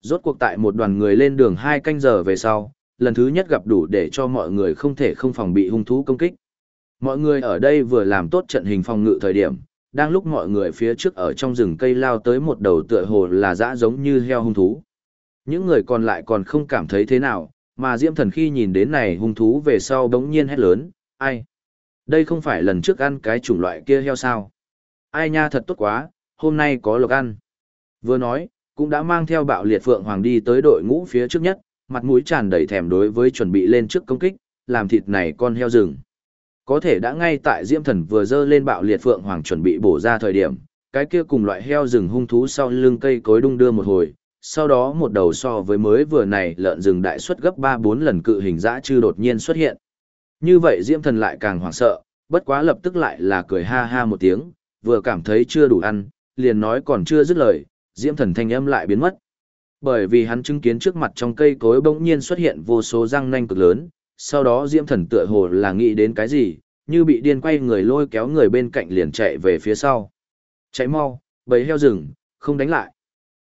Rốt cuộc tại một đoàn người lên đường hai canh giờ về sau, lần thứ nhất gặp đủ để cho mọi người không thể không phòng bị hung thú công kích. Mọi người ở đây vừa làm tốt trận hình phòng ngự thời điểm, đang lúc mọi người phía trước ở trong rừng cây lao tới một đầu tựa hồ là dã giống như heo hung thú. Những người còn lại còn không cảm thấy thế nào, mà Diễm Thần khi nhìn đến này hung thú về sau bỗng nhiên hét lớn, ai? Đây không phải lần trước ăn cái chủng loại kia heo sao? Ai nha thật tốt quá, hôm nay có lộc ăn. Vừa nói, cũng đã mang theo bạo liệt phượng hoàng đi tới đội ngũ phía trước nhất, mặt mũi tràn đầy thèm đối với chuẩn bị lên trước công kích, làm thịt này con heo rừng. Có thể đã ngay tại Diễm Thần vừa dơ lên bạo liệt phượng hoàng chuẩn bị bổ ra thời điểm, cái kia cùng loại heo rừng hung thú sau lưng cây cối đung đưa một hồi, sau đó một đầu so với mới vừa này lợn rừng đại suất gấp 3-4 lần cự hình dã chư đột nhiên xuất hiện. Như vậy Diễm Thần lại càng hoảng sợ, bất quá lập tức lại là cười ha ha một tiếng, vừa cảm thấy chưa đủ ăn, liền nói còn chưa dứt lời, Diễm Thần thanh âm lại biến mất. Bởi vì hắn chứng kiến trước mặt trong cây cối bỗng nhiên xuất hiện vô số răng nanh cực lớn, sau đó Diễm Thần tựa hồ là nghĩ đến cái gì, như bị điên quay người lôi kéo người bên cạnh liền chạy về phía sau. Chạy mau, bầy heo rừng, không đánh lại.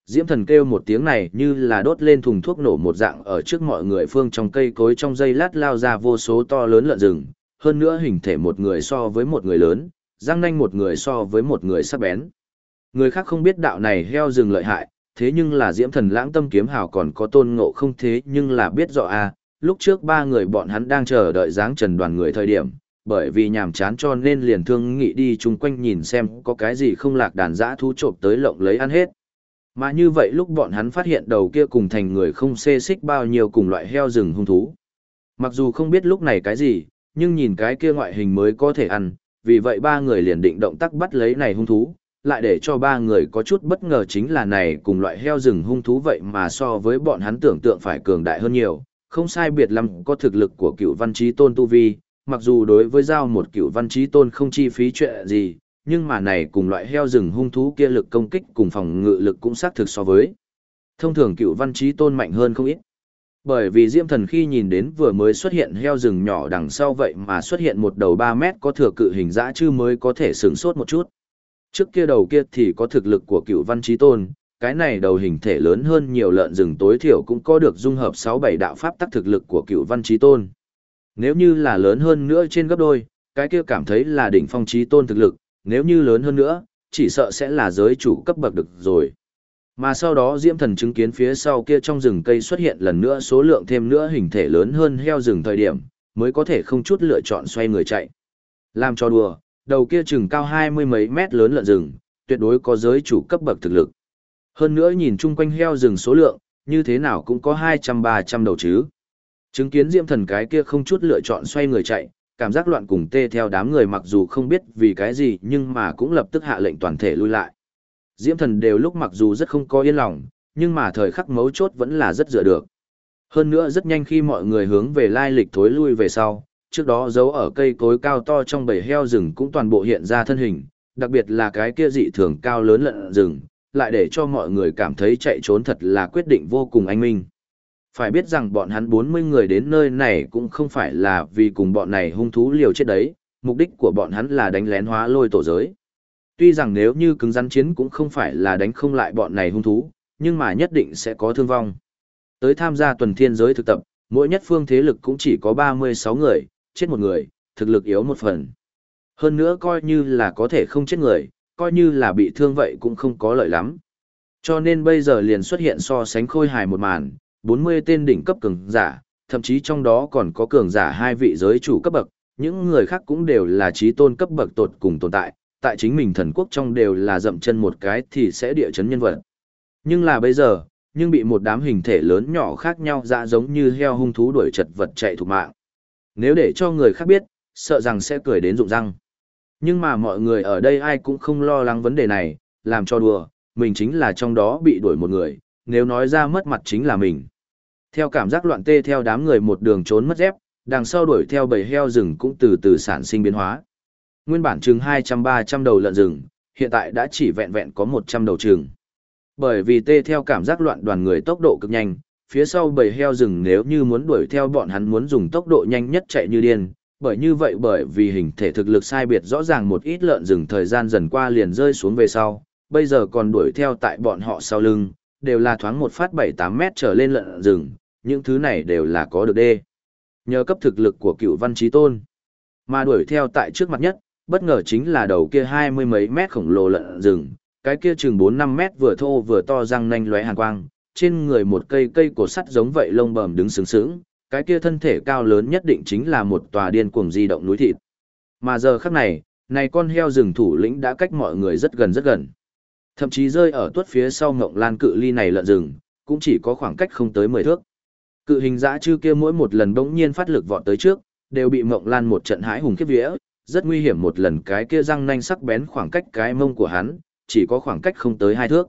Diễm Thần kêu một tiếng này như là đốt lên thùng thuốc nổ một dạng ở trước mọi người phương trong cây cối trong dây lát lao ra vô số to lớn lợn rừng, hơn nữa hình thể một người so với một người lớn, răng nanh một người so với một người sắc bén. Người khác không biết đạo này heo rừng lợi hại, thế nhưng là diễm thần lãng tâm kiếm hào còn có tôn ngộ không thế nhưng là biết rõ a lúc trước ba người bọn hắn đang chờ đợi dáng trần đoàn người thời điểm, bởi vì nhàm chán cho nên liền thương nghị đi chung quanh nhìn xem có cái gì không lạc đàn dã thú trộm tới lộng lấy ăn hết. Mà như vậy lúc bọn hắn phát hiện đầu kia cùng thành người không xê xích bao nhiêu cùng loại heo rừng hung thú. Mặc dù không biết lúc này cái gì, nhưng nhìn cái kia ngoại hình mới có thể ăn, vì vậy ba người liền định động tác bắt lấy này hung thú, lại để cho ba người có chút bất ngờ chính là này cùng loại heo rừng hung thú vậy mà so với bọn hắn tưởng tượng phải cường đại hơn nhiều, không sai biệt lắm có thực lực của cựu văn trí tôn tu vi, mặc dù đối với giao một cựu văn trí tôn không chi phí chuyện gì, nhưng mà này cùng loại heo rừng hung thú kia lực công kích cùng phòng ngự lực cũng xác thực so với. Thông thường cựu văn trí tôn mạnh hơn không ít. Bởi vì Diêm Thần khi nhìn đến vừa mới xuất hiện heo rừng nhỏ đằng sau vậy mà xuất hiện một đầu 3 mét có thừa cự hình dã chứ mới có thể sửng sốt một chút. Trước kia đầu kia thì có thực lực của cựu văn trí tôn, cái này đầu hình thể lớn hơn nhiều lợn rừng tối thiểu cũng có được dung hợp 6-7 đạo pháp tắc thực lực của cựu văn trí tôn. Nếu như là lớn hơn nữa trên gấp đôi, cái kia cảm thấy là đỉnh phong trí tôn thực lực, nếu như lớn hơn nữa, chỉ sợ sẽ là giới chủ cấp bậc được rồi. Mà sau đó Diễm Thần chứng kiến phía sau kia trong rừng cây xuất hiện lần nữa số lượng thêm nữa hình thể lớn hơn heo rừng thời điểm, mới có thể không chút lựa chọn xoay người chạy. Làm cho đùa, đầu kia chừng cao hai mươi mấy mét lớn lợn rừng, tuyệt đối có giới chủ cấp bậc thực lực. Hơn nữa nhìn chung quanh heo rừng số lượng, như thế nào cũng có hai trăm ba trăm đầu chứ. Chứng kiến Diễm Thần cái kia không chút lựa chọn xoay người chạy, cảm giác loạn cùng tê theo đám người mặc dù không biết vì cái gì nhưng mà cũng lập tức hạ lệnh toàn thể lui lại. Diễm thần đều lúc mặc dù rất không có yên lòng, nhưng mà thời khắc mấu chốt vẫn là rất dựa được. Hơn nữa rất nhanh khi mọi người hướng về lai lịch thối lui về sau, trước đó giấu ở cây cối cao to trong bầy heo rừng cũng toàn bộ hiện ra thân hình, đặc biệt là cái kia dị thường cao lớn lợn rừng, lại để cho mọi người cảm thấy chạy trốn thật là quyết định vô cùng anh minh. Phải biết rằng bọn hắn 40 người đến nơi này cũng không phải là vì cùng bọn này hung thú liều chết đấy, mục đích của bọn hắn là đánh lén hóa lôi tổ giới. Tuy rằng nếu như cứng rắn chiến cũng không phải là đánh không lại bọn này hung thú, nhưng mà nhất định sẽ có thương vong. Tới tham gia tuần thiên giới thực tập, mỗi nhất phương thế lực cũng chỉ có 36 người, chết một người, thực lực yếu một phần. Hơn nữa coi như là có thể không chết người, coi như là bị thương vậy cũng không có lợi lắm. Cho nên bây giờ liền xuất hiện so sánh khôi hài một màn, 40 tên đỉnh cấp cường giả, thậm chí trong đó còn có cường giả hai vị giới chủ cấp bậc, những người khác cũng đều là trí tôn cấp bậc tột cùng tồn tại, tại chính mình thần quốc trong đều là dậm chân một cái thì sẽ địa chấn nhân vật. Nhưng là bây giờ, nhưng bị một đám hình thể lớn nhỏ khác nhau dạ giống như heo hung thú đuổi chật vật chạy thủ mạng. Nếu để cho người khác biết, sợ rằng sẽ cười đến rụng răng. Nhưng mà mọi người ở đây ai cũng không lo lắng vấn đề này, làm cho đùa, mình chính là trong đó bị đuổi một người, nếu nói ra mất mặt chính là mình. Theo cảm giác loạn tê theo đám người một đường trốn mất dép, đằng sau đuổi theo bầy heo rừng cũng từ từ sản sinh biến hóa. Nguyên bản chừng 200-300 đầu lợn rừng, hiện tại đã chỉ vẹn vẹn có 100 đầu chừng. Bởi vì tê theo cảm giác loạn đoàn người tốc độ cực nhanh, phía sau bầy heo rừng nếu như muốn đuổi theo bọn hắn muốn dùng tốc độ nhanh nhất chạy như điên, bởi như vậy bởi vì hình thể thực lực sai biệt rõ ràng một ít lợn rừng thời gian dần qua liền rơi xuống về sau, bây giờ còn đuổi theo tại bọn họ sau lưng, đều là thoáng một phát 7-8 mét trở lên lợn rừng, những thứ này đều là có được đê. Nhờ cấp thực lực của cựu văn trí tôn, mà đuổi theo tại trước mặt nhất, bất ngờ chính là đầu kia hai mươi mấy mét khổng lồ lợn rừng, cái kia chừng 4-5 mét vừa thô vừa to răng nanh lóe hàn quang, trên người một cây cây cổ sắt giống vậy lông bầm đứng sướng sướng, cái kia thân thể cao lớn nhất định chính là một tòa điên cuồng di động núi thịt. Mà giờ khắc này, này con heo rừng thủ lĩnh đã cách mọi người rất gần rất gần. Thậm chí rơi ở tuốt phía sau ngộng lan cự ly này lợn rừng, cũng chỉ có khoảng cách không tới 10 thước. Cự hình dã chư kia mỗi một lần bỗng nhiên phát lực vọt tới trước, đều bị ngộng lan một trận hãi hùng khiếp vía, rất nguy hiểm một lần cái kia răng nanh sắc bén khoảng cách cái mông của hắn, chỉ có khoảng cách không tới hai thước.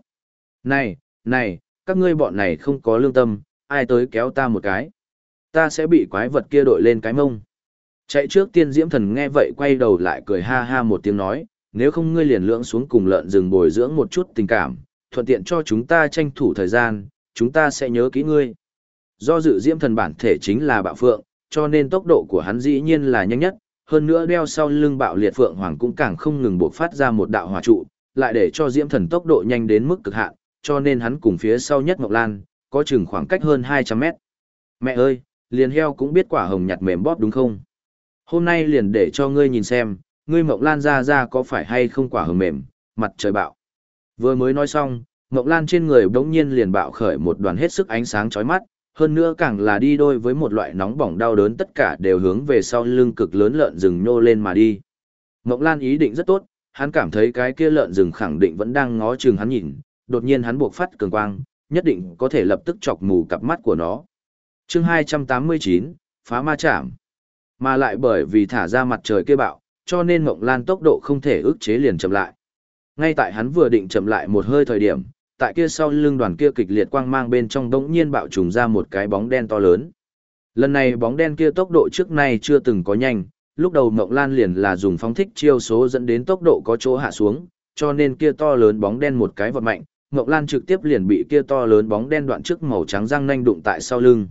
Này, này, các ngươi bọn này không có lương tâm, ai tới kéo ta một cái. Ta sẽ bị quái vật kia đội lên cái mông. Chạy trước tiên diễm thần nghe vậy quay đầu lại cười ha ha một tiếng nói, nếu không ngươi liền lưỡng xuống cùng lợn rừng bồi dưỡng một chút tình cảm, thuận tiện cho chúng ta tranh thủ thời gian, chúng ta sẽ nhớ kỹ ngươi. Do dự diễm thần bản thể chính là bạo phượng, cho nên tốc độ của hắn dĩ nhiên là nhanh nhất, hơn nữa đeo sau lưng bạo liệt phượng hoàng cũng càng không ngừng buộc phát ra một đạo hỏa trụ, lại để cho diễm thần tốc độ nhanh đến mức cực hạn, cho nên hắn cùng phía sau nhất Ngọc Lan, có chừng khoảng cách hơn 200 mét. Mẹ ơi, liền heo cũng biết quả hồng nhặt mềm bóp đúng không? Hôm nay liền để cho ngươi nhìn xem, ngươi Mộng Lan ra ra có phải hay không quả hồng mềm, mặt trời bạo. Vừa mới nói xong, Mộng Lan trên người đống nhiên liền bạo khởi một đoàn hết sức ánh sáng chói mắt, hơn nữa càng là đi đôi với một loại nóng bỏng đau đớn tất cả đều hướng về sau lưng cực lớn lợn rừng nhô lên mà đi. Mộng Lan ý định rất tốt, hắn cảm thấy cái kia lợn rừng khẳng định vẫn đang ngó chừng hắn nhìn, đột nhiên hắn buộc phát cường quang, nhất định có thể lập tức chọc mù cặp mắt của nó. Chương 289, phá ma chạm. Mà lại bởi vì thả ra mặt trời kia bạo, cho nên Mộng Lan tốc độ không thể ức chế liền chậm lại. Ngay tại hắn vừa định chậm lại một hơi thời điểm, tại kia sau lưng đoàn kia kịch liệt quang mang bên trong đống nhiên bạo trùng ra một cái bóng đen to lớn. Lần này bóng đen kia tốc độ trước nay chưa từng có nhanh, lúc đầu Mộng Lan liền là dùng phóng thích chiêu số dẫn đến tốc độ có chỗ hạ xuống, cho nên kia to lớn bóng đen một cái vọt mạnh, Ngọc Lan trực tiếp liền bị kia to lớn bóng đen đoạn trước màu trắng răng nanh đụng tại sau lưng.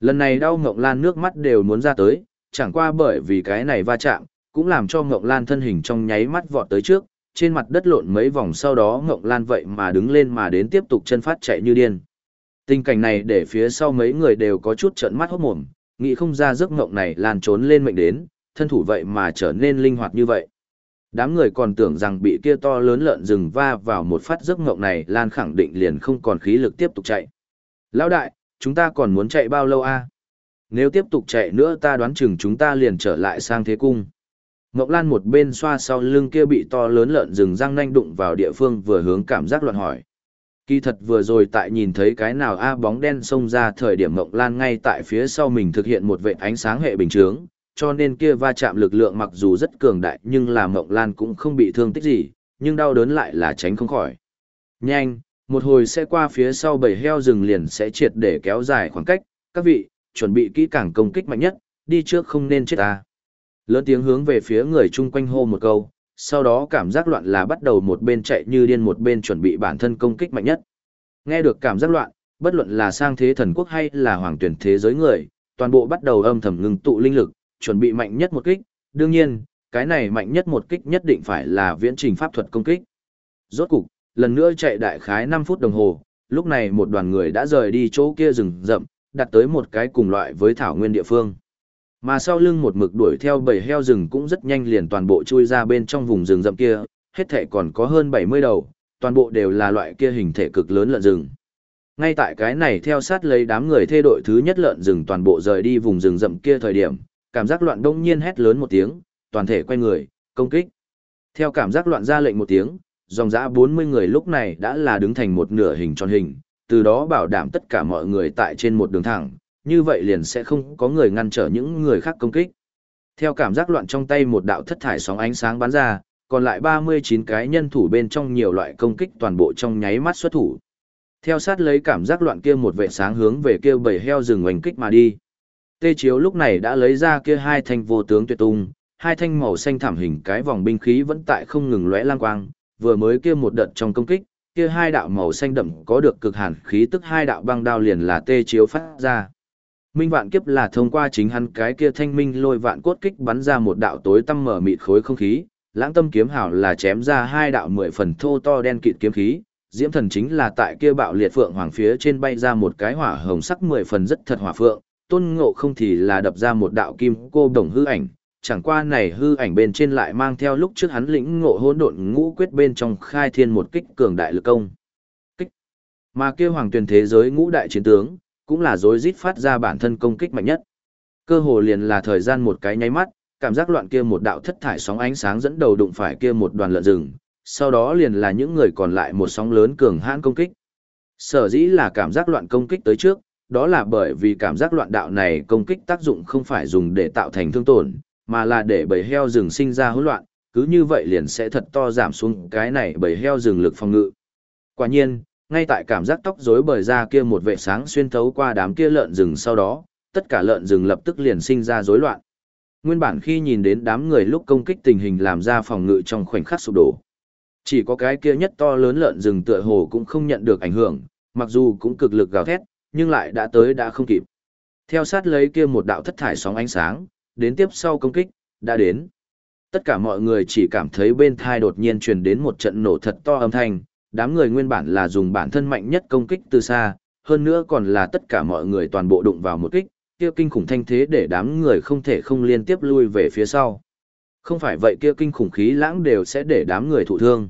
Lần này đau Ngọc Lan nước mắt đều muốn ra tới, chẳng qua bởi vì cái này va chạm, cũng làm cho Ngọc Lan thân hình trong nháy mắt vọt tới trước, trên mặt đất lộn mấy vòng sau đó Ngọc Lan vậy mà đứng lên mà đến tiếp tục chân phát chạy như điên. Tình cảnh này để phía sau mấy người đều có chút trợn mắt hốt mồm, nghĩ không ra giấc mộng này lan trốn lên mệnh đến, thân thủ vậy mà trở nên linh hoạt như vậy. Đám người còn tưởng rằng bị kia to lớn lợn rừng va vào một phát giấc ngộng này lan khẳng định liền không còn khí lực tiếp tục chạy. Lão đại, chúng ta còn muốn chạy bao lâu a? Nếu tiếp tục chạy nữa ta đoán chừng chúng ta liền trở lại sang thế cung. Ngọc Lan một bên xoa sau lưng kia bị to lớn lợn rừng răng nanh đụng vào địa phương vừa hướng cảm giác loạn hỏi. Kỳ thật vừa rồi tại nhìn thấy cái nào a bóng đen xông ra thời điểm Ngọc Lan ngay tại phía sau mình thực hiện một vệ ánh sáng hệ bình chướng, cho nên kia va chạm lực lượng mặc dù rất cường đại nhưng là Mộng Lan cũng không bị thương tích gì, nhưng đau đớn lại là tránh không khỏi. Nhanh, một hồi sẽ qua phía sau bầy heo rừng liền sẽ triệt để kéo dài khoảng cách, các vị, chuẩn bị kỹ càng công kích mạnh nhất, đi trước không nên chết ta. Lớn tiếng hướng về phía người chung quanh hô một câu, sau đó cảm giác loạn là bắt đầu một bên chạy như điên một bên chuẩn bị bản thân công kích mạnh nhất. Nghe được cảm giác loạn, bất luận là sang thế thần quốc hay là hoàng tuyển thế giới người, toàn bộ bắt đầu âm thầm ngừng tụ linh lực, chuẩn bị mạnh nhất một kích, đương nhiên, cái này mạnh nhất một kích nhất định phải là viễn trình pháp thuật công kích. Rốt cục, lần nữa chạy đại khái 5 phút đồng hồ, lúc này một đoàn người đã rời đi chỗ kia rừng rậm, đặt tới một cái cùng loại với thảo nguyên địa phương. Mà sau lưng một mực đuổi theo bầy heo rừng cũng rất nhanh liền toàn bộ chui ra bên trong vùng rừng rậm kia, hết thể còn có hơn 70 đầu, toàn bộ đều là loại kia hình thể cực lớn lợn rừng. Ngay tại cái này theo sát lấy đám người thê đội thứ nhất lợn rừng toàn bộ rời đi vùng rừng rậm kia thời điểm, cảm giác loạn đông nhiên hét lớn một tiếng, toàn thể quay người, công kích. Theo cảm giác loạn ra lệnh một tiếng, dòng dã 40 người lúc này đã là đứng thành một nửa hình tròn hình, từ đó bảo đảm tất cả mọi người tại trên một đường thẳng, như vậy liền sẽ không có người ngăn trở những người khác công kích. Theo cảm giác loạn trong tay một đạo thất thải sóng ánh sáng bắn ra, còn lại 39 cái nhân thủ bên trong nhiều loại công kích toàn bộ trong nháy mắt xuất thủ. Theo sát lấy cảm giác loạn kia một vệ sáng hướng về kia bầy heo rừng oanh kích mà đi. Tê Chiếu lúc này đã lấy ra kia hai thanh vô tướng tuyệt tung, hai thanh màu xanh thảm hình cái vòng binh khí vẫn tại không ngừng lóe lang quang, vừa mới kia một đợt trong công kích, kia hai đạo màu xanh đậm có được cực hàn khí tức hai đạo băng đao liền là Tê Chiếu phát ra. Minh vạn kiếp là thông qua chính hắn cái kia thanh minh lôi vạn cốt kích bắn ra một đạo tối tăm mở mịt khối không khí, lãng tâm kiếm hảo là chém ra hai đạo mười phần thô to đen kịt kiếm khí, Diễm thần chính là tại kia bạo liệt phượng hoàng phía trên bay ra một cái hỏa hồng sắc mười phần rất thật hỏa phượng, tôn ngộ không thì là đập ra một đạo kim cô đồng hư ảnh, chẳng qua này hư ảnh bên trên lại mang theo lúc trước hắn lĩnh ngộ hỗn độn ngũ quyết bên trong khai thiên một kích cường đại lực công. Kích. Mà kia hoàng tuyển thế giới ngũ đại chiến tướng, cũng là rối rít phát ra bản thân công kích mạnh nhất. Cơ hồ liền là thời gian một cái nháy mắt, cảm giác loạn kia một đạo thất thải sóng ánh sáng dẫn đầu đụng phải kia một đoàn lợn rừng, sau đó liền là những người còn lại một sóng lớn cường hãn công kích. Sở dĩ là cảm giác loạn công kích tới trước, đó là bởi vì cảm giác loạn đạo này công kích tác dụng không phải dùng để tạo thành thương tổn, mà là để bầy heo rừng sinh ra hỗn loạn, cứ như vậy liền sẽ thật to giảm xuống cái này bầy heo rừng lực phòng ngự. Quả nhiên, ngay tại cảm giác tóc rối bời ra kia một vệ sáng xuyên thấu qua đám kia lợn rừng sau đó, tất cả lợn rừng lập tức liền sinh ra rối loạn. Nguyên bản khi nhìn đến đám người lúc công kích tình hình làm ra phòng ngự trong khoảnh khắc sụp đổ. Chỉ có cái kia nhất to lớn lợn rừng tựa hồ cũng không nhận được ảnh hưởng, mặc dù cũng cực lực gào thét, nhưng lại đã tới đã không kịp. Theo sát lấy kia một đạo thất thải sóng ánh sáng, đến tiếp sau công kích, đã đến. Tất cả mọi người chỉ cảm thấy bên thai đột nhiên truyền đến một trận nổ thật to âm thanh, đám người nguyên bản là dùng bản thân mạnh nhất công kích từ xa, hơn nữa còn là tất cả mọi người toàn bộ đụng vào một kích, kia kinh khủng thanh thế để đám người không thể không liên tiếp lui về phía sau. Không phải vậy kia kinh khủng khí lãng đều sẽ để đám người thụ thương.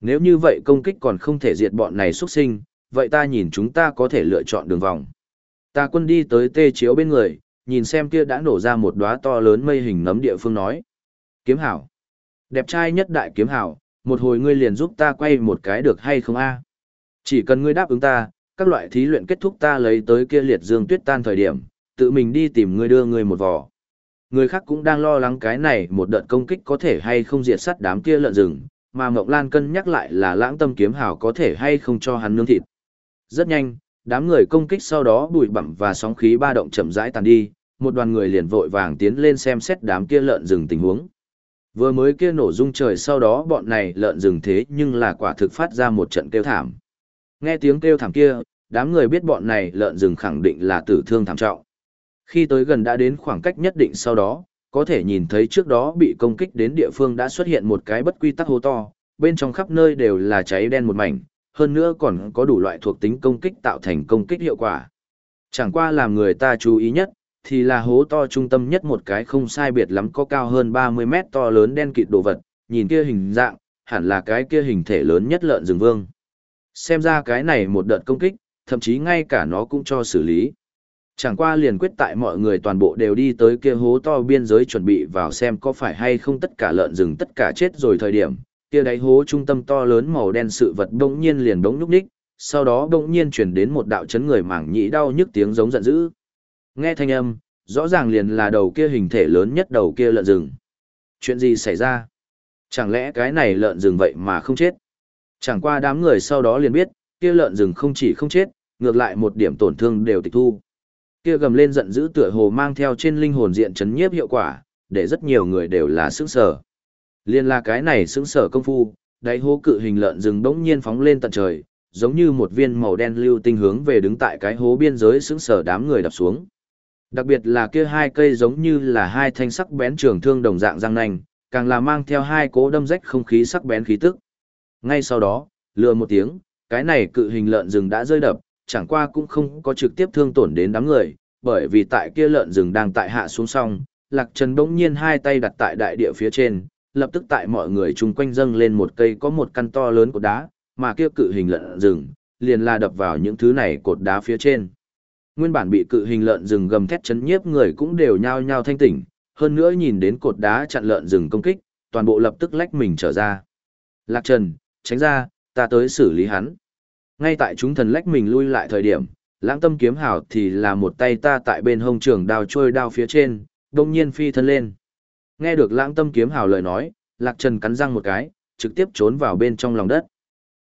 Nếu như vậy công kích còn không thể diệt bọn này xuất sinh, vậy ta nhìn chúng ta có thể lựa chọn đường vòng. Ta quân đi tới tê chiếu bên người, nhìn xem kia đã nổ ra một đóa to lớn mây hình nấm địa phương nói. Kiếm hảo. Đẹp trai nhất đại kiếm hảo, một hồi ngươi liền giúp ta quay một cái được hay không a? Chỉ cần ngươi đáp ứng ta, các loại thí luyện kết thúc ta lấy tới kia liệt dương tuyết tan thời điểm, tự mình đi tìm ngươi đưa ngươi một vò. Người khác cũng đang lo lắng cái này một đợt công kích có thể hay không diệt sát đám kia lợn rừng, mà Mộng Lan cân nhắc lại là lãng tâm kiếm hào có thể hay không cho hắn nướng thịt. Rất nhanh, đám người công kích sau đó bụi bặm và sóng khí ba động chậm rãi tàn đi, một đoàn người liền vội vàng tiến lên xem xét đám kia lợn rừng tình huống. Vừa mới kia nổ rung trời sau đó bọn này lợn rừng thế nhưng là quả thực phát ra một trận kêu thảm. Nghe tiếng kêu thảm kia, đám người biết bọn này lợn rừng khẳng định là tử thương thảm trọng. Khi tới gần đã đến khoảng cách nhất định sau đó, có thể nhìn thấy trước đó bị công kích đến địa phương đã xuất hiện một cái bất quy tắc hố to, bên trong khắp nơi đều là cháy đen một mảnh, hơn nữa còn có đủ loại thuộc tính công kích tạo thành công kích hiệu quả. Chẳng qua làm người ta chú ý nhất, thì là hố to trung tâm nhất một cái không sai biệt lắm có cao hơn 30 mét to lớn đen kịt đồ vật, nhìn kia hình dạng, hẳn là cái kia hình thể lớn nhất lợn rừng vương. Xem ra cái này một đợt công kích, thậm chí ngay cả nó cũng cho xử lý. Chẳng qua liền quyết tại mọi người toàn bộ đều đi tới kia hố to biên giới chuẩn bị vào xem có phải hay không tất cả lợn rừng tất cả chết rồi thời điểm, kia đáy hố trung tâm to lớn màu đen sự vật bỗng nhiên liền bỗng nhúc nhích, sau đó bỗng nhiên truyền đến một đạo chấn người mảng nhĩ đau nhức tiếng giống giận dữ. Nghe thanh âm, rõ ràng liền là đầu kia hình thể lớn nhất đầu kia lợn rừng. Chuyện gì xảy ra? Chẳng lẽ cái này lợn rừng vậy mà không chết? Chẳng qua đám người sau đó liền biết, kia lợn rừng không chỉ không chết, ngược lại một điểm tổn thương đều tịch thu. Kia gầm lên giận dữ tựa hồ mang theo trên linh hồn diện chấn nhiếp hiệu quả, để rất nhiều người đều là sức sở. Liên là cái này sững sờ công phu, đáy hố cự hình lợn rừng đống nhiên phóng lên tận trời, giống như một viên màu đen lưu tinh hướng về đứng tại cái hố biên giới sững sờ đám người đập xuống. Đặc biệt là kia hai cây giống như là hai thanh sắc bén trường thương đồng dạng răng nanh, càng là mang theo hai cố đâm rách không khí sắc bén khí tức. Ngay sau đó, lừa một tiếng, cái này cự hình lợn rừng đã rơi đập, chẳng qua cũng không có trực tiếp thương tổn đến đám người, bởi vì tại kia lợn rừng đang tại hạ xuống song, Lạc Trần bỗng nhiên hai tay đặt tại đại địa phía trên, lập tức tại mọi người chung quanh dâng lên một cây có một căn to lớn của đá, mà kia cự hình lợn rừng, liền la đập vào những thứ này cột đá phía trên. Nguyên bản bị cự hình lợn rừng gầm thét chấn nhiếp người cũng đều nhao nhao thanh tỉnh, hơn nữa nhìn đến cột đá chặn lợn rừng công kích, toàn bộ lập tức lách mình trở ra. Lạc Trần, tránh ra, ta tới xử lý hắn. Ngay tại chúng thần lách mình lui lại thời điểm, lãng tâm kiếm hào thì là một tay ta tại bên hông trường đao trôi đao phía trên, đông nhiên phi thân lên. Nghe được lãng tâm kiếm hào lời nói, Lạc Trần cắn răng một cái, trực tiếp trốn vào bên trong lòng đất.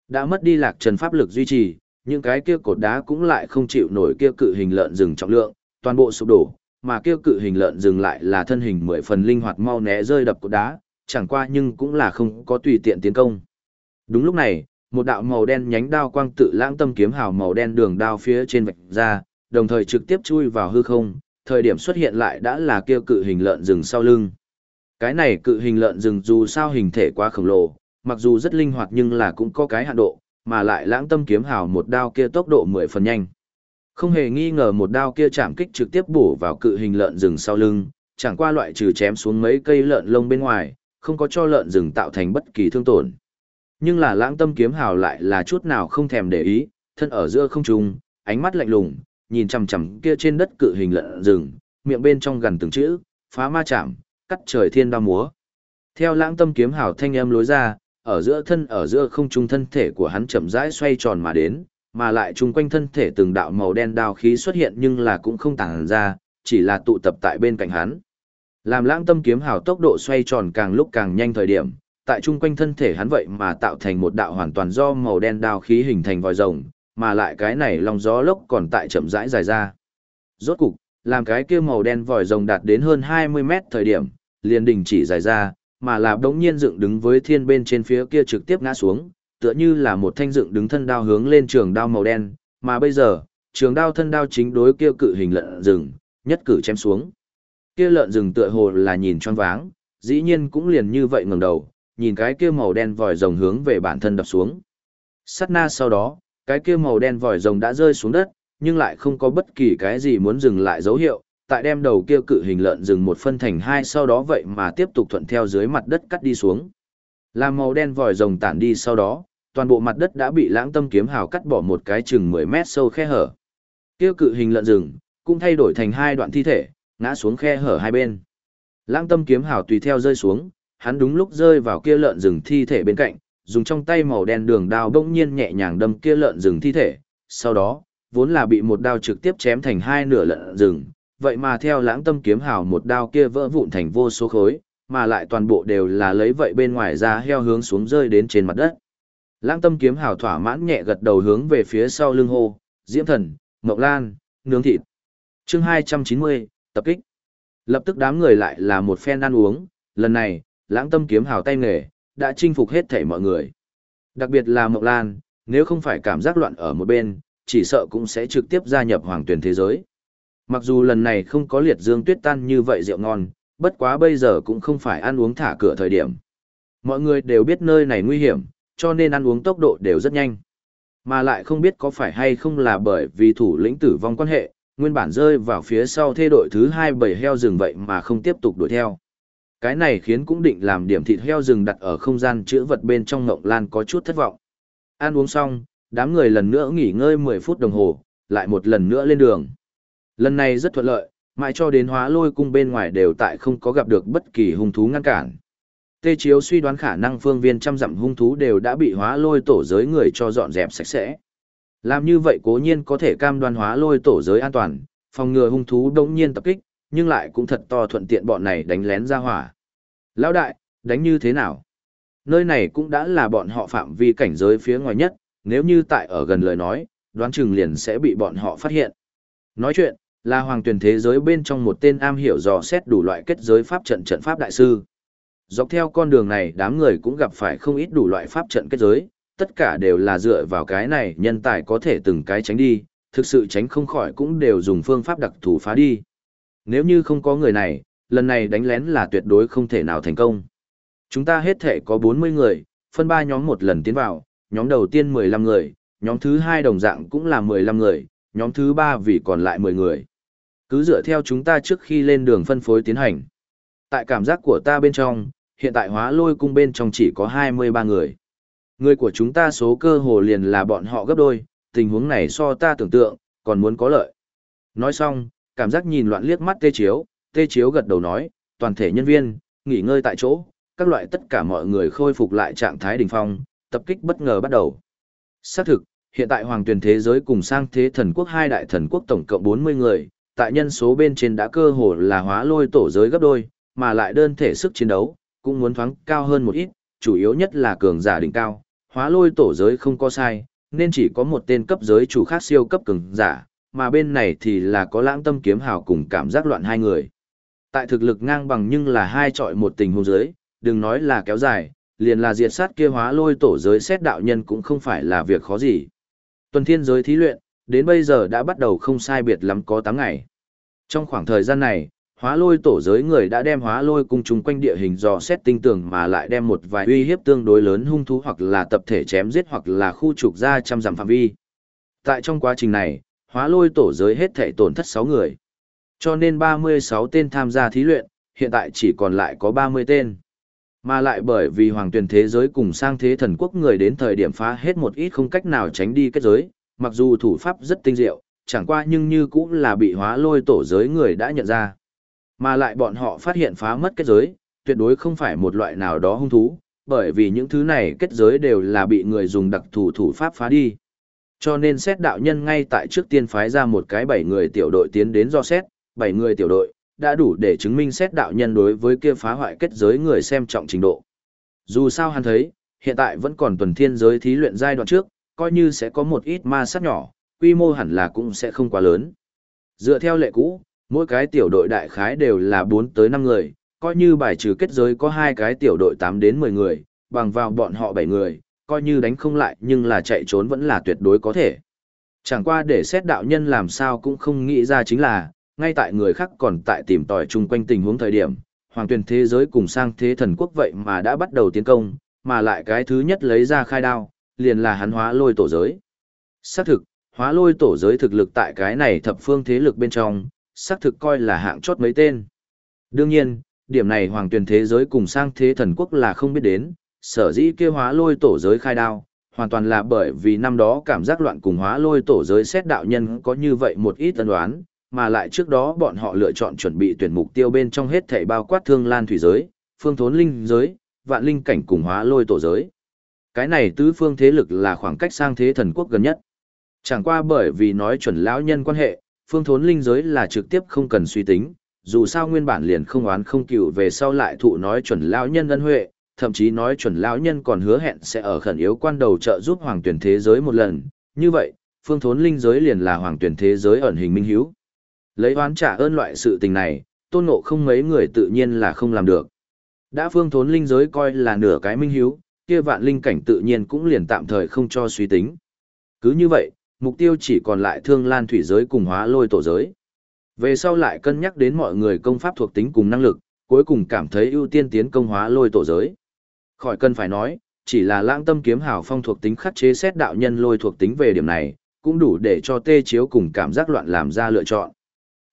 Đã mất đi Lạc Trần pháp lực duy trì, những cái kia cột đá cũng lại không chịu nổi kia cự hình lợn rừng trọng lượng, toàn bộ sụp đổ, mà kia cự hình lợn rừng lại là thân hình mười phần linh hoạt mau né rơi đập cột đá, chẳng qua nhưng cũng là không có tùy tiện tiến công. Đúng lúc này, một đạo màu đen nhánh đao quang tự lãng tâm kiếm hào màu đen đường đao phía trên vạch ra, đồng thời trực tiếp chui vào hư không, thời điểm xuất hiện lại đã là kia cự hình lợn rừng sau lưng. Cái này cự hình lợn rừng dù sao hình thể quá khổng lồ, mặc dù rất linh hoạt nhưng là cũng có cái hạn độ, mà lại lãng tâm kiếm hào một đao kia tốc độ mười phần nhanh. Không hề nghi ngờ một đao kia chạm kích trực tiếp bổ vào cự hình lợn rừng sau lưng, chẳng qua loại trừ chém xuống mấy cây lợn lông bên ngoài, không có cho lợn rừng tạo thành bất kỳ thương tổn. Nhưng là lãng tâm kiếm hào lại là chút nào không thèm để ý, thân ở giữa không trung, ánh mắt lạnh lùng, nhìn chằm chằm kia trên đất cự hình lợn rừng, miệng bên trong gần từng chữ, phá ma chạm, cắt trời thiên đao múa. Theo lãng tâm kiếm hào thanh âm lối ra, ở giữa thân ở giữa không trung thân thể của hắn chậm rãi xoay tròn mà đến, mà lại chung quanh thân thể từng đạo màu đen đao khí xuất hiện nhưng là cũng không tàng ra, chỉ là tụ tập tại bên cạnh hắn. Làm lãng tâm kiếm hào tốc độ xoay tròn càng lúc càng nhanh thời điểm, tại chung quanh thân thể hắn vậy mà tạo thành một đạo hoàn toàn do màu đen đao khí hình thành vòi rồng, mà lại cái này lòng gió lốc còn tại chậm rãi dài ra. Rốt cục, làm cái kia màu đen vòi rồng đạt đến hơn 20 mét thời điểm, liền đình chỉ dài ra, mà là đống nhiên dựng đứng với thiên bên trên phía kia trực tiếp ngã xuống, tựa như là một thanh dựng đứng thân đao hướng lên trường đao màu đen, mà bây giờ, trường đao thân đao chính đối kia cự hình lợn rừng, nhất cử chém xuống. Kia lợn rừng tựa hồ là nhìn choáng váng, dĩ nhiên cũng liền như vậy ngẩng đầu, nhìn cái kia màu đen vòi rồng hướng về bản thân đập xuống. Sát na sau đó, cái kia màu đen vòi rồng đã rơi xuống đất, nhưng lại không có bất kỳ cái gì muốn dừng lại dấu hiệu, tại đem đầu kia cự hình lợn rừng một phân thành hai sau đó vậy mà tiếp tục thuận theo dưới mặt đất cắt đi xuống. Làm màu đen vòi rồng tản đi sau đó, toàn bộ mặt đất đã bị lãng tâm kiếm hào cắt bỏ một cái chừng 10 mét sâu khe hở. Kia cự hình lợn rừng cũng thay đổi thành hai đoạn thi thể, ngã xuống khe hở hai bên. Lãng tâm kiếm hào tùy theo rơi xuống, hắn đúng lúc rơi vào kia lợn rừng thi thể bên cạnh, dùng trong tay màu đen đường đao bỗng nhiên nhẹ nhàng đâm kia lợn rừng thi thể, sau đó, vốn là bị một đao trực tiếp chém thành hai nửa lợn rừng, vậy mà theo lãng tâm kiếm hào một đao kia vỡ vụn thành vô số khối, mà lại toàn bộ đều là lấy vậy bên ngoài ra heo hướng xuống rơi đến trên mặt đất. Lãng tâm kiếm hào thỏa mãn nhẹ gật đầu hướng về phía sau lưng hô, diễm thần, mộng lan, nướng thịt. chương 290, tập kích. Lập tức đám người lại là một phen ăn uống, lần này, lãng tâm kiếm hào tay nghề, đã chinh phục hết thảy mọi người. Đặc biệt là Mộc Lan, nếu không phải cảm giác loạn ở một bên, chỉ sợ cũng sẽ trực tiếp gia nhập hoàng tuyển thế giới. Mặc dù lần này không có liệt dương tuyết tan như vậy rượu ngon, bất quá bây giờ cũng không phải ăn uống thả cửa thời điểm. Mọi người đều biết nơi này nguy hiểm, cho nên ăn uống tốc độ đều rất nhanh. Mà lại không biết có phải hay không là bởi vì thủ lĩnh tử vong quan hệ, nguyên bản rơi vào phía sau thê đội thứ hai bầy heo rừng vậy mà không tiếp tục đuổi theo. Cái này khiến cũng định làm điểm thịt heo rừng đặt ở không gian chữa vật bên trong ngộng lan có chút thất vọng. Ăn uống xong, đám người lần nữa nghỉ ngơi 10 phút đồng hồ, lại một lần nữa lên đường. Lần này rất thuận lợi, mãi cho đến hóa lôi cung bên ngoài đều tại không có gặp được bất kỳ hung thú ngăn cản. Tê Chiếu suy đoán khả năng phương viên trăm dặm hung thú đều đã bị hóa lôi tổ giới người cho dọn dẹp sạch sẽ. Làm như vậy cố nhiên có thể cam đoan hóa lôi tổ giới an toàn, phòng ngừa hung thú đống nhiên tập kích, nhưng lại cũng thật to thuận tiện bọn này đánh lén ra hỏa. Lão đại, đánh như thế nào? Nơi này cũng đã là bọn họ phạm vi cảnh giới phía ngoài nhất, nếu như tại ở gần lời nói, đoán chừng liền sẽ bị bọn họ phát hiện. Nói chuyện, là hoàng tuyển thế giới bên trong một tên am hiểu dò xét đủ loại kết giới pháp trận trận pháp đại sư. Dọc theo con đường này đám người cũng gặp phải không ít đủ loại pháp trận kết giới, tất cả đều là dựa vào cái này nhân tài có thể từng cái tránh đi, thực sự tránh không khỏi cũng đều dùng phương pháp đặc thù phá đi. Nếu như không có người này, lần này đánh lén là tuyệt đối không thể nào thành công. Chúng ta hết thể có 40 người, phân ba nhóm một lần tiến vào, nhóm đầu tiên 15 người, nhóm thứ hai đồng dạng cũng là 15 người, nhóm thứ ba vì còn lại 10 người. Cứ dựa theo chúng ta trước khi lên đường phân phối tiến hành. Tại cảm giác của ta bên trong, hiện tại hóa lôi cung bên trong chỉ có 23 người. Người của chúng ta số cơ hồ liền là bọn họ gấp đôi, tình huống này so ta tưởng tượng, còn muốn có lợi. Nói xong, cảm giác nhìn loạn liếc mắt tê chiếu, tê chiếu gật đầu nói, toàn thể nhân viên, nghỉ ngơi tại chỗ, các loại tất cả mọi người khôi phục lại trạng thái đỉnh phong, tập kích bất ngờ bắt đầu. Xác thực, hiện tại hoàng tuyển thế giới cùng sang thế thần quốc hai đại thần quốc tổng cộng 40 người, tại nhân số bên trên đã cơ hồ là hóa lôi tổ giới gấp đôi, mà lại đơn thể sức chiến đấu, cũng muốn thoáng cao hơn một ít, chủ yếu nhất là cường giả đỉnh cao, hóa lôi tổ giới không có sai, nên chỉ có một tên cấp giới chủ khác siêu cấp cường giả, mà bên này thì là có lãng tâm kiếm hào cùng cảm giác loạn hai người. Tại thực lực ngang bằng nhưng là hai trọi một tình huống giới, đừng nói là kéo dài, liền là diệt sát kia hóa lôi tổ giới xét đạo nhân cũng không phải là việc khó gì. Tuần thiên giới thí luyện, đến bây giờ đã bắt đầu không sai biệt lắm có 8 ngày. Trong khoảng thời gian này, hóa lôi tổ giới người đã đem hóa lôi cung chung quanh địa hình dò xét tinh tường mà lại đem một vài uy hiếp tương đối lớn hung thú hoặc là tập thể chém giết hoặc là khu trục ra trăm dặm phạm vi. Tại trong quá trình này, hóa lôi tổ giới hết thể tổn thất 6 người. Cho nên 36 tên tham gia thí luyện, hiện tại chỉ còn lại có 30 tên. Mà lại bởi vì hoàng tuyển thế giới cùng sang thế thần quốc người đến thời điểm phá hết một ít không cách nào tránh đi kết giới, mặc dù thủ pháp rất tinh diệu, chẳng qua nhưng như cũng là bị hóa lôi tổ giới người đã nhận ra. Mà lại bọn họ phát hiện phá mất kết giới, tuyệt đối không phải một loại nào đó hung thú, bởi vì những thứ này kết giới đều là bị người dùng đặc thủ thủ pháp phá đi. Cho nên xét đạo nhân ngay tại trước tiên phái ra một cái bảy người tiểu đội tiến đến do xét, bảy người tiểu đội, đã đủ để chứng minh xét đạo nhân đối với kia phá hoại kết giới người xem trọng trình độ. Dù sao hắn thấy, hiện tại vẫn còn tuần thiên giới thí luyện giai đoạn trước, coi như sẽ có một ít ma sát nhỏ, quy mô hẳn là cũng sẽ không quá lớn. Dựa theo lệ cũ, mỗi cái tiểu đội đại khái đều là 4 tới 5 người, coi như bài trừ kết giới có hai cái tiểu đội 8 đến 10 người, bằng vào bọn họ 7 người, coi như đánh không lại nhưng là chạy trốn vẫn là tuyệt đối có thể. Chẳng qua để xét đạo nhân làm sao cũng không nghĩ ra chính là, ngay tại người khác còn tại tìm tòi chung quanh tình huống thời điểm, hoàng tuyển thế giới cùng sang thế thần quốc vậy mà đã bắt đầu tiến công, mà lại cái thứ nhất lấy ra khai đao, liền là hắn hóa lôi tổ giới. Xác thực, hóa lôi tổ giới thực lực tại cái này thập phương thế lực bên trong, xác thực coi là hạng chót mấy tên. Đương nhiên, điểm này hoàng tuyển thế giới cùng sang thế thần quốc là không biết đến, sở dĩ kêu hóa lôi tổ giới khai đao, hoàn toàn là bởi vì năm đó cảm giác loạn cùng hóa lôi tổ giới xét đạo nhân có như vậy một ít tân đoán, mà lại trước đó bọn họ lựa chọn chuẩn bị tuyển mục tiêu bên trong hết thảy bao quát thương lan thủy giới, phương thốn linh giới, vạn linh cảnh cùng hóa lôi tổ giới. Cái này tứ phương thế lực là khoảng cách sang thế thần quốc gần nhất. Chẳng qua bởi vì nói chuẩn lão nhân quan hệ, phương thốn linh giới là trực tiếp không cần suy tính, dù sao nguyên bản liền không oán không cựu về sau lại thụ nói chuẩn lão nhân ân huệ, thậm chí nói chuẩn lão nhân còn hứa hẹn sẽ ở khẩn yếu quan đầu trợ giúp hoàng tuyển thế giới một lần. Như vậy, phương thốn linh giới liền là hoàng tuyển thế giới ẩn hình minh hiếu. Lấy oán trả ơn loại sự tình này, tôn ngộ không mấy người tự nhiên là không làm được. Đã phương thốn linh giới coi là nửa cái minh hiếu, kia vạn linh cảnh tự nhiên cũng liền tạm thời không cho suy tính. Cứ như vậy, mục tiêu chỉ còn lại thương lan thủy giới cùng hóa lôi tổ giới. Về sau lại cân nhắc đến mọi người công pháp thuộc tính cùng năng lực, cuối cùng cảm thấy ưu tiên tiến công hóa lôi tổ giới. Khỏi cần phải nói, chỉ là lãng tâm kiếm hào phong thuộc tính khắc chế xét đạo nhân lôi thuộc tính về điểm này, cũng đủ để cho tê chiếu cùng cảm giác loạn làm ra lựa chọn.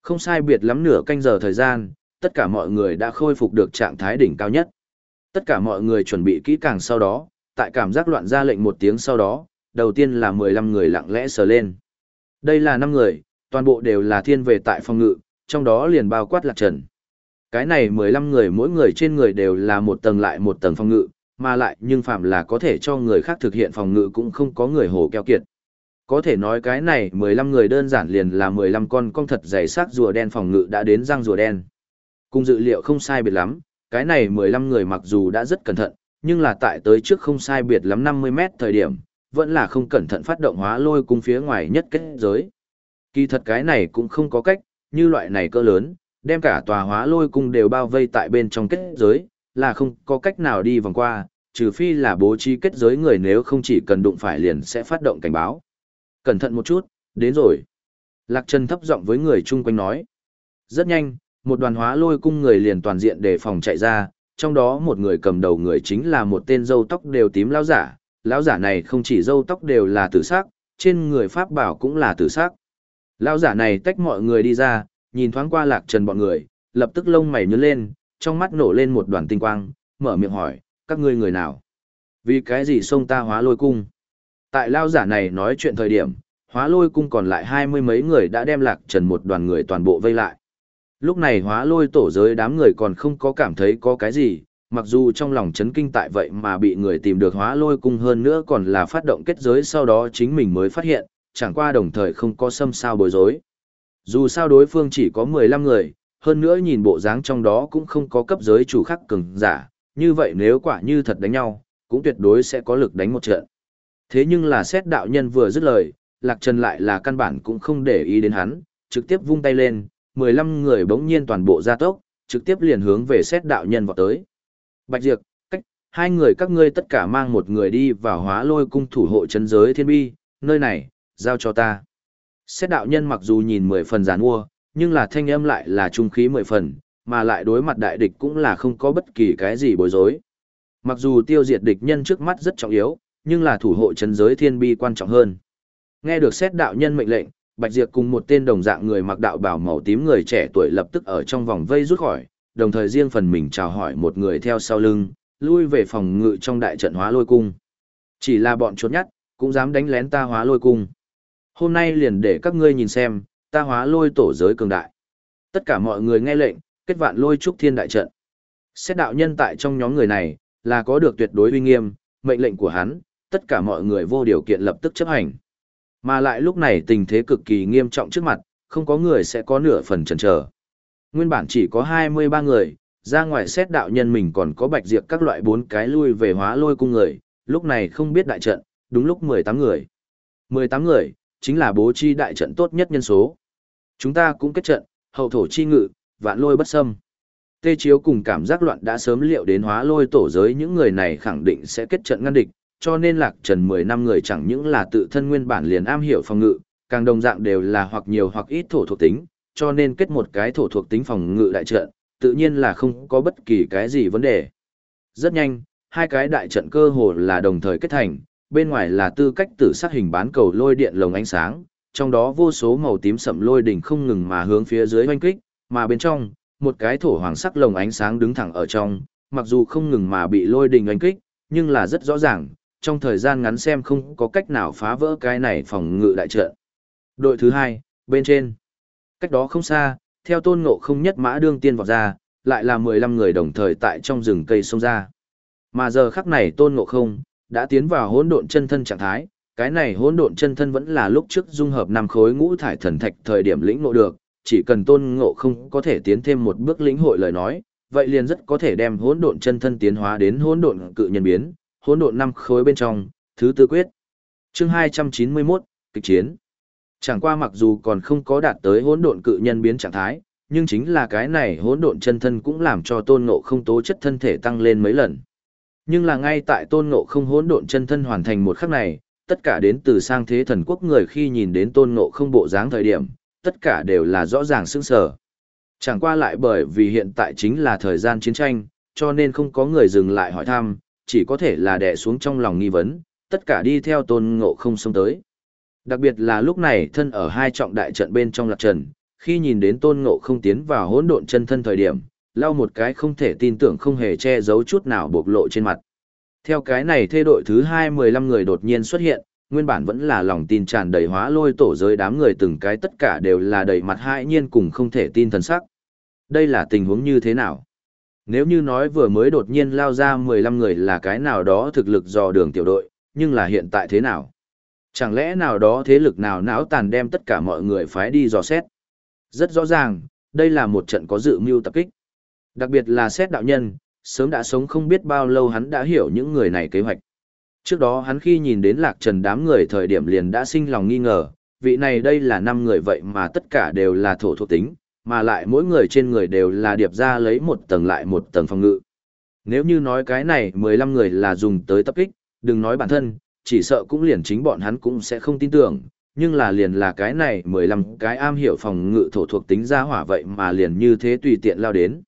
Không sai biệt lắm nửa canh giờ thời gian, tất cả mọi người đã khôi phục được trạng thái đỉnh cao nhất. Tất cả mọi người chuẩn bị kỹ càng sau đó, tại cảm giác loạn ra lệnh một tiếng sau đó, đầu tiên là 15 người lặng lẽ sờ lên. Đây là 5 người, toàn bộ đều là thiên về tại phòng ngự, trong đó liền bao quát lạc trần. Cái này 15 người mỗi người trên người đều là một tầng lại một tầng phòng ngự, mà lại nhưng phạm là có thể cho người khác thực hiện phòng ngự cũng không có người hồ keo kiệt. Có thể nói cái này 15 người đơn giản liền là 15 con con thật dày sắc rùa đen phòng ngự đã đến răng rùa đen. Cùng dự liệu không sai biệt lắm, cái này 15 người mặc dù đã rất cẩn thận, nhưng là tại tới trước không sai biệt lắm 50 mét thời điểm, vẫn là không cẩn thận phát động hóa lôi cung phía ngoài nhất kết giới. Kỳ thật cái này cũng không có cách, như loại này cỡ lớn, đem cả tòa hóa lôi cung đều bao vây tại bên trong kết giới, là không có cách nào đi vòng qua, trừ phi là bố trí kết giới người nếu không chỉ cần đụng phải liền sẽ phát động cảnh báo. Cẩn thận một chút, đến rồi. Lạc Trần thấp giọng với người chung quanh nói. Rất nhanh, một đoàn hóa lôi cung người liền toàn diện để phòng chạy ra, trong đó một người cầm đầu người chính là một tên dâu tóc đều tím lão giả, lão giả này không chỉ dâu tóc đều là tử sắc, trên người pháp bảo cũng là tử sắc. Lão giả này tách mọi người đi ra, nhìn thoáng qua Lạc Trần bọn người, lập tức lông mày nhướng lên, trong mắt nổ lên một đoàn tinh quang, mở miệng hỏi, các ngươi người nào? Vì cái gì xông ta hóa lôi cung? Tại lao giả này nói chuyện thời điểm, hóa lôi cung còn lại hai mươi mấy người đã đem lạc trần một đoàn người toàn bộ vây lại. Lúc này hóa lôi tổ giới đám người còn không có cảm thấy có cái gì, mặc dù trong lòng chấn kinh tại vậy mà bị người tìm được hóa lôi cung hơn nữa còn là phát động kết giới sau đó chính mình mới phát hiện, chẳng qua đồng thời không có xâm sao bối rối. Dù sao đối phương chỉ có mười lăm người, hơn nữa nhìn bộ dáng trong đó cũng không có cấp giới chủ khắc cường giả, như vậy nếu quả như thật đánh nhau, cũng tuyệt đối sẽ có lực đánh một trận. Thế nhưng là xét đạo nhân vừa dứt lời, Lạc Trần lại là căn bản cũng không để ý đến hắn, trực tiếp vung tay lên, 15 người bỗng nhiên toàn bộ ra tốc, trực tiếp liền hướng về xét đạo nhân vào tới. Bạch Diệp, cách, hai người các ngươi tất cả mang một người đi vào hóa lôi cung thủ hộ chân giới thiên bi, nơi này, giao cho ta. Xét đạo nhân mặc dù nhìn mười phần giàn ua, nhưng là thanh âm lại là trung khí mười phần, mà lại đối mặt đại địch cũng là không có bất kỳ cái gì bối rối. Mặc dù tiêu diệt địch nhân trước mắt rất trọng yếu, nhưng là thủ hộ chân giới thiên bi quan trọng hơn. Nghe được xét đạo nhân mệnh lệnh, Bạch Diệp cùng một tên đồng dạng người mặc đạo bào màu tím người trẻ tuổi lập tức ở trong vòng vây rút khỏi, đồng thời riêng phần mình chào hỏi một người theo sau lưng, lui về phòng ngự trong đại trận hóa lôi cung. Chỉ là bọn chốt nhát cũng dám đánh lén ta hóa lôi cung. Hôm nay liền để các ngươi nhìn xem, ta hóa lôi tổ giới cường đại. Tất cả mọi người nghe lệnh, kết vạn lôi trúc thiên đại trận. Xét đạo nhân tại trong nhóm người này, là có được tuyệt đối uy nghiêm, mệnh lệnh của hắn, tất cả mọi người vô điều kiện lập tức chấp hành. Mà lại lúc này tình thế cực kỳ nghiêm trọng trước mặt, không có người sẽ có nửa phần chần chờ. Nguyên bản chỉ có 23 người, ra ngoài xét đạo nhân mình còn có bạch diệt các loại bốn cái lui về hóa lôi cung người, lúc này không biết đại trận, đúng lúc 18 người. 18 người, chính là bố chi đại trận tốt nhất nhân số. Chúng ta cũng kết trận, hậu thổ chi ngự, vạn lôi bất xâm. Tê Chiếu cùng cảm giác loạn đã sớm liệu đến hóa lôi tổ giới những người này khẳng định sẽ kết trận ngăn địch, cho nên lạc trần 10 năm người chẳng những là tự thân nguyên bản liền am hiểu phòng ngự, càng đồng dạng đều là hoặc nhiều hoặc ít thổ thuộc tính, cho nên kết một cái thổ thuộc tính phòng ngự đại trận, tự nhiên là không có bất kỳ cái gì vấn đề. Rất nhanh, hai cái đại trận cơ hồ là đồng thời kết thành, bên ngoài là tư cách tử sát hình bán cầu lôi điện lồng ánh sáng, trong đó vô số màu tím sậm lôi đỉnh không ngừng mà hướng phía dưới hoanh kích, mà bên trong, một cái thổ hoàng sắc lồng ánh sáng đứng thẳng ở trong, mặc dù không ngừng mà bị lôi đỉnh oanh kích, nhưng là rất rõ ràng, trong thời gian ngắn xem không có cách nào phá vỡ cái này phòng ngự đại trận. Đội thứ hai, bên trên. Cách đó không xa, theo tôn ngộ không nhất mã đương tiên vọt ra, lại là 15 người đồng thời tại trong rừng cây sông ra. Mà giờ khắc này tôn ngộ không, đã tiến vào hỗn độn chân thân trạng thái, cái này hỗn độn chân thân vẫn là lúc trước dung hợp năm khối ngũ thải thần thạch thời điểm lĩnh ngộ được, chỉ cần tôn ngộ không có thể tiến thêm một bước lĩnh hội lời nói, vậy liền rất có thể đem hỗn độn chân thân tiến hóa đến hỗn độn cự nhân biến, hỗn độn năm khối bên trong, thứ tư quyết. Chương 291, kịch chiến. Chẳng qua mặc dù còn không có đạt tới hỗn độn cự nhân biến trạng thái, nhưng chính là cái này hỗn độn chân thân cũng làm cho tôn ngộ không tố chất thân thể tăng lên mấy lần. Nhưng là ngay tại tôn ngộ không hỗn độn chân thân hoàn thành một khắc này, tất cả đến từ sang thế thần quốc người khi nhìn đến tôn ngộ không bộ dáng thời điểm, tất cả đều là rõ ràng sững sờ. Chẳng qua lại bởi vì hiện tại chính là thời gian chiến tranh, cho nên không có người dừng lại hỏi thăm, chỉ có thể là đè xuống trong lòng nghi vấn, tất cả đi theo tôn ngộ không xông tới. Đặc biệt là lúc này thân ở hai trọng đại trận bên trong lạc trần, khi nhìn đến tôn ngộ không tiến vào hỗn độn chân thân thời điểm, lau một cái không thể tin tưởng không hề che giấu chút nào bộc lộ trên mặt. Theo cái này thê đội thứ hai mười lăm người đột nhiên xuất hiện, nguyên bản vẫn là lòng tin tràn đầy hóa lôi tổ giới đám người từng cái tất cả đều là đầy mặt hãi nhiên cùng không thể tin thần sắc. Đây là tình huống như thế nào? Nếu như nói vừa mới đột nhiên lao ra mười lăm người là cái nào đó thực lực dò đường tiểu đội, nhưng là hiện tại thế nào? Chẳng lẽ nào đó thế lực nào não tàn đem tất cả mọi người phái đi dò xét? Rất rõ ràng, đây là một trận có dự mưu tập kích. Đặc biệt là xét đạo nhân, sớm đã sống không biết bao lâu hắn đã hiểu những người này kế hoạch. Trước đó hắn khi nhìn đến lạc trần đám người thời điểm liền đã sinh lòng nghi ngờ, vị này đây là năm người vậy mà tất cả đều là thổ thuộc tính, mà lại mỗi người trên người đều là điệp ra lấy một tầng lại một tầng phòng ngự. Nếu như nói cái này 15 người là dùng tới tập kích, đừng nói bản thân, chỉ sợ cũng liền chính bọn hắn cũng sẽ không tin tưởng, nhưng là liền là cái này 15 cái am hiểu phòng ngự thổ thuộc tính ra hỏa vậy mà liền như thế tùy tiện lao đến.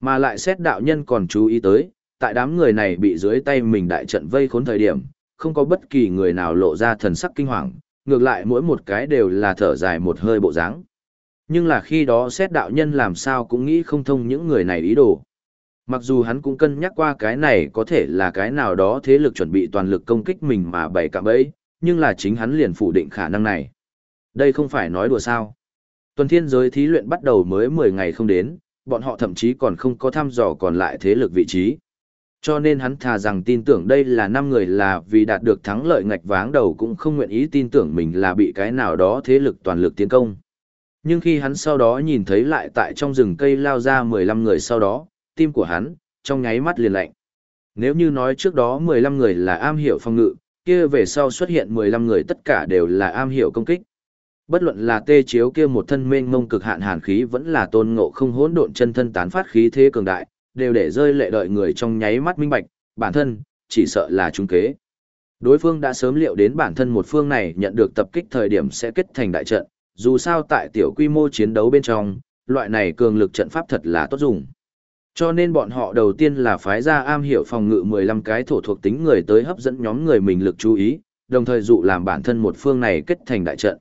Mà lại xét đạo nhân còn chú ý tới, tại đám người này bị dưới tay mình đại trận vây khốn thời điểm, không có bất kỳ người nào lộ ra thần sắc kinh hoàng, ngược lại mỗi một cái đều là thở dài một hơi bộ dáng. Nhưng là khi đó xét đạo nhân làm sao cũng nghĩ không thông những người này ý đồ. Mặc dù hắn cũng cân nhắc qua cái này có thể là cái nào đó thế lực chuẩn bị toàn lực công kích mình mà bày cạm bẫy, nhưng là chính hắn liền phủ định khả năng này. Đây không phải nói đùa sao. Tuần thiên giới thí luyện bắt đầu mới 10 ngày không đến, bọn họ thậm chí còn không có thăm dò còn lại thế lực vị trí. Cho nên hắn thà rằng tin tưởng đây là năm người là vì đạt được thắng lợi ngạch váng đầu cũng không nguyện ý tin tưởng mình là bị cái nào đó thế lực toàn lực tiến công. Nhưng khi hắn sau đó nhìn thấy lại tại trong rừng cây lao ra 15 người sau đó, tim của hắn, trong nháy mắt liền lạnh. Nếu như nói trước đó 15 người là am hiểu phong ngự, kia về sau xuất hiện 15 người tất cả đều là am hiểu công kích. Bất luận là tê chiếu kia một thân mênh mông cực hạn hàn khí vẫn là tôn ngộ không hỗn độn chân thân tán phát khí thế cường đại, đều để rơi lệ đợi người trong nháy mắt minh bạch, bản thân, chỉ sợ là trung kế. Đối phương đã sớm liệu đến bản thân một phương này nhận được tập kích thời điểm sẽ kết thành đại trận, dù sao tại tiểu quy mô chiến đấu bên trong, loại này cường lực trận pháp thật là tốt dùng. Cho nên bọn họ đầu tiên là phái ra am hiểu phòng ngự 15 cái thổ thuộc tính người tới hấp dẫn nhóm người mình lực chú ý, đồng thời dụ làm bản thân một phương này kết thành đại trận.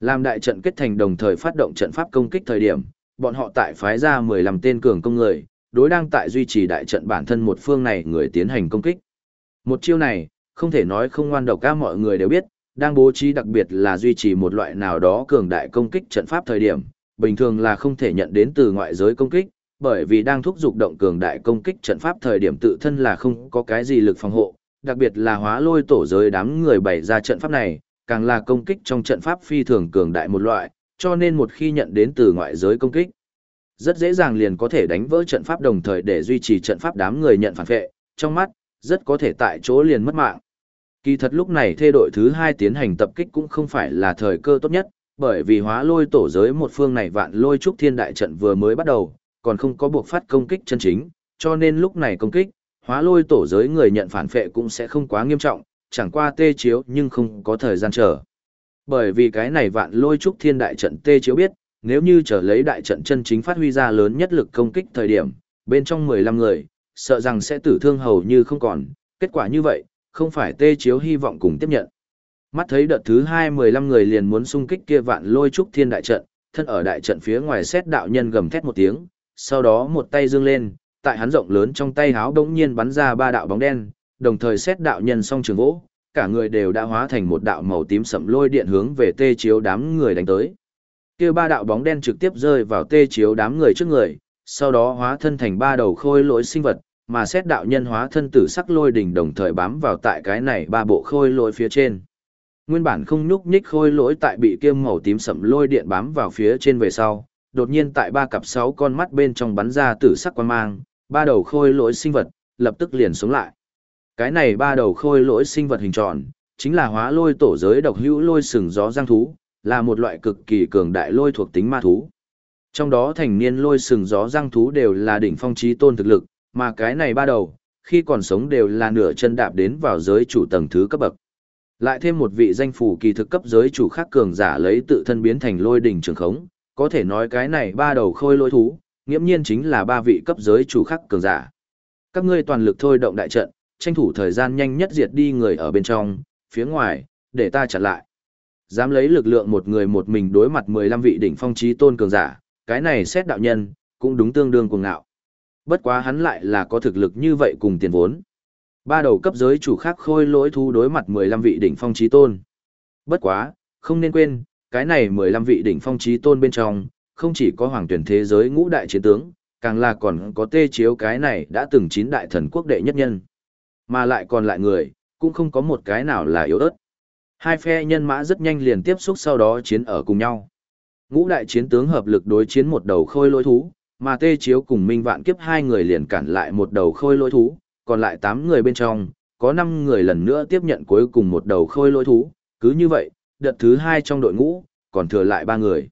Làm đại trận kết thành đồng thời phát động trận pháp công kích thời điểm, bọn họ tại phái ra 15 tên cường công người, đối đang tại duy trì đại trận bản thân một phương này người tiến hành công kích. Một chiêu này, không thể nói không ngoan độc ca mọi người đều biết, đang bố trí đặc biệt là duy trì một loại nào đó cường đại công kích trận pháp thời điểm, bình thường là không thể nhận đến từ ngoại giới công kích, bởi vì đang thúc dục động cường đại công kích trận pháp thời điểm tự thân là không có cái gì lực phòng hộ, đặc biệt là hóa lôi tổ giới đám người bày ra trận pháp này, càng là công kích trong trận pháp phi thường cường đại một loại, cho nên một khi nhận đến từ ngoại giới công kích, rất dễ dàng liền có thể đánh vỡ trận pháp đồng thời để duy trì trận pháp đám người nhận phản vệ, trong mắt, rất có thể tại chỗ liền mất mạng. Kỳ thật lúc này thê đội thứ hai tiến hành tập kích cũng không phải là thời cơ tốt nhất, bởi vì hóa lôi tổ giới một phương này vạn lôi trúc thiên đại trận vừa mới bắt đầu, còn không có buộc phát công kích chân chính, cho nên lúc này công kích, hóa lôi tổ giới người nhận phản phệ cũng sẽ không quá nghiêm trọng, chẳng qua tê chiếu nhưng không có thời gian chờ. Bởi vì cái này vạn lôi trúc thiên đại trận tê chiếu biết, nếu như trở lấy đại trận chân chính phát huy ra lớn nhất lực công kích thời điểm, bên trong 15 người, sợ rằng sẽ tử thương hầu như không còn, kết quả như vậy, không phải tê chiếu hy vọng cùng tiếp nhận. Mắt thấy đợt thứ 2 15 người liền muốn xung kích kia vạn lôi trúc thiên đại trận, thân ở đại trận phía ngoài xét đạo nhân gầm thét một tiếng, sau đó một tay dương lên, tại hắn rộng lớn trong tay háo đống nhiên bắn ra ba đạo bóng đen, đồng thời xét đạo nhân song trường vỗ, cả người đều đã hóa thành một đạo màu tím sẫm lôi điện hướng về tê chiếu đám người đánh tới. Kia ba đạo bóng đen trực tiếp rơi vào tê chiếu đám người trước người, sau đó hóa thân thành ba đầu khôi lỗi sinh vật, mà xét đạo nhân hóa thân tử sắc lôi đỉnh đồng thời bám vào tại cái này ba bộ khôi lỗi phía trên. Nguyên bản không nhúc nhích khôi lỗi tại bị kiêm màu tím sẫm lôi điện bám vào phía trên về sau, đột nhiên tại ba cặp sáu con mắt bên trong bắn ra tử sắc quan mang, ba đầu khôi lỗi sinh vật, lập tức liền sống lại. Cái này ba đầu khôi lỗi sinh vật hình tròn, chính là hóa lôi tổ giới độc hữu lôi sừng gió giang thú, là một loại cực kỳ cường đại lôi thuộc tính ma thú. Trong đó thành niên lôi sừng gió giang thú đều là đỉnh phong trí tôn thực lực, mà cái này ba đầu, khi còn sống đều là nửa chân đạp đến vào giới chủ tầng thứ cấp bậc. Lại thêm một vị danh phủ kỳ thực cấp giới chủ khác cường giả lấy tự thân biến thành lôi đỉnh trường khống, có thể nói cái này ba đầu khôi lôi thú, nghiễm nhiên chính là ba vị cấp giới chủ khác cường giả. Các ngươi toàn lực thôi động đại trận, tranh thủ thời gian nhanh nhất diệt đi người ở bên trong, phía ngoài, để ta chặn lại. Dám lấy lực lượng một người một mình đối mặt 15 vị đỉnh phong trí tôn cường giả, cái này xét đạo nhân, cũng đúng tương đương cuồng ngạo. Bất quá hắn lại là có thực lực như vậy cùng tiền vốn. Ba đầu cấp giới chủ khác khôi lỗi thu đối mặt 15 vị đỉnh phong trí tôn. Bất quá, không nên quên, cái này 15 vị đỉnh phong trí tôn bên trong, không chỉ có hoàng tuyển thế giới ngũ đại chiến tướng, càng là còn có tê chiếu cái này đã từng chín đại thần quốc đệ nhất nhân. Mà lại còn lại người, cũng không có một cái nào là yếu ớt. Hai phe nhân mã rất nhanh liền tiếp xúc sau đó chiến ở cùng nhau. Ngũ đại chiến tướng hợp lực đối chiến một đầu khôi lỗi thú, mà tê chiếu cùng minh vạn kiếp hai người liền cản lại một đầu khôi lỗi thú, còn lại tám người bên trong, có năm người lần nữa tiếp nhận cuối cùng một đầu khôi lỗi thú, cứ như vậy, đợt thứ hai trong đội ngũ, còn thừa lại ba người.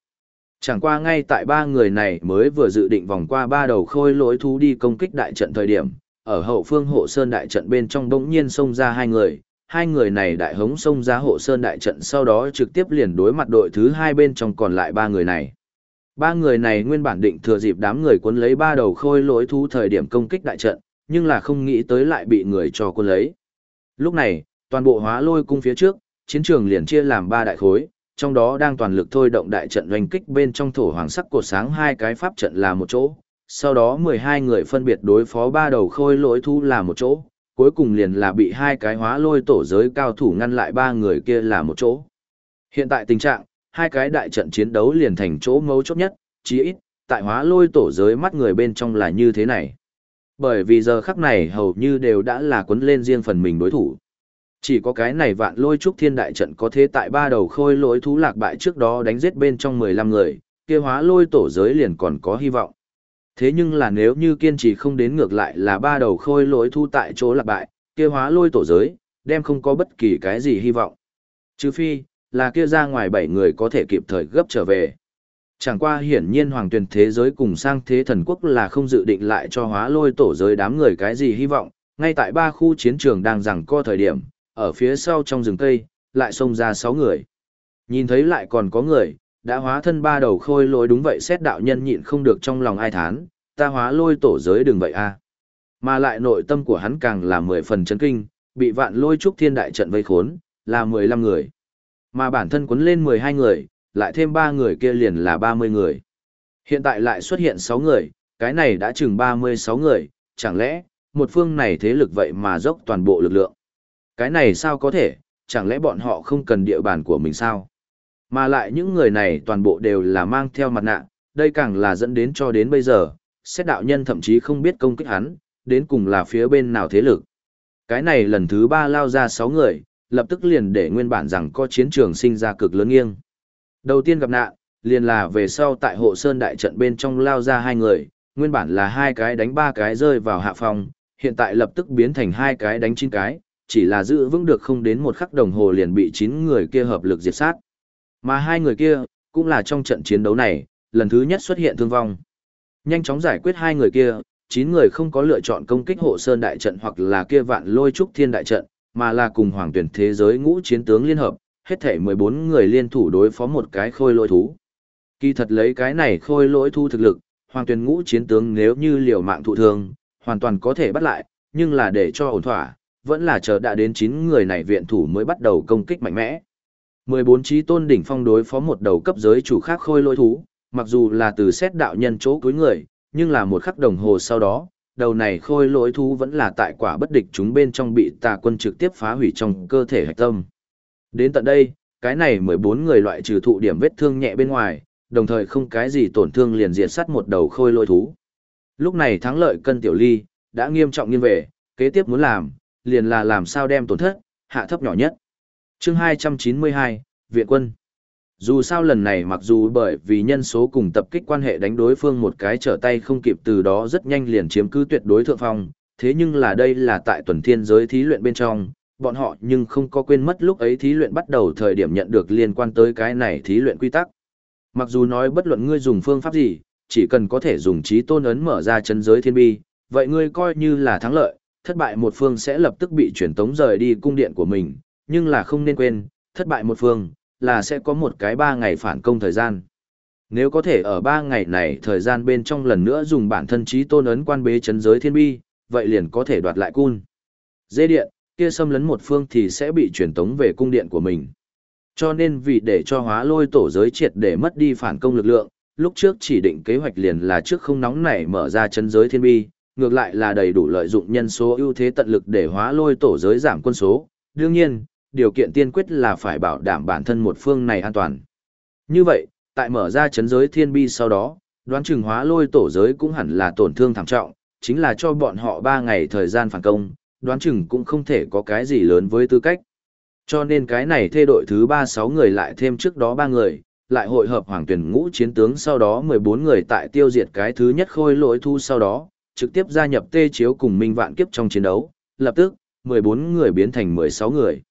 Chẳng qua ngay tại ba người này mới vừa dự định vòng qua ba đầu khôi lỗi thú đi công kích đại trận thời điểm, ở hậu phương hộ sơn đại trận bên trong bỗng nhiên xông ra hai người, hai người này đại hống xông ra hộ sơn đại trận sau đó trực tiếp liền đối mặt đội thứ hai bên trong còn lại ba người này. Ba người này nguyên bản định thừa dịp đám người cuốn lấy ba đầu khôi lỗi thú thời điểm công kích đại trận, nhưng là không nghĩ tới lại bị người cho cuốn lấy. Lúc này, toàn bộ hóa lôi cung phía trước, chiến trường liền chia làm ba đại khối, trong đó đang toàn lực thôi động đại trận doanh kích bên trong thổ hoàng sắc cột sáng hai cái pháp trận là một chỗ, sau đó 12 người phân biệt đối phó ba đầu khôi lỗi thú là một chỗ, cuối cùng liền là bị hai cái hóa lôi tổ giới cao thủ ngăn lại ba người kia là một chỗ. Hiện tại tình trạng, hai cái đại trận chiến đấu liền thành chỗ mấu chốt nhất, chí ít, tại hóa lôi tổ giới mắt người bên trong là như thế này. Bởi vì giờ khắc này hầu như đều đã là quấn lên riêng phần mình đối thủ. Chỉ có cái này vạn lôi trúc thiên đại trận có thế tại ba đầu khôi lỗi thú lạc bại trước đó đánh giết bên trong 15 người, kia hóa lôi tổ giới liền còn có hy vọng. Thế nhưng là nếu như kiên trì không đến ngược lại là ba đầu khôi lỗi thu tại chỗ lạc bại, kia hóa lôi tổ giới, đem không có bất kỳ cái gì hy vọng. Trừ phi, là kia ra ngoài bảy người có thể kịp thời gấp trở về. Chẳng qua hiển nhiên hoàng tuyển thế giới cùng sang thế thần quốc là không dự định lại cho hóa lôi tổ giới đám người cái gì hy vọng, ngay tại ba khu chiến trường đang rằng co thời điểm, ở phía sau trong rừng cây, lại xông ra sáu người. Nhìn thấy lại còn có người, đã hóa thân ba đầu khôi lỗi đúng vậy xét đạo nhân nhịn không được trong lòng ai thán, ta hóa lôi tổ giới đừng vậy a à. Mà lại nội tâm của hắn càng là mười phần chấn kinh, bị vạn lôi trúc thiên đại trận vây khốn, là mười lăm người. Mà bản thân quấn lên mười hai người, lại thêm ba người kia liền là ba mươi người. Hiện tại lại xuất hiện sáu người, cái này đã chừng ba mươi sáu người, chẳng lẽ, một phương này thế lực vậy mà dốc toàn bộ lực lượng. Cái này sao có thể, chẳng lẽ bọn họ không cần địa bàn của mình sao? Mà lại những người này toàn bộ đều là mang theo mặt nạ, đây càng là dẫn đến cho đến bây giờ, xét đạo nhân thậm chí không biết công kích hắn, đến cùng là phía bên nào thế lực. Cái này lần thứ ba lao ra sáu người, lập tức liền để nguyên bản rằng có chiến trường sinh ra cực lớn nghiêng. Đầu tiên gặp nạn, liền là về sau tại hộ sơn đại trận bên trong lao ra hai người, nguyên bản là hai cái đánh ba cái rơi vào hạ phòng, hiện tại lập tức biến thành hai cái đánh chín cái, chỉ là giữ vững được không đến một khắc đồng hồ liền bị chín người kia hợp lực diệt sát. Mà hai người kia, cũng là trong trận chiến đấu này, lần thứ nhất xuất hiện thương vong. Nhanh chóng giải quyết hai người kia, chín người không có lựa chọn công kích hộ sơn đại trận hoặc là kia vạn lôi trúc thiên đại trận, mà là cùng hoàng tuyển thế giới ngũ chiến tướng liên hợp, hết thể 14 người liên thủ đối phó một cái khôi lỗi thú. Kỳ thật lấy cái này khôi lỗi thu thực lực, hoàng tuyển ngũ chiến tướng nếu như liều mạng thụ thương, hoàn toàn có thể bắt lại, nhưng là để cho ổn thỏa, vẫn là chờ đã đến 9 người này viện thủ mới bắt đầu công kích mạnh mẽ. 14 trí tôn đỉnh phong đối phó một đầu cấp giới chủ khác khôi lỗi thú, mặc dù là từ xét đạo nhân chỗ cuối người, nhưng là một khắc đồng hồ sau đó, đầu này khôi lỗi thú vẫn là tại quả bất địch chúng bên trong bị tà quân trực tiếp phá hủy trong cơ thể hạch tâm. Đến tận đây, cái này 14 người loại trừ thụ điểm vết thương nhẹ bên ngoài, đồng thời không cái gì tổn thương liền diệt sát một đầu khôi lỗi thú. Lúc này thắng lợi cân tiểu ly, đã nghiêm trọng nghiêng về, kế tiếp muốn làm, liền là làm sao đem tổn thất, hạ thấp nhỏ nhất. chương 292, Viện quân. Dù sao lần này mặc dù bởi vì nhân số cùng tập kích quan hệ đánh đối phương một cái trở tay không kịp từ đó rất nhanh liền chiếm cứ tuyệt đối thượng phong, thế nhưng là đây là tại tuần thiên giới thí luyện bên trong, bọn họ nhưng không có quên mất lúc ấy thí luyện bắt đầu thời điểm nhận được liên quan tới cái này thí luyện quy tắc. Mặc dù nói bất luận ngươi dùng phương pháp gì, chỉ cần có thể dùng trí tôn ấn mở ra chân giới thiên bi, vậy ngươi coi như là thắng lợi, thất bại một phương sẽ lập tức bị chuyển tống rời đi cung điện của mình, nhưng là không nên quên, thất bại một phương, là sẽ có một cái ba ngày phản công thời gian. Nếu có thể ở ba ngày này thời gian bên trong lần nữa dùng bản thân trí tôn ấn quan bế chấn giới thiên bi, vậy liền có thể đoạt lại cun. Dê điện, kia xâm lấn một phương thì sẽ bị truyền tống về cung điện của mình. Cho nên vì để cho hóa lôi tổ giới triệt để mất đi phản công lực lượng, lúc trước chỉ định kế hoạch liền là trước không nóng nảy mở ra chân giới thiên bi, ngược lại là đầy đủ lợi dụng nhân số ưu thế tận lực để hóa lôi tổ giới giảm quân số. Đương nhiên, điều kiện tiên quyết là phải bảo đảm bản thân một phương này an toàn. Như vậy, tại mở ra chấn giới thiên bi sau đó, đoán chừng hóa lôi tổ giới cũng hẳn là tổn thương thảm trọng, chính là cho bọn họ 3 ngày thời gian phản công, đoán chừng cũng không thể có cái gì lớn với tư cách. Cho nên cái này thê đội thứ 36 người lại thêm trước đó 3 người, lại hội hợp hoàng tuyển ngũ chiến tướng sau đó 14 người tại tiêu diệt cái thứ nhất khôi lỗi thu sau đó, trực tiếp gia nhập tê chiếu cùng minh vạn kiếp trong chiến đấu, lập tức, 14 người biến thành 16 người.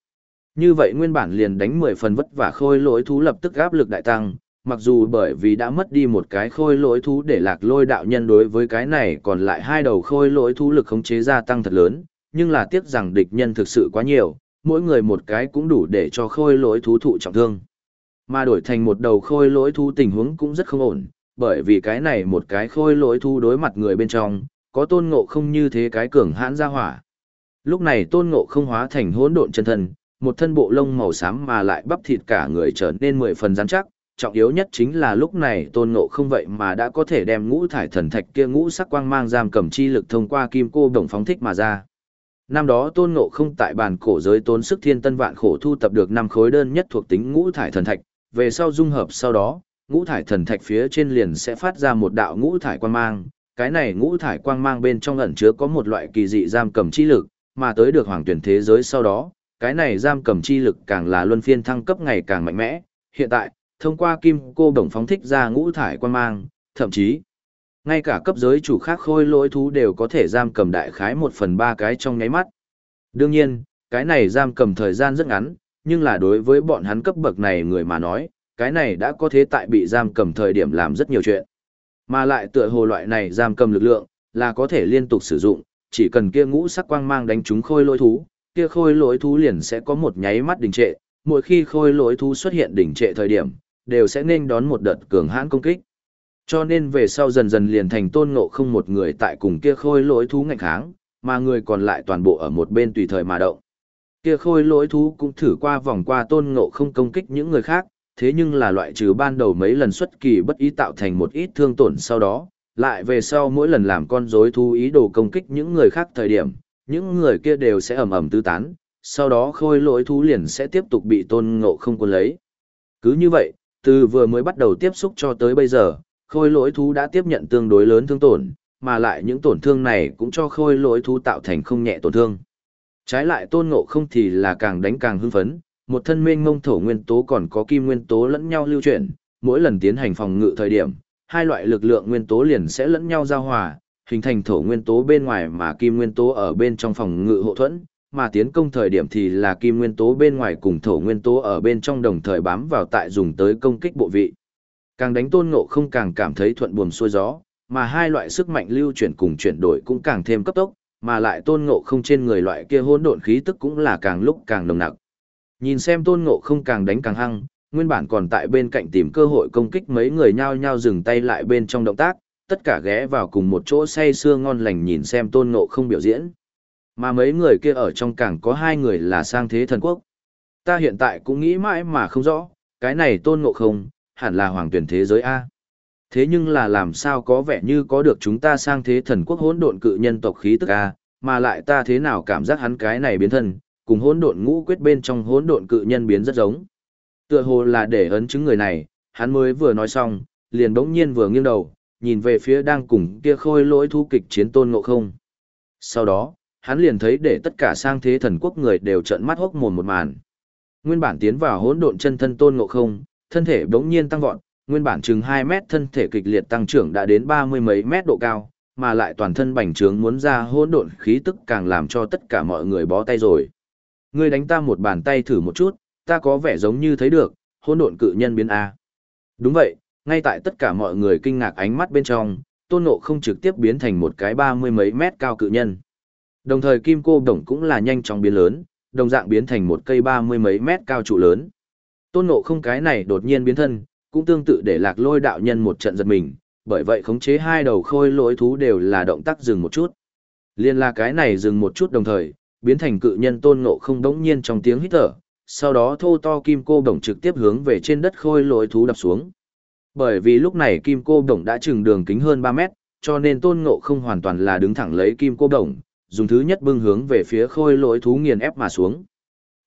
Như vậy nguyên bản liền đánh 10 phần vất vả khôi lỗi thú lập tức áp lực đại tăng, mặc dù bởi vì đã mất đi một cái khôi lỗi thú để lạc lôi đạo nhân đối với cái này còn lại hai đầu khôi lỗi thú lực khống chế gia tăng thật lớn, nhưng là tiếc rằng địch nhân thực sự quá nhiều, mỗi người một cái cũng đủ để cho khôi lỗi thú thụ trọng thương. Mà đổi thành một đầu khôi lỗi thú tình huống cũng rất không ổn, bởi vì cái này một cái khôi lỗi thú đối mặt người bên trong, có tôn ngộ không như thế cái cường hãn ra hỏa. Lúc này tôn ngộ không hóa thành hỗn độn chân thân, một thân bộ lông màu xám mà lại bắp thịt cả người trở nên mười phần rắn chắc, trọng yếu nhất chính là lúc này tôn ngộ không vậy mà đã có thể đem ngũ thải thần thạch kia ngũ sắc quang mang giam cầm chi lực thông qua kim cô đồng phóng thích mà ra. Năm đó tôn ngộ không tại bàn cổ giới tốn sức thiên tân vạn khổ thu tập được năm khối đơn nhất thuộc tính ngũ thải thần thạch, về sau dung hợp sau đó, ngũ thải thần thạch phía trên liền sẽ phát ra một đạo ngũ thải quang mang, cái này ngũ thải quang mang bên trong ẩn chứa có một loại kỳ dị giam cầm chi lực, mà tới được hoàng tuyển thế giới sau đó, cái này giam cầm chi lực càng là luân phiên thăng cấp ngày càng mạnh mẽ, hiện tại, thông qua kim cô đồng phóng thích ra ngũ thải quang mang, thậm chí, ngay cả cấp giới chủ khác khôi lỗi thú đều có thể giam cầm đại khái một phần ba cái trong nháy mắt. Đương nhiên, cái này giam cầm thời gian rất ngắn, nhưng là đối với bọn hắn cấp bậc này người mà nói, cái này đã có thế tại bị giam cầm thời điểm làm rất nhiều chuyện. Mà lại tựa hồ loại này giam cầm lực lượng, là có thể liên tục sử dụng, chỉ cần kia ngũ sắc quang mang đánh trúng khôi lỗi thú, kia khôi lỗi thú liền sẽ có một nháy mắt đình trệ, mỗi khi khôi lỗi thú xuất hiện đình trệ thời điểm, đều sẽ nên đón một đợt cường hãn công kích. Cho nên về sau dần dần liền thành tôn ngộ không một người tại cùng kia khôi lỗi thú ngạnh kháng, mà người còn lại toàn bộ ở một bên tùy thời mà động. Kia khôi lỗi thú cũng thử qua vòng qua tôn ngộ không công kích những người khác, thế nhưng là loại trừ ban đầu mấy lần xuất kỳ bất ý tạo thành một ít thương tổn sau đó, lại về sau mỗi lần làm con rối thú ý đồ công kích những người khác thời điểm, những người kia đều sẽ ầm ầm tứ tán, sau đó khôi lỗi thú liền sẽ tiếp tục bị tôn ngộ không quân lấy. Cứ như vậy, từ vừa mới bắt đầu tiếp xúc cho tới bây giờ, khôi lỗi thú đã tiếp nhận tương đối lớn thương tổn, mà lại những tổn thương này cũng cho khôi lỗi thú tạo thành không nhẹ tổn thương. Trái lại tôn ngộ không thì là càng đánh càng hưng phấn, một thân mênh ngông thổ nguyên tố còn có kim nguyên tố lẫn nhau lưu chuyển, mỗi lần tiến hành phòng ngự thời điểm, hai loại lực lượng nguyên tố liền sẽ lẫn nhau giao hòa, hình thành thổ nguyên tố bên ngoài mà kim nguyên tố ở bên trong phòng ngự hộ thuẫn, mà tiến công thời điểm thì là kim nguyên tố bên ngoài cùng thổ nguyên tố ở bên trong đồng thời bám vào tại dùng tới công kích bộ vị. Càng đánh tôn ngộ không càng cảm thấy thuận buồm xuôi gió, mà hai loại sức mạnh lưu chuyển cùng chuyển đổi cũng càng thêm cấp tốc, mà lại tôn ngộ không trên người loại kia hỗn độn khí tức cũng là càng lúc càng nồng nặc. Nhìn xem tôn ngộ không càng đánh càng hăng, nguyên bản còn tại bên cạnh tìm cơ hội công kích mấy người nhao nhao dừng tay lại bên trong động tác, tất cả ghé vào cùng một chỗ say sưa ngon lành nhìn xem tôn ngộ không biểu diễn. Mà mấy người kia ở trong cảng có hai người là sang thế thần quốc. Ta hiện tại cũng nghĩ mãi mà không rõ, cái này tôn ngộ không, hẳn là hoàng tuyển thế giới A. Thế nhưng là làm sao có vẻ như có được chúng ta sang thế thần quốc hỗn độn cự nhân tộc khí tức A, mà lại ta thế nào cảm giác hắn cái này biến thân, cùng hỗn độn ngũ quyết bên trong hỗn độn cự nhân biến rất giống. Tựa hồ là để ấn chứng người này, hắn mới vừa nói xong, liền bỗng nhiên vừa nghiêng đầu, nhìn về phía đang cùng kia khôi lỗi thu kịch chiến tôn ngộ không. Sau đó, hắn liền thấy để tất cả sang thế thần quốc người đều trợn mắt hốc mồm một màn. Nguyên bản tiến vào hỗn độn chân thân tôn ngộ không, thân thể bỗng nhiên tăng vọt, nguyên bản chừng 2 mét thân thể kịch liệt tăng trưởng đã đến 30 mấy mét độ cao, mà lại toàn thân bành trướng muốn ra hỗn độn khí tức càng làm cho tất cả mọi người bó tay rồi. Ngươi đánh ta một bàn tay thử một chút, ta có vẻ giống như thấy được, hỗn độn cự nhân biến A. Đúng vậy, ngay tại tất cả mọi người kinh ngạc ánh mắt bên trong, tôn ngộ không trực tiếp biến thành một cái ba mươi mấy mét cao cự nhân. Đồng thời kim cô đồng cũng là nhanh chóng biến lớn, đồng dạng biến thành một cây ba mươi mấy mét cao trụ lớn. Tôn ngộ không cái này đột nhiên biến thân, cũng tương tự để lạc lôi đạo nhân một trận giật mình, bởi vậy khống chế hai đầu khôi lỗi thú đều là động tác dừng một chút. Liên là cái này dừng một chút đồng thời, biến thành cự nhân tôn ngộ không đống nhiên trong tiếng hít thở, sau đó thô to kim cô đồng trực tiếp hướng về trên đất khôi lỗi thú đập xuống. Bởi vì lúc này kim cô đồng đã chừng đường kính hơn 3 mét, cho nên tôn ngộ không hoàn toàn là đứng thẳng lấy kim cô đồng, dùng thứ nhất bưng hướng về phía khôi lỗi thú nghiền ép mà xuống.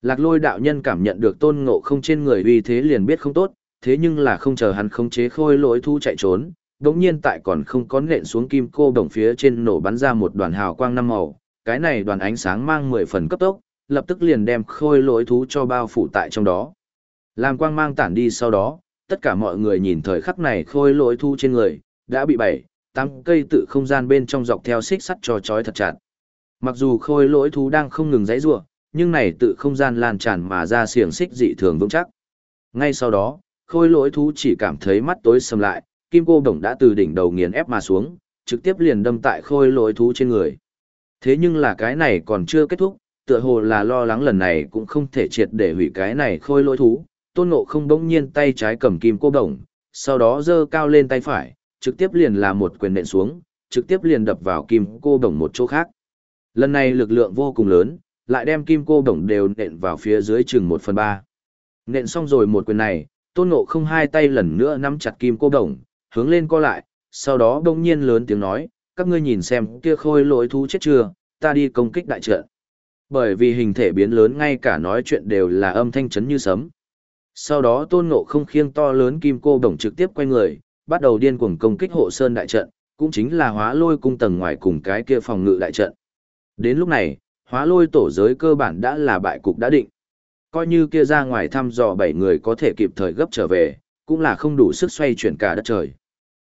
Lạc lôi đạo nhân cảm nhận được tôn ngộ không trên người uy thế liền biết không tốt, thế nhưng là không chờ hắn khống chế khôi lỗi thú chạy trốn, đống nhiên tại còn không có nện xuống kim cô đồng phía trên nổ bắn ra một đoàn hào quang năm màu, cái này đoàn ánh sáng mang 10 phần cấp tốc, lập tức liền đem khôi lỗi thú cho bao phủ tại trong đó. Làm quang mang tản đi sau đó, tất cả mọi người nhìn thời khắc này khôi lỗi thú trên người, đã bị bảy, tám cây tự không gian bên trong dọc theo xích sắt cho trói thật chặt. Mặc dù khôi lỗi thú đang không ngừng giãy giụa, nhưng này tự không gian lan tràn mà ra xiềng xích dị thường vững chắc. Ngay sau đó, khôi lỗi thú chỉ cảm thấy mắt tối sầm lại, kim cô đồng đã từ đỉnh đầu nghiền ép mà xuống, trực tiếp liền đâm tại khôi lỗi thú trên người. Thế nhưng là cái này còn chưa kết thúc, tựa hồ là lo lắng lần này cũng không thể triệt để hủy cái này khôi lỗi thú, tôn ngộ không bỗng nhiên tay trái cầm kim cô đồng, sau đó giơ cao lên tay phải, trực tiếp liền là một quyền nện xuống, trực tiếp liền đập vào kim cô đồng một chỗ khác. Lần này lực lượng vô cùng lớn, lại đem kim cô đồng đều nện vào phía dưới chừng một phần ba. Nện xong rồi một quyền này, tôn ngộ không hai tay lần nữa nắm chặt kim cô đồng, hướng lên co lại, sau đó đông nhiên lớn tiếng nói, các ngươi nhìn xem kia khôi lỗi thú chết chưa, ta đi công kích đại trận. Bởi vì hình thể biến lớn ngay cả nói chuyện đều là âm thanh chấn như sấm. Sau đó tôn ngộ không khiêng to lớn kim cô đồng trực tiếp quay người, bắt đầu điên cuồng công kích hộ sơn đại trận, cũng chính là hóa lôi cung tầng ngoài cùng cái kia phòng ngự đại trận. Đến lúc này, hóa lôi tổ giới cơ bản đã là bại cục đã định. Coi như kia ra ngoài thăm dò bảy người có thể kịp thời gấp trở về, cũng là không đủ sức xoay chuyển cả đất trời.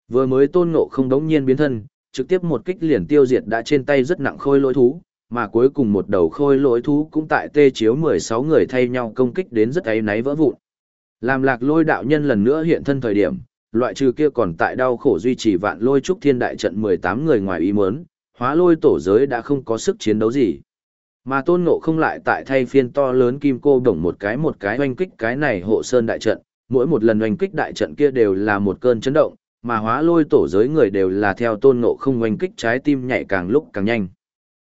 Vừa mới tôn ngộ không đống nhiên biến thân, trực tiếp một kích liền tiêu diệt đã trên tay rất nặng khôi lỗi thú, mà cuối cùng một đầu khôi lỗi thú cũng tại tê chiếu 16 người thay nhau công kích đến rất ấy náy vỡ vụn. Làm lạc lôi đạo nhân lần nữa hiện thân thời điểm, loại trừ kia còn tại đau khổ duy trì vạn lôi trúc thiên đại trận 18 người ngoài ý muốn, hóa lôi tổ giới đã không có sức chiến đấu gì. Mà tôn ngộ không lại tại thay phiên to lớn kim cô đồng một cái một cái oanh kích cái này hộ sơn đại trận, mỗi một lần oanh kích đại trận kia đều là một cơn chấn động, mà hóa lôi tổ giới người đều là theo tôn ngộ không oanh kích trái tim nhảy càng lúc càng nhanh.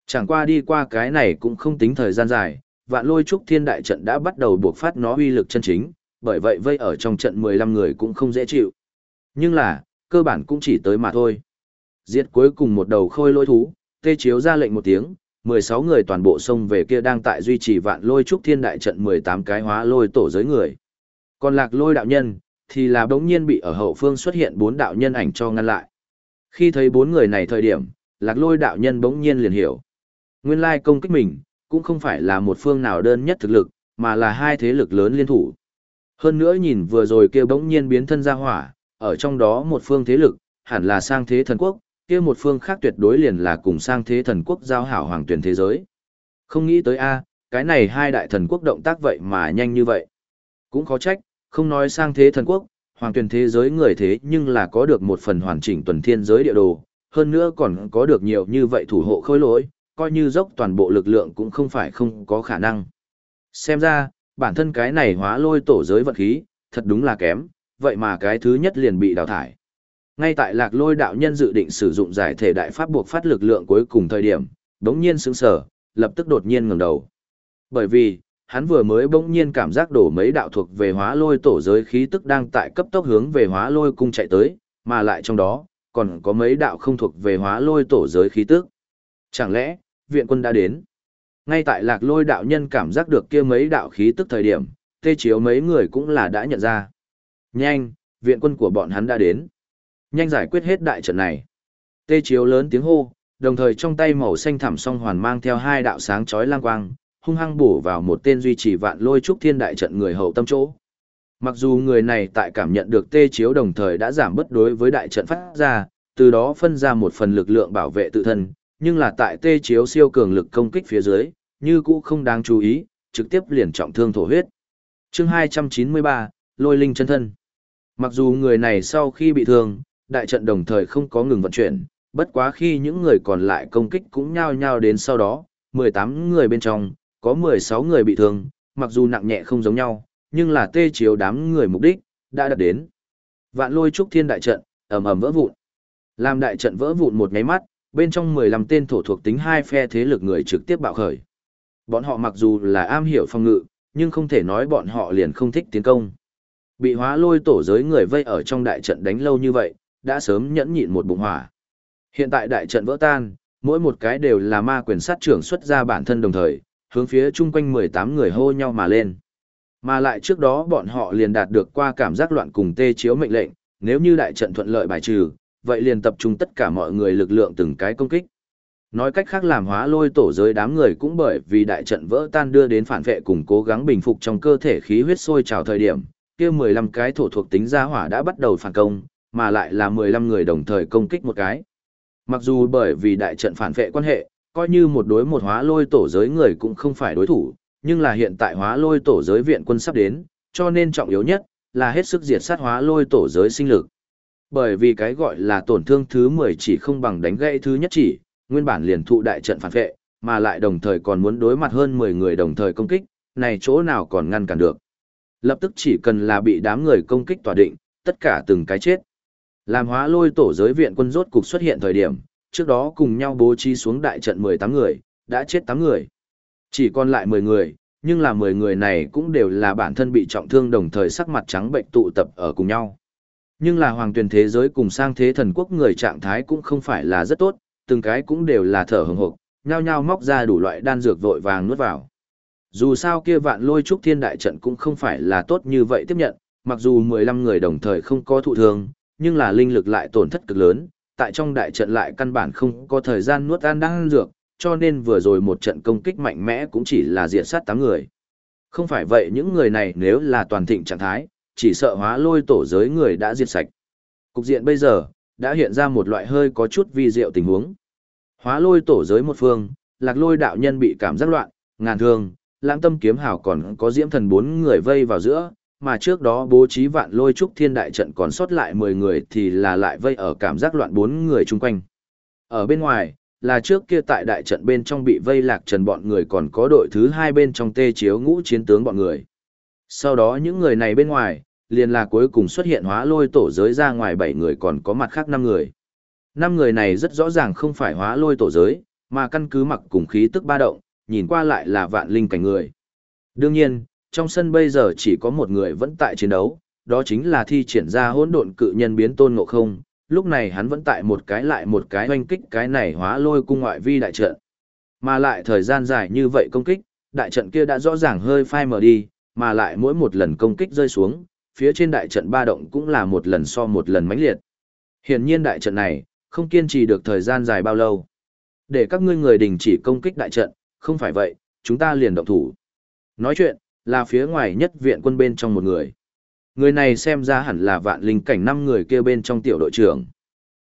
Chẳng qua đi qua cái này cũng không tính thời gian dài, vạn lôi trúc thiên đại trận đã bắt đầu buộc phát nó uy lực chân chính, bởi vậy vây ở trong trận 15 người cũng không dễ chịu. Nhưng là, cơ bản cũng chỉ tới mà thôi. Giết cuối cùng một đầu khôi lôi thú, tê chiếu ra lệnh một tiếng, 16 người toàn bộ xông về kia đang tại duy trì vạn lôi trúc thiên đại trận 18 cái hóa lôi tổ giới người. Còn lạc lôi đạo nhân, thì là đống nhiên bị ở hậu phương xuất hiện bốn đạo nhân ảnh cho ngăn lại. Khi thấy bốn người này thời điểm, lạc lôi đạo nhân bỗng nhiên liền hiểu. Nguyên lai công kích mình, cũng không phải là một phương nào đơn nhất thực lực, mà là hai thế lực lớn liên thủ. Hơn nữa nhìn vừa rồi kia bỗng nhiên biến thân ra hỏa, ở trong đó một phương thế lực, hẳn là sang thế thần quốc, kia một phương khác tuyệt đối liền là cùng sang thế thần quốc giao hảo hoàng tuyển thế giới. Không nghĩ tới a, cái này hai đại thần quốc động tác vậy mà nhanh như vậy. Cũng khó trách, không nói sang thế thần quốc, hoàng tuyển thế giới người thế nhưng là có được một phần hoàn chỉnh tuần thiên giới địa đồ, hơn nữa còn có được nhiều như vậy thủ hộ khôi lỗi, coi như dốc toàn bộ lực lượng cũng không phải không có khả năng. Xem ra, bản thân cái này hóa lôi tổ giới vật khí, thật đúng là kém, vậy mà cái thứ nhất liền bị đào thải. Ngay tại lạc lôi đạo nhân dự định sử dụng giải thể đại pháp buộc phát lực lượng cuối cùng thời điểm, đống nhiên sững sở, lập tức đột nhiên ngẩng đầu. Bởi vì, hắn vừa mới bỗng nhiên cảm giác đổ mấy đạo thuộc về hóa lôi tổ giới khí tức đang tại cấp tốc hướng về hóa lôi cung chạy tới, mà lại trong đó, còn có mấy đạo không thuộc về hóa lôi tổ giới khí tức. Chẳng lẽ, viện quân đã đến? Ngay tại lạc lôi đạo nhân cảm giác được kia mấy đạo khí tức thời điểm, tê chiếu mấy người cũng là đã nhận ra. Nhanh, viện quân của bọn hắn đã đến. Nhanh giải quyết hết đại trận này. Tê chiếu lớn tiếng hô, đồng thời trong tay màu xanh thẳm song hoàn mang theo hai đạo sáng chói lang quang, hung hăng bổ vào một tên duy trì vạn lôi trúc thiên đại trận người hậu tâm chỗ. Mặc dù người này tại cảm nhận được tê chiếu đồng thời đã giảm bất đối với đại trận phát ra, từ đó phân ra một phần lực lượng bảo vệ tự thân, nhưng là tại tê chiếu siêu cường lực công kích phía dưới, như cũ không đáng chú ý, trực tiếp liền trọng thương thổ huyết. Chương 293, Lôi linh chân thân. Mặc dù người này sau khi bị thương, đại trận đồng thời không có ngừng vận chuyển, bất quá khi những người còn lại công kích cũng nhao nhao đến sau đó, 18 người bên trong, có 16 người bị thương, mặc dù nặng nhẹ không giống nhau, nhưng là tê chiếu đám người mục đích, đã đạt đến. Vạn lôi trúc thiên đại trận, ầm ầm vỡ vụn. Làm đại trận vỡ vụn một nháy mắt, bên trong 15 tên thổ thuộc tính hai phe thế lực người trực tiếp bạo khởi. Bọn họ mặc dù là am hiểu phòng ngự, nhưng không thể nói bọn họ liền không thích tiến công. Bị hóa lôi tổ giới người vây ở trong đại trận đánh lâu như vậy, đã sớm nhẫn nhịn một bụng hỏa. Hiện tại đại trận vỡ tan, mỗi một cái đều là ma quyền sát trưởng xuất ra bản thân đồng thời, hướng phía chung quanh 18 người hô nhau mà lên. Mà lại trước đó bọn họ liền đạt được qua cảm giác loạn cùng tê chiếu mệnh lệnh, nếu như đại trận thuận lợi bài trừ, vậy liền tập trung tất cả mọi người lực lượng từng cái công kích. Nói cách khác làm hóa lôi tổ giới đám người cũng bởi vì đại trận vỡ tan đưa đến phản vệ cùng cố gắng bình phục trong cơ thể khí huyết sôi trào thời điểm, kia 15 cái thổ thuộc tính gia hỏa đã bắt đầu phản công, mà lại là 15 người đồng thời công kích một cái. Mặc dù bởi vì đại trận phản vệ quan hệ, coi như một đối một hóa lôi tổ giới người cũng không phải đối thủ, nhưng là hiện tại hóa lôi tổ giới viện quân sắp đến, cho nên trọng yếu nhất là hết sức diệt sát hóa lôi tổ giới sinh lực. Bởi vì cái gọi là tổn thương thứ 10 chỉ không bằng đánh gãy thứ nhất chỉ, nguyên bản liền thụ đại trận phản vệ, mà lại đồng thời còn muốn đối mặt hơn 10 người đồng thời công kích, này chỗ nào còn ngăn cản được. Lập tức chỉ cần là bị đám người công kích tỏa định, tất cả từng cái chết. Làm hóa lôi tổ giới viện quân rốt cục xuất hiện thời điểm, trước đó cùng nhau bố trí xuống đại trận 18 người, đã chết 8 người. Chỉ còn lại 10 người, nhưng là 10 người này cũng đều là bản thân bị trọng thương đồng thời sắc mặt trắng bệnh tụ tập ở cùng nhau. Nhưng là hoàng tuyển thế giới cùng sang thế thần quốc người trạng thái cũng không phải là rất tốt, từng cái cũng đều là thở hừng hực, nhao nhao móc ra đủ loại đan dược vội vàng nuốt vào. Dù sao kia vạn lôi trúc thiên đại trận cũng không phải là tốt như vậy tiếp nhận, mặc dù 15 người đồng thời không có thụ thương, nhưng là linh lực lại tổn thất cực lớn, tại trong đại trận lại căn bản không có thời gian nuốt ăn đan dược, cho nên vừa rồi một trận công kích mạnh mẽ cũng chỉ là diệt sát 8 người. Không phải vậy những người này nếu là toàn thịnh trạng thái, chỉ sợ hóa lôi tổ giới người đã diệt sạch. Cục diện bây giờ, đã hiện ra một loại hơi có chút vi diệu tình huống. Hóa lôi tổ giới một phương, lạc lôi đạo nhân bị cảm giác loạn, ngàn thương, lãng tâm kiếm hào còn có diễm thần bốn người vây vào giữa, mà trước đó bố trí vạn lôi trúc thiên đại trận còn sót lại 10 người thì là lại vây ở cảm giác loạn bốn người chung quanh. Ở bên ngoài, là trước kia tại đại trận bên trong bị vây lạc trần bọn người còn có đội thứ hai bên trong tê chiếu ngũ chiến tướng bọn người. Sau đó những người này bên ngoài, liền là cuối cùng xuất hiện hóa lôi tổ giới ra ngoài 7 người còn có mặt khác 5 người. 5 người này rất rõ ràng không phải hóa lôi tổ giới, mà căn cứ mặc cùng khí tức ba động, nhìn qua lại là vạn linh cảnh người. Đương nhiên, trong sân bây giờ chỉ có một người vẫn tại chiến đấu, đó chính là thi triển ra hỗn độn cự nhân biến tôn ngộ không, lúc này hắn vẫn tại một cái lại một cái oanh kích cái này hóa lôi cung ngoại vi đại trận. Mà lại thời gian dài như vậy công kích, đại trận kia đã rõ ràng hơi phai mờ đi, mà lại mỗi một lần công kích rơi xuống, phía trên đại trận ba động cũng là một lần so một lần mãnh liệt. Hiển nhiên đại trận này, không kiên trì được thời gian dài bao lâu. Để các ngươi người đình chỉ công kích đại trận, không phải vậy, chúng ta liền động thủ. Nói chuyện, là phía ngoài nhất viện quân bên trong một người. Người này xem ra hẳn là vạn linh cảnh năm người kia bên trong tiểu đội trưởng.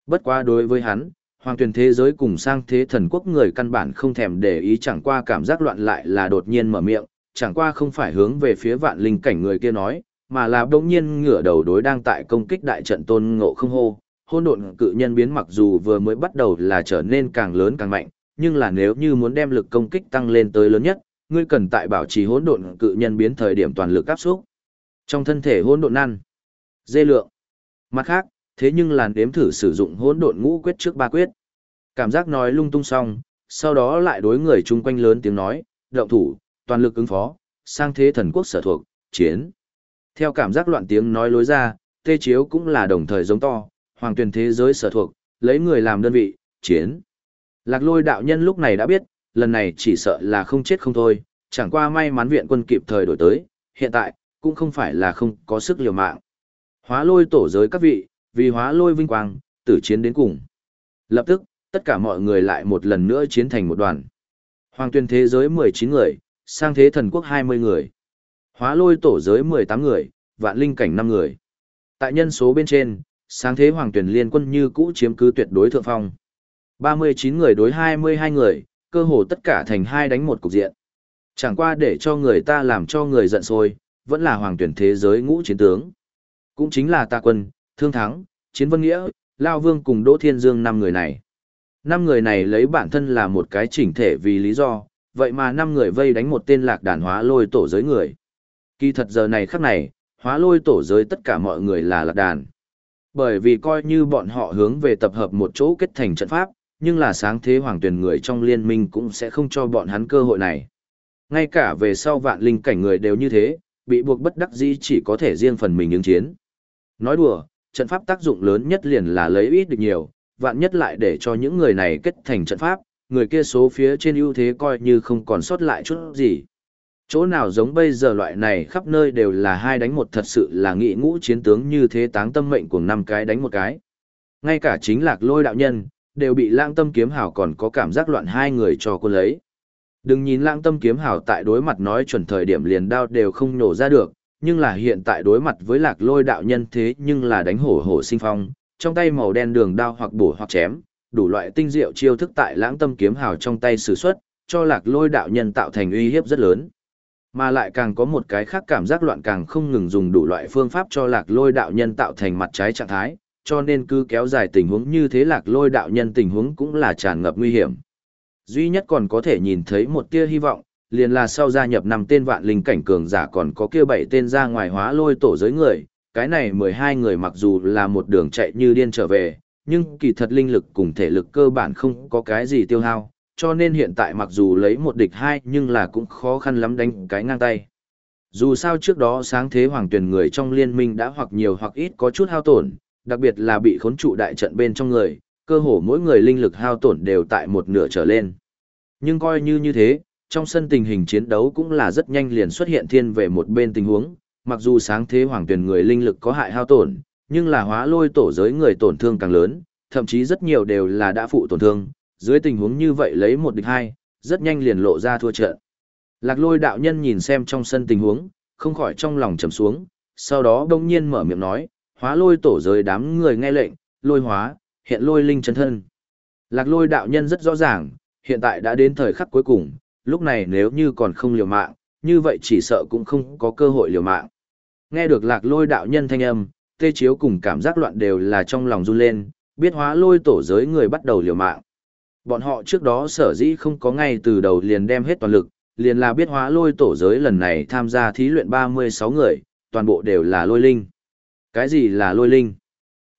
Bất quá đối với hắn, hoàng tuyển thế giới cùng sang thế thần quốc người căn bản không thèm để ý chẳng qua cảm giác loạn lại là đột nhiên mở miệng, chẳng qua không phải hướng về phía vạn linh cảnh người kia nói, mà là đống nhiên ngửa đầu đối đang tại công kích đại trận tôn ngộ không hô. Hôn độn cự nhân biến mặc dù vừa mới bắt đầu là trở nên càng lớn càng mạnh, nhưng là nếu như muốn đem lực công kích tăng lên tới lớn nhất, ngươi cần tại bảo trì hỗn độn cự nhân biến thời điểm toàn lực áp xúc. Trong thân thể hỗn độn năn, dê lượng. Mặt khác, thế nhưng làn đếm thử sử dụng hỗn độn ngũ quyết trước ba quyết. Cảm giác nói lung tung xong, sau đó lại đối người chung quanh lớn tiếng nói, động thủ, toàn lực ứng phó, sang thế thần quốc sở thuộc, chiến. Theo cảm giác loạn tiếng nói lối ra, tê chiếu cũng là đồng thời giống to, hoàng tuyển thế giới sở thuộc, lấy người làm đơn vị, chiến. Lạc lôi đạo nhân lúc này đã biết, lần này chỉ sợ là không chết không thôi, chẳng qua may mắn viện quân kịp thời đổi tới, hiện tại, cũng không phải là không có sức liều mạng. Hóa lôi tổ giới các vị, vì hóa lôi vinh quang, tử chiến đến cùng. Lập tức, tất cả mọi người lại một lần nữa chiến thành một đoàn. Hoàng tuyên thế giới 19 người, sang thế thần quốc 20 người. Hóa lôi tổ giới 18 người, vạn linh cảnh 5 người. Tại nhân số bên trên, sáng thế hoàng tuyển liên quân như cũ chiếm cứ tuyệt đối thượng phong. 39 người đối 22 người, cơ hồ tất cả thành hai đánh một cục diện. Chẳng qua để cho người ta làm cho người giận sôi vẫn là hoàng tuyển thế giới ngũ chiến tướng. Cũng chính là ta quân, thương thắng, chiến vân nghĩa, lao vương cùng đỗ thiên dương năm người này. Năm người này lấy bản thân là một cái chỉnh thể vì lý do, vậy mà năm người vây đánh một tên lạc đàn hóa lôi tổ giới người. Kỳ thật giờ này khắc này, hóa lôi tổ giới tất cả mọi người là lạc đàn. Bởi vì coi như bọn họ hướng về tập hợp một chỗ kết thành trận pháp, nhưng là sáng thế hoàng tuyển người trong liên minh cũng sẽ không cho bọn hắn cơ hội này. Ngay cả về sau vạn linh cảnh người đều như thế, bị buộc bất đắc dĩ chỉ có thể riêng phần mình ứng chiến. Nói đùa, trận pháp tác dụng lớn nhất liền là lấy ít được nhiều, vạn nhất lại để cho những người này kết thành trận pháp, người kia số phía trên ưu thế coi như không còn sót lại chút gì. Chỗ nào giống bây giờ loại này khắp nơi đều là hai đánh một thật sự là nghị ngũ chiến tướng như thế táng tâm mệnh của năm cái đánh một cái. Ngay cả chính lạc lôi đạo nhân, đều bị lãng tâm kiếm hào còn có cảm giác loạn hai người cho cô lấy. Đừng nhìn lãng tâm kiếm hào tại đối mặt nói chuẩn thời điểm liền đao đều không nổ ra được, nhưng là hiện tại đối mặt với lạc lôi đạo nhân thế nhưng là đánh hổ hổ sinh phong, trong tay màu đen đường đao hoặc bổ hoặc chém, đủ loại tinh diệu chiêu thức tại lãng tâm kiếm hào trong tay sử xuất, cho lạc lôi đạo nhân tạo thành uy hiếp rất lớn. Mà lại càng có một cái khác cảm giác loạn càng không ngừng dùng đủ loại phương pháp cho lạc lôi đạo nhân tạo thành mặt trái trạng thái, cho nên cứ kéo dài tình huống như thế lạc lôi đạo nhân tình huống cũng là tràn ngập nguy hiểm. Duy nhất còn có thể nhìn thấy một tia hy vọng, liền là sau gia nhập năm tên vạn linh cảnh cường giả còn có kia bảy tên ra ngoài hóa lôi tổ giới người, cái này 12 người mặc dù là một đường chạy như điên trở về, nhưng kỳ thật linh lực cùng thể lực cơ bản không có cái gì tiêu hao, cho nên hiện tại mặc dù lấy một địch hai nhưng là cũng khó khăn lắm đánh cái ngang tay. Dù sao trước đó sáng thế hoàng tuyển người trong liên minh đã hoặc nhiều hoặc ít có chút hao tổn, đặc biệt là bị khốn trụ đại trận bên trong người, cơ hồ mỗi người linh lực hao tổn đều tại một nửa trở lên. Nhưng coi như như thế, trong sân tình hình chiến đấu cũng là rất nhanh liền xuất hiện thiên về một bên tình huống, mặc dù sáng thế hoàng tuyển người linh lực có hại hao tổn, nhưng là hóa lôi tổ giới người tổn thương càng lớn, thậm chí rất nhiều đều là đã phụ tổn thương, dưới tình huống như vậy lấy một địch hai, rất nhanh liền lộ ra thua trận. Lạc lôi đạo nhân nhìn xem trong sân tình huống, không khỏi trong lòng trầm xuống, sau đó đông nhiên mở miệng nói, hóa lôi tổ giới đám người nghe lệnh, lôi hóa, hiện lôi linh chân thân. Lạc lôi đạo nhân rất rõ ràng, hiện tại đã đến thời khắc cuối cùng, lúc này nếu như còn không liều mạng, như vậy chỉ sợ cũng không có cơ hội liều mạng. Nghe được lạc lôi đạo nhân thanh âm, tê chiếu cùng cảm giác loạn đều là trong lòng run lên, biết hóa lôi tổ giới người bắt đầu liều mạng. Bọn họ trước đó sở dĩ không có ngay từ đầu liền đem hết toàn lực, liền là biết hóa lôi tổ giới lần này tham gia thí luyện 36 người, toàn bộ đều là lôi linh. Cái gì là lôi linh?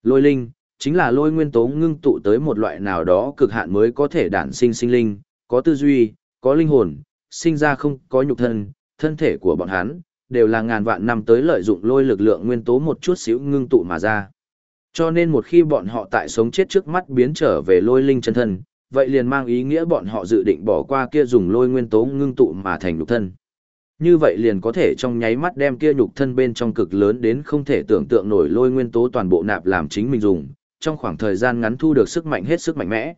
Lôi linh, chính là lôi nguyên tố ngưng tụ tới một loại nào đó cực hạn mới có thể đản sinh sinh linh, có tư duy, có linh hồn, sinh ra không có nhục thân, thân thể của bọn hắn, đều là ngàn vạn năm tới lợi dụng lôi lực lượng nguyên tố một chút xíu ngưng tụ mà ra. Cho nên một khi bọn họ tại sống chết trước mắt biến trở về lôi linh chân thân, vậy liền mang ý nghĩa bọn họ dự định bỏ qua kia dùng lôi nguyên tố ngưng tụ mà thành nhục thân. Như vậy liền có thể trong nháy mắt đem kia nhục thân bên trong cực lớn đến không thể tưởng tượng nổi lôi nguyên tố toàn bộ nạp làm chính mình dùng, trong khoảng thời gian ngắn thu được sức mạnh hết sức mạnh mẽ.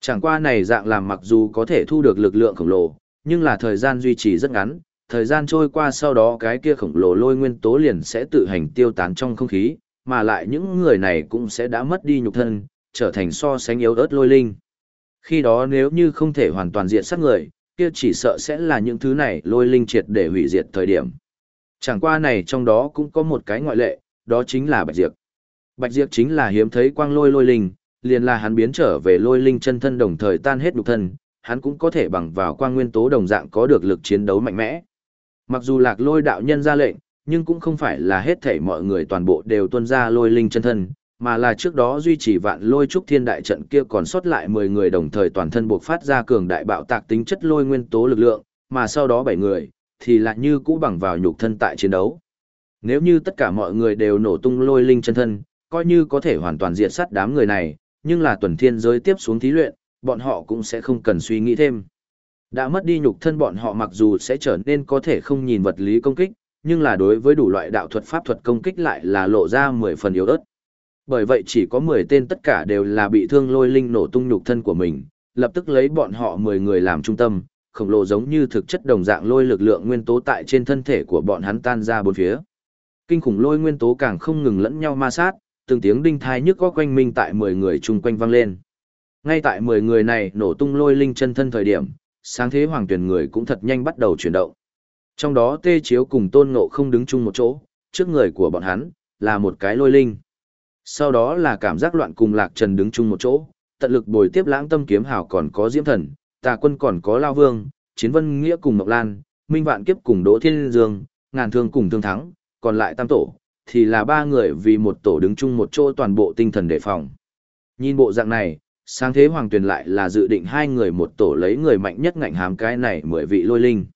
Chẳng qua này dạng làm mặc dù có thể thu được lực lượng khổng lồ, nhưng là thời gian duy trì rất ngắn, thời gian trôi qua sau đó cái kia khổng lồ lôi nguyên tố liền sẽ tự hành tiêu tán trong không khí, mà lại những người này cũng sẽ đã mất đi nhục thân, trở thành so sánh yếu ớt lôi linh. Khi đó nếu như không thể hoàn toàn diệt sát người, kia chỉ sợ sẽ là những thứ này lôi linh triệt để hủy diệt thời điểm. Chẳng qua này trong đó cũng có một cái ngoại lệ, đó chính là Bạch Diệp. Bạch Diệp chính là hiếm thấy quang lôi lôi linh, liền là hắn biến trở về lôi linh chân thân đồng thời tan hết nhục thân, hắn cũng có thể bằng vào quang nguyên tố đồng dạng có được lực chiến đấu mạnh mẽ. Mặc dù lạc lôi đạo nhân ra lệnh, nhưng cũng không phải là hết thảy mọi người toàn bộ đều tuân ra lôi linh chân thân, mà là trước đó duy trì vạn lôi trúc thiên đại trận kia còn sót lại 10 người đồng thời toàn thân buộc phát ra cường đại bạo tạc tính chất lôi nguyên tố lực lượng, mà sau đó 7 người, thì lại như cũ bằng vào nhục thân tại chiến đấu. Nếu như tất cả mọi người đều nổ tung lôi linh chân thân, coi như có thể hoàn toàn diệt sát đám người này, nhưng là tuần thiên giới tiếp xuống thí luyện, bọn họ cũng sẽ không cần suy nghĩ thêm. Đã mất đi nhục thân bọn họ mặc dù sẽ trở nên có thể không nhìn vật lý công kích, nhưng là đối với đủ loại đạo thuật pháp thuật công kích lại là lộ ra 10 phần yếu ớt. Bởi vậy chỉ có 10 tên tất cả đều là bị thương lôi linh nổ tung nhục thân của mình, lập tức lấy bọn họ 10 người làm trung tâm, khổng lồ giống như thực chất đồng dạng lôi lực lượng nguyên tố tại trên thân thể của bọn hắn tan ra bốn phía. Kinh khủng lôi nguyên tố càng không ngừng lẫn nhau ma sát, từng tiếng đinh thai nhức có quanh minh tại 10 người chung quanh vang lên. Ngay tại 10 người này nổ tung lôi linh chân thân thời điểm, sáng thế hoàng tuyển người cũng thật nhanh bắt đầu chuyển động. Trong đó tê chiếu cùng tôn ngộ không đứng chung một chỗ, trước người của bọn hắn, là một cái lôi linh. Sau đó là cảm giác loạn cùng lạc trần đứng chung một chỗ, tận lực bồi tiếp lãng tâm kiếm hào còn có diễm thần, tà quân còn có lao vương, chiến vân nghĩa cùng mộc lan, minh vạn kiếp cùng đỗ thiên dương, ngàn thương cùng thương thắng, còn lại tam tổ, thì là ba người vì một tổ đứng chung một chỗ toàn bộ tinh thần đề phòng. Nhìn bộ dạng này, sáng thế hoàng tuyền lại là dự định hai người một tổ lấy người mạnh nhất ngạnh hàm cái này mười vị lôi linh.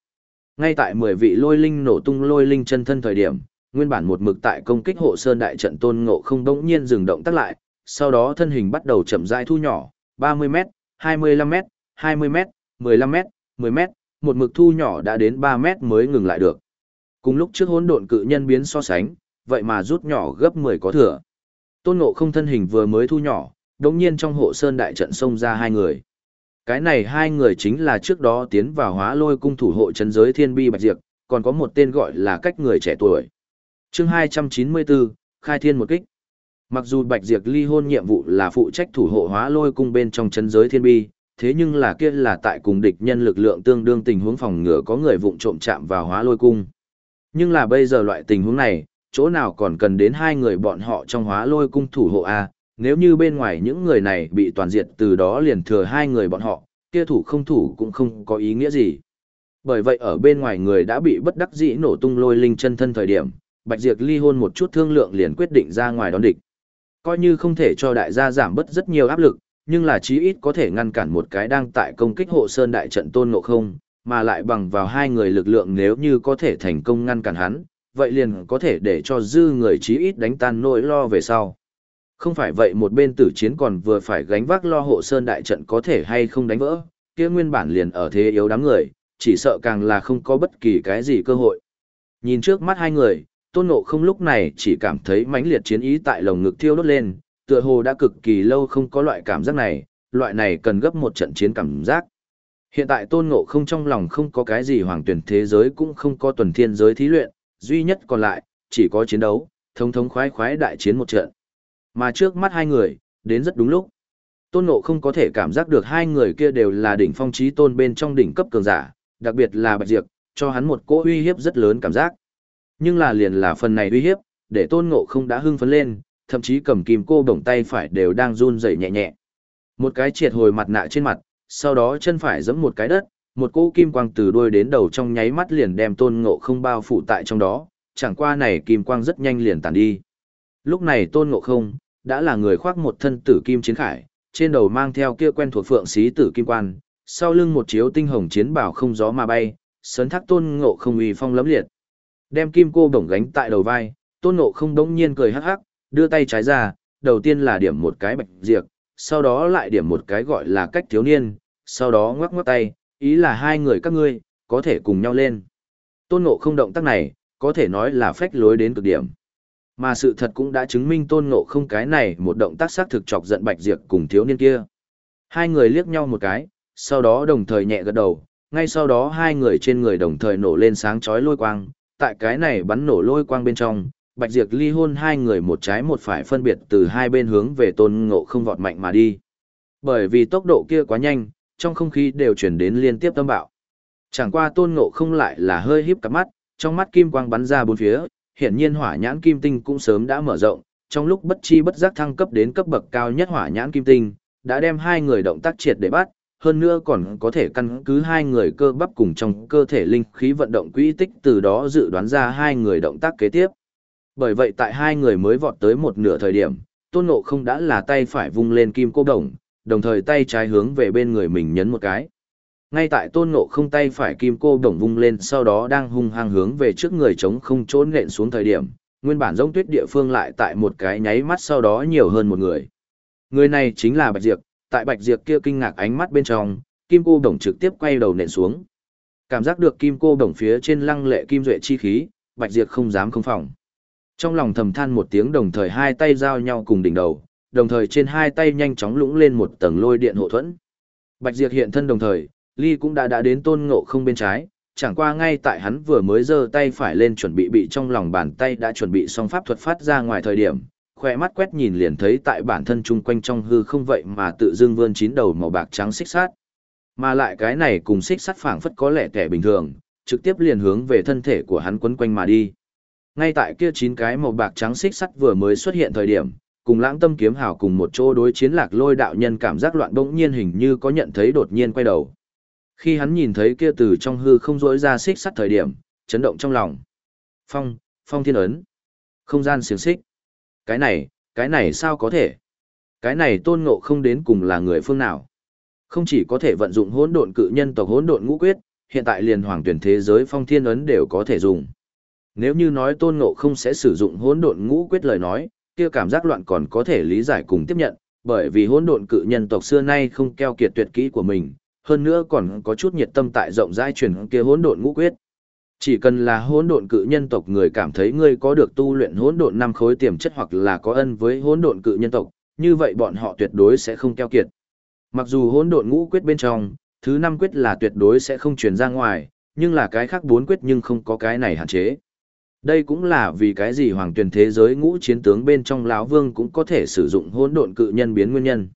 Ngay tại mười vị lôi linh nổ tung lôi linh chân thân thời điểm, nguyên bản một mực tại công kích hộ sơn đại trận tôn ngộ không đống nhiên dừng động tắt lại, sau đó thân hình bắt đầu chậm rãi thu nhỏ, 30m, 25m, 20m, 15m, 10m, một mực thu nhỏ đã đến 3m mới ngừng lại được. Cùng lúc trước hỗn độn cự nhân biến so sánh, vậy mà rút nhỏ gấp 10 có thừa. Tôn ngộ không thân hình vừa mới thu nhỏ, đống nhiên trong hộ sơn đại trận xông ra hai người. Cái này hai người chính là trước đó tiến vào hóa lôi cung thủ hộ chân giới thiên bi bạch diệp, còn có một tên gọi là cách người trẻ tuổi chương 294, khai thiên một kích. Mặc dù bạch diệp ly hôn nhiệm vụ là phụ trách thủ hộ hóa lôi cung bên trong chân giới thiên bi, thế nhưng là kia là tại cùng địch nhân lực lượng tương đương tình huống phòng ngừa có người vụng trộm chạm vào hóa lôi cung. Nhưng là bây giờ loại tình huống này, chỗ nào còn cần đến hai người bọn họ trong hóa lôi cung thủ hộ A, nếu như bên ngoài những người này bị toàn diệt từ đó liền thừa hai người bọn họ, kia thủ không thủ cũng không có ý nghĩa gì. Bởi vậy ở bên ngoài người đã bị bất đắc dĩ nổ tung lôi linh chân thân thời điểm, Bạch Diệp ly hôn một chút thương lượng liền quyết định ra ngoài đón địch. Coi như không thể cho đại gia giảm bớt rất nhiều áp lực, nhưng là chí ít có thể ngăn cản một cái đang tại công kích hộ sơn đại trận tôn ngộ không, mà lại bằng vào hai người lực lượng nếu như có thể thành công ngăn cản hắn, vậy liền có thể để cho dư người chí ít đánh tan nỗi lo về sau. Không phải vậy một bên tử chiến còn vừa phải gánh vác lo hộ sơn đại trận có thể hay không đánh vỡ, kia nguyên bản liền ở thế yếu đám người, chỉ sợ càng là không có bất kỳ cái gì cơ hội. Nhìn trước mắt hai người, tôn ngộ không lúc này chỉ cảm thấy mãnh liệt chiến ý tại lồng ngực thiêu đốt lên, tựa hồ đã cực kỳ lâu không có loại cảm giác này, loại này cần gấp một trận chiến cảm giác. Hiện tại tôn ngộ không trong lòng không có cái gì hoàng tuyển thế giới cũng không có tuần thiên giới thí luyện, duy nhất còn lại, chỉ có chiến đấu, thống thống khoái khoái đại chiến một trận. Mà trước mắt hai người, đến rất đúng lúc. Tôn Ngộ không có thể cảm giác được hai người kia đều là đỉnh phong trí tôn bên trong đỉnh cấp cường giả, đặc biệt là Bạch Diệp, cho hắn một cỗ uy hiếp rất lớn cảm giác. Nhưng là liền là phần này uy hiếp, để Tôn Ngộ không đã hưng phấn lên, thậm chí cầm kim cô bổng tay phải đều đang run rẩy nhẹ nhẹ. Một cái triệt hồi mặt nạ trên mặt, sau đó chân phải giẫm một cái đất, một cỗ kim quang từ đuôi đến đầu trong nháy mắt liền đem Tôn Ngộ không bao phủ tại trong đó, chẳng qua này kim quang rất nhanh liền tàn đi. Lúc này tôn ngộ không, đã là người khoác một thân tử kim chiến khải, trên đầu mang theo kia quen thuộc phượng xí tử kim quan, sau lưng một chiếu tinh hồng chiến bảo không gió mà bay, sấn thác tôn ngộ không uy phong lấm liệt. Đem kim cô bổng gánh tại đầu vai, tôn ngộ không đống nhiên cười hắc hắc, đưa tay trái ra, đầu tiên là điểm một cái bạch diệt, sau đó lại điểm một cái gọi là cách thiếu niên, sau đó ngoắc ngoắc tay, ý là hai người các ngươi, có thể cùng nhau lên. Tôn ngộ không động tác này, có thể nói là phách lối đến cực điểm. Mà sự thật cũng đã chứng minh tôn ngộ không cái này một động tác xác thực chọc giận bạch diệt cùng thiếu niên kia. Hai người liếc nhau một cái, sau đó đồng thời nhẹ gật đầu, ngay sau đó hai người trên người đồng thời nổ lên sáng chói lôi quang, tại cái này bắn nổ lôi quang bên trong, Bạch Diệp ly hôn hai người một trái một phải phân biệt từ hai bên hướng về tôn ngộ không vọt mạnh mà đi. Bởi vì tốc độ kia quá nhanh, trong không khí đều chuyển đến liên tiếp tâm bạo. Chẳng qua tôn ngộ không lại là hơi híp cặp mắt, trong mắt kim quang bắn ra bốn phía, hiển nhiên hỏa nhãn kim tinh cũng sớm đã mở rộng, trong lúc bất chi bất giác thăng cấp đến cấp bậc cao nhất hỏa nhãn kim tinh, đã đem hai người động tác triệt để bắt, hơn nữa còn có thể căn cứ hai người cơ bắp cùng trong cơ thể linh khí vận động quỹ tích từ đó dự đoán ra hai người động tác kế tiếp. Bởi vậy tại hai người mới vọt tới một nửa thời điểm, tôn ngộ không đã là tay phải vung lên kim cô đồng, đồng thời tay trái hướng về bên người mình nhấn một cái. Ngay tại tôn ngộ không tay phải kim cô đồng vung lên sau đó đang hung hăng hướng về trước người trống không trốn nện xuống thời điểm, nguyên bản giống tuyết địa phương lại tại một cái nháy mắt sau đó nhiều hơn một người. Người này chính là Bạch Diệp, tại Bạch Diệp kia kinh ngạc ánh mắt bên trong, kim cô đồng trực tiếp quay đầu nện xuống. Cảm giác được kim cô đồng phía trên lăng lệ kim duệ chi khí, Bạch Diệp không dám không phòng. Trong lòng thầm than một tiếng đồng thời hai tay giao nhau cùng đỉnh đầu, đồng thời trên hai tay nhanh chóng lũng lên một tầng lôi điện hộ thuẫn. Bạch Diệp hiện thân đồng thời, Ly cũng đã đã đến tôn ngộ không bên trái, chẳng qua ngay tại hắn vừa mới giơ tay phải lên chuẩn bị bị trong lòng bàn tay đã chuẩn bị xong pháp thuật phát ra ngoài thời điểm, khỏe mắt quét nhìn liền thấy tại bản thân chung quanh trong hư không vậy mà tự dưng vươn chín đầu màu bạc trắng xích sát. Mà lại cái này cùng xích sắt phảng phất có lẽ kẻ bình thường, trực tiếp liền hướng về thân thể của hắn quấn quanh mà đi. Ngay tại kia chín cái màu bạc trắng xích sắt vừa mới xuất hiện thời điểm, cùng lãng tâm kiếm hào cùng một chỗ đối chiến lạc lôi đạo nhân cảm giác loạn bỗng nhiên hình như có nhận thấy đột nhiên quay đầu. Khi hắn nhìn thấy kia từ trong hư không rỗi ra xích sắt thời điểm, chấn động trong lòng. Phong, phong thiên ấn. Không gian xiềng xích. Cái này, cái này sao có thể? Cái này tôn ngộ không đến cùng là người phương nào? Không chỉ có thể vận dụng hỗn độn cự nhân tộc hỗn độn ngũ quyết, hiện tại liền hoàng tuyển thế giới phong thiên ấn đều có thể dùng. Nếu như nói tôn ngộ không sẽ sử dụng hỗn độn ngũ quyết lời nói, kia cảm giác loạn còn có thể lý giải cùng tiếp nhận, bởi vì hỗn độn cự nhân tộc xưa nay không keo kiệt tuyệt kỹ của mình, hơn nữa còn có chút nhiệt tâm tại rộng rãi truyền kia hỗn độn ngũ quyết. Chỉ cần là hỗn độn cự nhân tộc người cảm thấy ngươi có được tu luyện hỗn độn năm khối tiềm chất hoặc là có ân với hỗn độn cự nhân tộc, như vậy bọn họ tuyệt đối sẽ không keo kiệt. Mặc dù hỗn độn ngũ quyết bên trong, thứ năm quyết là tuyệt đối sẽ không truyền ra ngoài, nhưng là cái khác bốn quyết nhưng không có cái này hạn chế. Đây cũng là vì cái gì hoàng tuyển thế giới ngũ chiến tướng bên trong lão vương cũng có thể sử dụng hỗn độn cự nhân biến nguyên nhân.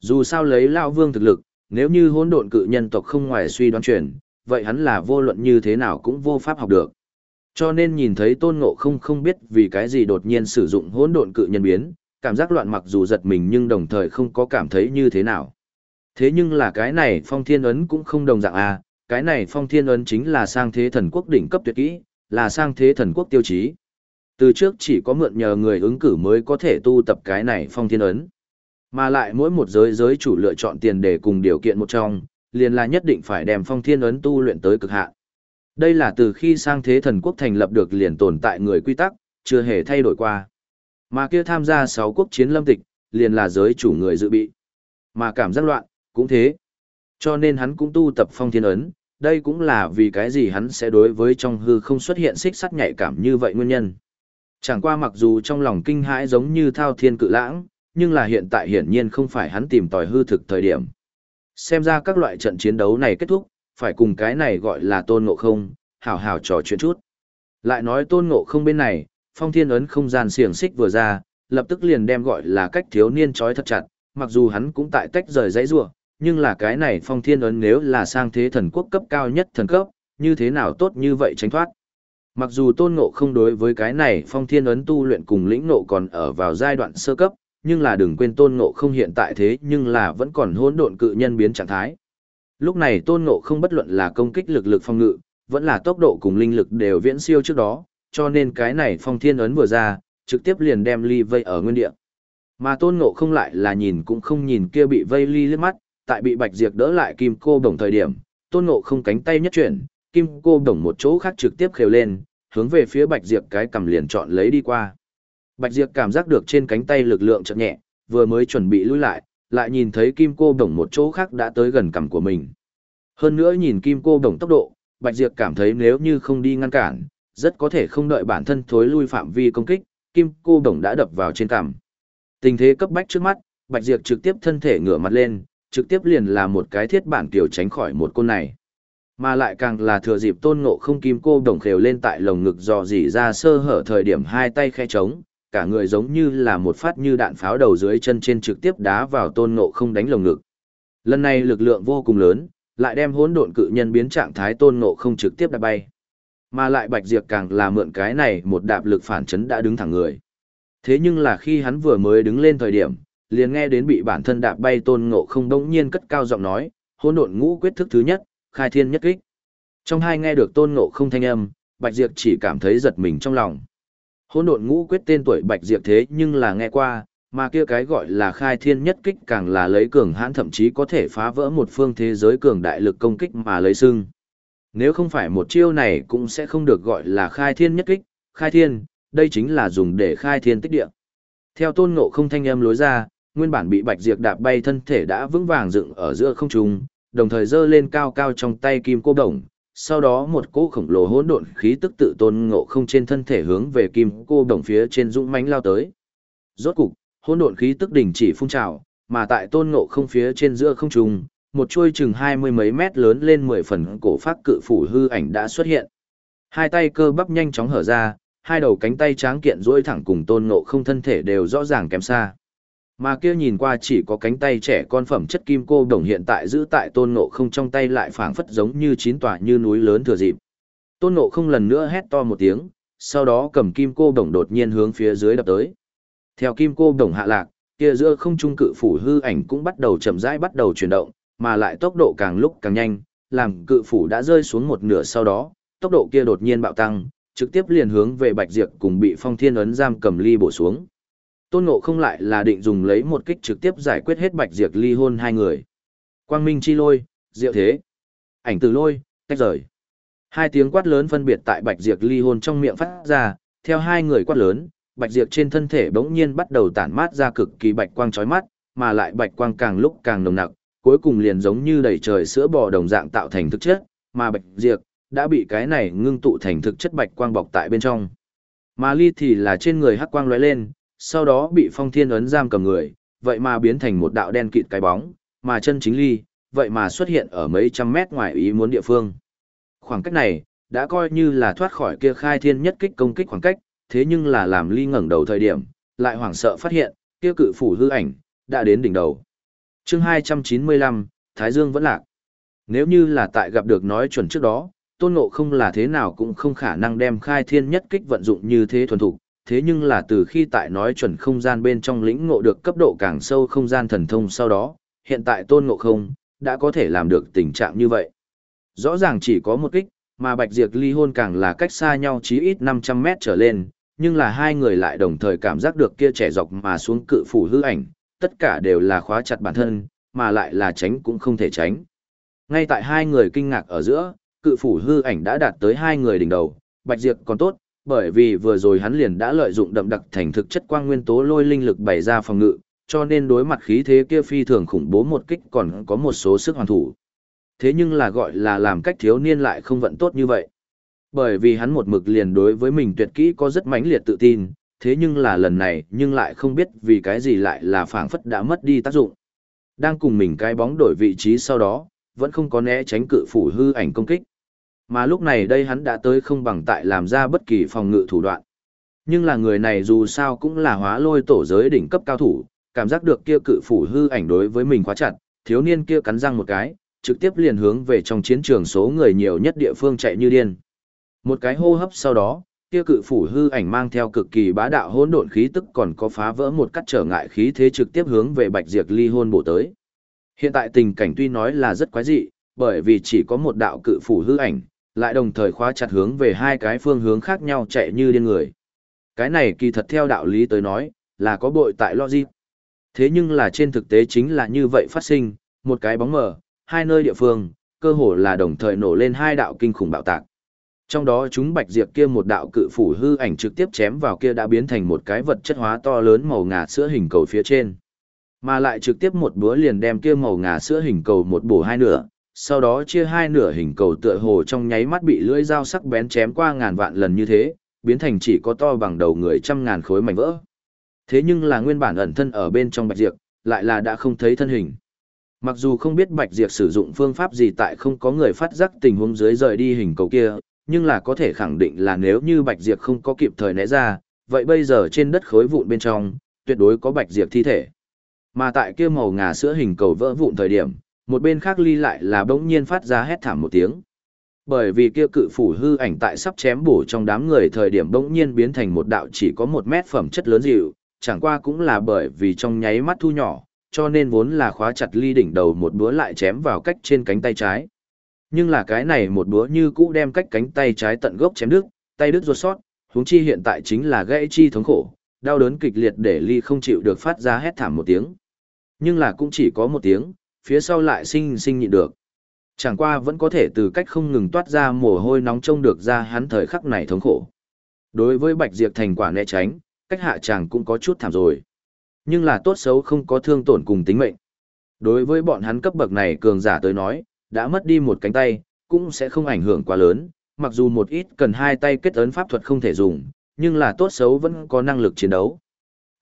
Dù sao lấy lão vương thực lực, nếu như hỗn độn cự nhân tộc không ngoài suy đoán truyền, vậy hắn là vô luận như thế nào cũng vô pháp học được. Cho nên nhìn thấy tôn ngộ không không biết vì cái gì đột nhiên sử dụng hỗn độn cự nhân biến, cảm giác loạn mặc dù giật mình nhưng đồng thời không có cảm thấy như thế nào. Thế nhưng là cái này phong thiên ấn cũng không đồng dạng à, cái này phong thiên ấn chính là sang thế thần quốc đỉnh cấp tuyệt kỹ, là sang thế thần quốc tiêu chí. Từ trước chỉ có mượn nhờ người ứng cử mới có thể tu tập cái này phong thiên ấn. Mà lại mỗi một giới giới chủ lựa chọn tiền để cùng điều kiện một trong, liền là nhất định phải đem phong thiên ấn tu luyện tới cực hạn. Đây là từ khi sang thế thần quốc thành lập được liền tồn tại người quy tắc, chưa hề thay đổi qua. Mà kia tham gia 6 quốc chiến lâm tịch, liền là giới chủ người dự bị. Mà cảm giác loạn, cũng thế. Cho nên hắn cũng tu tập phong thiên ấn, đây cũng là vì cái gì hắn sẽ đối với trong hư không xuất hiện xích sắt nhạy cảm như vậy nguyên nhân. Chẳng qua mặc dù trong lòng kinh hãi giống như thao thiên cự lãng, nhưng là hiện tại hiển nhiên không phải hắn tìm tòi hư thực thời điểm. Xem ra các loại trận chiến đấu này kết thúc, phải cùng cái này gọi là tôn ngộ không, hảo hảo trò chuyện chút. Lại nói tôn ngộ không bên này, phong thiên ấn không gian xiềng xích vừa ra, lập tức liền đem gọi là cách thiếu niên trói thật chặt, mặc dù hắn cũng tại tách rời dãy rua, nhưng là cái này phong thiên ấn nếu là sang thế thần quốc cấp cao nhất thần cấp, như thế nào tốt như vậy tránh thoát. Mặc dù tôn ngộ không đối với cái này phong thiên ấn tu luyện cùng lĩnh ngộ còn ở vào giai đoạn sơ cấp, nhưng là đừng quên tôn ngộ không hiện tại thế nhưng là vẫn còn hỗn độn cự nhân biến trạng thái. Lúc này tôn ngộ không bất luận là công kích lực lực phong ngự, vẫn là tốc độ cùng linh lực đều viễn siêu trước đó, cho nên cái này phong thiên ấn vừa ra, trực tiếp liền đem ly vây ở nguyên địa. Mà tôn ngộ không lại là nhìn cũng không nhìn kia bị vây ly liếc mắt, tại bị bạch diệt đỡ lại kim cô đồng thời điểm, tôn ngộ không cánh tay nhất chuyển, kim cô đồng một chỗ khác trực tiếp khều lên, hướng về phía bạch diệt cái cầm liền chọn lấy đi qua. Bạch Diệp cảm giác được trên cánh tay lực lượng chợt nhẹ, vừa mới chuẩn bị lui lại, lại nhìn thấy kim cô đồng một chỗ khác đã tới gần cằm của mình. Hơn nữa nhìn kim cô đồng tốc độ, bạch Diệp cảm thấy nếu như không đi ngăn cản, rất có thể không đợi bản thân thối lui phạm vi công kích, kim cô đồng đã đập vào trên cằm. Tình thế cấp bách trước mắt, Bạch Diệp trực tiếp thân thể ngửa mặt lên, trực tiếp liền là một cái thiết bản tiểu tránh khỏi một côn này. Mà lại càng là thừa dịp tôn ngộ không kim cô đồng khều lên tại lồng ngực dò dỉ ra sơ hở thời điểm hai tay khe trống, cả người giống như là một phát như đạn pháo đầu dưới chân trên trực tiếp đá vào tôn ngộ không đánh lồng ngực. Lần này lực lượng vô cùng lớn, lại đem hỗn độn cự nhân biến trạng thái tôn ngộ không trực tiếp đạp bay. Mà lại Bạch Diệp càng là mượn cái này một đạp lực phản chấn đã đứng thẳng người. Thế nhưng là khi hắn vừa mới đứng lên thời điểm, liền nghe đến bị bản thân đạp bay tôn ngộ không đống nhiên cất cao giọng nói, hỗn độn ngũ quyết thức thứ nhất, khai thiên nhất kích. Trong hai nghe được tôn ngộ không thanh âm, Bạch Diệp chỉ cảm thấy giật mình trong lòng. Hỗn độn ngũ quyết tên tuổi Bạch Diệp thế nhưng là nghe qua, mà kia cái gọi là khai thiên nhất kích càng là lấy cường hãn thậm chí có thể phá vỡ một phương thế giới cường đại lực công kích mà lấy xưng. Nếu không phải một chiêu này cũng sẽ không được gọi là khai thiên nhất kích, khai thiên, đây chính là dùng để khai thiên tích địa. Theo tôn ngộ không thanh âm lối ra, nguyên bản bị bạch diệt đạp bay thân thể đã vững vàng dựng ở giữa không trung, đồng thời giơ lên cao cao trong tay kim cô đồng, sau đó một cỗ khổng lồ hỗn độn khí tức tự tôn ngộ không trên thân thể hướng về kim cô đồng phía trên dũng mãnh lao tới. Rốt cục, hỗn độn khí tức đình chỉ phun trào, mà tại tôn ngộ không phía trên giữa không trung, một chuôi chừng hai mươi mấy mét lớn lên mười phần cổ phát cự phủ hư ảnh đã xuất hiện. Hai tay cơ bắp nhanh chóng hở ra, hai đầu cánh tay tráng kiện duỗi thẳng cùng tôn ngộ không thân thể đều rõ ràng kém xa. Mà kia nhìn qua chỉ có cánh tay trẻ con phẩm chất kim cô đồng hiện tại giữ tại tôn ngộ không trong tay lại phảng phất giống như chín tòa như núi lớn thừa dịp. Tôn ngộ không lần nữa hét to một tiếng, sau đó cầm kim cô đồng đột nhiên hướng phía dưới đập tới. Theo kim cô đồng hạ lạc, kia giữa không trung cự phủ hư ảnh cũng bắt đầu chậm rãi bắt đầu chuyển động, mà lại tốc độ càng lúc càng nhanh, làm cự phủ đã rơi xuống một nửa sau đó, tốc độ kia đột nhiên bạo tăng, trực tiếp liền hướng về Bạch Diệp cùng bị Phong Thiên ấn giam cầm ly bổ xuống. Tôn Ngộ không lại là định dùng lấy một kích trực tiếp giải quyết hết Bạch Diệp ly hôn hai người. Quang Minh chi lôi, diệu thế. Ảnh từ lôi, tách rời. Hai tiếng quát lớn phân biệt tại Bạch Diệp ly hôn trong miệng phát ra, theo hai người quát lớn, Bạch Diệp trên thân thể bỗng nhiên bắt đầu tản mát ra cực kỳ bạch quang chói mắt, mà lại bạch quang càng lúc càng nồng nặc, cuối cùng liền giống như đầy trời sữa bò đồng dạng tạo thành thực chất, mà Bạch Diệp đã bị cái này ngưng tụ thành thực chất bạch quang bọc tại bên trong. Mà ly thì là trên người hắc quang lóe lên, sau đó bị phong thiên ấn giam cầm người, vậy mà biến thành một đạo đen kịt cái bóng, mà chân chính ly, vậy mà xuất hiện ở mấy trăm mét ngoài ý muốn địa phương. Khoảng cách này, đã coi như là thoát khỏi kia khai thiên nhất kích công kích khoảng cách, thế nhưng là làm ly ngẩng đầu thời điểm, lại hoảng sợ phát hiện, kia cự phủ hư ảnh, đã đến đỉnh đầu. chương 295, Thái Dương vẫn lạc. Nếu như là tại gặp được nói chuẩn trước đó, tôn ngộ không là thế nào cũng không khả năng đem khai thiên nhất kích vận dụng như thế thuần thục thế nhưng là từ khi tại nói chuẩn không gian bên trong lĩnh ngộ được cấp độ càng sâu không gian thần thông sau đó hiện tại tôn ngộ không đã có thể làm được tình trạng như vậy. Rõ ràng chỉ có một kích mà bạch diệp ly hôn càng là cách xa nhau chí ít năm trăm mét trở lên nhưng là hai người lại đồng thời cảm giác được kia trẻ dọc mà xuống cự phủ hư ảnh tất cả đều là khóa chặt bản thân mà lại là tránh cũng không thể tránh. Ngay tại hai người kinh ngạc ở giữa cự phủ hư ảnh đã đạt tới hai người đỉnh đầu, Bạch Diệp còn tốt, bởi vì vừa rồi hắn liền đã lợi dụng đậm đặc thành thực chất quang nguyên tố lôi linh lực bày ra phòng ngự, cho nên đối mặt khí thế kia phi thường khủng bố một kích còn có một số sức hoàn thủ. Thế nhưng là gọi là làm cách thiếu niên lại không vận tốt như vậy. Bởi vì hắn một mực liền đối với mình tuyệt kỹ có rất mãnh liệt tự tin, thế nhưng là lần này nhưng lại không biết vì cái gì lại là phảng phất đã mất đi tác dụng. Đang cùng mình cái bóng đổi vị trí sau đó, vẫn không có né tránh cự phủ hư ảnh công kích. Mà lúc này đây hắn đã tới không bằng tại làm ra bất kỳ phòng ngự thủ đoạn. Nhưng là người này dù sao cũng là hóa lôi tổ giới đỉnh cấp cao thủ, cảm giác được kia cự phủ hư ảnh đối với mình quá chặt, thiếu niên kia cắn răng một cái, trực tiếp liền hướng về trong chiến trường số người nhiều nhất địa phương chạy như điên. Một cái hô hấp sau đó, kia cự phủ hư ảnh mang theo cực kỳ bá đạo hỗn độn khí tức còn có phá vỡ một cắt trở ngại khí thế trực tiếp hướng về Bạch Diệp Ly hôn bổ tới. Hiện tại tình cảnh tuy nói là rất quái dị, bởi vì chỉ có một đạo cự phủ hư ảnh, lại đồng thời khóa chặt hướng về hai cái phương hướng khác nhau chạy như điên người. Cái này kỳ thật theo đạo lý tới nói, là có bội tại logic. Thế nhưng là trên thực tế chính là như vậy phát sinh, một cái bóng mờ, hai nơi địa phương, cơ hồ là đồng thời nổ lên hai đạo kinh khủng bạo tạc. Trong đó chúng bạch diệp kia một đạo cự phủ hư ảnh trực tiếp chém vào kia đã biến thành một cái vật chất hóa to lớn màu ngà sữa hình cầu phía trên. Mà lại trực tiếp một búa liền đem kia màu ngà sữa hình cầu một bổ hai nửa, sau đó chia hai nửa hình cầu tựa hồ trong nháy mắt bị lưỡi dao sắc bén chém qua ngàn vạn lần như thế, biến thành chỉ có to bằng đầu người trăm ngàn khối mảnh vỡ. Thế nhưng là nguyên bản ẩn thân ở bên trong bạch diệp, lại là đã không thấy thân hình. Mặc dù không biết bạch diệp sử dụng phương pháp gì tại không có người phát giác tình huống dưới rời đi hình cầu kia, nhưng là có thể khẳng định là nếu như bạch diệp không có kịp thời né ra, vậy bây giờ trên đất khối vụn bên trong, tuyệt đối có bạch diệp thi thể. Mà tại kia màu ngà sữa hình cầu vỡ vụn thời điểm, một bên khác ly lại là bỗng nhiên phát ra hét thảm một tiếng. Bởi vì kia cự phủ hư ảnh tại sắp chém bổ trong đám người thời điểm bỗng nhiên biến thành một đạo chỉ có một mét phẩm chất lớn dịu, chẳng qua cũng là bởi vì trong nháy mắt thu nhỏ, cho nên vốn là khóa chặt ly đỉnh đầu một búa lại chém vào cách trên cánh tay trái. Nhưng là cái này một búa như cũ đem cách cánh tay trái tận gốc chém đứt, tay đứt ruột sót, huống chi hiện tại chính là gãy chi thống khổ, đau đớn kịch liệt để ly không chịu được phát ra hét thảm một tiếng. Nhưng là cũng chỉ có một tiếng, phía sau lại sinh sinh nhịn được. Chẳng qua vẫn có thể từ cách không ngừng toát ra mồ hôi nóng trông được ra hắn thời khắc này thống khổ. Đối với Bạch Diệp thành quả né tránh, cách hạ chàng cũng có chút thảm rồi. Nhưng là tốt xấu không có thương tổn cùng tính mệnh. Đối với bọn hắn cấp bậc này cường giả tới nói, đã mất đi một cánh tay, cũng sẽ không ảnh hưởng quá lớn, mặc dù một ít cần hai tay kết ấn pháp thuật không thể dùng, nhưng là tốt xấu vẫn có năng lực chiến đấu.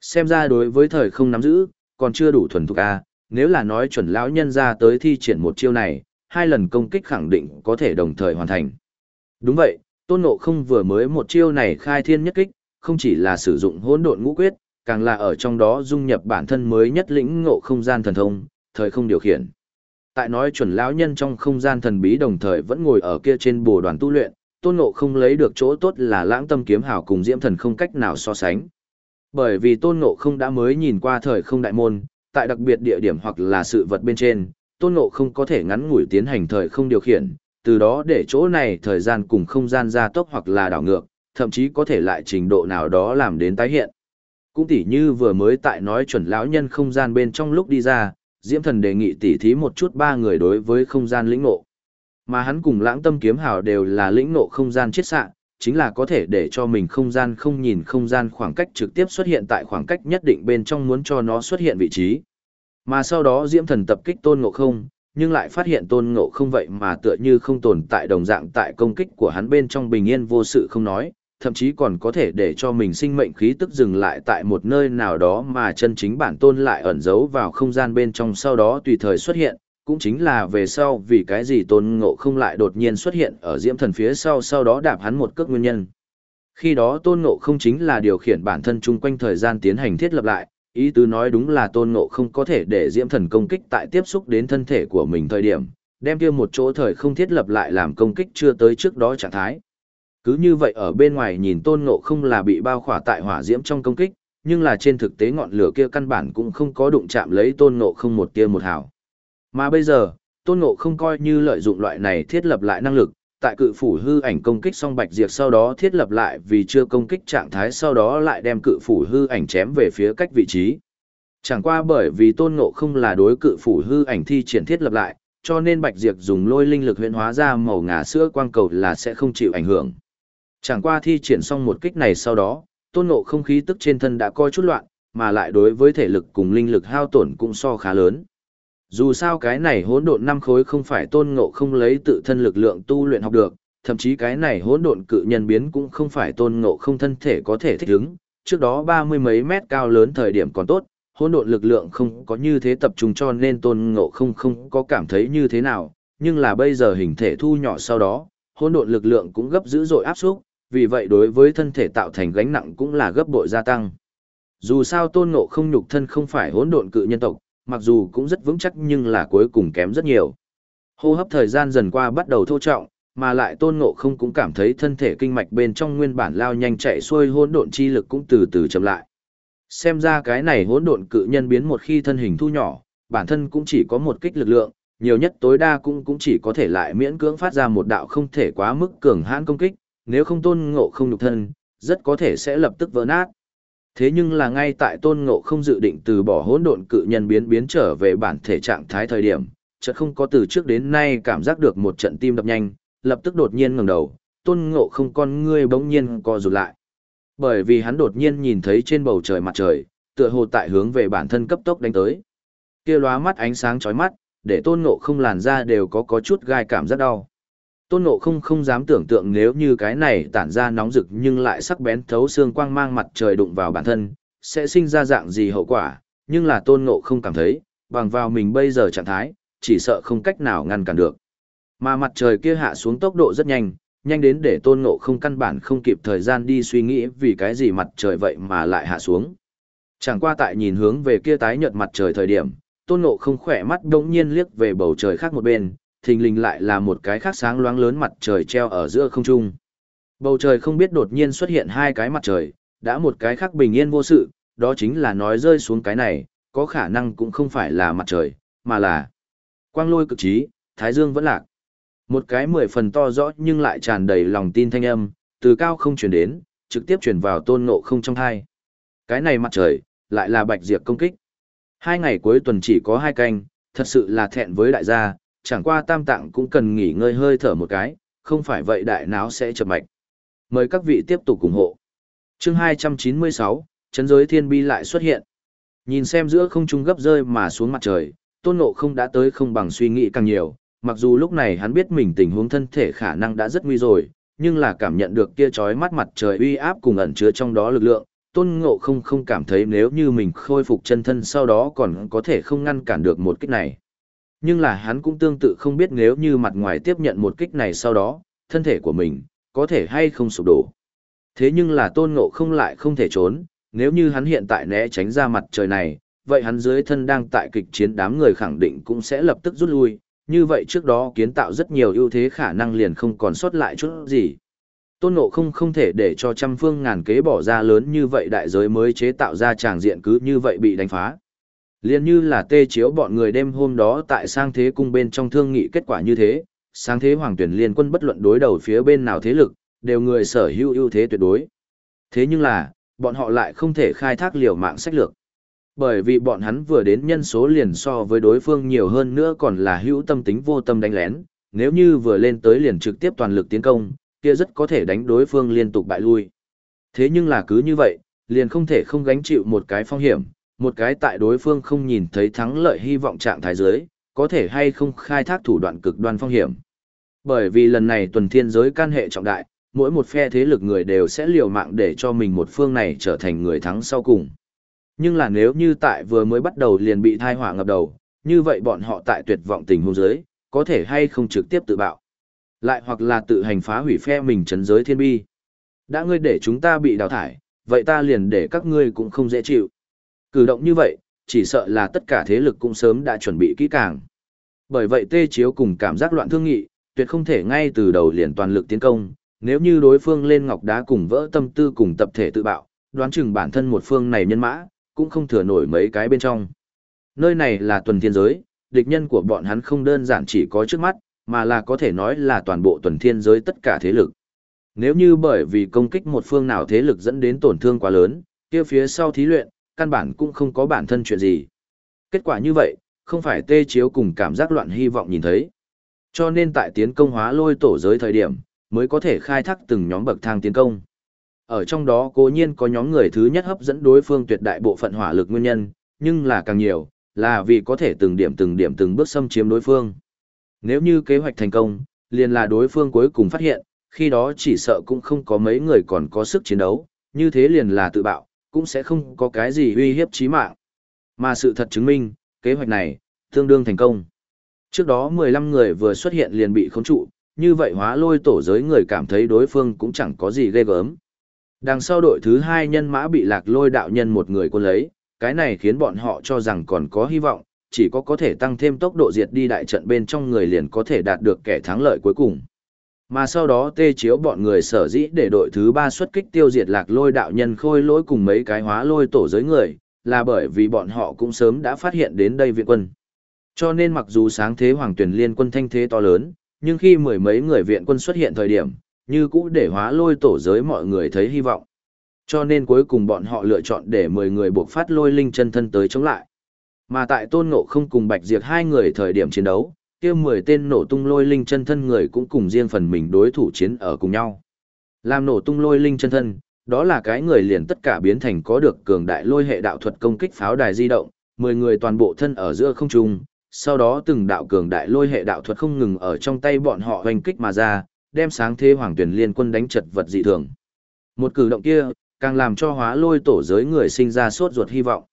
Xem ra đối với thời không nắm giữ, còn chưa đủ thuần thục a, nếu là nói chuẩn lão nhân ra tới thi triển một chiêu này, hai lần công kích khẳng định có thể đồng thời hoàn thành. Đúng vậy, Tôn Ngộ không vừa mới một chiêu này khai thiên nhất kích, không chỉ là sử dụng hỗn độn ngũ quyết, càng là ở trong đó dung nhập bản thân mới nhất lĩnh ngộ không gian thần thông, thời không điều khiển. Tại nói chuẩn lão nhân trong không gian thần bí đồng thời vẫn ngồi ở kia trên bồ đoàn tu luyện, Tôn Ngộ không lấy được chỗ tốt là lãng tâm kiếm hào cùng diễm thần không cách nào so sánh. Bởi vì Tôn Ngộ không đã mới nhìn qua thời không đại môn, tại đặc biệt địa điểm hoặc là sự vật bên trên, tôn ngộ không có thể ngắn ngủi tiến hành thời không điều khiển, từ đó để chỗ này thời gian cùng không gian gia tốc hoặc là đảo ngược, thậm chí có thể lại trình độ nào đó làm đến tái hiện. Cũng tỉ như vừa mới tại nói chuẩn lão nhân không gian bên trong lúc đi ra, Diễm Thần đề nghị tỉ thí một chút ba người đối với không gian lĩnh ngộ. Mà hắn cùng lãng tâm kiếm hào đều là lĩnh ngộ không gian chiết sạng, chính là có thể để cho mình không gian không nhìn không gian khoảng cách trực tiếp xuất hiện tại khoảng cách nhất định bên trong muốn cho nó xuất hiện vị trí. Mà sau đó Diễm Thần tập kích Tôn Ngộ Không, nhưng lại phát hiện Tôn Ngộ Không vậy mà tựa như không tồn tại đồng dạng tại công kích của hắn bên trong bình yên vô sự không nói, thậm chí còn có thể để cho mình sinh mệnh khí tức dừng lại tại một nơi nào đó mà chân chính bản tôn lại ẩn giấu vào không gian bên trong sau đó tùy thời xuất hiện, cũng chính là về sau vì cái gì tôn ngộ không lại đột nhiên xuất hiện ở diễm thần phía sau sau đó đạp hắn một cước nguyên nhân. Khi đó tôn ngộ không chính là điều khiển bản thân chung quanh thời gian tiến hành thiết lập lại, ý tứ nói đúng là tôn ngộ không có thể để diễm thần công kích tại tiếp xúc đến thân thể của mình thời điểm, đem kia một chỗ thời không thiết lập lại làm công kích chưa tới trước đó trạng thái. Cứ như vậy ở bên ngoài nhìn tôn ngộ không là bị bao khỏa tại hỏa diễm trong công kích, nhưng là trên thực tế ngọn lửa kia căn bản cũng không có đụng chạm lấy tôn ngộ không một tia một hào. Mà bây giờ, tôn ngộ không coi như lợi dụng loại này thiết lập lại năng lực, tại cự phủ hư ảnh công kích xong bạch diệt sau đó thiết lập lại vì chưa công kích trạng thái sau đó lại đem cự phủ hư ảnh chém về phía cách vị trí. Chẳng qua bởi vì tôn ngộ không là đối cự phủ hư ảnh thi triển thiết lập lại, cho nên bạch diệt dùng lôi linh lực huyễn hóa ra màu ngà sữa quang cầu là sẽ không chịu ảnh hưởng. Chẳng qua thi triển xong một kích này sau đó, tôn ngộ không khí tức trên thân đã coi chút loạn, mà lại đối với thể lực cùng linh lực hao tổn cũng so khá lớn. Dù sao cái này hỗn độn năm khối không phải tôn ngộ không lấy tự thân lực lượng tu luyện học được, thậm chí cái này hỗn độn cự nhân biến cũng không phải tôn ngộ không thân thể có thể thích ứng, trước đó ba mươi mấy mét cao lớn thời điểm còn tốt, hỗn độn lực lượng không có như thế tập trung cho nên tôn ngộ không không có cảm thấy như thế nào, nhưng là bây giờ hình thể thu nhỏ sau đó, hỗn độn lực lượng cũng gấp dữ dội áp suất, vì vậy đối với thân thể tạo thành gánh nặng cũng là gấp bội gia tăng. Dù sao tôn ngộ không nhục thân không phải hỗn độn cự nhân tộc, mặc dù cũng rất vững chắc nhưng là cuối cùng kém rất nhiều. Hô hấp thời gian dần qua bắt đầu thô trọng, mà lại tôn ngộ không cũng cảm thấy thân thể kinh mạch bên trong nguyên bản lao nhanh chạy xuôi hỗn độn chi lực cũng từ từ chậm lại. Xem ra cái này hỗn độn cự nhân biến một khi thân hình thu nhỏ, bản thân cũng chỉ có một kích lực lượng, nhiều nhất tối đa cũng cũng chỉ có thể lại miễn cưỡng phát ra một đạo không thể quá mức cường hãn công kích, nếu không tôn ngộ không nhục thân, rất có thể sẽ lập tức vỡ nát. Thế nhưng là ngay tại tôn ngộ không dự định từ bỏ hỗn độn cự nhân biến biến trở về bản thể trạng thái thời điểm, chợt không có từ trước đến nay cảm giác được một trận tim đập nhanh, lập tức đột nhiên ngẩng đầu, tôn ngộ không con ngươi bỗng nhiên co rụt lại. Bởi vì hắn đột nhiên nhìn thấy trên bầu trời mặt trời, tựa hồ tại hướng về bản thân cấp tốc đánh tới. Kia lóa mắt ánh sáng chói mắt, để tôn ngộ không làn ra đều có có chút gai cảm rất đau. Tôn ngộ không không dám tưởng tượng nếu như cái này tản ra nóng rực nhưng lại sắc bén thấu xương quang mang mặt trời đụng vào bản thân, sẽ sinh ra dạng gì hậu quả, nhưng là tôn ngộ không cảm thấy, bằng vào mình bây giờ trạng thái, chỉ sợ không cách nào ngăn cản được. Mà mặt trời kia hạ xuống tốc độ rất nhanh, nhanh đến để tôn ngộ không căn bản không kịp thời gian đi suy nghĩ vì cái gì mặt trời vậy mà lại hạ xuống. Chẳng qua tại nhìn hướng về kia tái nhợt mặt trời thời điểm, tôn ngộ không khỏe mắt đông nhiên liếc về bầu trời khác một bên, thình lình lại là một cái khác sáng loáng lớn mặt trời treo ở giữa không trung. Bầu trời không biết đột nhiên xuất hiện hai cái mặt trời, đã một cái khác bình yên vô sự, đó chính là nói rơi xuống cái này, có khả năng cũng không phải là mặt trời, mà là quang lôi cực trí, thái dương vẫn lạc. Một cái mười phần to rõ nhưng lại tràn đầy lòng tin thanh âm, từ cao không truyền đến, trực tiếp truyền vào tôn ngộ không trong thai. Cái này mặt trời, lại là bạch diệp công kích. Hai ngày cuối tuần chỉ có hai canh, thật sự là thẹn với đại gia, chẳng qua tam tạng cũng cần nghỉ ngơi hơi thở một cái, không phải vậy đại náo sẽ chập mạch. Mời các vị tiếp tục ủng hộ. Chương 296, chấn giới thiên bi lại xuất hiện. Nhìn xem giữa không trung gấp rơi mà xuống mặt trời, tôn ngộ không đã tới không bằng suy nghĩ càng nhiều, mặc dù lúc này hắn biết mình tình huống thân thể khả năng đã rất nguy rồi, nhưng là cảm nhận được kia chói mắt mặt trời uy áp cùng ẩn chứa trong đó lực lượng, tôn ngộ không không cảm thấy nếu như mình khôi phục chân thân sau đó còn có thể không ngăn cản được một kích này. Nhưng là hắn cũng tương tự không biết nếu như mặt ngoài tiếp nhận một kích này sau đó, thân thể của mình, có thể hay không sụp đổ. Thế nhưng là tôn ngộ không lại không thể trốn, nếu như hắn hiện tại né tránh ra mặt trời này, vậy hắn dưới thân đang tại kịch chiến đám người khẳng định cũng sẽ lập tức rút lui, như vậy trước đó kiến tạo rất nhiều ưu thế khả năng liền không còn sót lại chút gì. Tôn Ngộ không không thể để cho trăm phương ngàn kế bỏ ra lớn như vậy đại giới mới chế tạo ra tràng diện cứ như vậy bị đánh phá. Liên như là tê chiếu bọn người đêm hôm đó tại sang thế cung bên trong thương nghị kết quả như thế, sang thế hoàng tuyển liên quân bất luận đối đầu phía bên nào thế lực, đều người sở hữu ưu thế tuyệt đối. Thế nhưng là, bọn họ lại không thể khai thác liều mạng sách lược. Bởi vì bọn hắn vừa đến nhân số liền so với đối phương nhiều hơn nữa còn là hữu tâm tính vô tâm đánh lén, nếu như vừa lên tới liền trực tiếp toàn lực tiến công, kia rất có thể đánh đối phương liên tục bại lui. Thế nhưng là cứ như vậy, liền không thể không gánh chịu một cái phong hiểm, một cái tại đối phương không nhìn thấy thắng lợi hy vọng trạng thái giới, có thể hay không khai thác thủ đoạn cực đoan phong hiểm. Bởi vì lần này tuần thiên giới can hệ trọng đại, mỗi một phe thế lực người đều sẽ liều mạng để cho mình một phương này trở thành người thắng sau cùng. Nhưng là nếu như tại vừa mới bắt đầu liền bị thai hỏa ngập đầu, như vậy bọn họ tại tuyệt vọng tình huống giới, có thể hay không trực tiếp tự bạo. Lại hoặc là tự hành phá hủy phe mình chấn giới thiên bi. Đã ngươi để chúng ta bị đào thải, vậy ta liền để các ngươi cũng không dễ chịu. Cử động như vậy, chỉ sợ là tất cả thế lực cũng sớm đã chuẩn bị kỹ càng. Bởi vậy tê chiếu cùng cảm giác loạn thương nghị, tuyệt không thể ngay từ đầu liền toàn lực tiến công, nếu như đối phương lên ngọc đá cùng vỡ tâm tư cùng tập thể tự bạo, đoán chừng bản thân một phương này nhân mã, cũng không thừa nổi mấy cái bên trong. Nơi này là tuần thiên giới, địch nhân của bọn hắn không đơn giản chỉ có trước mắt, mà là có thể nói là toàn bộ tuần thiên giới tất cả thế lực. Nếu như bởi vì công kích một phương nào thế lực dẫn đến tổn thương quá lớn, kia phía sau thí luyện, căn bản cũng không có bản thân chuyện gì. Kết quả như vậy, không phải tê chiếu cùng cảm giác loạn hy vọng nhìn thấy. Cho nên tại tiến công hóa lôi tổ giới thời điểm, mới có thể khai thác từng nhóm bậc thang tiến công. Ở trong đó cố nhiên có nhóm người thứ nhất hấp dẫn đối phương tuyệt đại bộ phận hỏa lực nguyên nhân, nhưng là càng nhiều, là vì có thể từng điểm từng điểm từng bước xâm chiếm đối phương. Nếu như kế hoạch thành công, liền là đối phương cuối cùng phát hiện, khi đó chỉ sợ cũng không có mấy người còn có sức chiến đấu, như thế liền là tự bạo, cũng sẽ không có cái gì uy hiếp chí mạng. Mà sự thật chứng minh, kế hoạch này, tương đương thành công. Trước đó 15 người vừa xuất hiện liền bị khống trụ, như vậy hóa lôi tổ giới người cảm thấy đối phương cũng chẳng có gì ghê gớm. Đằng sau đội thứ hai nhân mã bị lạc lôi đạo nhân một người quân lấy, cái này khiến bọn họ cho rằng còn có hy vọng, chỉ có có thể tăng thêm tốc độ diệt đi đại trận bên trong người liền có thể đạt được kẻ thắng lợi cuối cùng. Mà sau đó tê chiếu bọn người sở dĩ để đội thứ ba xuất kích tiêu diệt lạc lôi đạo nhân khôi lỗi cùng mấy cái hóa lôi tổ giới người, là bởi vì bọn họ cũng sớm đã phát hiện đến đây viện quân. Cho nên mặc dù sáng thế hoàng tuyển liên quân thanh thế to lớn, nhưng khi mười mấy người viện quân xuất hiện thời điểm, như cũ để hóa lôi tổ giới mọi người thấy hy vọng. Cho nên cuối cùng bọn họ lựa chọn để 10 người buộc phát lôi linh chân thân tới chống lại. Mà tại tôn ngộ không cùng bạch diệt hai người thời điểm chiến đấu, kia 10 tên nổ tung lôi linh chân thân người cũng cùng riêng phần mình đối thủ chiến ở cùng nhau. Làm nổ tung lôi linh chân thân, đó là cái người liền tất cả biến thành có được cường đại lôi hệ đạo thuật công kích pháo đài di động, 10 người toàn bộ thân ở giữa không trung, sau đó từng đạo cường đại lôi hệ đạo thuật không ngừng ở trong tay bọn họ hoành kích mà ra, đem sáng thế hoàng tuyển liên quân đánh chật vật dị thường. Một cử động kia, càng làm cho hóa lôi tổ giới người sinh ra sốt ruột hy vọng.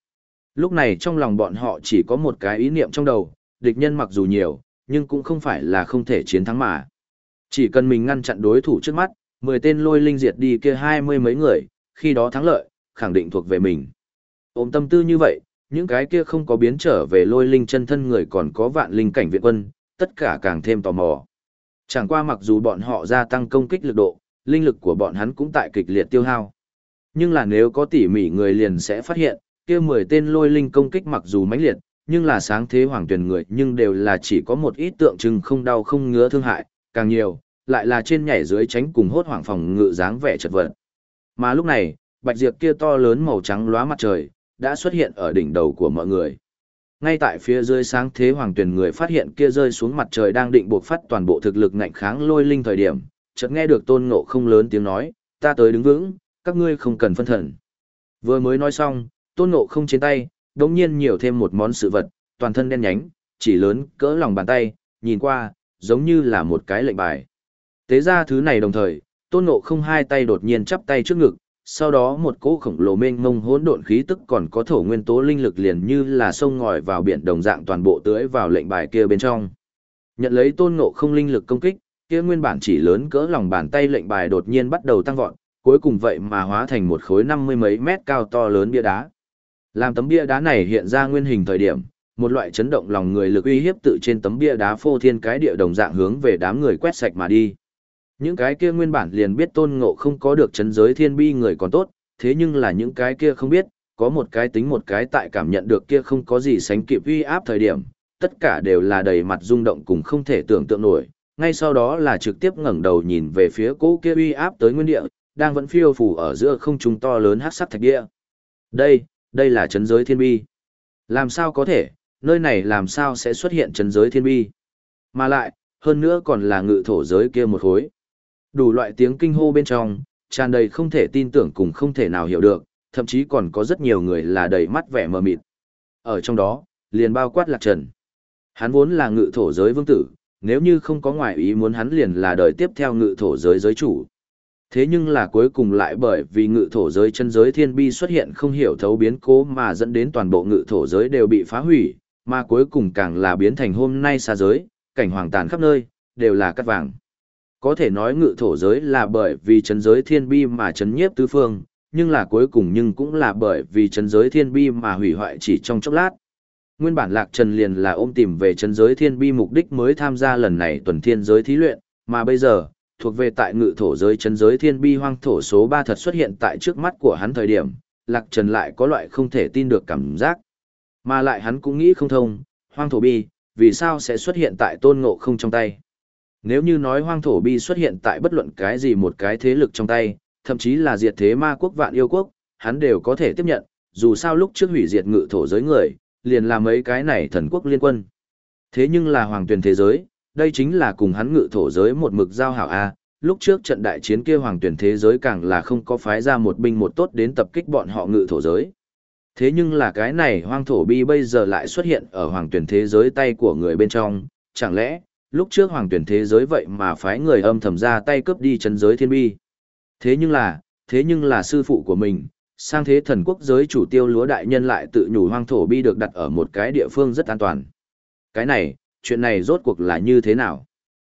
Lúc này trong lòng bọn họ chỉ có một cái ý niệm trong đầu, địch nhân mặc dù nhiều, nhưng cũng không phải là không thể chiến thắng mà. Chỉ cần mình ngăn chặn đối thủ trước mắt, 10 tên lôi linh diệt đi kia hai mươi mấy người, khi đó thắng lợi, khẳng định thuộc về mình. Ôm tâm tư như vậy, những cái kia không có biến trở về lôi linh chân thân người còn có vạn linh cảnh viện quân, tất cả càng thêm tò mò. Chẳng qua mặc dù bọn họ gia tăng công kích lực độ, linh lực của bọn hắn cũng tại kịch liệt tiêu hao. Nhưng là nếu có tỉ mỉ người liền sẽ phát hiện, kia 10 tên lôi linh công kích mặc dù mãnh liệt, nhưng là sáng thế hoàng tuyển người nhưng đều là chỉ có một ít tượng trưng không đau không ngứa thương hại, càng nhiều, lại là trên nhảy dưới tránh cùng hốt hoảng phòng ngự dáng vẻ chật vật. Mà lúc này, bạch diệp kia to lớn màu trắng lóa mặt trời, đã xuất hiện ở đỉnh đầu của mọi người. Ngay tại phía dưới sáng thế hoàng tuyển người phát hiện kia rơi xuống mặt trời đang định buộc phát toàn bộ thực lực ngạnh kháng lôi linh thời điểm, chợt nghe được tôn ngộ không lớn tiếng nói, ta tới đứng vững, các ngươi không cần phân thần. Vừa mới nói xong, tôn ngộ không trên tay, đống nhiên nhiều thêm một món sự vật, toàn thân đen nhánh, chỉ lớn cỡ lòng bàn tay, nhìn qua, giống như là một cái lệnh bài. Tế ra thứ này đồng thời, tôn ngộ không hai tay đột nhiên chắp tay trước ngực, sau đó một cỗ khổng lồ mênh mông hỗn độn khí tức còn có thổ nguyên tố linh lực liền như là sông ngòi vào biển đồng dạng toàn bộ tưới vào lệnh bài kia bên trong. Nhận lấy tôn ngộ không linh lực công kích, kia nguyên bản chỉ lớn cỡ lòng bàn tay lệnh bài đột nhiên bắt đầu tăng vọt, cuối cùng vậy mà hóa thành một khối năm mươi mấy mét cao to lớn bia đá. Làm tấm bia đá này hiện ra nguyên hình thời điểm, một loại chấn động lòng người lực uy hiếp tự trên tấm bia đá phô thiên cái địa đồng dạng hướng về đám người quét sạch mà đi. Những cái kia nguyên bản liền biết tôn ngộ không có được chấn giới thiên bi người còn tốt, thế nhưng là những cái kia không biết, có một cái tính một cái tại cảm nhận được kia không có gì sánh kịp uy áp thời điểm, tất cả đều là đầy mặt rung động cùng không thể tưởng tượng nổi, ngay sau đó là trực tiếp ngẩng đầu nhìn về phía cỗ kia uy áp tới nguyên địa, đang vẫn phiêu phù ở giữa không trung to lớn hắc sắc thạch địa. Đây, đây là chấn giới thiên bi. Làm sao có thể, nơi này làm sao sẽ xuất hiện chấn giới thiên bi? Mà lại, hơn nữa còn là ngự thổ giới kia một khối. Đủ loại tiếng kinh hô bên trong, tràn đầy không thể tin tưởng cùng không thể nào hiểu được, thậm chí còn có rất nhiều người là đầy mắt vẻ mờ mịt. Ở trong đó, liền bao quát lạc trần. Hắn vốn là ngự thổ giới vương tử, nếu như không có ngoại ý muốn hắn liền là đời tiếp theo ngự thổ giới giới chủ. Thế nhưng là cuối cùng lại bởi vì ngự thổ giới chân giới thiên bi xuất hiện không hiểu thấu biến cố mà dẫn đến toàn bộ ngự thổ giới đều bị phá hủy, mà cuối cùng càng là biến thành hôm nay xa giới, cảnh hoàng tàn khắp nơi, đều là cắt vàng. Có thể nói ngự thổ giới là bởi vì chân giới thiên bi mà chấn nhiếp tứ phương, nhưng là cuối cùng nhưng cũng là bởi vì chân giới thiên bi mà hủy hoại chỉ trong chốc lát. Nguyên bản Lạc Trần liền là ôm tìm về chân giới thiên bi mục đích mới tham gia lần này tuần thiên giới thí luyện, mà bây giờ, thuộc về tại ngự thổ giới chân giới thiên bi hoang thổ số 3 thật xuất hiện tại trước mắt của hắn thời điểm, Lạc Trần lại có loại không thể tin được cảm giác. Mà lại hắn cũng nghĩ không thông, hoang thổ bi, vì sao sẽ xuất hiện tại tôn ngộ không trong tay. Nếu như nói hoang thổ bi xuất hiện tại bất luận cái gì một cái thế lực trong tay, thậm chí là diệt thế ma quốc vạn yêu quốc, hắn đều có thể tiếp nhận, dù sao lúc trước hủy diệt ngự thổ giới người, liền là mấy cái này thần quốc liên quân. Thế nhưng là hoàng tuyển thế giới, đây chính là cùng hắn ngự thổ giới một mực giao hảo A, lúc trước trận đại chiến kia hoàng tuyển thế giới càng là không có phái ra một binh một tốt đến tập kích bọn họ ngự thổ giới. Thế nhưng là cái này hoang thổ bi bây giờ lại xuất hiện ở hoàng tuyển thế giới tay của người bên trong, chẳng lẽ, lúc trước hoàng tuyển thế giới vậy mà phái người âm thầm ra tay cướp đi chân giới thiên bi. Thế nhưng là, thế nhưng là sư phụ của mình, sang thế thần quốc giới chủ tiêu lúa đại nhân lại tự nhủ hoang thổ bi được đặt ở một cái địa phương rất an toàn. Cái này, chuyện này rốt cuộc là như thế nào?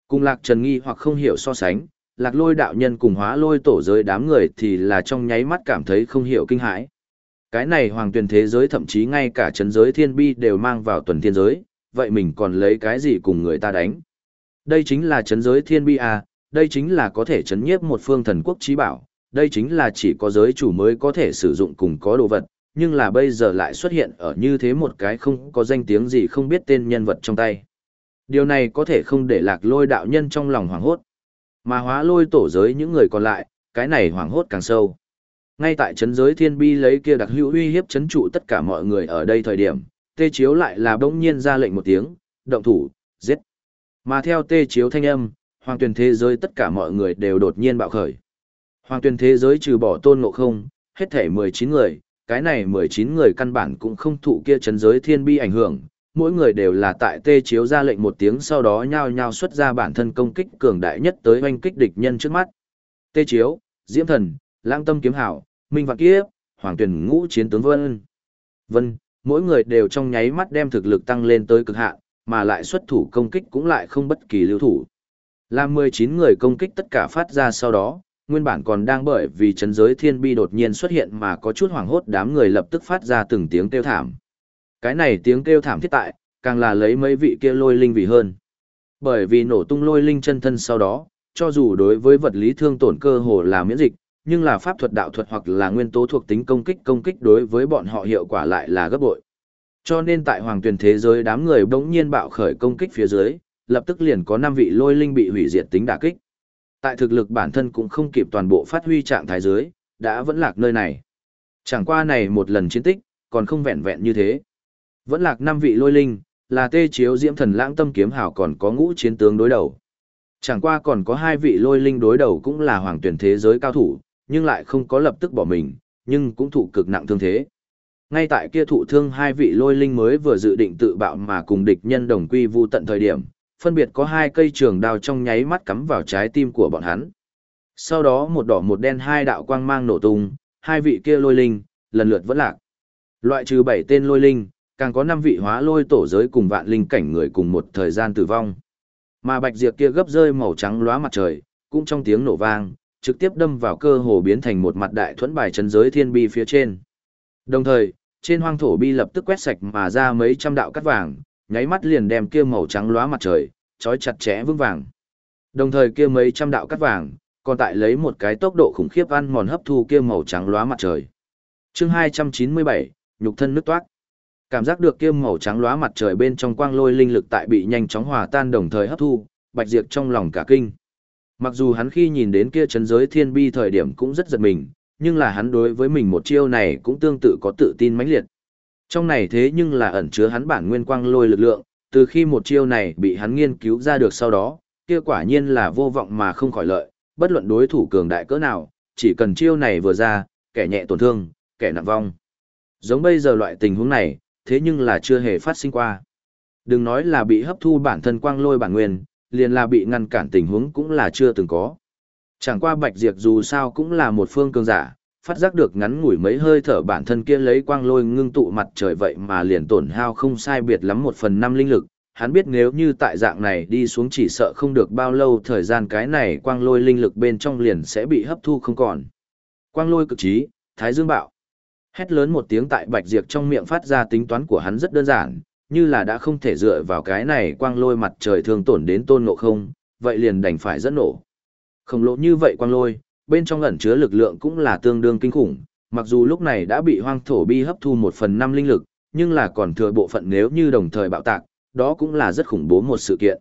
Cùng lạc trần nghi hoặc không hiểu so sánh, lạc lôi đạo nhân cùng hóa lôi tổ giới đám người thì là trong nháy mắt cảm thấy không hiểu kinh hãi. Cái này hoàng tuyển thế giới thậm chí ngay cả chấn giới thiên bi đều mang vào tuần thiên giới, vậy mình còn lấy cái gì cùng người ta đánh? Đây chính là chấn giới thiên bi à, đây chính là có thể chấn nhiếp một phương thần quốc trí bảo, đây chính là chỉ có giới chủ mới có thể sử dụng cùng có đồ vật, nhưng là bây giờ lại xuất hiện ở như thế một cái không có danh tiếng gì không biết tên nhân vật trong tay. Điều này có thể không để lạc lôi đạo nhân trong lòng hoảng hốt. Mà hóa lôi tổ giới những người còn lại, cái này hoảng hốt càng sâu. Ngay tại chấn giới thiên bi lấy kia đặc hữu uy hiếp chấn trụ tất cả mọi người ở đây thời điểm, tê chiếu lại là bỗng nhiên ra lệnh một tiếng, động thủ, giết. Mà theo tê chiếu thanh âm, hoàng tuyển thế giới tất cả mọi người đều đột nhiên bạo khởi. Hoàng tuyển thế giới trừ bỏ tôn ngộ không, hết thể 19 người, cái này 19 người căn bản cũng không thụ kia chấn giới thiên bi ảnh hưởng, mỗi người đều là tại tê chiếu ra lệnh một tiếng sau đó nhao nhao xuất ra bản thân công kích cường đại nhất tới oanh kích địch nhân trước mắt. Tê chiếu, diễm thần, lãng tâm kiếm hảo, minh vạn kiếp, hoàng tuyển ngũ chiến tướng vân. Vân, mỗi người đều trong nháy mắt đem thực lực tăng lên tới cực hạn, mà lại xuất thủ công kích cũng lại không bất kỳ lưu thủ. Làm 19 người công kích tất cả phát ra sau đó, nguyên bản còn đang bởi vì chấn giới thiên bi đột nhiên xuất hiện mà có chút hoảng hốt đám người lập tức phát ra từng tiếng kêu thảm. Cái này tiếng kêu thảm thiết tại, càng là lấy mấy vị kia lôi linh vì hơn. Bởi vì nổ tung lôi linh chân thân sau đó, cho dù đối với vật lý thương tổn cơ hồ là miễn dịch, nhưng là pháp thuật đạo thuật hoặc là nguyên tố thuộc tính công kích công kích đối với bọn họ hiệu quả lại là gấp bội. Cho nên tại hoàng tuyển thế giới đám người bỗng nhiên bạo khởi công kích phía dưới, lập tức liền có 5 vị lôi linh bị hủy diệt tính đả kích. Tại thực lực bản thân cũng không kịp toàn bộ phát huy trạng thái dưới, đã vẫn lạc nơi này. Chẳng qua này một lần chiến tích, còn không vẹn vẹn như thế. Vẫn lạc năm vị lôi linh, là tê chiếu diễm thần lãng tâm kiếm hảo còn có ngũ chiến tướng đối đầu. Chẳng qua còn có hai vị lôi linh đối đầu cũng là hoàng tuyển thế giới cao thủ, nhưng lại không có lập tức bỏ mình, nhưng cũng thụ cực nặng thương thế. Ngay tại kia thụ thương hai vị lôi linh mới vừa dự định tự bạo mà cùng địch nhân đồng quy vu tận thời điểm, phân biệt có hai cây trường đao trong nháy mắt cắm vào trái tim của bọn hắn. Sau đó một đỏ một đen hai đạo quang mang nổ tung, hai vị kia lôi linh, lần lượt vẫn lạc. Loại trừ bảy tên lôi linh, càng có năm vị hóa lôi tổ giới cùng vạn linh cảnh người cùng một thời gian tử vong. Mà bạch diệp kia gấp rơi màu trắng lóa mặt trời, cũng trong tiếng nổ vang, trực tiếp đâm vào cơ hồ biến thành một mặt đại thuẫn bài chân giới thiên bi phía trên. Đồng thời, trên hoang thổ bi lập tức quét sạch mà ra mấy trăm đạo cắt vàng, nháy mắt liền đem kia màu trắng lóa mặt trời, trói chặt chẽ vững vàng. Đồng thời kia mấy trăm đạo cắt vàng, còn tại lấy một cái tốc độ khủng khiếp ăn mòn hấp thu kia màu trắng lóa mặt trời. Chương 297, nhục thân nứt toát. Cảm giác được kia màu trắng lóa mặt trời bên trong quang lôi linh lực tại bị nhanh chóng hòa tan đồng thời hấp thu, Bạch Diệp trong lòng cả kinh. Mặc dù hắn khi nhìn đến kia chấn giới thiên bi thời điểm cũng rất giật mình, nhưng là hắn đối với mình một chiêu này cũng tương tự có tự tin mãnh liệt. Trong này thế nhưng là ẩn chứa hắn bản nguyên quang lôi lực lượng, từ khi một chiêu này bị hắn nghiên cứu ra được sau đó, kia quả nhiên là vô vọng mà không khỏi lợi, bất luận đối thủ cường đại cỡ nào, chỉ cần chiêu này vừa ra, kẻ nhẹ tổn thương, kẻ nặng vong. Giống bây giờ loại tình huống này, thế nhưng là chưa hề phát sinh qua. Đừng nói là bị hấp thu bản thân quang lôi bản nguyên, liền là bị ngăn cản tình huống cũng là chưa từng có. Chẳng qua Bạch Diệp dù sao cũng là một phương cường giả, phát giác được ngắn ngủi mấy hơi thở bản thân kia lấy quang lôi ngưng tụ mặt trời vậy mà liền tổn hao không sai biệt lắm một phần năm linh lực. Hắn biết nếu như tại dạng này đi xuống chỉ sợ không được bao lâu thời gian cái này quang lôi linh lực bên trong liền sẽ bị hấp thu không còn. Quang lôi cực trí, thái dương bạo. Hét lớn một tiếng tại bạch diệp trong miệng phát ra tính toán của hắn rất đơn giản, như là đã không thể dựa vào cái này quang lôi mặt trời thương tổn đến tôn ngộ không, vậy liền đành phải dẫn nổ. Khổng lồ như vậy quang lôi, bên trong ẩn chứa lực lượng cũng là tương đương kinh khủng, mặc dù lúc này đã bị hoang thổ bi hấp thu một phần năm linh lực, nhưng là còn thừa bộ phận nếu như đồng thời bạo tạc, đó cũng là rất khủng bố một sự kiện.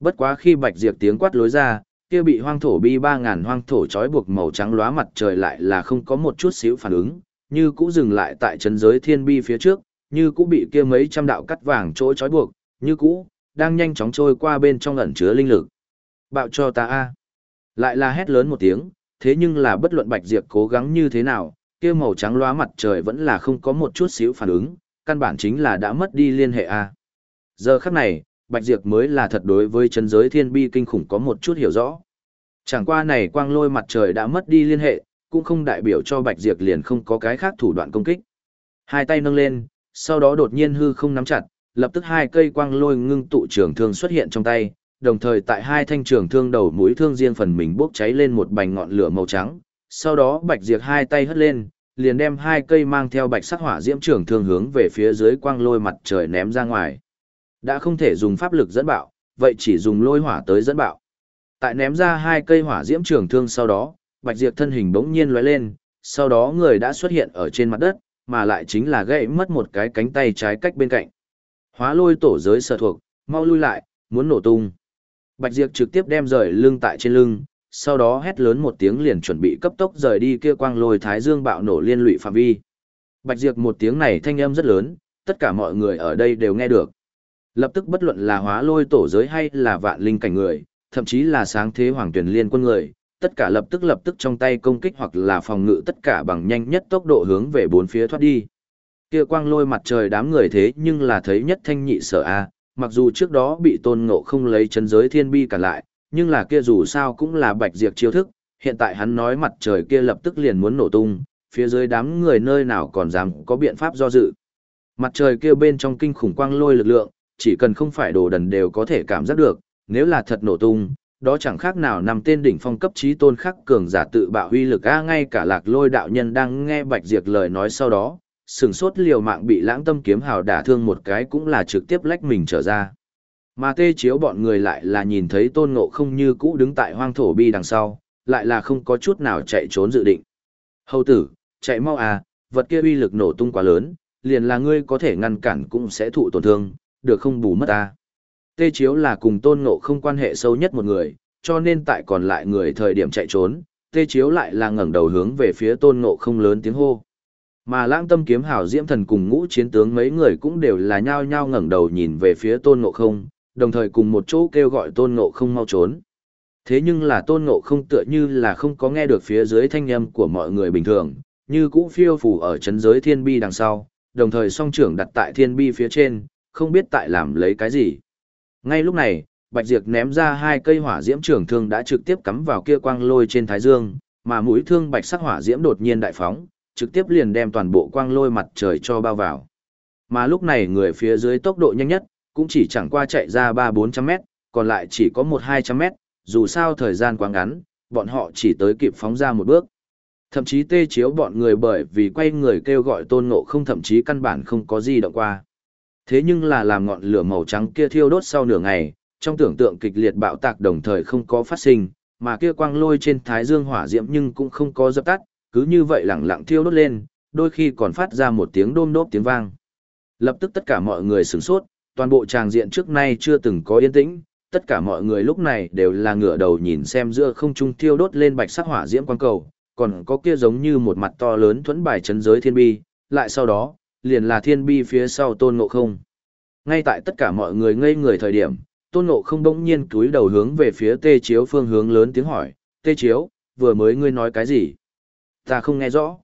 Bất quá khi bạch diệp tiếng quát lối ra, kia bị hoang thổ bi 3000 hoang thổ trói buộc màu trắng lóa mặt trời lại là không có một chút xíu phản ứng, như cũ dừng lại tại chân giới thiên bi phía trước, như cũ bị kia mấy trăm đạo cắt vàng trôi trói buộc, như cũ đang nhanh chóng trôi qua bên trong ẩn chứa linh lực. Bạo cho ta a. Lại là hét lớn một tiếng, thế nhưng là bất luận Bạch Diệp cố gắng như thế nào, kia màu trắng lóa mặt trời vẫn là không có một chút xíu phản ứng, căn bản chính là đã mất đi liên hệ a. Giờ khắc này, Bạch Diệp mới là thật đối với chân giới thiên bi kinh khủng có một chút hiểu rõ. Chẳng qua này quang lôi mặt trời đã mất đi liên hệ, cũng không đại biểu cho Bạch Diệp liền không có cái khác thủ đoạn công kích. Hai tay nâng lên, sau đó đột nhiên hư không nắm chặt, lập tức hai cây quang lôi ngưng tụ trường thương xuất hiện trong tay, đồng thời tại hai thanh trường thương đầu mũi thương riêng phần mình bốc cháy lên một bành ngọn lửa màu trắng, sau đó Bạch Diệp hai tay hất lên, liền đem hai cây mang theo bạch sắc hỏa diễm trường thương hướng về phía dưới quang lôi mặt trời ném ra ngoài. Đã không thể dùng pháp lực dẫn bạo, vậy chỉ dùng lôi hỏa tới dẫn bạo. Tại ném ra hai cây hỏa diễm trường thương sau đó, Bạch Diệp thân hình bỗng nhiên lóe lên, sau đó người đã xuất hiện ở trên mặt đất, mà lại chính là gãy mất một cái cánh tay trái cách bên cạnh. Hóa lôi tổ giới sở thuộc, mau lui lại, muốn nổ tung. Bạch Diệp trực tiếp đem rời lưng tại trên lưng, sau đó hét lớn một tiếng liền chuẩn bị cấp tốc rời đi kia quang lôi thái dương bạo nổ liên lụy phạm vi. Bạch Diệp một tiếng này thanh âm rất lớn, tất cả mọi người ở đây đều nghe được. Lập tức bất luận là hóa lôi tổ giới hay là vạn linh cảnh người, thậm chí là sáng thế hoàng tuyển liên quân người, tất cả lập tức lập tức trong tay công kích hoặc là phòng ngự tất cả bằng nhanh nhất tốc độ hướng về bốn phía thoát đi. Kia quang lôi mặt trời đám người thế nhưng là thấy nhất thanh nhị sở a, mặc dù trước đó bị tôn ngộ không lấy chân giới thiên bi cả lại, nhưng là kia dù sao cũng là bạch diệt chiêu thức, hiện tại hắn nói mặt trời kia lập tức liền muốn nổ tung, phía dưới đám người nơi nào còn dám có biện pháp do dự. Mặt trời kia bên trong kinh khủng quang lôi lực lượng, chỉ cần không phải đồ đần đều có thể cảm giác được, nếu là thật nổ tung, đó chẳng khác nào nằm tên đỉnh phong cấp trí tôn khắc cường giả tự bạo huy lực a ngay cả lạc lôi đạo nhân đang nghe bạch diệt lời nói sau đó, sừng sốt liều mạng bị lãng tâm kiếm hào đả thương một cái cũng là trực tiếp lách mình trở ra. Mà tê chiếu bọn người lại là nhìn thấy tôn ngộ không như cũ đứng tại hoang thổ bi đằng sau, lại là không có chút nào chạy trốn dự định. Hầu tử, chạy mau à, vật kia uy lực nổ tung quá lớn, liền là ngươi có thể ngăn cản cũng sẽ thụ tổn thương, được không bù mất ta. Tê chiếu là cùng tôn ngộ không quan hệ sâu nhất một người, cho nên tại còn lại người thời điểm chạy trốn, tê chiếu lại là ngẩng đầu hướng về phía tôn ngộ không lớn tiếng hô. Mà lãng tâm kiếm hảo diễm thần cùng ngũ chiến tướng mấy người cũng đều là nhao nhao ngẩng đầu nhìn về phía tôn ngộ không, đồng thời cùng một chỗ kêu gọi tôn ngộ không mau trốn. Thế nhưng là tôn ngộ không tựa như là không có nghe được phía dưới thanh âm của mọi người bình thường, như cũ phiêu phủ ở chấn giới thiên bi đằng sau, đồng thời song trưởng đặt tại thiên bi phía trên, không biết tại làm lấy cái gì. Ngay lúc này, Bạch Diệp ném ra hai cây hỏa diễm trường thương đã trực tiếp cắm vào kia quang lôi trên thái dương, mà mũi thương bạch sắc hỏa diễm đột nhiên đại phóng, trực tiếp liền đem toàn bộ quang lôi mặt trời cho bao vào. Mà lúc này người phía dưới tốc độ nhanh nhất, cũng chỉ chẳng qua chạy ra 3-400 mét, còn lại chỉ có 1-200 mét, dù sao thời gian quá ngắn, bọn họ chỉ tới kịp phóng ra một bước. Thậm chí tê chiếu bọn người bởi vì quay người kêu gọi tôn ngộ không thậm chí căn bản không có gì động qua. Thế nhưng là làm ngọn lửa màu trắng kia thiêu đốt sau nửa ngày, trong tưởng tượng kịch liệt bạo tạc đồng thời không có phát sinh, mà kia quang lôi trên thái dương hỏa diễm nhưng cũng không có dập tắt, cứ như vậy lẳng lặng thiêu đốt lên, đôi khi còn phát ra một tiếng đôm đốp tiếng vang. Lập tức tất cả mọi người sửng sốt, toàn bộ tràng diện trước nay chưa từng có yên tĩnh, tất cả mọi người lúc này đều là ngửa đầu nhìn xem giữa không trung thiêu đốt lên bạch sắc hỏa diễm quang cầu, còn có kia giống như một mặt to lớn thuẫn bài chấn giới thiên bi, lại sau đó, liền là thiên bi phía sau tôn ngộ không. Ngay tại tất cả mọi người ngây người thời điểm, tôn ngộ không bỗng nhiên cúi đầu hướng về phía tê chiếu phương hướng lớn tiếng hỏi, tê chiếu, vừa mới ngươi nói cái gì? Ta không nghe rõ.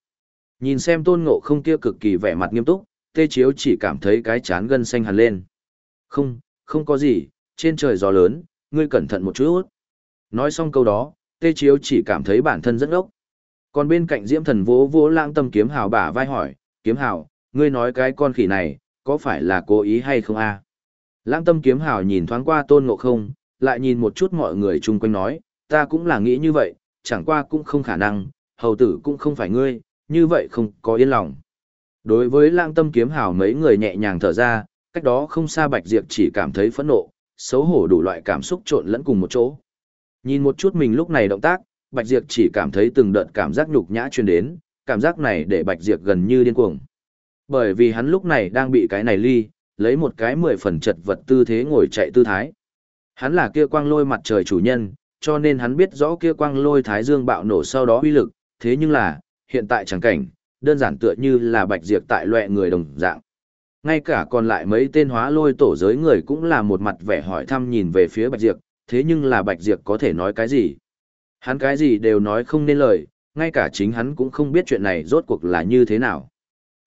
Nhìn xem tôn ngộ không kia cực kỳ vẻ mặt nghiêm túc, tê chiếu chỉ cảm thấy cái chán gân xanh hẳn lên. Không, không có gì, trên trời gió lớn, ngươi cẩn thận một chút. Nói xong câu đó, tê chiếu chỉ cảm thấy bản thân rất ốc. Còn bên cạnh diễm thần vỗ vỗ lãng tâm kiếm hào bả vai hỏi, kiếm hào, ngươi nói cái con khỉ này, có phải là cố ý hay không a? Lãng tâm kiếm hào nhìn thoáng qua tôn ngộ không, lại nhìn một chút mọi người chung quanh nói, ta cũng là nghĩ như vậy, chẳng qua cũng không khả năng, hầu tử cũng không phải ngươi, như vậy không có yên lòng. Đối với lãng tâm kiếm hào mấy người nhẹ nhàng thở ra, cách đó không xa bạch diệp chỉ cảm thấy phẫn nộ, xấu hổ đủ loại cảm xúc trộn lẫn cùng một chỗ. Nhìn một chút mình lúc này động tác, bạch diệp chỉ cảm thấy từng đợt cảm giác nhục nhã truyền đến, cảm giác này để bạch diệp gần như điên cuồng. Bởi vì hắn lúc này đang bị cái này ly, lấy một cái mười phần chật vật tư thế ngồi chạy tư thái. Hắn là kia quang lôi mặt trời chủ nhân, cho nên hắn biết rõ kia quang lôi thái dương bạo nổ sau đó uy lực, thế nhưng là, hiện tại chẳng cảnh, đơn giản tựa như là bạch diệt tại loại người đồng dạng. Ngay cả còn lại mấy tên hóa lôi tổ giới người cũng là một mặt vẻ hỏi thăm nhìn về phía bạch diệt, thế nhưng là bạch diệt có thể nói cái gì? Hắn cái gì đều nói không nên lời, ngay cả chính hắn cũng không biết chuyện này rốt cuộc là như thế nào.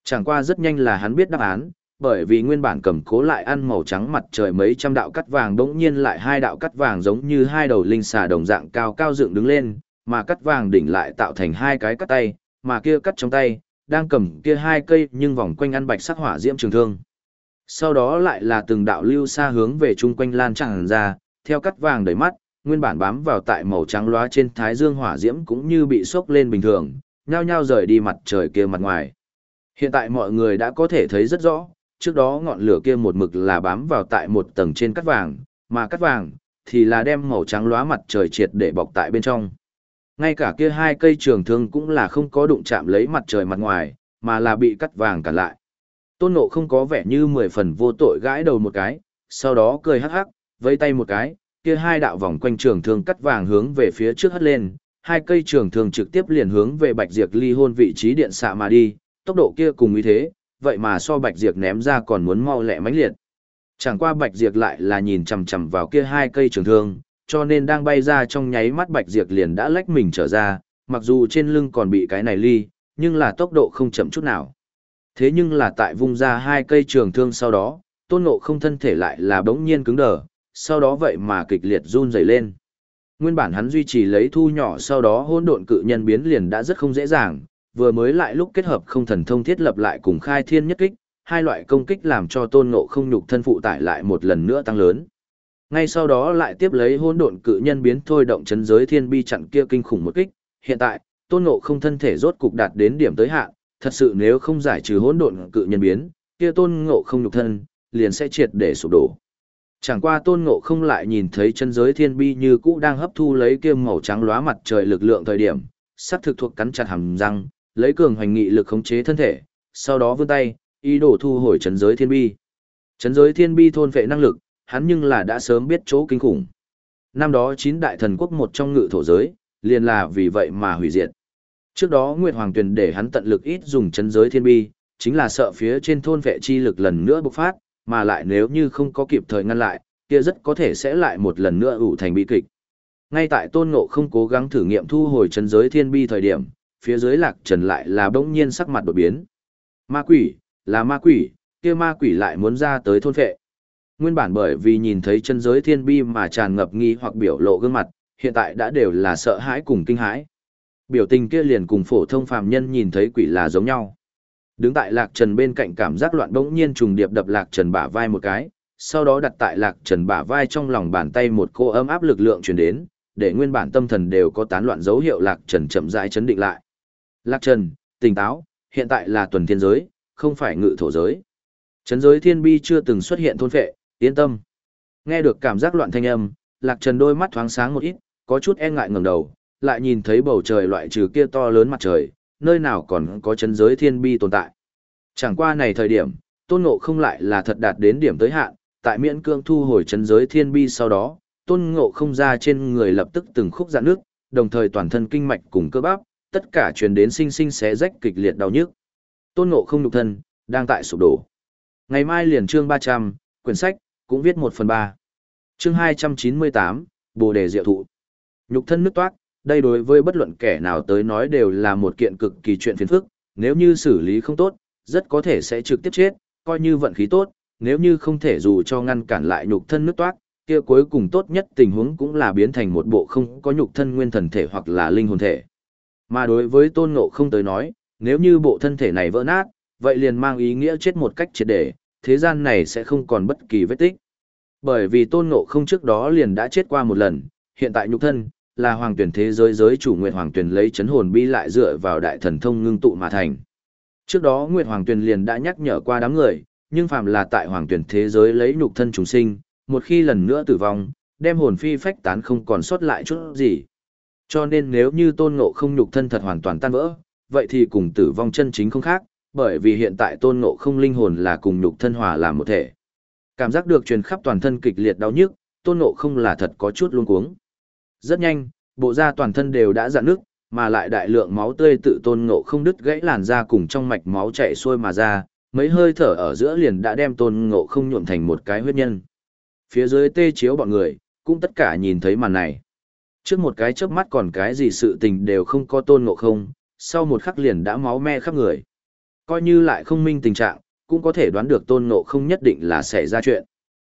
Chẳng qua rất nhanh là hắn biết đáp án, bởi vì nguyên bản cầm cố lại ăn màu trắng mặt trời mấy trăm đạo cắt vàng đống nhiên lại hai đạo cắt vàng giống như hai đầu linh xà đồng dạng cao cao dựng đứng lên, mà cắt vàng đỉnh lại tạo thành hai cái cắt tay, mà kia cắt trong tay, đang cầm kia hai cây nhưng vòng quanh ăn bạch sắc hỏa diễm trường thương. Sau đó lại là từng đạo lưu xa hướng về chung quanh lan tràn ra, theo cắt vàng đầy mắt, nguyên bản bám vào tại màu trắng lóa trên thái dương hỏa diễm cũng như bị sốc lên bình thường, nhao nhao rời đi mặt trời kia mặt ngoài. Hiện tại mọi người đã có thể thấy rất rõ, trước đó ngọn lửa kia một mực là bám vào tại một tầng trên cắt vàng, mà cắt vàng thì là đem màu trắng lóa mặt trời triệt để bọc tại bên trong. Ngay cả kia hai cây trường thương cũng là không có đụng chạm lấy mặt trời mặt ngoài, mà là bị cắt vàng cản lại. Tôn nộ không có vẻ như mười phần vô tội gãi đầu một cái, sau đó cười hắc hắc, vẫy tay một cái, kia hai đạo vòng quanh trường thương cắt vàng hướng về phía trước hất lên, hai cây trường thương trực tiếp liền hướng về Bạch Diệp ly hôn vị trí điện xạ mà đi, tốc độ kia cùng như thế, vậy mà so Bạch Diệp ném ra còn muốn mau lẹ mãnh liệt. Chẳng qua Bạch Diệp lại là nhìn chằm chằm vào kia hai cây trường thương, cho nên đang bay ra trong nháy mắt Bạch Diệp liền đã lách mình trở ra, mặc dù trên lưng còn bị cái này ly, nhưng là tốc độ không chậm chút nào. Thế nhưng là tại vung ra hai cây trường thương sau đó, tôn ngộ không thân thể lại là bỗng nhiên cứng đờ, sau đó vậy mà kịch liệt run rẩy lên. Nguyên bản hắn duy trì lấy thu nhỏ sau đó hỗn độn cự nhân biến liền đã rất không dễ dàng, vừa mới lại lúc kết hợp không thần thông thiết lập lại cùng khai thiên nhất kích, hai loại công kích làm cho tôn ngộ không nhục thân phụ tải lại một lần nữa tăng lớn. Ngay sau đó lại tiếp lấy hỗn độn cự nhân biến thôi động chấn giới thiên bi chặn kia kinh khủng một kích, hiện tại, tôn ngộ không thân thể rốt cục đạt đến điểm tới hạn, thật sự nếu không giải trừ hỗn độn cự nhân biến, kia tôn ngộ không nhục thân, liền sẽ triệt để sụp đổ. Chẳng qua tôn ngộ không lại nhìn thấy chân giới thiên bi như cũ đang hấp thu lấy kia màu trắng lóa mặt trời lực lượng thời điểm, sắp thực thuộc cắn chặt hàm răng, lấy cường hoành nghị lực khống chế thân thể, sau đó vươn tay, ý đồ thu hồi chấn giới thiên bi. Chấn giới thiên bi thôn vệ năng lực, hắn nhưng là đã sớm biết chỗ kinh khủng. Năm đó chín đại thần quốc một trong ngự thổ giới, liền là vì vậy mà hủy diệt. Trước đó Nguyệt Hoàng Tuyền để hắn tận lực ít dùng chấn giới thiên bi, chính là sợ phía trên thôn vệ chi lực lần nữa bộc phát, mà lại nếu như không có kịp thời ngăn lại, kia rất có thể sẽ lại một lần nữa ủ thành bi kịch. Ngay tại Tôn Ngộ không cố gắng thử nghiệm thu hồi chấn giới thiên bi thời điểm, phía dưới lạc trần lại là bỗng nhiên sắc mặt đột biến. Ma quỷ, là ma quỷ, kia ma quỷ lại muốn ra tới thôn vệ. Nguyên bản bởi vì nhìn thấy chân giới thiên bi mà tràn ngập nghi hoặc biểu lộ gương mặt, hiện tại đã đều là sợ hãi cùng kinh hãi. Biểu tình kia liền cùng phổ thông phàm nhân nhìn thấy quỷ là giống nhau. Đứng tại Lạc Trần bên cạnh cảm giác loạn bỗng nhiên trùng điệp đập Lạc Trần bả vai một cái, sau đó đặt tại Lạc Trần bả vai trong lòng bàn tay một cô ấm áp lực lượng truyền đến, để nguyên bản tâm thần đều có tán loạn dấu hiệu Lạc Trần chậm rãi chấn định lại. Lạc Trần, tỉnh táo, hiện tại là tuần thiên giới, không phải ngự thổ giới. Trấn giới thiên bi chưa từng xuất hiện thôn phệ, yên tâm. Nghe được cảm giác loạn thanh âm, Lạc Trần đôi mắt thoáng sáng một ít, có chút e ngại ngẩng đầu, lại nhìn thấy bầu trời loại trừ kia to lớn mặt trời, nơi nào còn có trấn giới thiên bi tồn tại. Chẳng qua này thời điểm, tôn ngộ không lại là thật đạt đến điểm tới hạn, tại miễn cương thu hồi trấn giới thiên bi sau đó, tôn ngộ không ra trên người lập tức từng khúc dạn nước, đồng thời toàn thân kinh mạch cùng cơ bắp, tất cả truyền đến sinh sinh xé rách kịch liệt đau nhức. Tôn ngộ không nhục thân, đang tại sụp đổ. Ngày mai liền chương 300, quyển sách, cũng viết 1 phần 3. Chương 298, Bồ đề diệu thụ. Nhục thân nứt toát, đây đối với bất luận kẻ nào tới nói đều là một kiện cực kỳ chuyện phiền phức, nếu như xử lý không tốt, rất có thể sẽ trực tiếp chết, coi như vận khí tốt, nếu như không thể dù cho ngăn cản lại nhục thân nứt toát, kia cuối cùng tốt nhất tình huống cũng là biến thành một bộ không có nhục thân nguyên thần thể hoặc là linh hồn thể. Mà đối với tôn ngộ không tới nói, nếu như bộ thân thể này vỡ nát, vậy liền mang ý nghĩa chết một cách triệt để, thế gian này sẽ không còn bất kỳ vết tích. Bởi vì tôn ngộ không trước đó liền đã chết qua một lần, hiện tại nhục thân, là hoàng tuyển thế giới giới chủ Nguyệt Hoàng Tuyển lấy chấn hồn bi lại dựa vào đại thần thông ngưng tụ mà thành. Trước đó Nguyệt Hoàng Tuyển liền đã nhắc nhở qua đám người, nhưng phàm là tại hoàng tuyển thế giới lấy nhục thân trùng sinh, một khi lần nữa tử vong, đem hồn phi phách tán không còn sót lại chút gì. Cho nên nếu như tôn ngộ không nhục thân thật hoàn toàn tan vỡ, vậy thì cùng tử vong chân chính không khác, bởi vì hiện tại tôn ngộ không linh hồn là cùng nhục thân hòa làm một thể. Cảm giác được truyền khắp toàn thân kịch liệt đau nhức, tôn ngộ không là thật có chút luống cuống. Rất nhanh, bộ da toàn thân đều đã dạn nước, mà lại đại lượng máu tươi tự tôn ngộ không đứt gãy làn da cùng trong mạch máu chạy xuôi mà ra, mấy hơi thở ở giữa liền đã đem tôn ngộ không nhuộm thành một cái huyết nhân. Phía dưới tê chiếu bọn người, cũng tất cả nhìn thấy màn này. Trước một cái chớp mắt còn cái gì sự tình đều không có tôn ngộ không, sau một khắc liền đã máu me khắp người. Coi như lại không minh tình trạng, cũng có thể đoán được tôn ngộ không nhất định là sẽ ra chuyện.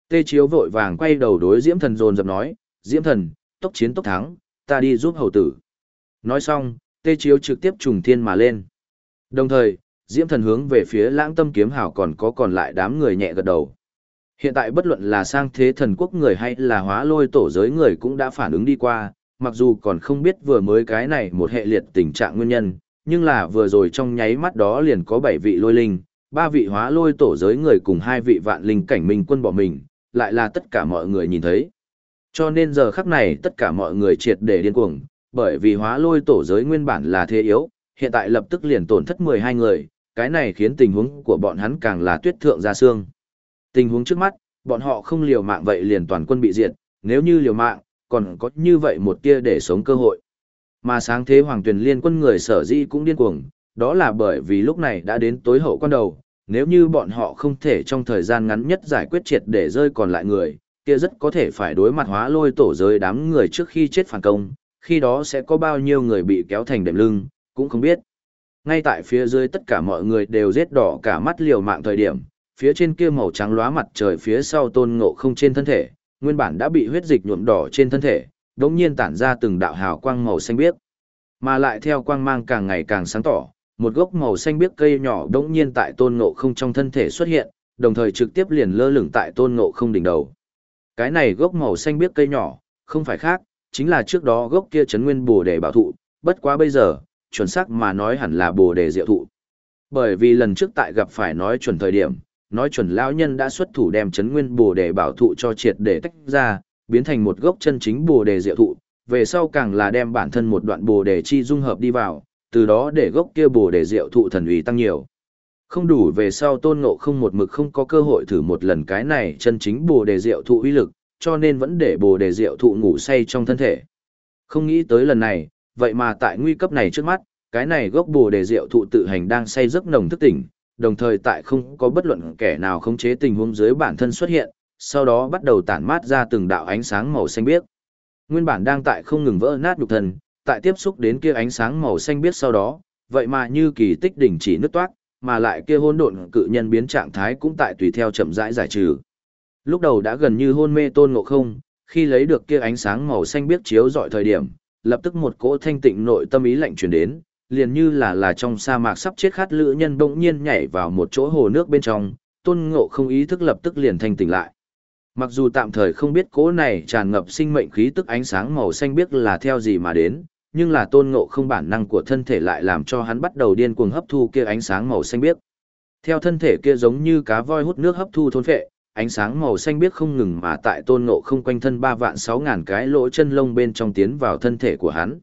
Tê chiếu vội vàng quay đầu đối diễm thần dồn dập nói, diễm thần, tốc chiến tốc thắng, ta đi giúp hầu tử. Nói xong, tê chiếu trực tiếp trùng thiên mà lên. Đồng thời, diễm thần hướng về phía lãng tâm kiếm hảo còn có còn lại đám người nhẹ gật đầu. Hiện tại bất luận là sang thế thần quốc người hay là hóa lôi tổ giới người cũng đã phản ứng đi qua, mặc dù còn không biết vừa mới cái này một hệ liệt tình trạng nguyên nhân, nhưng là vừa rồi trong nháy mắt đó liền có bảy vị lôi linh, ba vị hóa lôi tổ giới người cùng hai vị vạn linh cảnh minh quân bỏ mình, lại là tất cả mọi người nhìn thấy. Cho nên giờ khắc này tất cả mọi người triệt để điên cuồng, bởi vì hóa lôi tổ giới nguyên bản là thế yếu, hiện tại lập tức liền tổn thất 12 người, cái này khiến tình huống của bọn hắn càng là tuyết thượng ra xương. Tình huống trước mắt, bọn họ không liều mạng vậy liền toàn quân bị diệt, nếu như liều mạng, còn có như vậy một tia để sống cơ hội. Mà sáng thế hoàng tuyển liên quân người sở di cũng điên cuồng, đó là bởi vì lúc này đã đến tối hậu quan đầu, nếu như bọn họ không thể trong thời gian ngắn nhất giải quyết triệt để rơi còn lại người, kia rất có thể phải đối mặt hóa lôi tổ giới đám người trước khi chết phản công, khi đó sẽ có bao nhiêu người bị kéo thành đệm lưng, cũng không biết. Ngay tại phía dưới tất cả mọi người đều rết đỏ cả mắt liều mạng thời điểm, phía trên kia màu trắng lóa mặt trời phía sau tôn ngộ không trên thân thể, nguyên bản đã bị huyết dịch nhuộm đỏ trên thân thể, đống nhiên tản ra từng đạo hào quang màu xanh biếc. Mà lại theo quang mang càng ngày càng sáng tỏ, một gốc màu xanh biếc cây nhỏ đống nhiên tại tôn ngộ không trong thân thể xuất hiện, đồng thời trực tiếp liền lơ lửng tại tôn ngộ không đỉnh đầu. Cái này gốc màu xanh biếc cây nhỏ, không phải khác, chính là trước đó gốc kia chấn nguyên bồ đề bảo thụ, bất quá bây giờ, chuẩn xác mà nói hẳn là bồ đề diệu thụ. Bởi vì lần trước tại gặp phải nói chuẩn thời điểm, nói chuẩn lão nhân đã xuất thủ đem chấn nguyên bồ đề bảo thụ cho triệt để tách ra, biến thành một gốc chân chính bồ đề diệu thụ, về sau càng là đem bản thân một đoạn bồ đề chi dung hợp đi vào, từ đó để gốc kia bồ đề diệu thụ thần uy tăng nhiều. Không đủ về sau tôn ngộ không một mực không có cơ hội thử một lần cái này chân chính bồ đề diệu thụ uy lực, cho nên vẫn để bồ đề diệu thụ ngủ say trong thân thể. Không nghĩ tới lần này, vậy mà tại nguy cấp này trước mắt, cái này gốc bồ đề diệu thụ tự hành đang say giấc nồng thức tỉnh, đồng thời tại không có bất luận kẻ nào khống chế tình huống dưới bản thân xuất hiện, sau đó bắt đầu tản mát ra từng đạo ánh sáng màu xanh biếc. Nguyên bản đang tại không ngừng vỡ nát nhục thân, tại tiếp xúc đến kia ánh sáng màu xanh biếc sau đó, vậy mà như kỳ tích đỉnh chỉ nứt toát, mà lại kia hỗn độn cự nhân biến trạng thái cũng tại tùy theo chậm rãi giải trừ. Lúc đầu đã gần như hôn mê tôn ngộ không, khi lấy được kia ánh sáng màu xanh biếc chiếu rọi thời điểm, lập tức một cỗ thanh tịnh nội tâm ý lạnh truyền đến, liền như là là trong sa mạc sắp chết khát lữ nhân bỗng nhiên nhảy vào một chỗ hồ nước bên trong, tôn ngộ không ý thức lập tức liền thanh tỉnh lại. Mặc dù tạm thời không biết cỗ này tràn ngập sinh mệnh khí tức ánh sáng màu xanh biếc là theo gì mà đến, nhưng là tôn ngộ không bản năng của thân thể lại làm cho hắn bắt đầu điên cuồng hấp thu kia ánh sáng màu xanh biếc. Theo thân thể kia giống như cá voi hút nước hấp thu thôn phệ, ánh sáng màu xanh biếc không ngừng mà tại tôn ngộ không quanh thân ba vạn sáu ngàn cái lỗ chân lông bên trong tiến vào thân thể của hắn.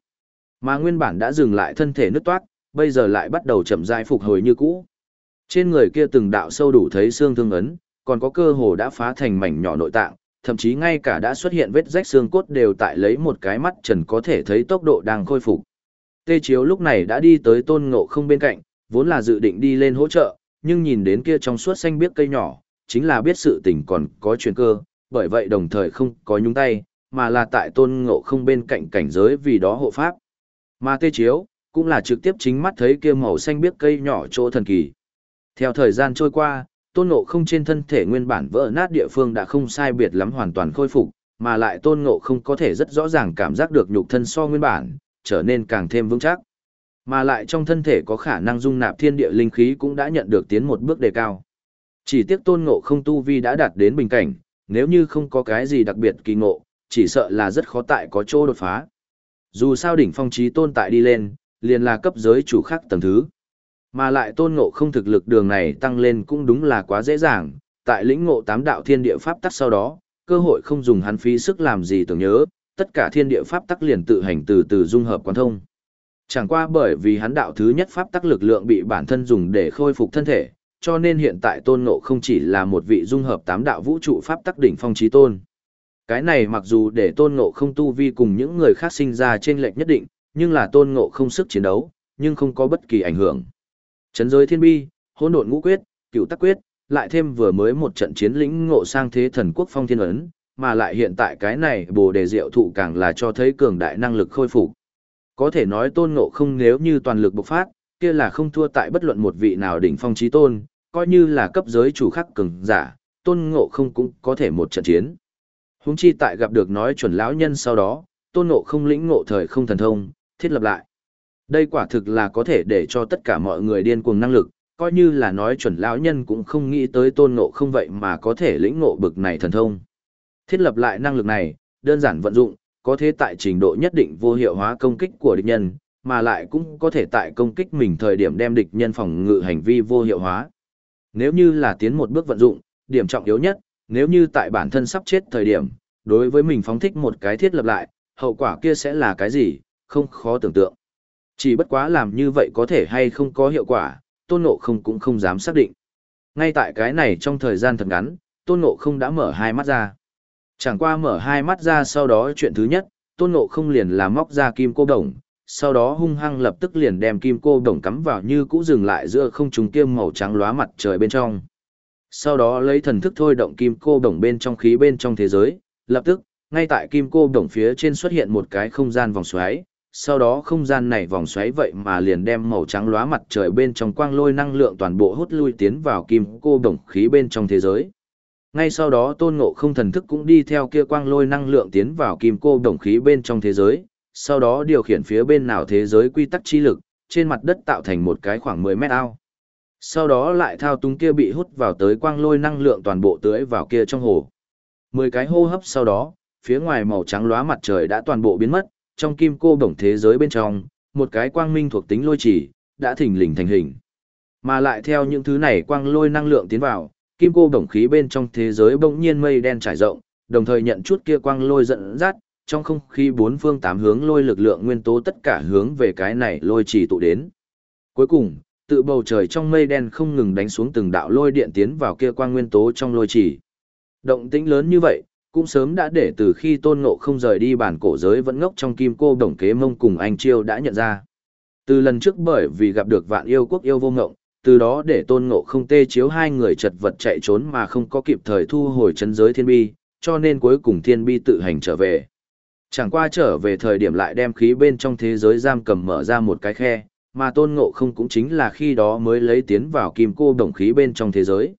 Mà nguyên bản đã dừng lại thân thể nứt toát, bây giờ lại bắt đầu chậm rãi phục hồi như cũ. Trên người kia từng đạo sâu đủ thấy xương thương ấn, còn có cơ hồ đã phá thành mảnh nhỏ nội tạng, thậm chí ngay cả đã xuất hiện vết rách xương cốt đều tại lấy một cái mắt trần có thể thấy tốc độ đang khôi phục. Tê Chiếu lúc này đã đi tới tôn ngộ không bên cạnh, vốn là dự định đi lên hỗ trợ, nhưng nhìn đến kia trong suốt xanh biếc cây nhỏ, chính là biết sự tình còn có chuyện cơ, bởi vậy đồng thời không có nhúng tay, mà là tại tôn ngộ không bên cạnh cảnh giới vì đó hộ pháp. Mà Tê Chiếu, cũng là trực tiếp chính mắt thấy kia màu xanh biếc cây nhỏ chỗ thần kỳ. Theo thời gian trôi qua, tôn ngộ không trên thân thể nguyên bản vỡ nát địa phương đã không sai biệt lắm hoàn toàn khôi phục, mà lại tôn ngộ không có thể rất rõ ràng cảm giác được nhục thân so nguyên bản, trở nên càng thêm vững chắc. Mà lại trong thân thể có khả năng dung nạp thiên địa linh khí cũng đã nhận được tiến một bước đề cao. Chỉ tiếc tôn ngộ không tu vi đã đạt đến bình cảnh, nếu như không có cái gì đặc biệt kỳ ngộ, chỉ sợ là rất khó tại có chỗ đột phá. Dù sao đỉnh phong trí tôn tại đi lên, liền là cấp giới chủ khác tầng thứ. Mà lại tôn ngộ không thực lực đường này tăng lên cũng đúng là quá dễ dàng, tại lĩnh ngộ tám đạo thiên địa pháp tắc sau đó, cơ hội không dùng hắn phí sức làm gì tưởng nhớ, tất cả thiên địa pháp tắc liền tự hành từ từ dung hợp quan thông. Chẳng qua bởi vì hắn đạo thứ nhất pháp tắc lực lượng bị bản thân dùng để khôi phục thân thể, cho nên hiện tại tôn ngộ không chỉ là một vị dung hợp tám đạo vũ trụ pháp tắc đỉnh phong trí tôn. Cái này mặc dù để tôn ngộ không tu vi cùng những người khác sinh ra trên lệnh nhất định, nhưng là tôn ngộ không sức chiến đấu, nhưng không có bất kỳ ảnh hưởng. Chấn giới thiên bi, hỗn độn ngũ quyết, cựu tắc quyết, lại thêm vừa mới một trận chiến lĩnh ngộ sang thế thần quốc phong thiên ấn, mà lại hiện tại cái này bồ đề diệu thụ càng là cho thấy cường đại năng lực khôi phục. Có thể nói tôn ngộ không nếu như toàn lực bộc phát, kia là không thua tại bất luận một vị nào đỉnh phong trí tôn, coi như là cấp giới chủ khắc cường giả, tôn ngộ không cũng có thể một trận chiến. Húng chi tại gặp được nói chuẩn lão nhân sau đó, tôn ngộ không lĩnh ngộ thời không thần thông, thiết lập lại. Đây quả thực là có thể để cho tất cả mọi người điên cuồng năng lực, coi như là nói chuẩn lão nhân cũng không nghĩ tới tôn ngộ không vậy mà có thể lĩnh ngộ bực này thần thông. Thiết lập lại năng lực này, đơn giản vận dụng, có thể tại trình độ nhất định vô hiệu hóa công kích của địch nhân, mà lại cũng có thể tại công kích mình thời điểm đem địch nhân phòng ngự hành vi vô hiệu hóa. Nếu như là tiến một bước vận dụng, điểm trọng yếu nhất, nếu như tại bản thân sắp chết thời điểm, đối với mình phóng thích một cái thiết lập lại, hậu quả kia sẽ là cái gì, không khó tưởng tượng. Chỉ bất quá làm như vậy có thể hay không có hiệu quả, tôn ngộ không cũng không dám xác định. Ngay tại cái này trong thời gian thật ngắn, tôn ngộ không đã mở hai mắt ra. Chẳng qua mở hai mắt ra sau đó chuyện thứ nhất, tôn ngộ không liền là móc ra kim cô đồng, sau đó hung hăng lập tức liền đem kim cô đồng cắm vào như cũ dừng lại giữa không trùng kiêm màu trắng lóa mặt trời bên trong. Sau đó lấy thần thức thôi động kim cô đồng bên trong khí bên trong thế giới, lập tức, ngay tại kim cô đồng phía trên xuất hiện một cái không gian vòng xoáy, sau đó không gian này vòng xoáy vậy mà liền đem màu trắng lóa mặt trời bên trong quang lôi năng lượng toàn bộ hút lui tiến vào kim cô đồng khí bên trong thế giới. Ngay sau đó tôn ngộ không thần thức cũng đi theo kia quang lôi năng lượng tiến vào kim cô đồng khí bên trong thế giới, sau đó điều khiển phía bên nào thế giới quy tắc chi lực, trên mặt đất tạo thành một cái khoảng 10 mét ao. Sau đó lại thao túng kia bị hút vào tới quang lôi năng lượng toàn bộ tưới vào kia trong hồ. 10 cái hô hấp sau đó, phía ngoài màu trắng lóa mặt trời đã toàn bộ biến mất, trong kim cô bổng thế giới bên trong, một cái quang minh thuộc tính lôi chỉ, đã thỉnh lình thành hình. Mà lại theo những thứ này quang lôi năng lượng tiến vào, kim cô bổng khí bên trong thế giới bỗng nhiên mây đen trải rộng, đồng thời nhận chút kia quang lôi dẫn dắt, trong không khí bốn phương tám hướng lôi lực lượng nguyên tố tất cả hướng về cái này lôi chỉ tụ đến. Cuối cùng, tự bầu trời trong mây đen không ngừng đánh xuống từng đạo lôi điện tiến vào kia quang nguyên tố trong lôi chỉ. Động tĩnh lớn như vậy, cũng sớm đã để từ khi tôn ngộ không rời đi bản cổ giới vẫn ngốc trong kim cô đồng kế mông cùng anh chiêu đã nhận ra. Từ lần trước bởi vì gặp được vạn yêu quốc yêu vô ngộng, từ đó để tôn ngộ không tê chiếu hai người chật vật chạy trốn mà không có kịp thời thu hồi chân giới thiên bi, cho nên cuối cùng thiên bi tự hành trở về. Chẳng qua trở về thời điểm lại đem khí bên trong thế giới giam cầm mở ra một cái khe, mà tôn ngộ không cũng chính là khi đó mới lấy tiến vào kim cô đồng khí bên trong thế giới.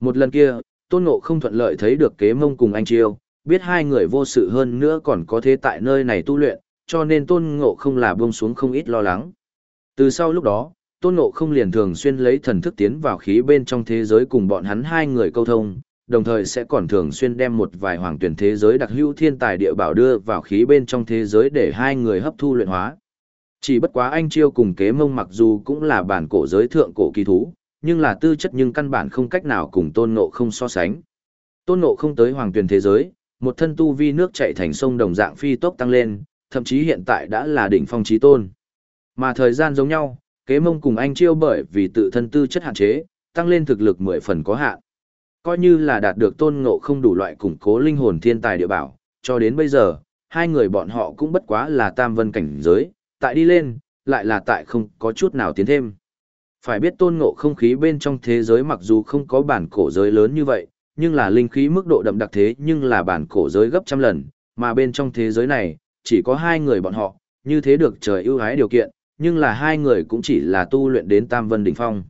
Một lần kia, tôn ngộ không thuận lợi thấy được kế mông cùng anh chiêu, biết hai người vô sự hơn nữa còn có thế tại nơi này tu luyện, cho nên tôn ngộ không là buông xuống không ít lo lắng. Từ sau lúc đó, tôn ngộ không liền thường xuyên lấy thần thức tiến vào khí bên trong thế giới cùng bọn hắn hai người câu thông, đồng thời sẽ còn thường xuyên đem một vài hoàng tuyển thế giới đặc hữu thiên tài địa bảo đưa vào khí bên trong thế giới để hai người hấp thu luyện hóa. Chỉ bất quá anh chiêu cùng kế mông mặc dù cũng là bản cổ giới thượng cổ kỳ thú, nhưng là tư chất nhưng căn bản không cách nào cùng tôn ngộ không so sánh. Tôn ngộ không tới hoàng tuyển thế giới, một thân tu vi nước chạy thành sông đồng dạng phi tốc tăng lên, thậm chí hiện tại đã là đỉnh phong trí tôn. Mà thời gian giống nhau, kế mông cùng anh chiêu bởi vì tự thân tư chất hạn chế, tăng lên thực lực mười phần có hạn. Coi như là đạt được tôn ngộ không đủ loại củng cố linh hồn thiên tài địa bảo, cho đến bây giờ, hai người bọn họ cũng bất quá là tam vân cảnh giới, tại đi lên, lại là tại không có chút nào tiến thêm. Phải biết tôn ngộ không khí bên trong thế giới mặc dù không có bản cổ giới lớn như vậy, nhưng là linh khí mức độ đậm đặc thế nhưng là bản cổ giới gấp trăm lần, mà bên trong thế giới này, chỉ có hai người bọn họ, như thế được trời ưu ái điều kiện, nhưng là hai người cũng chỉ là tu luyện đến tam vân đỉnh phong.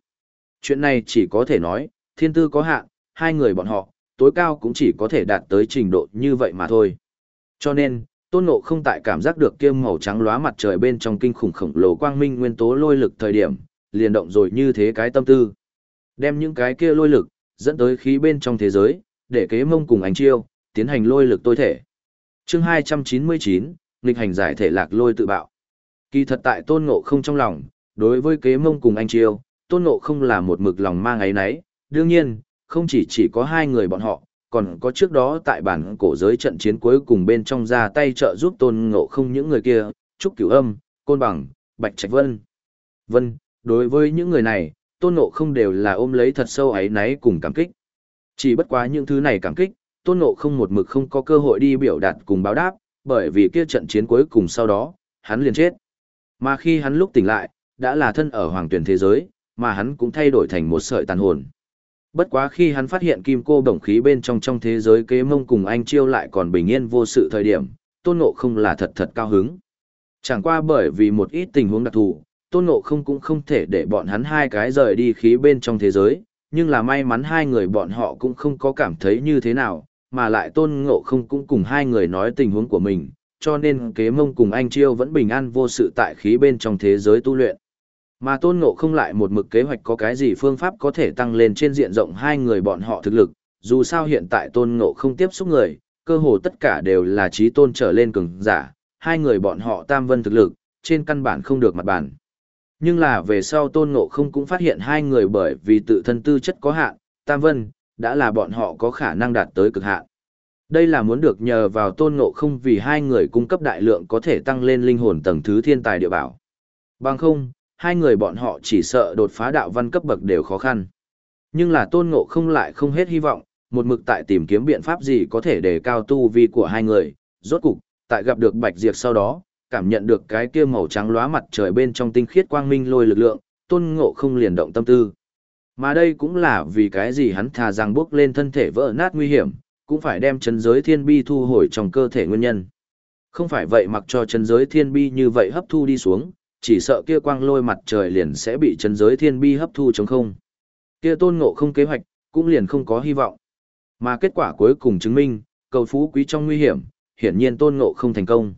Chuyện này chỉ có thể nói, thiên tư có hạn, hai người bọn họ, tối cao cũng chỉ có thể đạt tới trình độ như vậy mà thôi. Cho nên, tôn ngộ không tại cảm giác được kiêm màu trắng lóa mặt trời bên trong kinh khủng khổng lồ quang minh nguyên tố lôi lực thời điểm, liền động rồi như thế cái tâm tư. Đem những cái kia lôi lực, dẫn tới khí bên trong thế giới, để kế mông cùng ánh chiêu, tiến hành lôi lực tôi thể. chương 299, nghịch hành giải thể lạc lôi tự bạo. Kỳ thật tại tôn ngộ không trong lòng, đối với kế mông cùng anh chiêu, tôn ngộ không là một mực lòng mang ấy nấy, đương nhiên, không chỉ chỉ có hai người bọn họ, còn có trước đó tại bản cổ giới trận chiến cuối cùng bên trong ra tay trợ giúp tôn ngộ không những người kia, Trúc Cửu Âm, Côn Bằng, Bạch Trạch Vân. Vân, đối với những người này, tôn ngộ không đều là ôm lấy thật sâu ấy náy cùng cảm kích. Chỉ bất quá những thứ này cảm kích, tôn ngộ không một mực không có cơ hội đi biểu đạt cùng báo đáp, bởi vì kia trận chiến cuối cùng sau đó, hắn liền chết. Mà khi hắn lúc tỉnh lại, đã là thân ở hoàng tuyển thế giới, mà hắn cũng thay đổi thành một sợi tàn hồn. Bất quá khi hắn phát hiện kim cô đồng khí bên trong trong thế giới kế mông cùng anh chiêu lại còn bình yên vô sự thời điểm, tôn ngộ không là thật thật cao hứng. Chẳng qua bởi vì một ít tình huống đặc thù, tôn ngộ không cũng không thể để bọn hắn hai cái rời đi khí bên trong thế giới, nhưng là may mắn hai người bọn họ cũng không có cảm thấy như thế nào, mà lại tôn ngộ không cũng cùng hai người nói tình huống của mình, cho nên kế mông cùng anh chiêu vẫn bình an vô sự tại khí bên trong thế giới tu luyện. Mà tôn ngộ không lại một mực kế hoạch có cái gì phương pháp có thể tăng lên trên diện rộng hai người bọn họ thực lực, dù sao hiện tại tôn ngộ không tiếp xúc người, cơ hồ tất cả đều là trí tôn trở lên cường giả, hai người bọn họ tam vân thực lực, trên căn bản không được mặt bản. Nhưng là về sau tôn ngộ không cũng phát hiện hai người bởi vì tự thân tư chất có hạn, tam vân, đã là bọn họ có khả năng đạt tới cực hạn. Đây là muốn được nhờ vào tôn ngộ không vì hai người cung cấp đại lượng có thể tăng lên linh hồn tầng thứ thiên tài địa bảo. Bằng không, hai người bọn họ chỉ sợ đột phá đạo văn cấp bậc đều khó khăn. Nhưng là tôn ngộ không lại không hết hy vọng, một mực tại tìm kiếm biện pháp gì có thể để cao tu vi của hai người. Rốt cục, tại gặp được Bạch Diệp sau đó, cảm nhận được cái kia màu trắng lóa mặt trời bên trong tinh khiết quang minh lôi lực lượng, tôn ngộ không liền động tâm tư. Mà đây cũng là vì cái gì hắn thà rằng bước lên thân thể vỡ nát nguy hiểm, cũng phải đem chân giới thiên bi thu hồi trong cơ thể nguyên nhân. Không phải vậy mặc cho chân giới thiên bi như vậy hấp thu đi xuống, chỉ sợ kia quang lôi mặt trời liền sẽ bị chân giới thiên bi hấp thu chống không. Kia tôn ngộ không kế hoạch, cũng liền không có hy vọng. Mà kết quả cuối cùng chứng minh, cầu phú quý trong nguy hiểm, hiển nhiên tôn ngộ không thành công.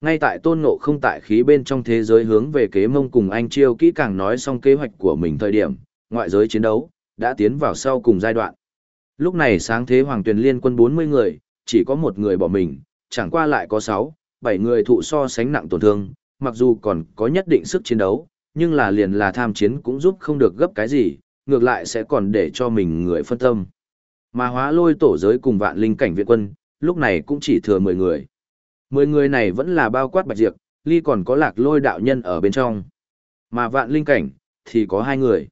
Ngay tại tôn ngộ không tại khí bên trong thế giới hướng về kế mông cùng anh chiêu kỹ càng nói xong kế hoạch của mình thời điểm, ngoại giới chiến đấu, đã tiến vào sau cùng giai đoạn. Lúc này sáng thế hoàng tuyển liên quân 40 người, chỉ có một người bỏ mình, chẳng qua lại có 6, 7 người thụ so sánh nặng tổn thương, mặc dù còn có nhất định sức chiến đấu, nhưng là liền là tham chiến cũng giúp không được gấp cái gì, ngược lại sẽ còn để cho mình người phân tâm. Mà hóa lôi tổ giới cùng vạn linh cảnh viện quân, lúc này cũng chỉ thừa 10 người. 10 người này vẫn là bao quát bạch diệt, ly còn có lạc lôi đạo nhân ở bên trong. Mà vạn linh cảnh, thì có hai người.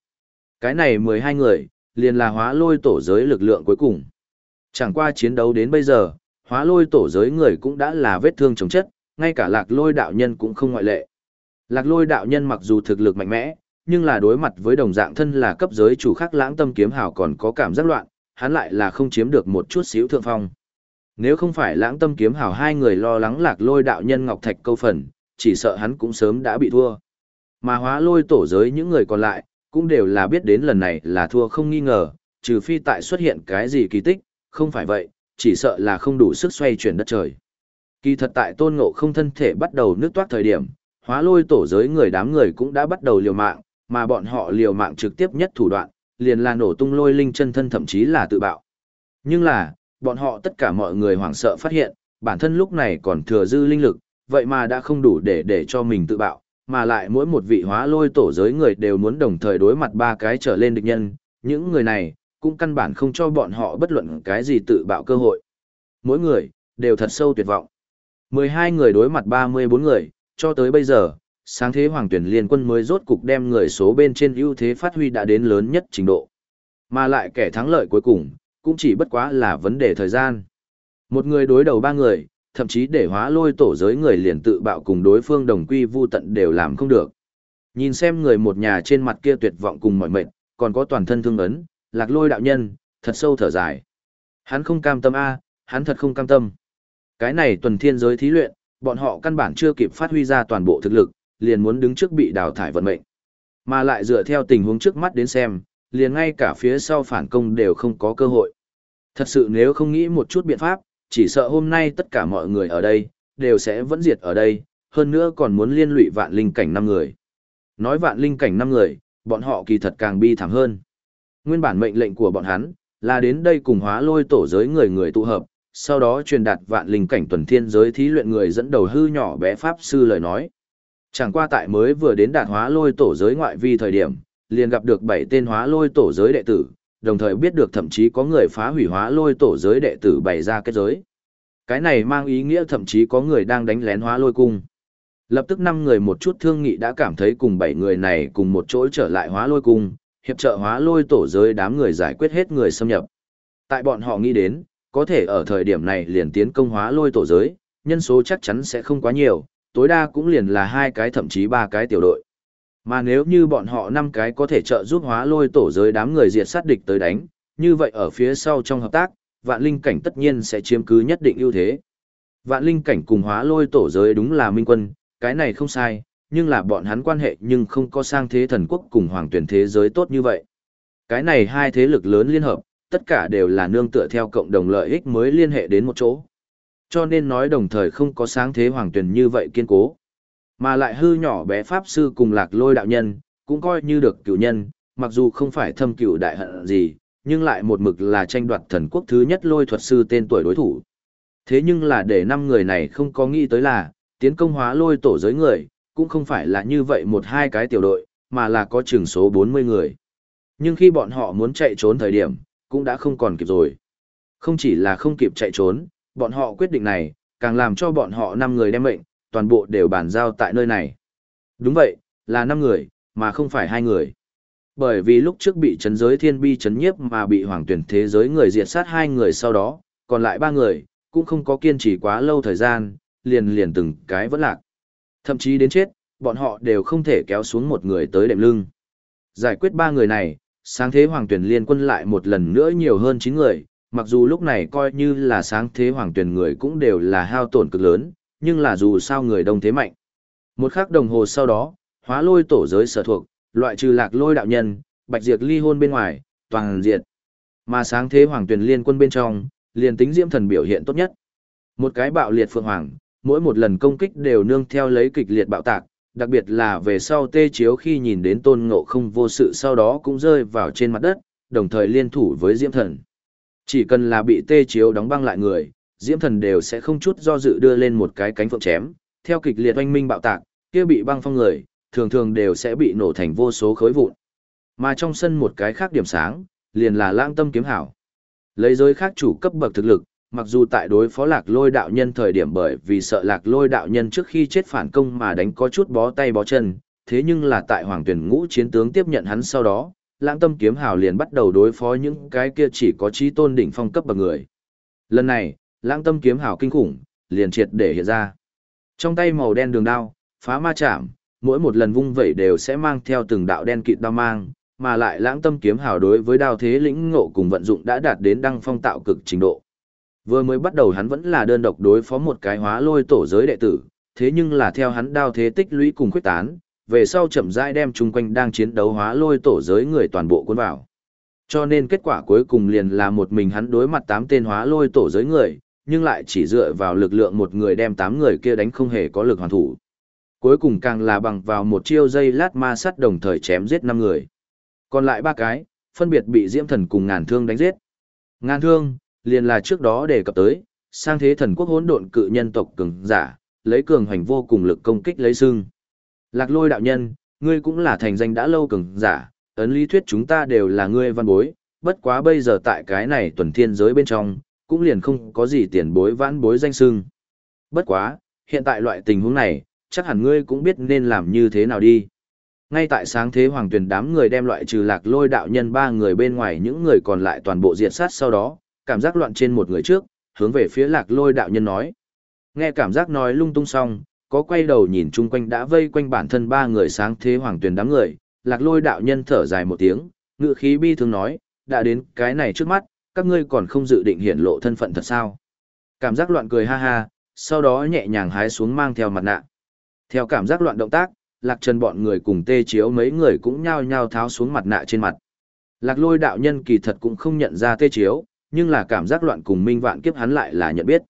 Cái này 12 người, liền là hóa lôi tổ giới lực lượng cuối cùng. Chẳng qua chiến đấu đến bây giờ, hóa lôi tổ giới người cũng đã là vết thương chống chất, ngay cả lạc lôi đạo nhân cũng không ngoại lệ. Lạc lôi đạo nhân mặc dù thực lực mạnh mẽ, nhưng là đối mặt với đồng dạng thân là cấp giới chủ khác lãng tâm kiếm hào còn có cảm giác loạn, hắn lại là không chiếm được một chút xíu thượng phong. Nếu không phải lãng tâm kiếm hào hai người lo lắng lạc lôi đạo nhân ngọc thạch câu phần, chỉ sợ hắn cũng sớm đã bị thua. Mà hóa lôi tổ giới những người còn lại, cũng đều là biết đến lần này là thua không nghi ngờ, trừ phi tại xuất hiện cái gì kỳ tích, không phải vậy, chỉ sợ là không đủ sức xoay chuyển đất trời. Kỳ thật tại tôn ngộ không thân thể bắt đầu nước toát thời điểm, hóa lôi tổ giới người đám người cũng đã bắt đầu liều mạng, mà bọn họ liều mạng trực tiếp nhất thủ đoạn, liền là nổ tung lôi linh chân thân thậm chí là tự bạo. Nhưng là, bọn họ tất cả mọi người hoảng sợ phát hiện, bản thân lúc này còn thừa dư linh lực, vậy mà đã không đủ để để cho mình tự bạo, mà lại mỗi một vị hóa lôi tổ giới người đều muốn đồng thời đối mặt ba cái trở lên địch nhân, những người này, cũng căn bản không cho bọn họ bất luận cái gì tự bạo cơ hội. Mỗi người, đều thật sâu tuyệt vọng. 12 người đối mặt 34 người, cho tới bây giờ, sáng thế hoàng tuyển liên quân mới rốt cục đem người số bên trên ưu thế phát huy đã đến lớn nhất trình độ. Mà lại kẻ thắng lợi cuối cùng, cũng chỉ bất quá là vấn đề thời gian. Một người đối đầu ba người, thậm chí để hóa lôi tổ giới người liền tự bạo cùng đối phương đồng quy vu tận đều làm không được. Nhìn xem người một nhà trên mặt kia tuyệt vọng cùng mọi mệnh, còn có toàn thân thương ấn, lạc lôi đạo nhân, thật sâu thở dài. Hắn không cam tâm a, hắn thật không cam tâm. Cái này tuần thiên giới thí luyện, bọn họ căn bản chưa kịp phát huy ra toàn bộ thực lực, liền muốn đứng trước bị đào thải vận mệnh. Mà lại dựa theo tình huống trước mắt đến xem, liền ngay cả phía sau phản công đều không có cơ hội. Thật sự nếu không nghĩ một chút biện pháp, chỉ sợ hôm nay tất cả mọi người ở đây, đều sẽ vẫn diệt ở đây, hơn nữa còn muốn liên lụy vạn linh cảnh năm người. Nói vạn linh cảnh năm người, bọn họ kỳ thật càng bi thảm hơn. Nguyên bản mệnh lệnh của bọn hắn, là đến đây cùng hóa lôi tổ giới người người tụ hợp, sau đó truyền đạt vạn linh cảnh tuần thiên giới thí luyện người dẫn đầu hư nhỏ bé pháp sư lời nói. Chẳng qua tại mới vừa đến đạt hóa lôi tổ giới ngoại vi thời điểm, liền gặp được bảy tên hóa lôi tổ giới đệ tử, đồng thời biết được thậm chí có người phá hủy hóa lôi tổ giới đệ tử bày ra kết giới. Cái này mang ý nghĩa thậm chí có người đang đánh lén hóa lôi cung. Lập tức năm người một chút thương nghị đã cảm thấy cùng bảy người này cùng một chỗ trở lại hóa lôi cung, hiệp trợ hóa lôi tổ giới đám người giải quyết hết người xâm nhập. Tại bọn họ nghĩ đến, có thể ở thời điểm này liền tiến công hóa lôi tổ giới, nhân số chắc chắn sẽ không quá nhiều, tối đa cũng liền là hai cái thậm chí ba cái tiểu đội. Mà nếu như bọn họ năm cái có thể trợ giúp hóa lôi tổ giới đám người diệt sát địch tới đánh, như vậy ở phía sau trong hợp tác, vạn linh cảnh tất nhiên sẽ chiếm cứ nhất định ưu thế. Vạn linh cảnh cùng hóa lôi tổ giới đúng là minh quân, cái này không sai, nhưng là bọn hắn quan hệ nhưng không có sang thế thần quốc cùng hoàng tuyển thế giới tốt như vậy. Cái này hai thế lực lớn liên hợp, tất cả đều là nương tựa theo cộng đồng lợi ích mới liên hệ đến một chỗ. Cho nên nói đồng thời không có sáng thế hoàng tuyển như vậy kiên cố. Mà lại hư nhỏ bé pháp sư cùng lạc lôi đạo nhân, cũng coi như được cựu nhân, mặc dù không phải thâm cựu đại hận gì, nhưng lại một mực là tranh đoạt thần quốc thứ nhất lôi thuật sư tên tuổi đối thủ. Thế nhưng là để năm người này không có nghĩ tới là, tiến công hóa lôi tổ giới người, cũng không phải là như vậy một hai cái tiểu đội, mà là có chừng số 40 người. Nhưng khi bọn họ muốn chạy trốn thời điểm, cũng đã không còn kịp rồi. Không chỉ là không kịp chạy trốn, bọn họ quyết định này, càng làm cho bọn họ năm người đem mệnh, toàn bộ đều bàn giao tại nơi này. Đúng vậy, là năm người, mà không phải hai người. Bởi vì lúc trước bị chấn giới thiên bi chấn nhiếp mà bị hoàng tuyển thế giới người diệt sát hai người sau đó, còn lại ba người, cũng không có kiên trì quá lâu thời gian, liền liền từng cái vẫn lạc. Thậm chí đến chết, bọn họ đều không thể kéo xuống một người tới đệm lưng. Giải quyết ba người này, sáng thế hoàng tuyển liên quân lại một lần nữa nhiều hơn 9 người, mặc dù lúc này coi như là sáng thế hoàng tuyển người cũng đều là hao tổn cực lớn, nhưng là dù sao người đông thế mạnh. Một khắc đồng hồ sau đó, hóa lôi tổ giới sở thuộc, loại trừ lạc lôi đạo nhân, bạch diệt ly hôn bên ngoài, toàn diệt. Mà sáng thế hoàng tuyển liên quân bên trong, liền tính diễm thần biểu hiện tốt nhất. Một cái bạo liệt phượng hoàng, mỗi một lần công kích đều nương theo lấy kịch liệt bạo tạc, đặc biệt là về sau tê chiếu khi nhìn đến tôn ngộ không vô sự sau đó cũng rơi vào trên mặt đất, đồng thời liên thủ với diễm thần. Chỉ cần là bị tê chiếu đóng băng lại người, diễm thần đều sẽ không chút do dự đưa lên một cái cánh phượng chém, theo kịch liệt oanh minh bạo tạc, kia bị băng phong người, thường thường đều sẽ bị nổ thành vô số khối vụn. Mà trong sân một cái khác điểm sáng, liền là lãng tâm kiếm hảo. Lấy giới khác chủ cấp bậc thực lực, mặc dù tại đối phó lạc lôi đạo nhân thời điểm bởi vì sợ lạc lôi đạo nhân trước khi chết phản công mà đánh có chút bó tay bó chân, thế nhưng là tại hoàng tuyển ngũ chiến tướng tiếp nhận hắn sau đó, lãng tâm kiếm hào liền bắt đầu đối phó những cái kia chỉ có trí tôn đỉnh phong cấp bậc người. Lần này, lãng tâm kiếm hào kinh khủng, liền triệt để hiện ra. Trong tay màu đen đường đao, phá ma chạm, mỗi một lần vung vẩy đều sẽ mang theo từng đạo đen kịt đao mang, mà lại lãng tâm kiếm hào đối với đao thế lĩnh ngộ cùng vận dụng đã đạt đến đăng phong tạo cực trình độ. Vừa mới bắt đầu hắn vẫn là đơn độc đối phó một cái hóa lôi tổ giới đệ tử, thế nhưng là theo hắn đao thế tích lũy cùng khuyết tán, về sau chậm rãi đem chung quanh đang chiến đấu hóa lôi tổ giới người toàn bộ cuốn vào. Cho nên kết quả cuối cùng liền là một mình hắn đối mặt tám tên hóa lôi tổ giới người, nhưng lại chỉ dựa vào lực lượng một người đem tám người kia đánh không hề có lực hoàn thủ. Cuối cùng càng là bằng vào một chiêu dây lát ma sắt đồng thời chém giết năm người. Còn lại ba cái, phân biệt bị diễm thần cùng ngàn thương đánh giết. Ngàn thương, liền là trước đó đề cập tới, sang thế thần quốc hỗn độn cự nhân tộc cường giả, lấy cường hành vô cùng lực công kích lấy xương. Lạc lôi đạo nhân, ngươi cũng là thành danh đã lâu cường giả, ấn lý thuyết chúng ta đều là ngươi văn bối, bất quá bây giờ tại cái này tuần thiên giới bên trong, cũng liền không có gì tiền bối vãn bối danh sưng. Bất quá, hiện tại loại tình huống này, chắc hẳn ngươi cũng biết nên làm như thế nào đi. Ngay tại sáng thế hoàng tuyển đám người đem loại trừ lạc lôi đạo nhân ba người bên ngoài những người còn lại toàn bộ diệt sát sau đó, cảm giác loạn trên một người trước, hướng về phía lạc lôi đạo nhân nói. Nghe cảm giác nói lung tung xong, có quay đầu nhìn chung quanh đã vây quanh bản thân ba người sáng thế hoàng tuyển đám người, lạc lôi đạo nhân thở dài một tiếng, ngự khí bi thương nói, đã đến cái này trước mắt, các ngươi còn không dự định hiển lộ thân phận thật sao. Cảm giác loạn cười ha ha, sau đó nhẹ nhàng hái xuống mang theo mặt nạ. Theo cảm giác loạn động tác, lạc trần bọn người cùng tê chiếu mấy người cũng nhao nhao tháo xuống mặt nạ trên mặt. Lạc lôi đạo nhân kỳ thật cũng không nhận ra tê chiếu, nhưng là cảm giác loạn cùng minh vạn kiếp hắn lại là nhận biết.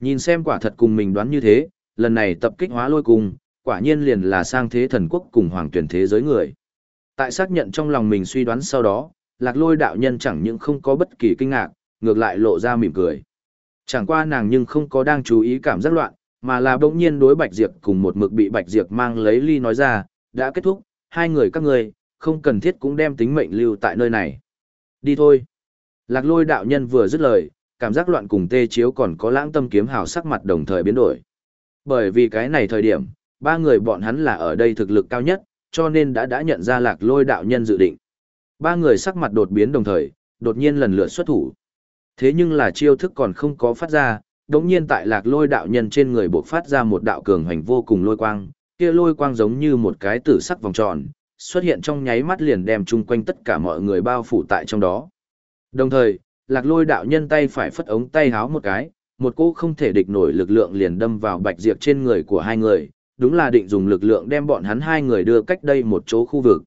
Nhìn xem quả thật cùng mình đoán như thế, lần này tập kích hóa lôi cùng, quả nhiên liền là sang thế thần quốc cùng hoàng tuyển thế giới người. Tại xác nhận trong lòng mình suy đoán sau đó, lạc lôi đạo nhân chẳng những không có bất kỳ kinh ngạc, ngược lại lộ ra mỉm cười. Chẳng qua nàng nhưng không có đang chú ý cảm giác loạn, mà là bỗng nhiên đối Bạch Diệp cùng một mực bị Bạch Diệp mang lấy ly nói ra, đã kết thúc, hai người các người, không cần thiết cũng đem tính mệnh lưu tại nơi này. Đi thôi. Lạc lôi đạo nhân vừa dứt lời, cảm giác loạn cùng tê chiếu còn có lãng tâm kiếm hào sắc mặt đồng thời biến đổi. Bởi vì cái này thời điểm, ba người bọn hắn là ở đây thực lực cao nhất, cho nên đã đã nhận ra lạc lôi đạo nhân dự định. Ba người sắc mặt đột biến đồng thời, đột nhiên lần lượt xuất thủ. Thế nhưng là chiêu thức còn không có phát ra, đống nhiên tại lạc lôi đạo nhân trên người buộc phát ra một đạo cường hành vô cùng lôi quang, kia lôi quang giống như một cái tử sắc vòng tròn, xuất hiện trong nháy mắt liền đem chung quanh tất cả mọi người bao phủ tại trong đó. Đồng thời, lạc lôi đạo nhân tay phải phất ống tay háo một cái, một cỗ không thể địch nổi lực lượng liền đâm vào bạch diệp trên người của hai người, đúng là định dùng lực lượng đem bọn hắn hai người đưa cách đây một chỗ khu vực.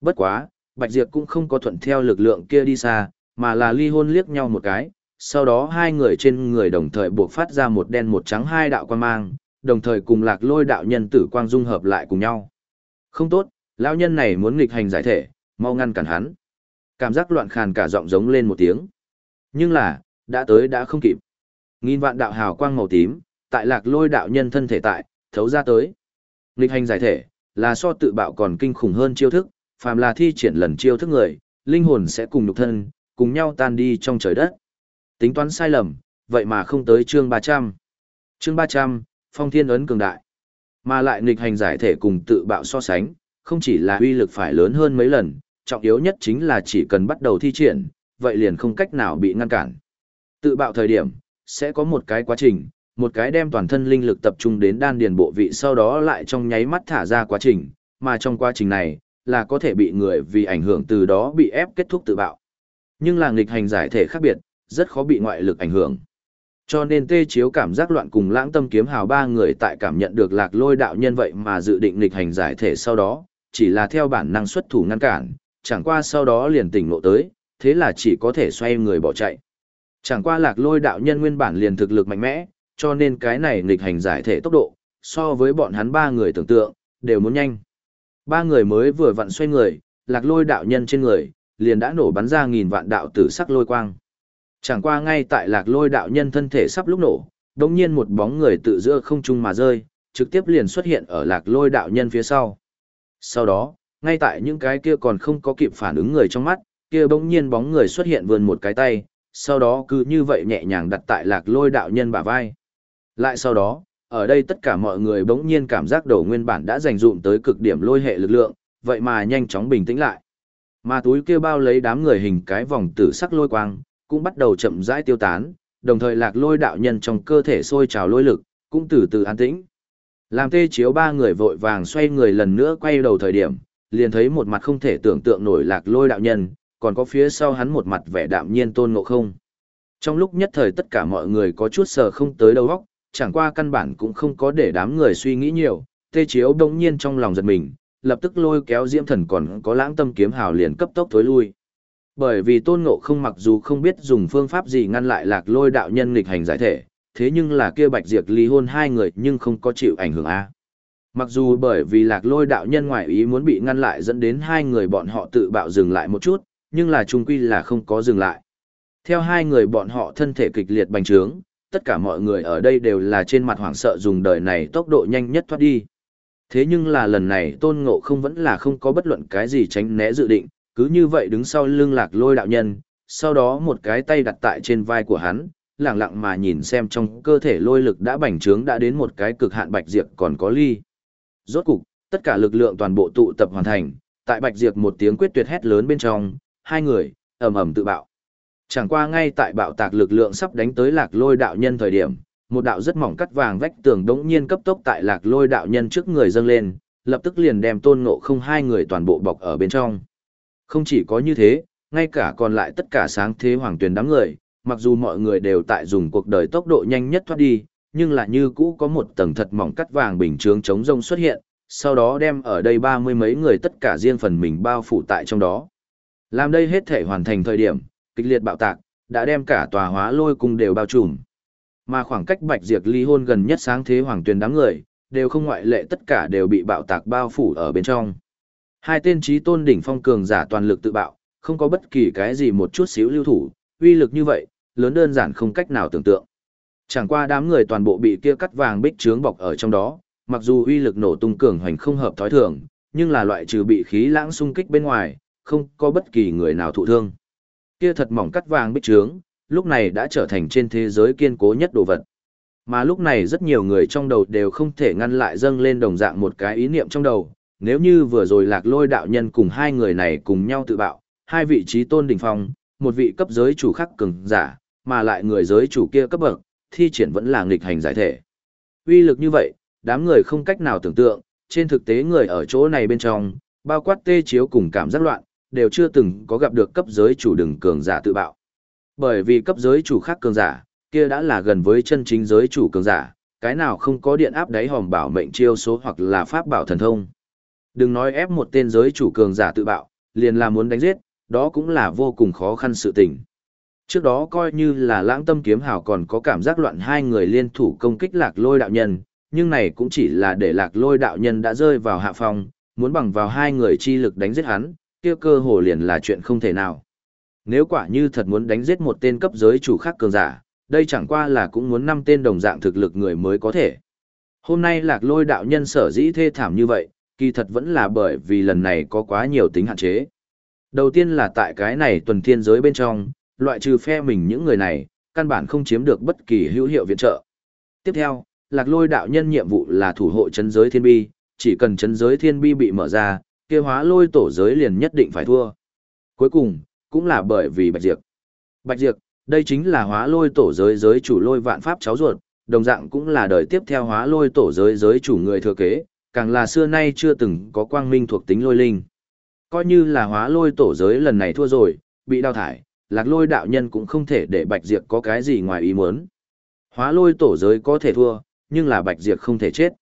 Bất quá, bạch diệp cũng không có thuận theo lực lượng kia đi xa, mà là ly hôn liếc nhau một cái, sau đó hai người trên người đồng thời buộc phát ra một đen một trắng hai đạo quan mang, đồng thời cùng lạc lôi đạo nhân tử quang dung hợp lại cùng nhau. Không tốt, lão nhân này muốn nghịch hành giải thể, mau ngăn cản hắn. Cảm giác loạn khàn cả giọng giống lên một tiếng. Nhưng là, đã tới đã không kịp. Nghìn vạn đạo hào quang màu tím, tại lạc lôi đạo nhân thân thể tại, thấu ra tới. Nghịch hành giải thể, là so tự bạo còn kinh khủng hơn chiêu thức, phàm là thi triển lần chiêu thức người, linh hồn sẽ cùng nhục thân, cùng nhau tan đi trong trời đất. Tính toán sai lầm, vậy mà không tới chương 300. Chương 300, phong thiên ấn cường đại. Mà lại nghịch hành giải thể cùng tự bạo so sánh, không chỉ là uy lực phải lớn hơn mấy lần, trọng yếu nhất chính là chỉ cần bắt đầu thi triển, vậy liền không cách nào bị ngăn cản. Tự bạo thời điểm, sẽ có một cái quá trình, một cái đem toàn thân linh lực tập trung đến đan điền bộ vị sau đó lại trong nháy mắt thả ra quá trình, mà trong quá trình này, là có thể bị người vì ảnh hưởng từ đó bị ép kết thúc tự bạo. Nhưng là nghịch hành giải thể khác biệt, rất khó bị ngoại lực ảnh hưởng. Cho nên tê chiếu cảm giác loạn cùng lãng tâm kiếm hào ba người tại cảm nhận được lạc lôi đạo nhân vậy mà dự định nghịch hành giải thể sau đó, chỉ là theo bản năng xuất thủ ngăn cản, chẳng qua sau đó liền tỉnh ngộ tới, thế là chỉ có thể xoay người bỏ chạy. Chẳng qua lạc lôi đạo nhân nguyên bản liền thực lực mạnh mẽ, cho nên cái này nghịch hành giải thể tốc độ, so với bọn hắn ba người tưởng tượng, đều muốn nhanh. Ba người mới vừa vặn xoay người, lạc lôi đạo nhân trên người, liền đã nổ bắn ra nghìn vạn đạo tử sắc lôi quang. Chẳng qua ngay tại lạc lôi đạo nhân thân thể sắp lúc nổ, đồng nhiên một bóng người tự giữa không trung mà rơi, trực tiếp liền xuất hiện ở lạc lôi đạo nhân phía sau. Sau đó, ngay tại những cái kia còn không có kịp phản ứng người trong mắt, kia bỗng nhiên bóng người xuất hiện vươn một cái tay, sau đó cứ như vậy nhẹ nhàng đặt tại lạc lôi đạo nhân bả vai. Lại sau đó, ở đây tất cả mọi người bỗng nhiên cảm giác đầu nguyên bản đã dành dụm tới cực điểm lôi hệ lực lượng, vậy mà nhanh chóng bình tĩnh lại. Mà túi kia bao lấy đám người hình cái vòng tử sắc lôi quang, cũng bắt đầu chậm rãi tiêu tán, đồng thời lạc lôi đạo nhân trong cơ thể sôi trào lôi lực, cũng từ từ an tĩnh. Làm tê chiếu ba người vội vàng xoay người lần nữa quay đầu thời điểm, liền thấy một mặt không thể tưởng tượng nổi lạc lôi đạo nhân, còn có phía sau hắn một mặt vẻ đạm nhiên tôn ngộ không. Trong lúc nhất thời tất cả mọi người có chút sờ không tới đâu óc, chẳng qua căn bản cũng không có để đám người suy nghĩ nhiều, tê chiếu đông nhiên trong lòng giật mình, lập tức lôi kéo diễm thần còn có lãng tâm kiếm hào liền cấp tốc thối lui. Bởi vì tôn ngộ không mặc dù không biết dùng phương pháp gì ngăn lại lạc lôi đạo nhân nghịch hành giải thể, thế nhưng là kia bạch diệt ly hôn hai người nhưng không có chịu ảnh hưởng a. Mặc dù bởi vì lạc lôi đạo nhân ngoại ý muốn bị ngăn lại dẫn đến hai người bọn họ tự bạo dừng lại một chút, nhưng là trung quy là không có dừng lại. Theo hai người bọn họ thân thể kịch liệt bành trướng, tất cả mọi người ở đây đều là trên mặt hoảng sợ dùng đời này tốc độ nhanh nhất thoát đi. Thế nhưng là lần này tôn ngộ không vẫn là không có bất luận cái gì tránh né dự định, cứ như vậy đứng sau lưng lạc lôi đạo nhân, sau đó một cái tay đặt tại trên vai của hắn, lặng lặng mà nhìn xem trong cơ thể lôi lực đã bành trướng đã đến một cái cực hạn bạch diệp còn có ly. Rốt cục, tất cả lực lượng toàn bộ tụ tập hoàn thành, tại bạch diệp một tiếng quyết tuyệt hét lớn bên trong, hai người, ầm ầm tự bạo. Chẳng qua ngay tại bạo tạc lực lượng sắp đánh tới lạc lôi đạo nhân thời điểm, một đạo rất mỏng cắt vàng vách tường đống nhiên cấp tốc tại lạc lôi đạo nhân trước người dâng lên, lập tức liền đem tôn ngộ không hai người toàn bộ bọc ở bên trong. Không chỉ có như thế, ngay cả còn lại tất cả sáng thế hoàng tuyển đám người, mặc dù mọi người đều tại dùng cuộc đời tốc độ nhanh nhất thoát đi, nhưng là như cũ có một tầng thật mỏng cắt vàng bình chướng chống rông xuất hiện, sau đó đem ở đây ba mươi mấy người tất cả riêng phần mình bao phủ tại trong đó. Làm đây hết thể hoàn thành thời điểm, kịch liệt bạo tạc, đã đem cả tòa hóa lôi cung đều bao trùm. Mà khoảng cách bạch diệt ly hôn gần nhất sáng thế hoàng tuyển đám người, đều không ngoại lệ tất cả đều bị bạo tạc bao phủ ở bên trong. Hai tên trí tôn đỉnh phong cường giả toàn lực tự bạo, không có bất kỳ cái gì một chút xíu lưu thủ, uy lực như vậy, lớn đơn giản không cách nào tưởng tượng. Chẳng qua đám người toàn bộ bị kia cắt vàng bích trướng bọc ở trong đó, mặc dù uy lực nổ tung cường hoành không hợp thói thường, nhưng là loại trừ bị khí lãng xung kích bên ngoài, không có bất kỳ người nào thụ thương. Kia thật mỏng cắt vàng bích trướng, lúc này đã trở thành trên thế giới kiên cố nhất đồ vật. Mà lúc này rất nhiều người trong đầu đều không thể ngăn lại dâng lên đồng dạng một cái ý niệm trong đầu, nếu như vừa rồi lạc lôi đạo nhân cùng hai người này cùng nhau tự bạo, hai vị trí tôn đỉnh phong, một vị cấp giới chủ khắc cường giả, mà lại người giới chủ kia cấp bậc, thi triển vẫn là nghịch hành giải thể. Uy lực như vậy, đám người không cách nào tưởng tượng, trên thực tế người ở chỗ này bên trong, bao quát tê chiếu cùng cảm giác loạn, đều chưa từng có gặp được cấp giới chủ đừng cường giả tự bạo. Bởi vì cấp giới chủ khác cường giả, kia đã là gần với chân chính giới chủ cường giả, cái nào không có điện áp đáy hòm bảo mệnh chiêu số hoặc là pháp bảo thần thông. Đừng nói ép một tên giới chủ cường giả tự bạo, liền là muốn đánh giết, đó cũng là vô cùng khó khăn sự tình. Trước đó coi như là lãng tâm kiếm hào còn có cảm giác loạn hai người liên thủ công kích lạc lôi đạo nhân, nhưng này cũng chỉ là để lạc lôi đạo nhân đã rơi vào hạ phòng muốn bằng vào hai người chi lực đánh giết hắn, kia cơ hồ liền là chuyện không thể nào. Nếu quả như thật muốn đánh giết một tên cấp giới chủ khác cường giả, đây chẳng qua là cũng muốn năm tên đồng dạng thực lực người mới có thể. Hôm nay lạc lôi đạo nhân sở dĩ thê thảm như vậy, kỳ thật vẫn là bởi vì lần này có quá nhiều tính hạn chế. Đầu tiên là tại cái này tuần thiên giới bên trong, loại trừ phe mình những người này, căn bản không chiếm được bất kỳ hữu hiệu viện trợ. Tiếp theo, lạc lôi đạo nhân nhiệm vụ là thủ hộ chấn giới thiên bi, chỉ cần chấn giới thiên bi bị mở ra, kia hóa lôi tổ giới liền nhất định phải thua. Cuối cùng, cũng là bởi vì Bạch Diệp. Bạch Diệp, đây chính là hóa lôi tổ giới giới chủ lôi vạn pháp cháu ruột, đồng dạng cũng là đời tiếp theo hóa lôi tổ giới giới chủ người thừa kế, càng là xưa nay chưa từng có quang minh thuộc tính lôi linh. Coi như là hóa lôi tổ giới lần này thua rồi, bị đào thải, lạc lôi đạo nhân cũng không thể để Bạch Diệp có cái gì ngoài ý muốn. Hóa lôi tổ giới có thể thua, nhưng là Bạch Diệp không thể chết.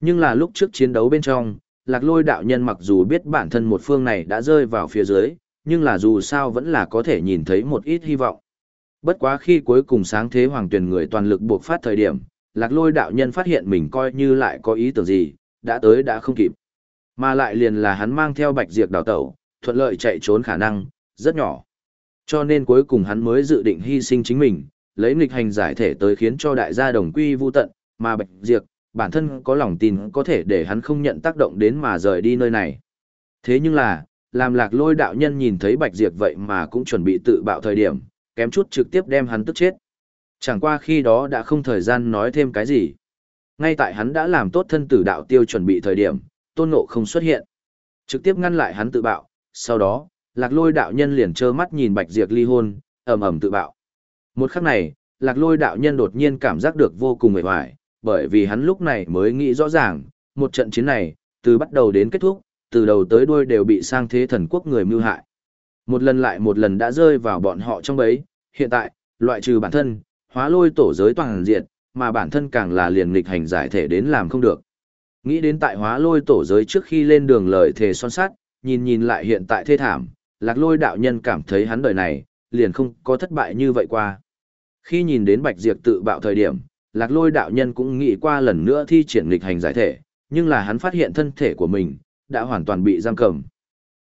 Nhưng là lúc trước chiến đấu bên trong, lạc lôi đạo nhân mặc dù biết bản thân một phương này đã rơi vào phía dưới, nhưng là dù sao vẫn là có thể nhìn thấy một ít hy vọng. Bất quá khi cuối cùng sáng thế hoàng tuyển người toàn lực buộc phát thời điểm, lạc lôi đạo nhân phát hiện mình coi như lại có ý tưởng gì, đã tới đã không kịp. Mà lại liền là hắn mang theo bạch diệt đào tẩu, thuận lợi chạy trốn khả năng, rất nhỏ. Cho nên cuối cùng hắn mới dự định hy sinh chính mình, lấy nghịch hành giải thể tới khiến cho đại gia đồng quy vu tận, mà bạch diệt, bản thân có lòng tin có thể để hắn không nhận tác động đến mà rời đi nơi này. Thế nhưng là, làm lạc lôi đạo nhân nhìn thấy bạch diệt vậy mà cũng chuẩn bị tự bạo thời điểm, kém chút trực tiếp đem hắn tức chết. Chẳng qua khi đó đã không thời gian nói thêm cái gì. Ngay tại hắn đã làm tốt thân tử đạo tiêu chuẩn bị thời điểm, tôn ngộ không xuất hiện. Trực tiếp ngăn lại hắn tự bạo, sau đó, lạc lôi đạo nhân liền trơ mắt nhìn bạch Diệc ly hôn, ầm ầm tự bạo. Một khắc này, lạc lôi đạo nhân đột nhiên cảm giác được vô cùng mệt mỏi, bởi vì hắn lúc này mới nghĩ rõ ràng, một trận chiến này, từ bắt đầu đến kết thúc, từ đầu tới đuôi đều bị sang thế thần quốc người mưu hại. Một lần lại một lần đã rơi vào bọn họ trong bấy, hiện tại, loại trừ bản thân, hóa lôi tổ giới toàn diện, mà bản thân càng là liền nghịch hành giải thể đến làm không được. Nghĩ đến tại hóa lôi tổ giới trước khi lên đường lời thề son sát, nhìn nhìn lại hiện tại thê thảm, lạc lôi đạo nhân cảm thấy hắn đời này, liền không có thất bại như vậy qua. Khi nhìn đến bạch diệt tự bạo thời điểm, lạc lôi đạo nhân cũng nghĩ qua lần nữa thi triển lịch hành giải thể, nhưng là hắn phát hiện thân thể của mình, đã hoàn toàn bị giam cầm.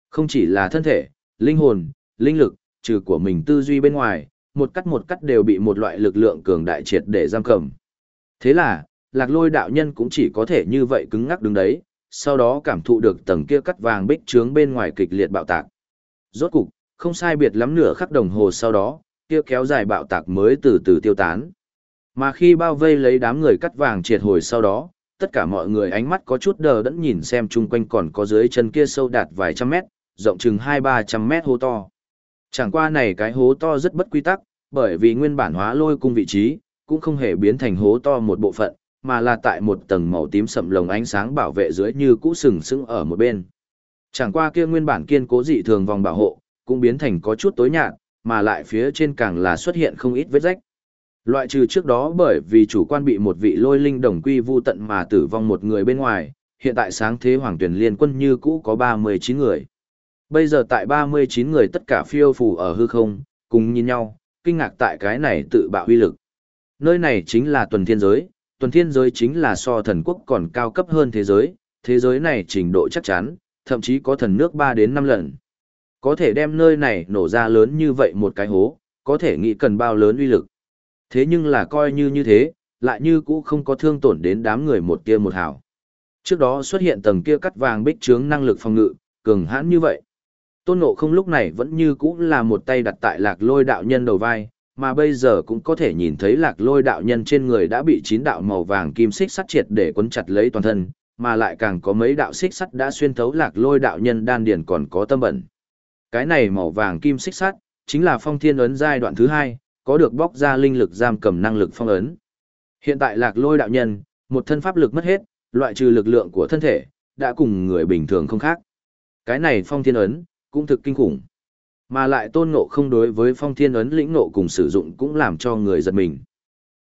Không chỉ là thân thể, linh hồn, linh lực, trừ của mình tư duy bên ngoài, một cắt một cắt đều bị một loại lực lượng cường đại triệt để giam cầm. Thế là, lạc lôi đạo nhân cũng chỉ có thể như vậy cứng ngắc đứng đấy, sau đó cảm thụ được tầng kia cắt vàng bích trướng bên ngoài kịch liệt bạo tạc. Rốt cục, không sai biệt lắm nửa khắc đồng hồ sau đó, kia kéo dài bạo tạc mới từ từ tiêu tán. Mà khi bao vây lấy đám người cắt vàng triệt hồi sau đó, tất cả mọi người ánh mắt có chút đờ đẫn nhìn xem chung quanh còn có dưới chân kia sâu đạt vài trăm mét, rộng chừng hai ba trăm mét hố to. Chẳng qua này cái hố to rất bất quy tắc, bởi vì nguyên bản hóa lôi cung vị trí, cũng không hề biến thành hố to một bộ phận, mà là tại một tầng màu tím sậm lồng ánh sáng bảo vệ dưới như cũ sừng sững ở một bên. Chẳng qua kia nguyên bản kiên cố dị thường vòng bảo hộ, cũng biến thành có chút tối nhạt, mà lại phía trên càng là xuất hiện không ít vết rách. Loại trừ trước đó bởi vì chủ quan bị một vị lôi linh đồng quy vu tận mà tử vong một người bên ngoài, hiện tại sáng thế hoàng tuyển liên quân như cũ có 39 người. Bây giờ tại 39 người tất cả phiêu phù ở hư không, cùng nhìn nhau, kinh ngạc tại cái này tự bạo huy lực. Nơi này chính là tuần thiên giới, tuần thiên giới chính là so thần quốc còn cao cấp hơn thế giới, thế giới này trình độ chắc chắn, thậm chí có thần nước 3 đến 5 lần. Có thể đem nơi này nổ ra lớn như vậy một cái hố, có thể nghĩ cần bao lớn uy lực. Thế nhưng là coi như như thế, lại như cũ không có thương tổn đến đám người một kia một hào. Trước đó xuất hiện tầng kia cắt vàng bích trướng năng lực phòng ngự, cường hãn như vậy. Tôn Ngộ không lúc này vẫn như cũ là một tay đặt tại lạc lôi đạo nhân đầu vai, mà bây giờ cũng có thể nhìn thấy lạc lôi đạo nhân trên người đã bị chín đạo màu vàng kim xích sắt triệt để quấn chặt lấy toàn thân, mà lại càng có mấy đạo xích sắt đã xuyên thấu lạc lôi đạo nhân đan điền còn có tâm bẩn. Cái này màu vàng kim xích sắt, chính là phong thiên ấn giai đoạn thứ hai, có được bóc ra linh lực giam cầm năng lực phong ấn. Hiện tại lạc lôi đạo nhân, một thân pháp lực mất hết, loại trừ lực lượng của thân thể, đã cùng người bình thường không khác. Cái này phong thiên ấn, cũng thực kinh khủng. Mà lại tôn ngộ không đối với phong thiên ấn lĩnh ngộ cùng sử dụng cũng làm cho người giật mình.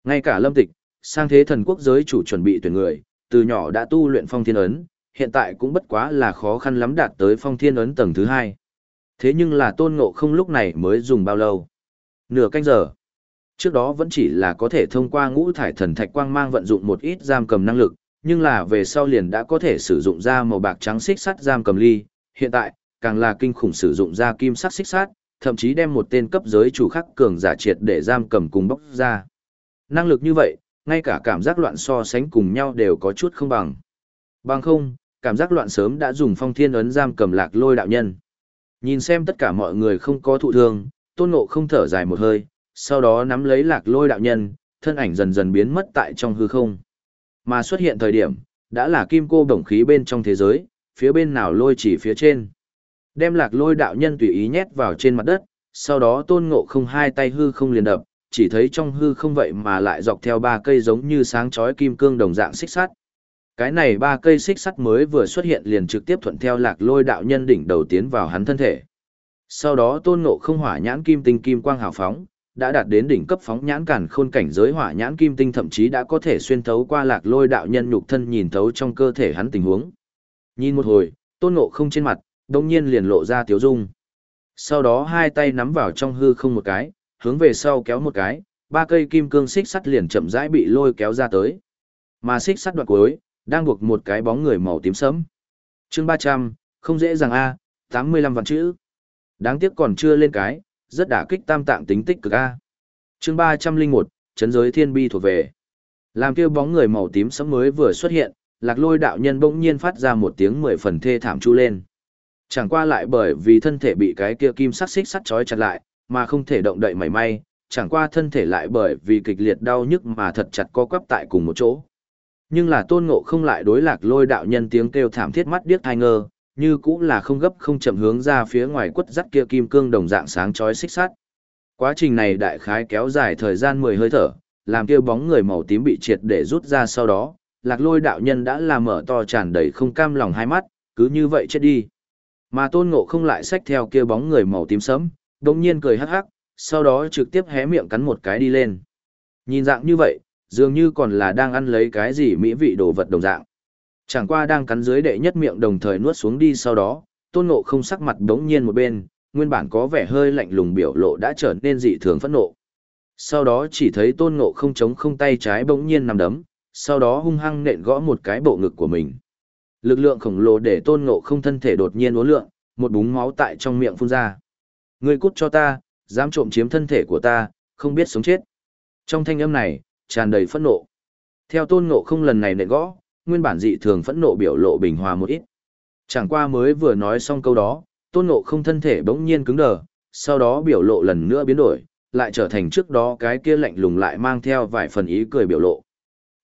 Ngay cả lâm tịch, sang thế thần quốc giới chủ chuẩn bị tuyển người, từ nhỏ đã tu luyện phong thiên ấn, hiện tại cũng bất quá là khó khăn lắm đạt tới phong thiên ấn tầng thứ hai. Thế nhưng là tôn ngộ không lúc này mới dùng bao lâu? Nửa canh giờ. Trước đó vẫn chỉ là có thể thông qua ngũ thải thần thạch quang mang vận dụng một ít giam cầm năng lực, nhưng là về sau liền đã có thể sử dụng ra màu bạc trắng xích sắt giam cầm ly. Hiện tại, càng là kinh khủng sử dụng ra kim sắc xích sắt thậm chí đem một tên cấp giới chủ khắc cường giả triệt để giam cầm cùng bóc ra. Năng lực như vậy, ngay cả cảm giác loạn so sánh cùng nhau đều có chút không bằng. Bằng không, cảm giác loạn sớm đã dùng phong thiên ấn giam cầm lạc lôi đạo nhân. Nhìn xem tất cả mọi người không có thụ thương, tôn ngộ không thở dài một hơi, sau đó nắm lấy lạc lôi đạo nhân, thân ảnh dần dần biến mất tại trong hư không. Mà xuất hiện thời điểm, đã là kim cô đồng khí bên trong thế giới, phía bên nào lôi chỉ phía trên. Đem lạc lôi đạo nhân tùy ý nhét vào trên mặt đất, sau đó tôn ngộ không hai tay hư không liền đập, chỉ thấy trong hư không vậy mà lại dọc theo ba cây giống như sáng chói kim cương đồng dạng xích sắt. Cái này ba cây xích sắt mới vừa xuất hiện liền trực tiếp thuận theo lạc lôi đạo nhân đỉnh đầu tiến vào hắn thân thể. Sau đó tôn ngộ không hỏa nhãn kim tinh kim quang hào phóng, đã đạt đến đỉnh cấp phóng nhãn cản khôn cảnh giới hỏa nhãn kim tinh thậm chí đã có thể xuyên thấu qua lạc lôi đạo nhân nhục thân nhìn thấu trong cơ thể hắn tình huống. Nhìn một hồi, tôn ngộ không trên mặt, đông nhiên liền lộ ra tiếu dung. Sau đó hai tay nắm vào trong hư không một cái, hướng về sau kéo một cái, ba cây kim cương xích sắt liền chậm rãi bị lôi kéo ra tới. Mà xích sắt đoạn cuối, đang buộc một cái bóng người màu tím sẫm. Chương 300, không dễ dàng a, 85 vạn chữ. Đáng tiếc còn chưa lên cái, rất đả kích tam tạng tính tích cực a. Chương 301, chấn giới thiên bi thuộc về. Làm kia bóng người màu tím sẫm mới vừa xuất hiện, Lạc Lôi đạo nhân bỗng nhiên phát ra một tiếng mười phần thê thảm chu lên. Chẳng qua lại bởi vì thân thể bị cái kia kim sắc xích sắt trói chặt lại, mà không thể động đậy mảy may, chẳng qua thân thể lại bởi vì kịch liệt đau nhức mà thật chặt co quắp tại cùng một chỗ. Nhưng là tôn ngộ không lại đối lạc lôi đạo nhân tiếng kêu thảm thiết mắt điếc thai ngơ, như cũng là không gấp không chậm hướng ra phía ngoài quất dắt kia kim cương đồng dạng sáng chói xích sắt. Quá trình này đại khái kéo dài thời gian 10 hơi thở, làm kia bóng người màu tím bị triệt để rút ra sau đó, lạc lôi đạo nhân đã làm mở to tràn đầy không cam lòng hai mắt, cứ như vậy chết đi. Mà tôn ngộ không lại xách theo kia bóng người màu tím sẫm, đồng nhiên cười hắc hắc, sau đó trực tiếp hé miệng cắn một cái đi lên. Nhìn dạng như vậy, dường như còn là đang ăn lấy cái gì mỹ vị đồ vật đồng dạng. Chẳng qua đang cắn dưới đệ nhất miệng đồng thời nuốt xuống đi sau đó, tôn ngộ không sắc mặt đống nhiên một bên, nguyên bản có vẻ hơi lạnh lùng biểu lộ đã trở nên dị thường phẫn nộ. Sau đó chỉ thấy tôn ngộ không chống không tay trái bỗng nhiên nằm đấm, sau đó hung hăng nện gõ một cái bộ ngực của mình. Lực lượng khổng lồ để tôn ngộ không thân thể đột nhiên uốn lượng, một búng máu tại trong miệng phun ra. Ngươi cút cho ta, dám trộm chiếm thân thể của ta, không biết sống chết. Trong thanh âm này, tràn đầy phẫn nộ. Theo tôn ngộ không lần này nện gõ, nguyên bản dị thường phẫn nộ biểu lộ bình hòa một ít. Chẳng qua mới vừa nói xong câu đó, tôn ngộ không thân thể bỗng nhiên cứng đờ, sau đó biểu lộ lần nữa biến đổi, lại trở thành trước đó cái kia lạnh lùng lại mang theo vài phần ý cười biểu lộ.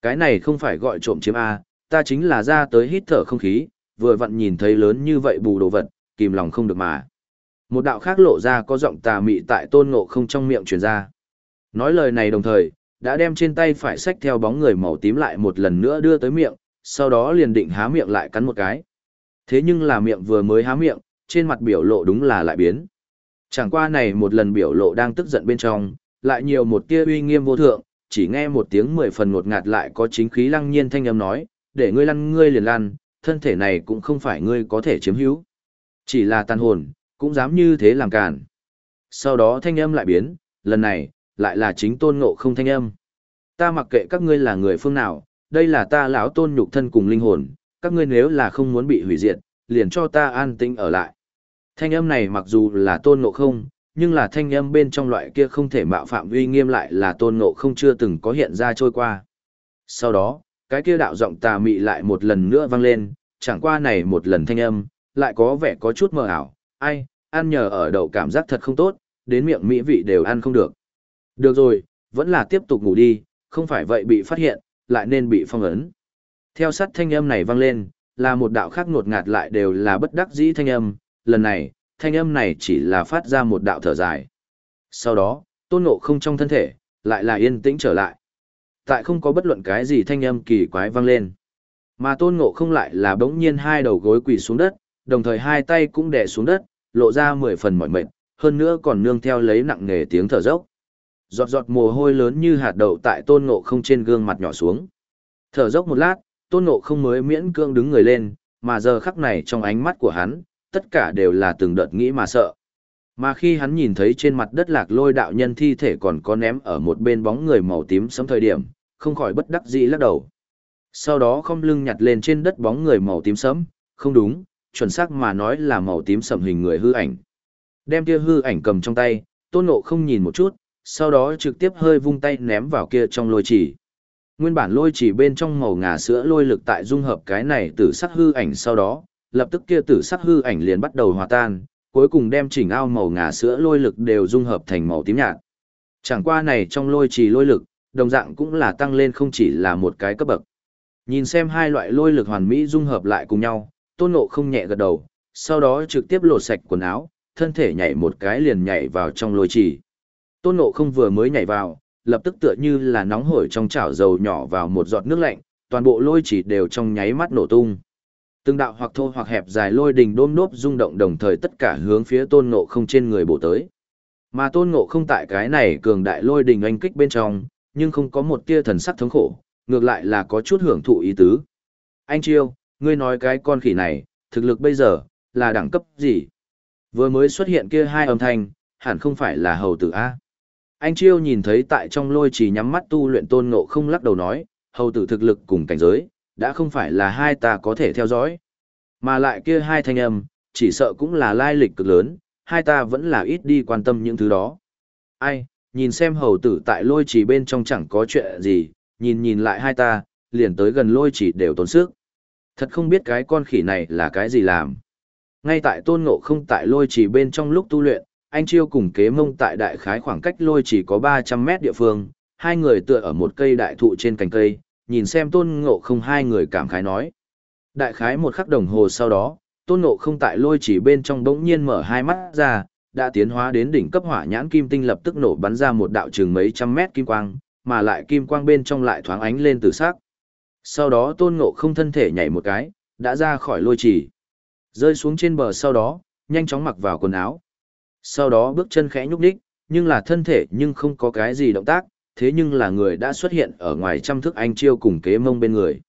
Cái này không phải gọi trộm chiếm A, ta chính là ra tới hít thở không khí, vừa vặn nhìn thấy lớn như vậy bù đồ vật, kìm lòng không được mà. Một đạo khác lộ ra có giọng tà mị tại tôn ngộ không trong miệng truyền ra. Nói lời này đồng thời, đã đem trên tay phải xách theo bóng người màu tím lại một lần nữa đưa tới miệng, sau đó liền định há miệng lại cắn một cái. Thế nhưng là miệng vừa mới há miệng, trên mặt biểu lộ đúng là lại biến. Chẳng qua này một lần biểu lộ đang tức giận bên trong, lại nhiều một tia uy nghiêm vô thượng, chỉ nghe một tiếng mười phần ngột ngạt lại có chính khí lăng nhiên thanh âm nói, để ngươi lăn ngươi liền lăn, thân thể này cũng không phải ngươi có thể chiếm hữu. Chỉ là tàn hồn, cũng dám như thế làm cản. Sau đó thanh âm lại biến, lần này, lại là chính tôn ngộ không thanh âm. Ta mặc kệ các ngươi là người phương nào, đây là ta lão tôn nhục thân cùng linh hồn, các ngươi nếu là không muốn bị hủy diệt, liền cho ta an tĩnh ở lại. Thanh âm này mặc dù là tôn ngộ không, nhưng là thanh âm bên trong loại kia không thể mạo phạm uy nghiêm lại là tôn ngộ không chưa từng có hiện ra trôi qua. Sau đó, cái kia đạo giọng tà mị lại một lần nữa vang lên, chẳng qua này một lần thanh âm, lại có vẻ có chút mờ ảo, ai, ăn nhờ ở đậu cảm giác thật không tốt, đến miệng mỹ vị đều ăn không được. Được rồi, vẫn là tiếp tục ngủ đi, không phải vậy bị phát hiện, lại nên bị phong ấn. Theo sát thanh âm này vang lên, là một đạo khác ngột ngạt lại đều là bất đắc dĩ thanh âm, lần này, thanh âm này chỉ là phát ra một đạo thở dài. Sau đó, tôn ngộ không trong thân thể, lại là yên tĩnh trở lại. Tại không có bất luận cái gì thanh âm kỳ quái vang lên. Mà tôn ngộ không lại là bỗng nhiên hai đầu gối quỳ xuống đất, đồng thời hai tay cũng đè xuống đất, lộ ra mười phần mỏi mệt, hơn nữa còn nương theo lấy nặng nề tiếng thở dốc. Giọt giọt mồ hôi lớn như hạt đậu tại tôn ngộ không trên gương mặt nhỏ xuống. Thở dốc một lát, tôn ngộ không mới miễn cương đứng người lên, mà giờ khắc này trong ánh mắt của hắn, tất cả đều là từng đợt nghĩ mà sợ. Mà khi hắn nhìn thấy trên mặt đất lạc lôi đạo nhân thi thể còn có ném ở một bên bóng người màu tím sớm thời điểm, không khỏi bất đắc dĩ lắc đầu. Sau đó không lưng nhặt lên trên đất bóng người màu tím sẫm, không đúng, chuẩn xác mà nói là màu tím sẫm hình người hư ảnh. Đem kia hư ảnh cầm trong tay, Tôn Ngộ không nhìn một chút, sau đó trực tiếp hơi vung tay ném vào kia trong lôi chỉ. Nguyên bản lôi chỉ bên trong màu ngà sữa lôi lực tại dung hợp cái này tử sắc hư ảnh sau đó, lập tức kia tử sắc hư ảnh liền bắt đầu hòa tan, cuối cùng đem chỉnh ao màu ngà sữa lôi lực đều dung hợp thành màu tím nhạt. Chẳng qua này trong lôi chỉ lôi lực, đồng dạng cũng là tăng lên không chỉ là một cái cấp bậc. Nhìn xem hai loại lôi lực hoàn mỹ dung hợp lại cùng nhau, tôn ngộ không nhẹ gật đầu, sau đó trực tiếp lột sạch quần áo, thân thể nhảy một cái liền nhảy vào trong lôi trì. Tôn ngộ không vừa mới nhảy vào, lập tức tựa như là nóng hổi trong chảo dầu nhỏ vào một giọt nước lạnh, toàn bộ lôi trì đều trong nháy mắt nổ tung. Từng đạo hoặc thô hoặc hẹp dài lôi đình đôm nốt rung động đồng thời tất cả hướng phía tôn ngộ không trên người bổ tới. Mà tôn ngộ không tại cái này cường đại lôi đình anh kích bên trong, nhưng không có một tia thần sắc thống khổ, ngược lại là có chút hưởng thụ ý tứ. Anh Chiêu, ngươi nói cái con khỉ này, thực lực bây giờ, là đẳng cấp gì? Vừa mới xuất hiện kia hai âm thanh, hẳn không phải là hầu tử A. Anh Chiêu nhìn thấy tại trong lôi chỉ nhắm mắt tu luyện tôn ngộ không lắc đầu nói, hầu tử thực lực cùng cảnh giới, đã không phải là hai ta có thể theo dõi. Mà lại kia hai thanh âm, chỉ sợ cũng là lai lịch cực lớn, hai ta vẫn là ít đi quan tâm những thứ đó. Ai, nhìn xem hầu tử tại lôi chỉ bên trong chẳng có chuyện gì, nhìn nhìn lại hai ta, liền tới gần lôi chỉ đều tốn sức. Thật không biết cái con khỉ này là cái gì làm. Ngay tại tôn ngộ không tại lôi chỉ bên trong lúc tu luyện, anh chiêu cùng kế mông tại đại khái khoảng cách lôi chỉ có 300 mét địa phương, hai người tựa ở một cây đại thụ trên cành cây, nhìn xem tôn ngộ không hai người cảm khái nói. Đại khái một khắc đồng hồ sau đó, tôn ngộ không tại lôi chỉ bên trong bỗng nhiên mở hai mắt ra, đã tiến hóa đến đỉnh cấp hỏa nhãn kim tinh lập tức nổ bắn ra một đạo trường mấy trăm mét kim quang, mà lại kim quang bên trong lại thoáng ánh lên từ sắc. Sau đó tôn ngộ không thân thể nhảy một cái, đã ra khỏi lôi trì Rơi xuống trên bờ sau đó, nhanh chóng mặc vào quần áo. Sau đó bước chân khẽ nhúc nhích, nhưng là thân thể nhưng không có cái gì động tác, thế nhưng là người đã xuất hiện ở ngoài trăm thước anh chiêu cùng kế mông bên người.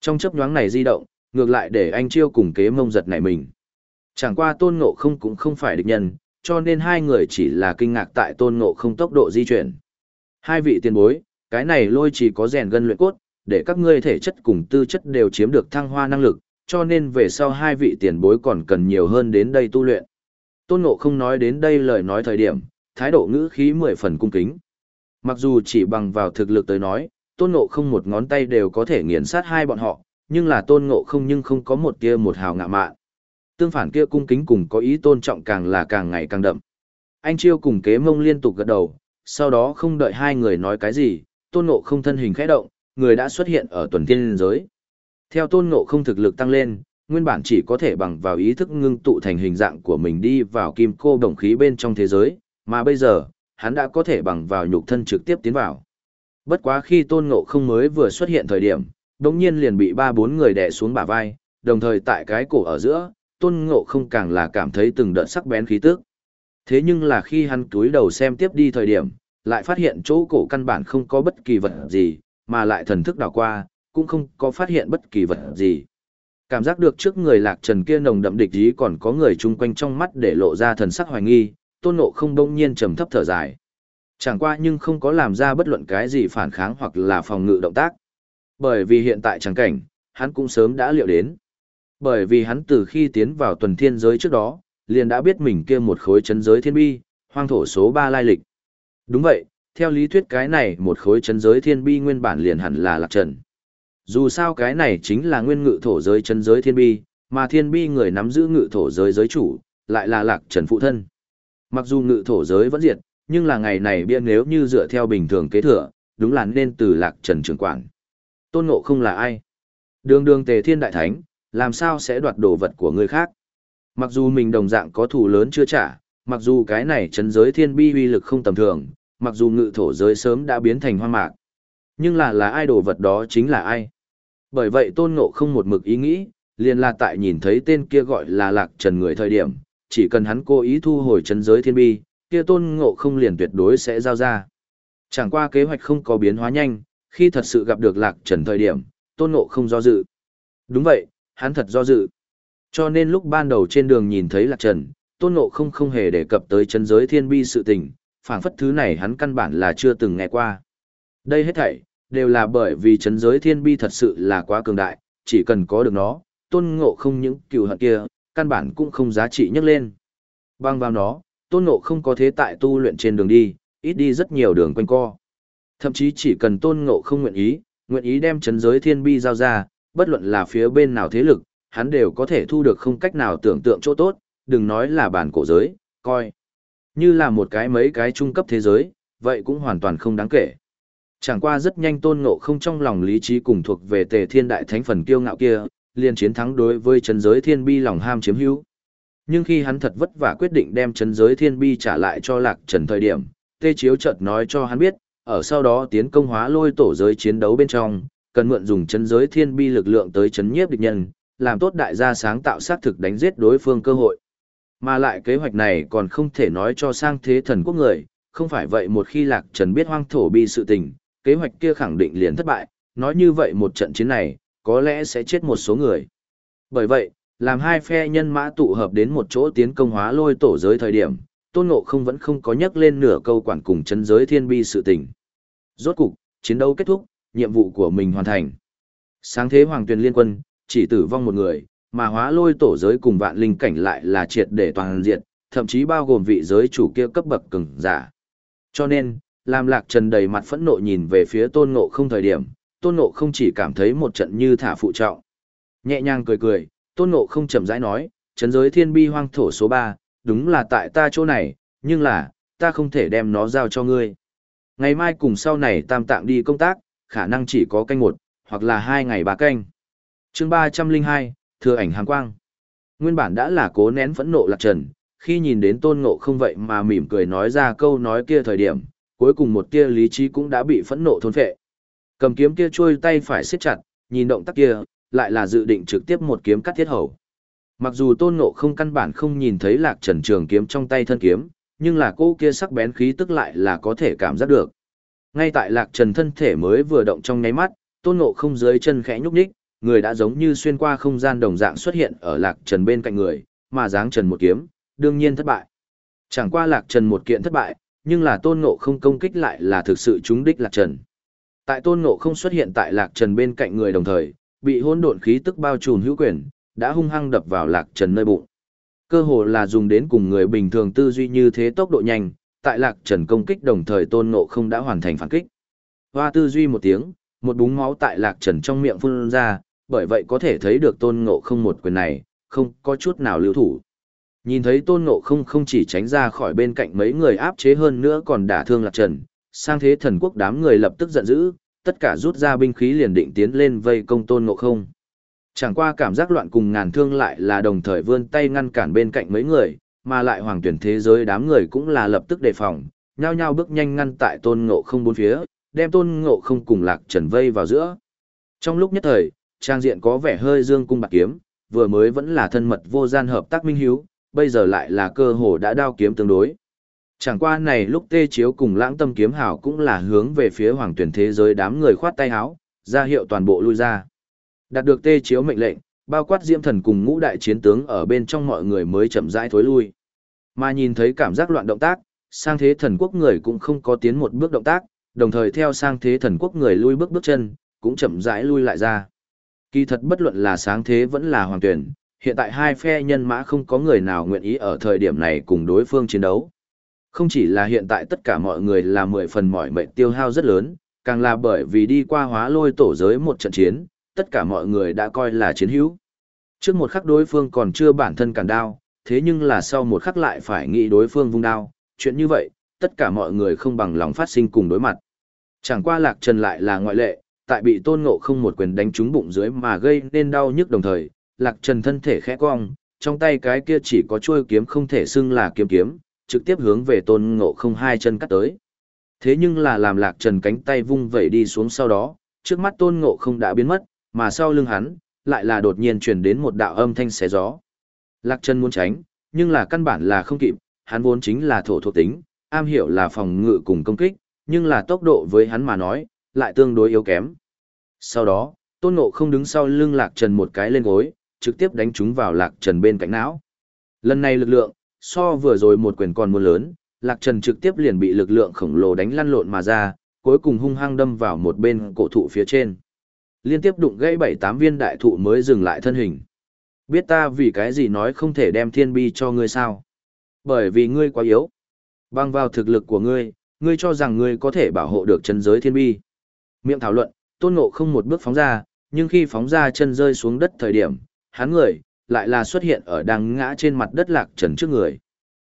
Trong chấp nhoáng này di động, ngược lại để anh chiêu cùng kế mông giật nảy mình. Chẳng qua tôn ngộ không cũng không phải địch nhân, cho nên hai người chỉ là kinh ngạc tại tôn ngộ không tốc độ di chuyển. Hai vị tiền bối, cái này lôi chỉ có rèn gân luyện cốt, để các ngươi thể chất cùng tư chất đều chiếm được thăng hoa năng lực, cho nên về sau hai vị tiền bối còn cần nhiều hơn đến đây tu luyện. Tôn Ngộ không nói đến đây lời nói thời điểm, thái độ ngữ khí mười phần cung kính. Mặc dù chỉ bằng vào thực lực tới nói, Tôn Ngộ không một ngón tay đều có thể nghiền sát hai bọn họ, nhưng là Tôn Ngộ không nhưng không có một tia một hào ngạ mạn. Tương phản kia cung kính cùng có ý tôn trọng càng là càng ngày càng đậm. Anh Chiêu cùng kế mông liên tục gật đầu, sau đó không đợi hai người nói cái gì, Tôn Ngộ không thân hình khẽ động, người đã xuất hiện ở tuần thiên giới. Theo tôn ngộ không thực lực tăng lên, nguyên bản chỉ có thể bằng vào ý thức ngưng tụ thành hình dạng của mình đi vào kim cô đồng khí bên trong thế giới, mà bây giờ, hắn đã có thể bằng vào nhục thân trực tiếp tiến vào. Bất quá khi tôn ngộ không mới vừa xuất hiện thời điểm, đồng nhiên liền bị ba bốn người đè xuống bả vai, đồng thời tại cái cổ ở giữa, tôn ngộ không càng là cảm thấy từng đợt sắc bén khí tức. Thế nhưng là khi hắn túi đầu xem tiếp đi thời điểm, lại phát hiện chỗ cổ căn bản không có bất kỳ vật gì, mà lại thần thức đảo qua, cũng không có phát hiện bất kỳ vật gì. Cảm giác được trước người lạc trần kia nồng đậm địch ý còn có người chung quanh trong mắt để lộ ra thần sắc hoài nghi, tôn ngộ không đông nhiên trầm thấp thở dài. Chẳng qua nhưng không có làm ra bất luận cái gì phản kháng hoặc là phòng ngự động tác. Bởi vì hiện tại chẳng cảnh, hắn cũng sớm đã liệu đến. Bởi vì hắn từ khi tiến vào tuần thiên giới trước đó, liền đã biết mình kia một khối chấn giới thiên bi, hoang thổ số 3 lai lịch. Đúng vậy, theo lý thuyết cái này một khối chấn giới thiên bi nguyên bản liền hẳn là lạc trần. Dù sao cái này chính là nguyên ngự thổ giới chấn giới thiên bi, mà thiên bi người nắm giữ ngự thổ giới giới chủ, lại là lạc trần phụ thân. Mặc dù ngự thổ giới vẫn diệt, nhưng là ngày này bia nếu như dựa theo bình thường kế thừa, đúng là nên từ lạc trần trưởng quản. Tôn ngộ không là ai? Đường đường tề thiên đại thánh, làm sao sẽ đoạt đồ vật của người khác? Mặc dù mình đồng dạng có thủ lớn chưa trả, mặc dù cái này chấn giới thiên bi uy lực không tầm thường, mặc dù ngự thổ giới sớm đã biến thành hoang mạc. Nhưng là là ai đồ vật đó chính là ai? Bởi vậy tôn ngộ không một mực ý nghĩ, liền là tại nhìn thấy tên kia gọi là lạc trần người thời điểm, chỉ cần hắn cố ý thu hồi chân giới thiên bi, kia tôn ngộ không liền tuyệt đối sẽ giao ra. Chẳng qua kế hoạch không có biến hóa nhanh, khi thật sự gặp được lạc trần thời điểm, tôn ngộ không do dự. Đúng vậy, hắn thật do dự. Cho nên lúc ban đầu trên đường nhìn thấy lạc trần, tôn ngộ không không hề đề cập tới chân giới thiên bi sự tình, phảng phất thứ này hắn căn bản là chưa từng nghe qua. Đây hết thảy, đều là bởi vì chấn giới thiên bi thật sự là quá cường đại, chỉ cần có được nó, tôn ngộ không những cựu hận kia, căn bản cũng không giá trị nhắc lên. Bang vào nó, tôn ngộ không có thế tại tu luyện trên đường đi, ít đi rất nhiều đường quanh co. Thậm chí chỉ cần tôn ngộ không nguyện ý, nguyện ý đem chấn giới thiên bi giao ra, bất luận là phía bên nào thế lực, hắn đều có thể thu được không cách nào tưởng tượng chỗ tốt, đừng nói là bản cổ giới, coi. Như là một cái mấy cái trung cấp thế giới, vậy cũng hoàn toàn không đáng kể. Chẳng qua rất nhanh tôn ngộ không trong lòng lý trí cùng thuộc về tề thiên đại thánh phần kiêu ngạo kia, liền chiến thắng đối với chấn giới thiên bi lòng ham chiếm hữu. Nhưng khi hắn thật vất vả quyết định đem chấn giới thiên bi trả lại cho lạc trần thời điểm, tê chiếu chợt nói cho hắn biết, ở sau đó tiến công hóa lôi tổ giới chiến đấu bên trong, cần mượn dùng chấn giới thiên bi lực lượng tới chấn nhiếp địch nhân, làm tốt đại gia sáng tạo sát thực đánh giết đối phương cơ hội. Mà lại kế hoạch này còn không thể nói cho sang thế thần quốc người, không phải vậy một khi lạc trần biết hoang thổ bi sự tình, kế hoạch kia khẳng định liền thất bại, nói như vậy một trận chiến này, có lẽ sẽ chết một số người. Bởi vậy, làm hai phe nhân mã tụ hợp đến một chỗ tiến công hóa lôi tổ giới thời điểm, tôn ngộ không vẫn không có nhắc lên nửa câu quản cùng chấn giới thiên bi sự tình. Rốt cục, chiến đấu kết thúc, nhiệm vụ của mình hoàn thành. Sáng thế hoàng tuyền liên quân, chỉ tử vong một người, mà hóa lôi tổ giới cùng vạn linh cảnh lại là triệt để toàn diện, thậm chí bao gồm vị giới chủ kia cấp bậc cường giả. Cho nên, làm lạc trần đầy mặt phẫn nộ nhìn về phía tôn ngộ không thời điểm, tôn ngộ không chỉ cảm thấy một trận như thả phụ trọng. Nhẹ nhàng cười cười, tôn ngộ không chậm rãi nói, trấn giới thiên bi hoang thổ số 3, đúng là tại ta chỗ này, nhưng là, ta không thể đem nó giao cho ngươi. Ngày mai cùng sau này tam tạng đi công tác, khả năng chỉ có canh một, hoặc là hai ngày ba canh. chương 302, thừa ảnh hàng quang. Nguyên bản đã là cố nén phẫn nộ lạc trần, khi nhìn đến tôn ngộ không vậy mà mỉm cười nói ra câu nói kia thời điểm, cuối cùng một tia lý trí cũng đã bị phẫn nộ thôn phệ. Cầm kiếm kia trôi tay phải siết chặt, nhìn động tác kia, lại là dự định trực tiếp một kiếm cắt thiết hầu. Mặc dù tôn ngộ không căn bản không nhìn thấy lạc trần trường kiếm trong tay thân kiếm, nhưng là cô kia sắc bén khí tức lại là có thể cảm giác được. Ngay tại lạc trần thân thể mới vừa động trong nháy mắt, tôn ngộ không dưới chân khẽ nhúc nhích, người đã giống như xuyên qua không gian đồng dạng xuất hiện ở lạc trần bên cạnh người, mà dáng trần một kiếm, đương nhiên thất bại. Chẳng qua lạc trần một kiện thất bại, nhưng là tôn ngộ không công kích lại là thực sự trúng đích lạc trần. Tại tôn ngộ không xuất hiện tại lạc trần bên cạnh người đồng thời, bị hỗn độn khí tức bao trùm hữu quyền, đã hung hăng đập vào lạc trần nơi bụng. Cơ hồ là dùng đến cùng người bình thường tư duy như thế tốc độ nhanh, tại lạc trần công kích đồng thời tôn ngộ không đã hoàn thành phản kích. Hoa tư duy một tiếng, một búng máu tại lạc trần trong miệng phun ra, bởi vậy có thể thấy được tôn ngộ không một quyền này, không có chút nào lưu thủ. Nhìn thấy tôn ngộ không không chỉ tránh ra khỏi bên cạnh mấy người áp chế hơn nữa còn đả thương lạc trần, sang thế thần quốc đám người lập tức giận dữ, tất cả rút ra binh khí liền định tiến lên vây công tôn ngộ không. Chẳng qua cảm giác loạn cùng ngàn thương lại là đồng thời vươn tay ngăn cản bên cạnh mấy người, mà lại hoàng tuyển thế giới đám người cũng là lập tức đề phòng, nhao nhao bước nhanh ngăn tại tôn ngộ không bốn phía, đem tôn ngộ không cùng lạc trần vây vào giữa. Trong lúc nhất thời, trang diện có vẻ hơi dương cung bạc kiếm, vừa mới vẫn là thân mật vô gian hợp tác minh hiếu, bây giờ lại là cơ hồ đã đao kiếm tương đối. Chẳng qua này lúc tê chiếu cùng lãng tâm kiếm hảo cũng là hướng về phía hoàng tuyển thế giới đám người khoát tay háo, ra hiệu toàn bộ lui ra. Đạt được tê chiếu mệnh lệnh, bao quát diễm thần cùng ngũ đại chiến tướng ở bên trong mọi người mới chậm rãi thối lui. Mà nhìn thấy cảm giác loạn động tác, sang thế thần quốc người cũng không có tiến một bước động tác, đồng thời theo sang thế thần quốc người lui bước bước chân, cũng chậm rãi lui lại ra. Kỳ thật bất luận là sáng thế vẫn là hoàng tuyển, hiện tại hai phe nhân mã không có người nào nguyện ý ở thời điểm này cùng đối phương chiến đấu. Không chỉ là hiện tại tất cả mọi người là mười phần mỏi mệt tiêu hao rất lớn, càng là bởi vì đi qua hóa lôi tổ giới một trận chiến, tất cả mọi người đã coi là chiến hữu. Trước một khắc đối phương còn chưa bản thân cản đao, thế nhưng là sau một khắc lại phải nghĩ đối phương vung đao, chuyện như vậy, tất cả mọi người không bằng lòng phát sinh cùng đối mặt. Chẳng qua lạc trần lại là ngoại lệ, tại bị tôn ngộ không một quyền đánh trúng bụng dưới mà gây nên đau nhức đồng thời, lạc trần thân thể khẽ cong, trong tay cái kia chỉ có chuôi kiếm không thể xưng là kiếm kiếm, trực tiếp hướng về tôn ngộ không hai chân cắt tới. Thế nhưng là làm lạc trần cánh tay vung vẩy đi xuống sau đó, trước mắt tôn ngộ không đã biến mất, mà sau lưng hắn, lại là đột nhiên truyền đến một đạo âm thanh xé gió. Lạc trần muốn tránh, nhưng là căn bản là không kịp, hắn vốn chính là thổ thuộc tính, am hiểu là phòng ngự cùng công kích, nhưng là tốc độ với hắn mà nói, lại tương đối yếu kém. Sau đó, tôn ngộ không đứng sau lưng lạc trần một cái lên gối, trực tiếp đánh chúng vào lạc trần bên cạnh não. Lần này lực lượng, so vừa rồi một quyền còn muốn lớn, lạc trần trực tiếp liền bị lực lượng khổng lồ đánh lăn lộn mà ra, cuối cùng hung hăng đâm vào một bên cổ thụ phía trên. Liên tiếp đụng gãy bảy tám viên đại thụ mới dừng lại thân hình. Biết ta vì cái gì nói không thể đem thiên bi cho ngươi sao? Bởi vì ngươi quá yếu. Băng vào thực lực của ngươi, ngươi cho rằng ngươi có thể bảo hộ được chân giới thiên bi. Miệng thảo luận, tôn ngộ không một bước phóng ra, nhưng khi phóng ra chân rơi xuống đất thời điểm, hắn người, lại là xuất hiện ở đang ngã trên mặt đất lạc trần trước người.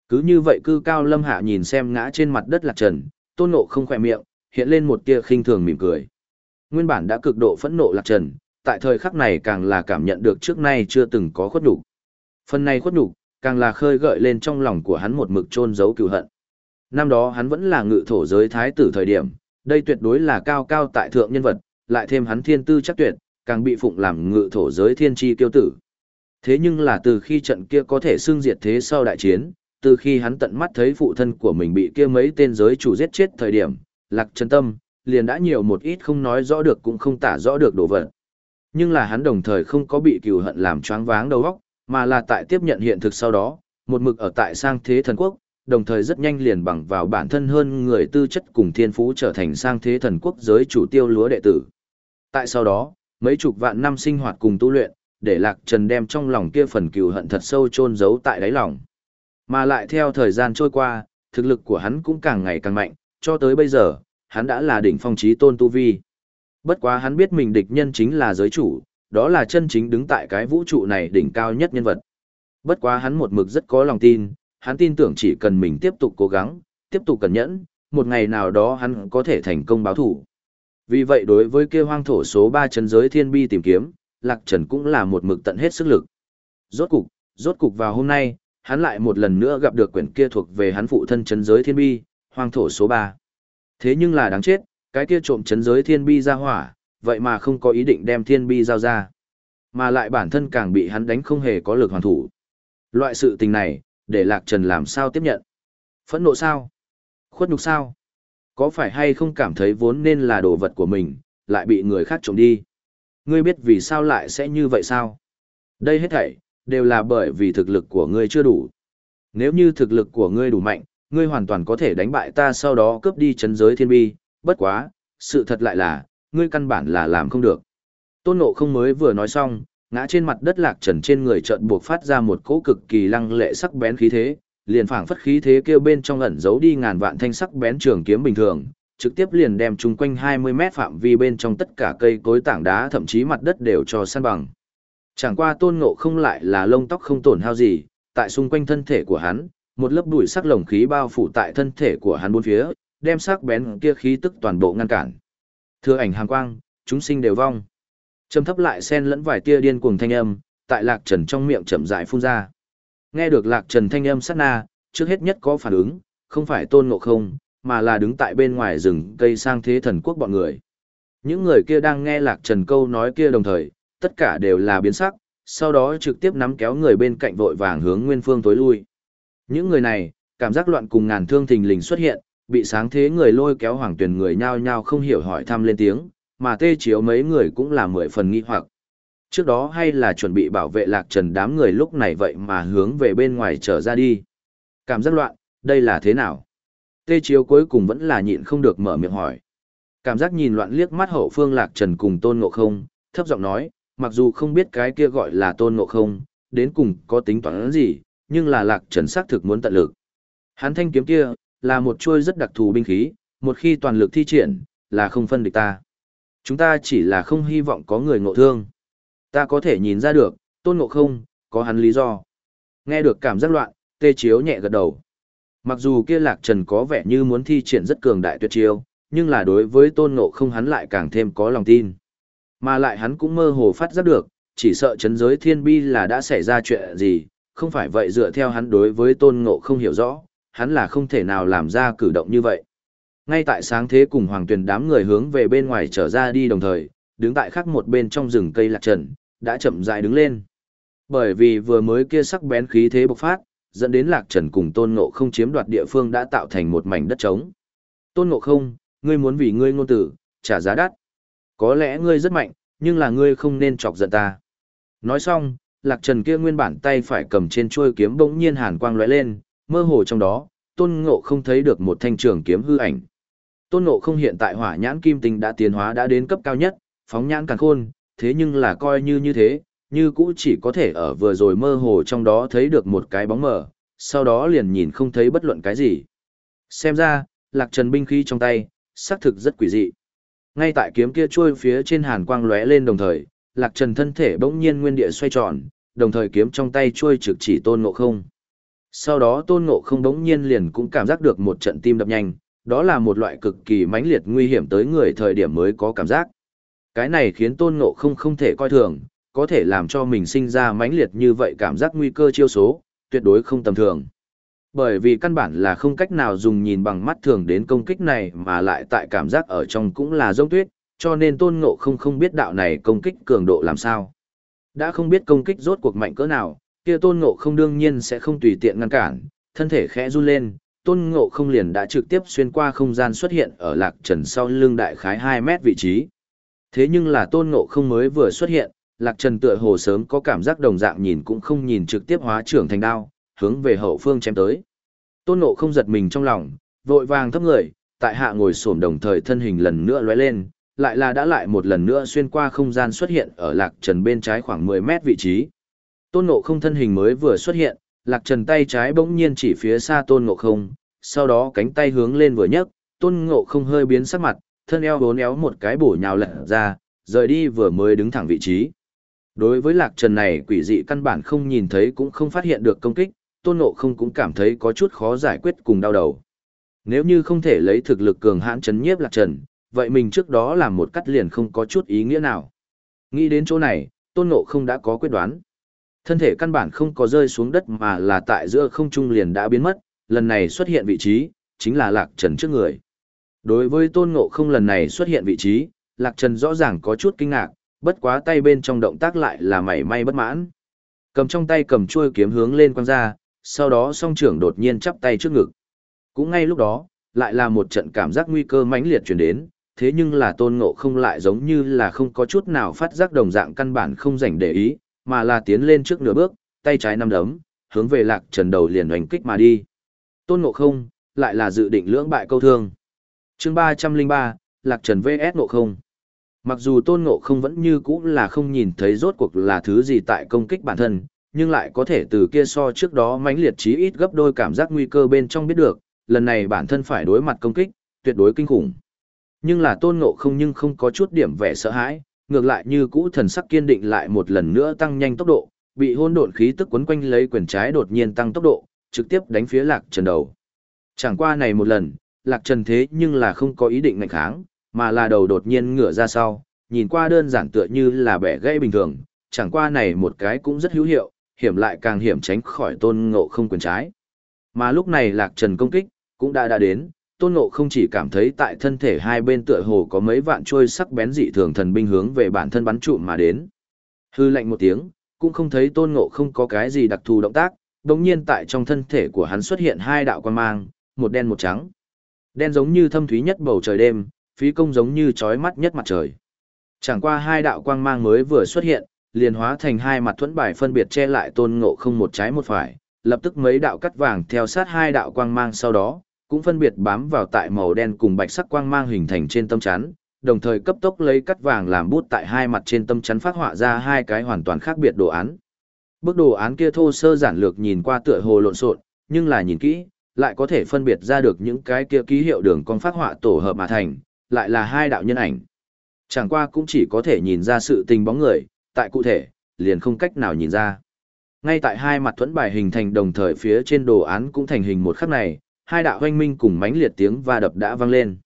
Cứ như vậy cư cao lâm hạ nhìn xem ngã trên mặt đất lạc trần, tôn ngộ không khỏe miệng, hiện lên một tia khinh thường mỉm cười. Nguyên bản đã cực độ phẫn nộ lạc trần, tại thời khắc này càng là cảm nhận được trước nay chưa từng có khuất nhục. Phần này khuất nhục, càng là khơi gợi lên trong lòng của hắn một mực chôn giấu cừu hận. Năm đó hắn vẫn là ngự thổ giới thái tử thời điểm, đây tuyệt đối là cao cao tại thượng nhân vật, lại thêm hắn thiên tư chắc tuyệt, càng bị phụng làm ngự thổ giới thiên tri kiêu tử. Thế nhưng là từ khi trận kia có thể xưng diệt thế sau đại chiến, từ khi hắn tận mắt thấy phụ thân của mình bị kia mấy tên giới chủ giết chết thời điểm, lạc chân tâm, liền đã nhiều một ít không nói rõ được cũng không tả rõ được đồ vật. Nhưng là hắn đồng thời không có bị cừu hận làm choáng váng đầu óc, mà là tại tiếp nhận hiện thực sau đó, một mực ở tại sang thế thần quốc, đồng thời rất nhanh liền bằng vào bản thân hơn người tư chất cùng thiên phú trở thành sang thế thần quốc giới chủ tiêu lúa đệ tử. Tại sau đó, mấy chục vạn năm sinh hoạt cùng tu luyện, để Lạc Trần đem trong lòng kia phần cừu hận thật sâu chôn giấu tại đáy lòng. Mà lại theo thời gian trôi qua, thực lực của hắn cũng càng ngày càng mạnh, cho tới bây giờ, hắn đã là đỉnh phong trí tôn tu vi. Bất quá hắn biết mình địch nhân chính là giới chủ, đó là chân chính đứng tại cái vũ trụ này đỉnh cao nhất nhân vật. Bất quá hắn một mực rất có lòng tin, hắn tin tưởng chỉ cần mình tiếp tục cố gắng, tiếp tục cẩn nhẫn, một ngày nào đó hắn có thể thành công báo thủ. Vì vậy đối với kia hoang thổ số 3 chân giới thiên bi tìm kiếm, Lạc Trần cũng là một mực tận hết sức lực. Rốt cục, rốt cục vào hôm nay, hắn lại một lần nữa gặp được quyển kia thuộc về hắn phụ thân chân giới thiên bi, hoang thổ số 3. Thế nhưng là đáng chết, cái kia trộm chân giới thiên bi ra hỏa, vậy mà không có ý định đem thiên bi giao ra. Mà lại bản thân càng bị hắn đánh không hề có lực hoàn thủ. Loại sự tình này, để Lạc Trần làm sao tiếp nhận? Phẫn nộ sao? Khuất nhục sao? Có phải hay không cảm thấy vốn nên là đồ vật của mình, lại bị người khác trộm đi? Ngươi biết vì sao lại sẽ như vậy sao? Đây hết thảy, đều là bởi vì thực lực của ngươi chưa đủ. Nếu như thực lực của ngươi đủ mạnh, ngươi hoàn toàn có thể đánh bại ta sau đó cướp đi chấn giới thiên bi, bất quá, sự thật lại là, ngươi căn bản là làm không được. Tôn nộ không mới vừa nói xong, ngã trên mặt đất lạc trần trên người chợt buộc phát ra một cỗ cực kỳ lăng lệ sắc bén khí thế, liền phảng phất khí thế kêu bên trong ẩn giấu đi ngàn vạn thanh sắc bén trường kiếm bình thường, trực tiếp liền đem chung quanh 20 mét phạm vi bên trong tất cả cây cối tảng đá thậm chí mặt đất đều cho săn bằng. Chẳng qua tôn ngộ không lại là lông tóc không tổn hao gì, tại xung quanh thân thể của hắn, một lớp bụi sắc lồng khí bao phủ tại thân thể của hắn bốn phía, đem sắc bén kia khí tức toàn bộ ngăn cản. Thưa ảnh hàng quang, chúng sinh đều vong. Trầm thấp lại xen lẫn vài tia điên cuồng thanh âm, tại Lạc Trần trong miệng chậm rãi phun ra. Nghe được Lạc Trần thanh âm sát na, trước hết nhất có phản ứng, không phải Tôn Ngộ Không, mà là đứng tại bên ngoài rừng cây sang thế thần quốc bọn người. Những người kia đang nghe Lạc Trần câu nói kia đồng thời, tất cả đều là biến sắc, sau đó trực tiếp nắm kéo người bên cạnh vội vàng hướng nguyên phương tối lui. Những người này, cảm giác loạn cùng ngàn thương thình lình xuất hiện, bị sáng thế người lôi kéo hoàng tuyển người nhao nhao không hiểu hỏi thăm lên tiếng, mà tê chiếu mấy người cũng là mười phần nghi hoặc. Trước đó hay là chuẩn bị bảo vệ lạc trần đám người lúc này vậy mà hướng về bên ngoài trở ra đi. Cảm giác loạn, đây là thế nào? Tê chiếu cuối cùng vẫn là nhịn không được mở miệng hỏi. Cảm giác nhìn loạn liếc mắt hậu phương lạc trần cùng tôn ngộ không, thấp giọng nói, mặc dù không biết cái kia gọi là tôn ngộ không, đến cùng có tính toán gì, nhưng là lạc trần xác thực muốn tận lực. Hắn thanh kiếm kia, là một chuôi rất đặc thù binh khí, một khi toàn lực thi triển, là không phân địch ta. Chúng ta chỉ là không hy vọng có người ngộ thương. Ta có thể nhìn ra được, tôn ngộ không, có hắn lý do. Nghe được cảm giác loạn, tê chiếu nhẹ gật đầu. Mặc dù kia lạc trần có vẻ như muốn thi triển rất cường đại tuyệt chiêu, nhưng là đối với tôn ngộ không hắn lại càng thêm có lòng tin. Mà lại hắn cũng mơ hồ phát giác được, chỉ sợ chấn giới thiên bi là đã xảy ra chuyện gì, không phải vậy dựa theo hắn đối với tôn ngộ không hiểu rõ, hắn là không thể nào làm ra cử động như vậy. Ngay tại sáng thế cùng hoàng tuyển đám người hướng về bên ngoài trở ra đi đồng thời, đứng tại khác một bên trong rừng cây lạc trần, đã chậm rãi đứng lên. Bởi vì vừa mới kia sắc bén khí thế bộc phát, dẫn đến lạc trần cùng tôn ngộ không chiếm đoạt địa phương đã tạo thành một mảnh đất trống. Tôn ngộ không, ngươi muốn vì ngươi ngôn tử, trả giá đắt. Có lẽ ngươi rất mạnh, nhưng là ngươi không nên chọc giận ta. Nói xong, lạc trần kia nguyên bản tay phải cầm trên chuôi kiếm bỗng nhiên hàn quang lóe lên, mơ hồ trong đó, tôn ngộ không thấy được một thanh trường kiếm hư ảnh. Tôn ngộ không hiện tại hỏa nhãn kim tinh đã tiến hóa đã đến cấp cao nhất, phóng nhãn càng khôn, thế nhưng là coi như như thế, như cũ chỉ có thể ở vừa rồi mơ hồ trong đó thấy được một cái bóng mờ, sau đó liền nhìn không thấy bất luận cái gì. Xem ra, lạc trần binh khí trong tay, xác thực rất quỷ dị. Ngay tại kiếm kia trôi phía trên hàn quang lóe lên đồng thời, lạc trần thân thể bỗng nhiên nguyên địa xoay tròn, đồng thời kiếm trong tay trôi trực chỉ tôn ngộ không. Sau đó tôn ngộ không bỗng nhiên liền cũng cảm giác được một trận tim đập nhanh, đó là một loại cực kỳ mãnh liệt nguy hiểm tới người thời điểm mới có cảm giác. Cái này khiến tôn ngộ không không thể coi thường, có thể làm cho mình sinh ra mãnh liệt như vậy cảm giác nguy cơ chiêu số, tuyệt đối không tầm thường. Bởi vì căn bản là không cách nào dùng nhìn bằng mắt thường đến công kích này mà lại tại cảm giác ở trong cũng là rông tuyết, cho nên tôn ngộ không không biết đạo này công kích cường độ làm sao. Đã không biết công kích rốt cuộc mạnh cỡ nào, kia tôn ngộ không đương nhiên sẽ không tùy tiện ngăn cản, thân thể khẽ run lên, tôn ngộ không liền đã trực tiếp xuyên qua không gian xuất hiện ở lạc trần sau lưng đại khái 2 mét vị trí. Thế nhưng là tôn ngộ không mới vừa xuất hiện, lạc trần tựa hồ sớm có cảm giác đồng dạng nhìn cũng không nhìn trực tiếp hóa trưởng thành đao, hướng về hậu phương chém tới. Tôn ngộ không giật mình trong lòng, vội vàng thấp người, tại hạ ngồi xổm đồng thời thân hình lần nữa lóe lên, lại là đã lại một lần nữa xuyên qua không gian xuất hiện ở lạc trần bên trái khoảng 10 mét vị trí. Tôn ngộ không thân hình mới vừa xuất hiện, lạc trần tay trái bỗng nhiên chỉ phía xa tôn ngộ không, sau đó cánh tay hướng lên vừa nhấc, tôn ngộ không hơi biến sắc mặt, thân eo bốn éo một cái bổ nhào lật ra, rời đi vừa mới đứng thẳng vị trí. Đối với lạc trần này quỷ dị căn bản không nhìn thấy cũng không phát hiện được công kích, tôn ngộ không cũng cảm thấy có chút khó giải quyết cùng đau đầu. Nếu như không thể lấy thực lực cường hãn chấn nhiếp lạc trần, vậy mình trước đó làm một cắt liền không có chút ý nghĩa nào. Nghĩ đến chỗ này, tôn ngộ không đã có quyết đoán. Thân thể căn bản không có rơi xuống đất mà là tại giữa không trung liền đã biến mất, lần này xuất hiện vị trí, chính là Lạc Trần trước người. Đối với tôn ngộ không lần này xuất hiện vị trí, Lạc Trần rõ ràng có chút kinh ngạc, bất quá tay bên trong động tác lại là mảy may bất mãn. Cầm trong tay cầm chuôi kiếm hướng lên quăng ra, sau đó song trưởng đột nhiên chắp tay trước ngực. Cũng ngay lúc đó, lại là một trận cảm giác nguy cơ mãnh liệt chuyển đến, thế nhưng là tôn ngộ không lại giống như là không có chút nào phát giác đồng dạng căn bản không dành để ý, mà là tiến lên trước nửa bước, tay trái nắm đấm, hướng về lạc trần đầu liền hoành kích mà đi. Tôn ngộ không, lại là dự định lưỡng bại câu thương. chương ba trăm linh ba lạc trần vs ngộ không. Mặc dù tôn ngộ không vẫn như cũ là không nhìn thấy rốt cuộc là thứ gì tại công kích bản thân, nhưng lại có thể từ kia so trước đó mãnh liệt chí ít gấp đôi cảm giác nguy cơ bên trong biết được, lần này bản thân phải đối mặt công kích, tuyệt đối kinh khủng. Nhưng là tôn ngộ không nhưng không có chút điểm vẻ sợ hãi, ngược lại như cũ thần sắc kiên định lại một lần nữa tăng nhanh tốc độ, bị hôn độn khí tức quấn quanh lấy quyền trái đột nhiên tăng tốc độ, trực tiếp đánh phía lạc trần đầu. Chẳng qua này một lần, lạc trần thế nhưng là không có ý định ngạnh kháng, mà là đầu đột nhiên ngửa ra sau, nhìn qua đơn giản tựa như là bẻ gãy bình thường, chẳng qua này một cái cũng rất hữu hiệu, hiểm lại càng hiểm tránh khỏi tôn ngộ không quyền trái. Mà lúc này lạc trần công kích, cũng đã đã đến, tôn ngộ không chỉ cảm thấy tại thân thể hai bên tựa hồ có mấy vạn trôi sắc bén dị thường thần binh hướng về bản thân bắn trụm mà đến. Hư lạnh một tiếng, cũng không thấy tôn ngộ không có cái gì đặc thù động tác, đồng nhiên tại trong thân thể của hắn xuất hiện hai đạo quan mang, một đen một trắng. Đen giống như thâm thúy nhất bầu trời đêm, phí công giống như chói mắt nhất mặt trời. Chẳng qua hai đạo quang mang mới vừa xuất hiện, liền hóa thành hai mặt thuẫn bài phân biệt che lại tôn ngộ không một trái một phải, lập tức mấy đạo cắt vàng theo sát hai đạo quang mang sau đó, cũng phân biệt bám vào tại màu đen cùng bạch sắc quang mang hình thành trên tâm chắn, đồng thời cấp tốc lấy cắt vàng làm bút tại hai mặt trên tâm chắn phát họa ra hai cái hoàn toàn khác biệt đồ án. Bức đồ án kia thô sơ giản lược nhìn qua tựa hồ lộn xộn, nhưng là nhìn kỹ, lại có thể phân biệt ra được những cái kia ký hiệu đường con phát họa tổ hợp mà thành, lại là hai đạo nhân ảnh. Chẳng qua cũng chỉ có thể nhìn ra sự tình bóng người, tại cụ thể, liền không cách nào nhìn ra. Ngay tại hai mặt thuẫn bài hình thành đồng thời phía trên đồ án cũng thành hình một khắc này, hai đạo hoanh minh cùng mãnh liệt tiếng va đập đã vang lên.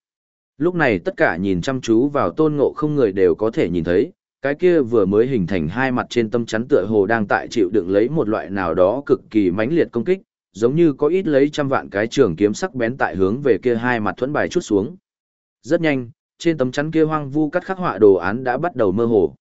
Lúc này tất cả nhìn chăm chú vào tôn ngộ không người đều có thể nhìn thấy, cái kia vừa mới hình thành hai mặt trên tâm chắn tựa hồ đang tại chịu đựng lấy một loại nào đó cực kỳ mãnh liệt công kích, giống như có ít lấy trăm vạn cái trường kiếm sắc bén tại hướng về kia hai mặt thuẫn bài chút xuống. Rất nhanh, trên tấm chắn kia hoang vu cắt khắc họa đồ án đã bắt đầu mơ hồ.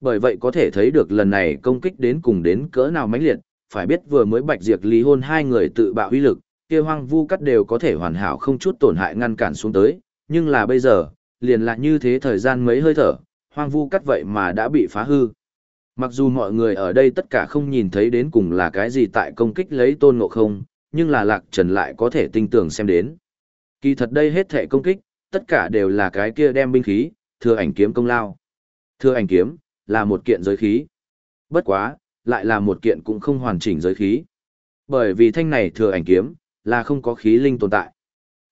Bởi vậy có thể thấy được lần này công kích đến cùng đến cỡ nào mãnh liệt, phải biết vừa mới bạch diệt ly hôn hai người tự bạo uy lực, kia hoang vu cắt đều có thể hoàn hảo không chút tổn hại ngăn cản xuống tới, nhưng là bây giờ, liền lại như thế thời gian mấy hơi thở, hoang vu cắt vậy mà đã bị phá hư. Mặc dù mọi người ở đây tất cả không nhìn thấy đến cùng là cái gì tại công kích lấy tôn ngộ không, nhưng là lạc trần lại có thể tinh tưởng xem đến. Kỳ thật đây hết thể công kích, tất cả đều là cái kia đem binh khí, thừa ảnh kiếm công lao. Thừa ảnh kiếm, là một kiện giới khí. Bất quá, lại là một kiện cũng không hoàn chỉnh giới khí. Bởi vì thanh này thừa ảnh kiếm, là không có khí linh tồn tại.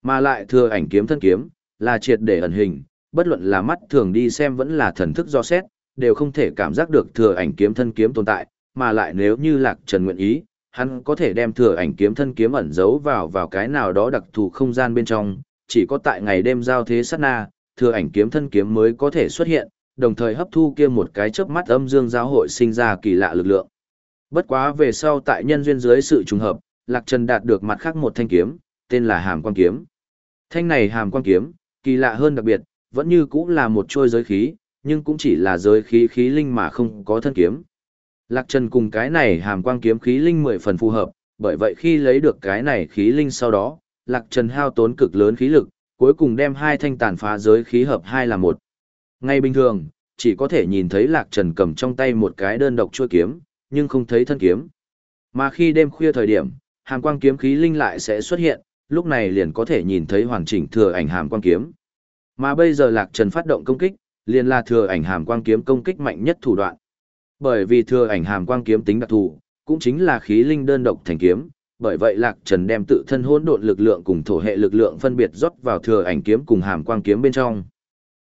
Mà lại thừa ảnh kiếm thân kiếm, là triệt để ẩn hình, bất luận là mắt thường đi xem vẫn là thần thức do xét, đều không thể cảm giác được thừa ảnh kiếm thân kiếm tồn tại, mà lại nếu như Lạc Trần nguyện ý, hắn có thể đem thừa ảnh kiếm thân kiếm ẩn giấu vào vào cái nào đó đặc thù không gian bên trong, chỉ có tại ngày đêm giao thế sát na, thừa ảnh kiếm thân kiếm mới có thể xuất hiện, đồng thời hấp thu kia một cái chớp mắt âm dương giáo hội sinh ra kỳ lạ lực lượng. Bất quá về sau tại nhân duyên dưới sự trùng hợp, Lạc Trần đạt được mặt khác một thanh kiếm, tên là Hàm Quang Kiếm. Thanh này Hàm Quang Kiếm, kỳ lạ hơn đặc biệt, vẫn như cũng là một trôi giới khí, nhưng cũng chỉ là giới khí khí linh mà không có thân kiếm. Lạc Trần cùng cái này Hàm Quang Kiếm khí linh mười phần phù hợp, bởi vậy khi lấy được cái này khí linh sau đó, Lạc Trần hao tốn cực lớn khí lực, cuối cùng đem hai thanh tàn phá giới khí hợp hai là một. Ngay bình thường, chỉ có thể nhìn thấy Lạc Trần cầm trong tay một cái đơn độc chuôi kiếm, nhưng không thấy thân kiếm. Mà khi đêm khuya thời điểm, hàm quang kiếm khí linh lại sẽ xuất hiện, lúc này liền có thể nhìn thấy hoàn chỉnh thừa ảnh hàm quang kiếm. Mà bây giờ Lạc Trần phát động công kích, liền là thừa ảnh hàm quang kiếm công kích mạnh nhất thủ đoạn. Bởi vì thừa ảnh hàm quang kiếm tính đặc thù, cũng chính là khí linh đơn độc thành kiếm, bởi vậy Lạc Trần đem tự thân hỗn độn lực lượng cùng thổ hệ lực lượng phân biệt rót vào thừa ảnh kiếm cùng hàm quang kiếm bên trong.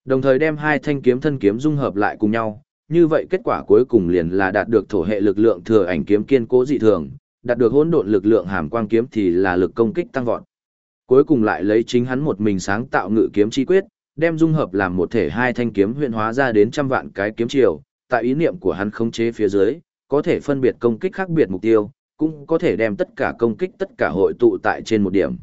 Đồng thời đem hai thanh kiếm thân kiếm dung hợp lại cùng nhau, như vậy kết quả cuối cùng liền là đạt được thổ hệ lực lượng thừa ảnh kiếm kiên cố dị thường, đạt được hỗn độn lực lượng hàm quang kiếm thì là lực công kích tăng vọt. Cuối cùng lại lấy chính hắn một mình sáng tạo ngự kiếm chi quyết, đem dung hợp làm một thể hai thanh kiếm huyện hóa ra đến trăm vạn cái kiếm chiều, tại ý niệm của hắn khống chế phía dưới, có thể phân biệt công kích khác biệt mục tiêu, cũng có thể đem tất cả công kích tất cả hội tụ tại trên một điểm.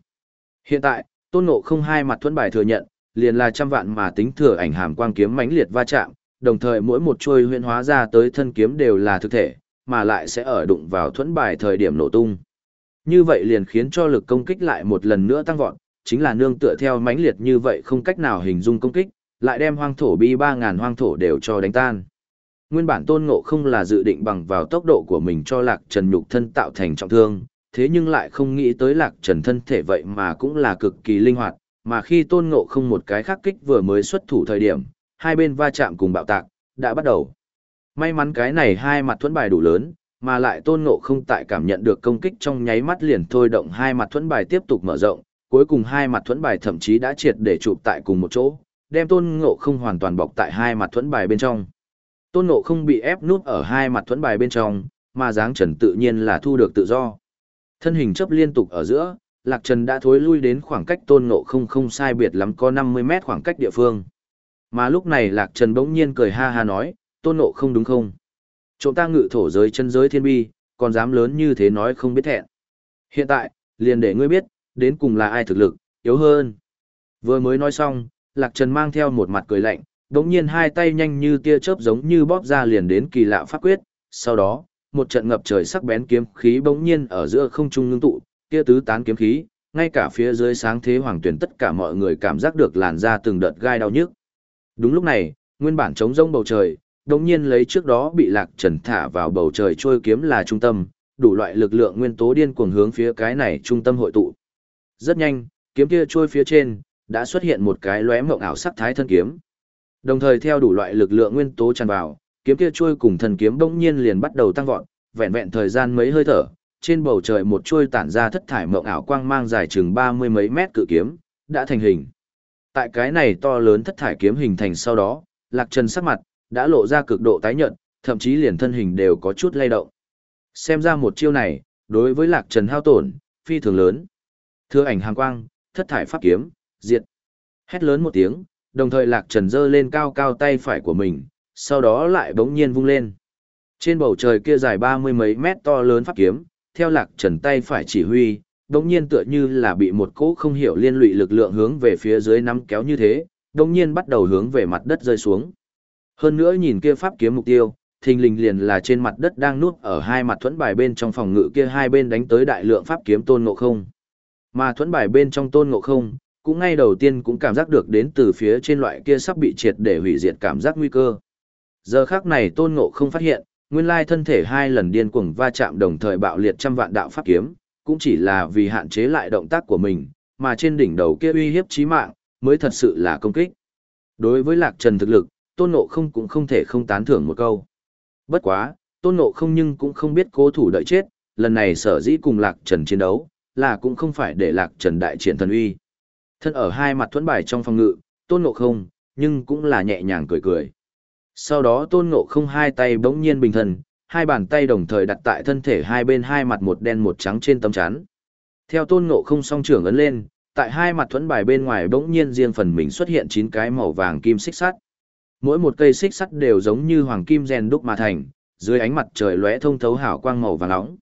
Hiện tại, Tôn Ngộ không hai mặt thuẫn bài thừa nhận, liền là trăm vạn mà tính thừa ảnh hàm quang kiếm mãnh liệt va chạm, đồng thời mỗi một chuôi huyễn hóa ra tới thân kiếm đều là thực thể, mà lại sẽ ở đụng vào thuẫn bài thời điểm nổ tung. Như vậy liền khiến cho lực công kích lại một lần nữa tăng vọt, chính là nương tựa theo mãnh liệt như vậy không cách nào hình dung công kích, lại đem hoang thổ bi 3000 hoang thổ đều cho đánh tan. Nguyên bản Tôn Ngộ không là dự định bằng vào tốc độ của mình cho Lạc Trần nhục thân tạo thành trọng thương, thế nhưng lại không nghĩ tới Lạc Trần thân thể vậy mà cũng là cực kỳ linh hoạt, mà khi Tôn Ngộ không một cái khắc kích vừa mới xuất thủ thời điểm, hai bên va chạm cùng bạo tạc, đã bắt đầu. May mắn cái này hai mặt thuẫn bài đủ lớn, mà lại tôn ngộ không tại cảm nhận được công kích trong nháy mắt liền thôi động hai mặt thuẫn bài tiếp tục mở rộng, cuối cùng hai mặt thuẫn bài thậm chí đã triệt để chụp tại cùng một chỗ, đem tôn ngộ không hoàn toàn bọc tại hai mặt thuẫn bài bên trong. Tôn ngộ không bị ép nút ở hai mặt thuẫn bài bên trong, mà dáng trần tự nhiên là thu được tự do. Thân hình chấp liên tục ở giữa, Lạc Trần đã thối lui đến khoảng cách tôn ngộ không không sai biệt lắm có 50 mét khoảng cách địa phương. Mà lúc này Lạc Trần bỗng nhiên cười ha ha nói, tôn nộ không đúng không? Trộm ta ngự thổ giới chân giới thiên bi, còn dám lớn như thế nói không biết thẹn. Hiện tại, liền để ngươi biết, đến cùng là ai thực lực, yếu hơn. Vừa mới nói xong, Lạc Trần mang theo một mặt cười lạnh, đống nhiên hai tay nhanh như tia chớp giống như bóp ra liền đến kỳ lạ pháp quyết, sau đó, một trận ngập trời sắc bén kiếm khí bỗng nhiên ở giữa không trung ngưng tụ, tia tứ tán kiếm khí, ngay cả phía dưới sáng thế hoàng tuyển tất cả mọi người cảm giác được làn da từng đợt gai đau nhức. Đúng lúc này, nguyên bản trống rông bầu trời, đồng nhiên lấy trước đó bị lạc trần thả vào bầu trời trôi kiếm là trung tâm, đủ loại lực lượng nguyên tố điên cuồng hướng phía cái này trung tâm hội tụ. Rất nhanh, kiếm kia trôi phía trên, đã xuất hiện một cái lóe mộng ảo sắc thái thân kiếm. Đồng thời theo đủ loại lực lượng nguyên tố tràn vào, kiếm kia trôi cùng thần kiếm bỗng nhiên liền bắt đầu tăng vọt, vẹn vẹn thời gian mấy hơi thở, trên bầu trời một trôi tản ra thất thải mộng ảo quang mang dài chừng ba mươi mấy mét cự kiếm, đã thành hình. Tại cái này to lớn thất thải kiếm hình thành sau đó, Lạc Trần sắc mặt, đã lộ ra cực độ tái nhợt, thậm chí liền thân hình đều có chút lay động. Xem ra một chiêu này, đối với Lạc Trần hao tổn, phi thường lớn. Thưa ảnh hàng quang, thất thải pháp kiếm, diệt. Hét lớn một tiếng, đồng thời Lạc Trần giơ lên cao cao tay phải của mình, sau đó lại bỗng nhiên vung lên. Trên bầu trời kia dài ba mươi mấy mét to lớn pháp kiếm, theo Lạc Trần tay phải chỉ huy, bỗng nhiên tựa như là bị một cỗ không hiểu liên lụy lực lượng hướng về phía dưới nắm kéo như thế, bỗng nhiên bắt đầu hướng về mặt đất rơi xuống. Hơn nữa nhìn kia pháp kiếm mục tiêu, thình lình liền là trên mặt đất đang nuốt ở hai mặt thuẫn bài bên trong phòng ngự kia hai bên đánh tới đại lượng pháp kiếm tôn ngộ không. Mà thuẫn bài bên trong tôn ngộ không, cũng ngay đầu tiên cũng cảm giác được đến từ phía trên loại kia sắp bị triệt để hủy diệt cảm giác nguy cơ. Giờ khác này tôn ngộ không phát hiện, nguyên lai thân thể hai lần điên cuồng va chạm đồng thời bạo liệt trăm vạn đạo pháp kiếm, cũng chỉ là vì hạn chế lại động tác của mình, mà trên đỉnh đầu kia uy hiếp chí mạng, mới thật sự là công kích. Đối với Lạc Trần thực lực, Tôn Ngộ không cũng không thể không tán thưởng một câu. Bất quá, Tôn Ngộ không nhưng cũng không biết cố thủ đợi chết, lần này sở dĩ cùng Lạc Trần chiến đấu, là cũng không phải để Lạc Trần đại triển thần uy. Thân ở hai mặt thuẫn bài trong phòng ngự, Tôn Ngộ không, nhưng cũng là nhẹ nhàng cười cười. Sau đó Tôn Ngộ không hai tay bỗng nhiên bình thần, hai bàn tay đồng thời đặt tại thân thể hai bên hai mặt một đen một trắng trên tấm chắn. Theo tôn ngộ không song trưởng ấn lên, tại hai mặt thuẫn bài bên ngoài bỗng nhiên riêng phần mình xuất hiện chín cái màu vàng kim xích sắt. Mỗi một cây xích sắt đều giống như hoàng kim rèn đúc mà thành, dưới ánh mặt trời lóe thông thấu hào quang màu vàng nóng.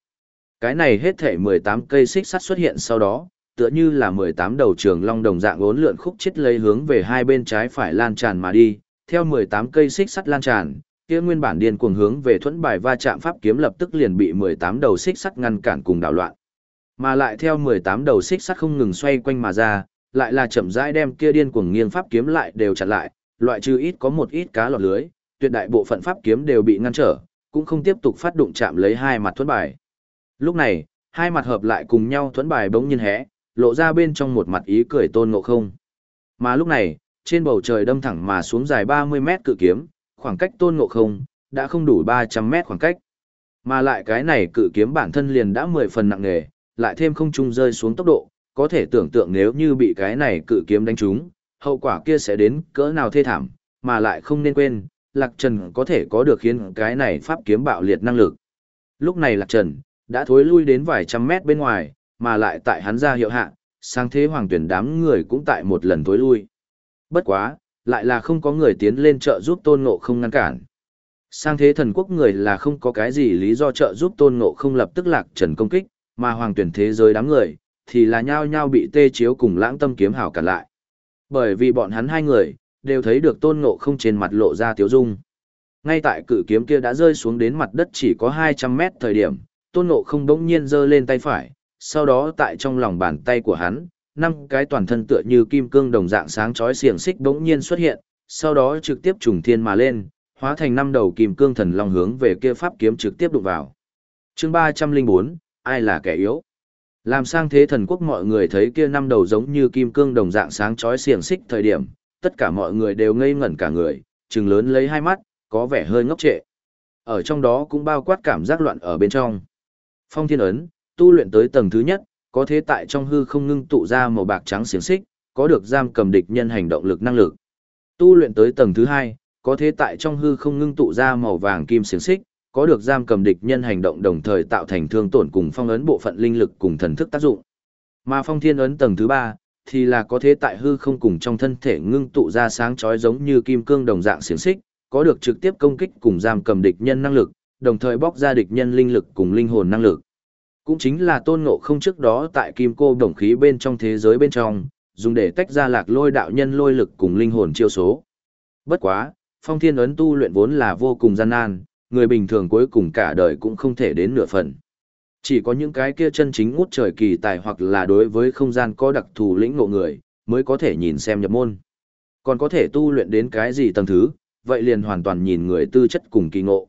Cái này hết thể 18 cây xích sắt xuất hiện sau đó, tựa như là 18 đầu trường long đồng dạng ốn lượn khúc chết lấy hướng về hai bên trái phải lan tràn mà đi, theo 18 cây xích sắt lan tràn, kia nguyên bản điên cuồng hướng về thuẫn bài va chạm pháp kiếm lập tức liền bị 18 đầu xích sắt ngăn cản cùng đảo loạn. Mà lại theo 18 đầu xích sắt không ngừng xoay quanh mà ra, lại là chậm rãi đem kia điên cuồng nghiêng pháp kiếm lại đều chặn lại, loại trừ ít có một ít cá lọt lưới, tuyệt đại bộ phận pháp kiếm đều bị ngăn trở, cũng không tiếp tục phát động chạm lấy hai mặt thuẫn bài. Lúc này, hai mặt hợp lại cùng nhau thuẫn bài bỗng nhiên hé, lộ ra bên trong một mặt ý cười tôn ngộ không. Mà lúc này, trên bầu trời đâm thẳng mà xuống dài 30 mét cự kiếm, khoảng cách tôn ngộ không, đã không đủ 300 mét khoảng cách. Mà lại cái này cự kiếm bản thân liền đã 10 phần nặng nghề, lại thêm không trung rơi xuống tốc độ, có thể tưởng tượng nếu như bị cái này cự kiếm đánh trúng, hậu quả kia sẽ đến cỡ nào thê thảm, mà lại không nên quên, Lạc Trần có thể có được khiến cái này pháp kiếm bạo liệt năng lực. Lúc này Lạc Trần, đã thối lui đến vài trăm mét bên ngoài, mà lại tại hắn ra hiệu hạ, sang thế hoàng tuyển đám người cũng tại một lần thối lui. Bất quá, lại là không có người tiến lên trợ giúp tôn ngộ không ngăn cản. Sang thế thần quốc người là không có cái gì lý do trợ giúp tôn ngộ không lập tức lạc trần công kích, mà hoàng tuyển thế giới đám người, thì là nhao nhao bị tê chiếu cùng lãng tâm kiếm hảo cản lại. Bởi vì bọn hắn hai người, đều thấy được tôn ngộ không trên mặt lộ ra tiếu dung. Ngay tại cự kiếm kia đã rơi xuống đến mặt đất chỉ có 200 mét thời điểm, tôn ngộ không bỗng nhiên giơ lên tay phải, sau đó tại trong lòng bàn tay của hắn, năm cái toàn thân tựa như kim cương đồng dạng sáng chói xiềng xích bỗng nhiên xuất hiện, sau đó trực tiếp trùng thiên mà lên, hóa thành năm đầu kim cương thần long hướng về kia pháp kiếm trực tiếp đụng vào. Chương 304, ai là kẻ yếu? Làm sang thế thần quốc mọi người thấy kia năm đầu giống như kim cương đồng dạng sáng chói xiềng xích thời điểm, tất cả mọi người đều ngây ngẩn cả người, trừng lớn lấy hai mắt, có vẻ hơi ngốc trệ. Ở trong đó cũng bao quát cảm giác loạn ở bên trong. Phong thiên ấn, tu luyện tới tầng thứ nhất, có thế tại trong hư không ngưng tụ ra màu bạc trắng xiềng xích, có được giam cầm địch nhân hành động lực năng lực. Tu luyện tới tầng thứ hai, có thế tại trong hư không ngưng tụ ra màu vàng kim xiềng xích, có được giam cầm địch nhân hành động đồng thời tạo thành thương tổn cùng phong ấn bộ phận linh lực cùng thần thức tác dụng. Mà phong thiên ấn tầng thứ ba thì là có thế tại hư không cùng trong thân thể ngưng tụ ra sáng chói giống như kim cương đồng dạng xiềng xích, có được trực tiếp công kích cùng giam cầm địch nhân năng lực, đồng thời bóc ra địch nhân linh lực cùng linh hồn năng lực. Cũng chính là tôn ngộ không trước đó tại kim cô đồng khí bên trong thế giới bên trong, dùng để tách ra lạc lôi đạo nhân lôi lực cùng linh hồn chiêu số. Bất quá, phong thiên ấn tu luyện vốn là vô cùng gian nan, người bình thường cuối cùng cả đời cũng không thể đến nửa phần. Chỉ có những cái kia chân chính ngút trời kỳ tài hoặc là đối với không gian có đặc thù lĩnh ngộ người, mới có thể nhìn xem nhập môn. Còn có thể tu luyện đến cái gì tầng thứ, vậy liền hoàn toàn nhìn người tư chất cùng kỳ ngộ.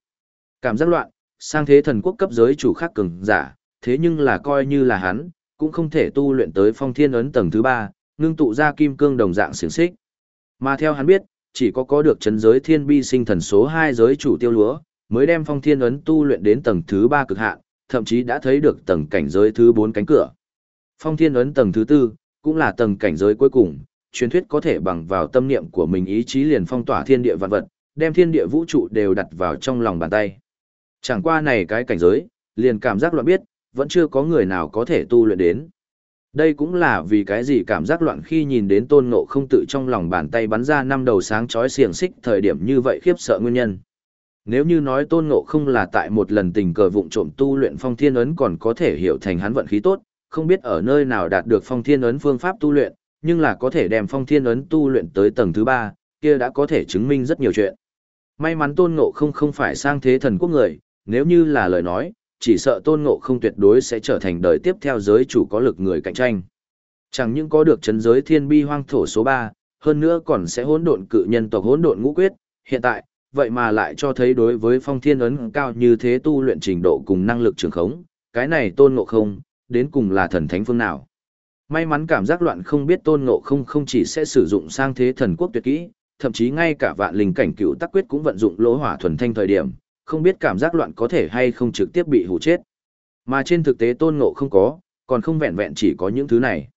Cảm giác loạn, sang thế thần quốc cấp giới chủ khác cường giả, thế nhưng là coi như là hắn, cũng không thể tu luyện tới phong thiên ấn tầng thứ ba, ngưng tụ ra kim cương đồng dạng xiềng xích. Mà theo hắn biết, chỉ có có được chấn giới thiên bi sinh thần số 2 giới chủ tiêu lúa, mới đem phong thiên ấn tu luyện đến tầng thứ ba cực hạn, thậm chí đã thấy được tầng cảnh giới thứ bốn cánh cửa. Phong thiên ấn tầng thứ tư, cũng là tầng cảnh giới cuối cùng, truyền thuyết có thể bằng vào tâm niệm của mình ý chí liền phong tỏa thiên địa vạn vật, đem thiên địa vũ trụ đều đặt vào trong lòng bàn tay. Chẳng qua này cái cảnh giới, liền cảm giác loạn biết, vẫn chưa có người nào có thể tu luyện đến. Đây cũng là vì cái gì cảm giác loạn khi nhìn đến tôn ngộ không tự trong lòng bàn tay bắn ra năm đầu sáng chói xiềng xích thời điểm như vậy khiếp sợ nguyên nhân. Nếu như nói tôn ngộ không là tại một lần tình cờ vụng trộm tu luyện phong thiên ấn còn có thể hiểu thành hắn vận khí tốt, không biết ở nơi nào đạt được phong thiên ấn phương pháp tu luyện, nhưng là có thể đem phong thiên ấn tu luyện tới tầng thứ ba, kia đã có thể chứng minh rất nhiều chuyện. May mắn tôn ngộ không không phải sang thế thần quốc người, nếu như là lời nói, chỉ sợ tôn ngộ không tuyệt đối sẽ trở thành đời tiếp theo giới chủ có lực người cạnh tranh. Chẳng những có được chấn giới thiên bi hoang thổ số 3, hơn nữa còn sẽ hỗn độn cự nhân tộc hỗn độn ngũ quyết, hiện tại, vậy mà lại cho thấy đối với phong thiên ấn cao như thế tu luyện trình độ cùng năng lực trường khống, cái này tôn ngộ không, đến cùng là thần thánh phương nào. May mắn cảm giác loạn không biết tôn ngộ không không chỉ sẽ sử dụng sang thế thần quốc tuyệt kỹ, thậm chí ngay cả vạn linh cảnh cựu tắc quyết cũng vận dụng lỗ hỏa thuần thanh thời điểm, không biết cảm giác loạn có thể hay không trực tiếp bị hủ chết. Mà trên thực tế tôn ngộ không có, còn không vẹn vẹn chỉ có những thứ này.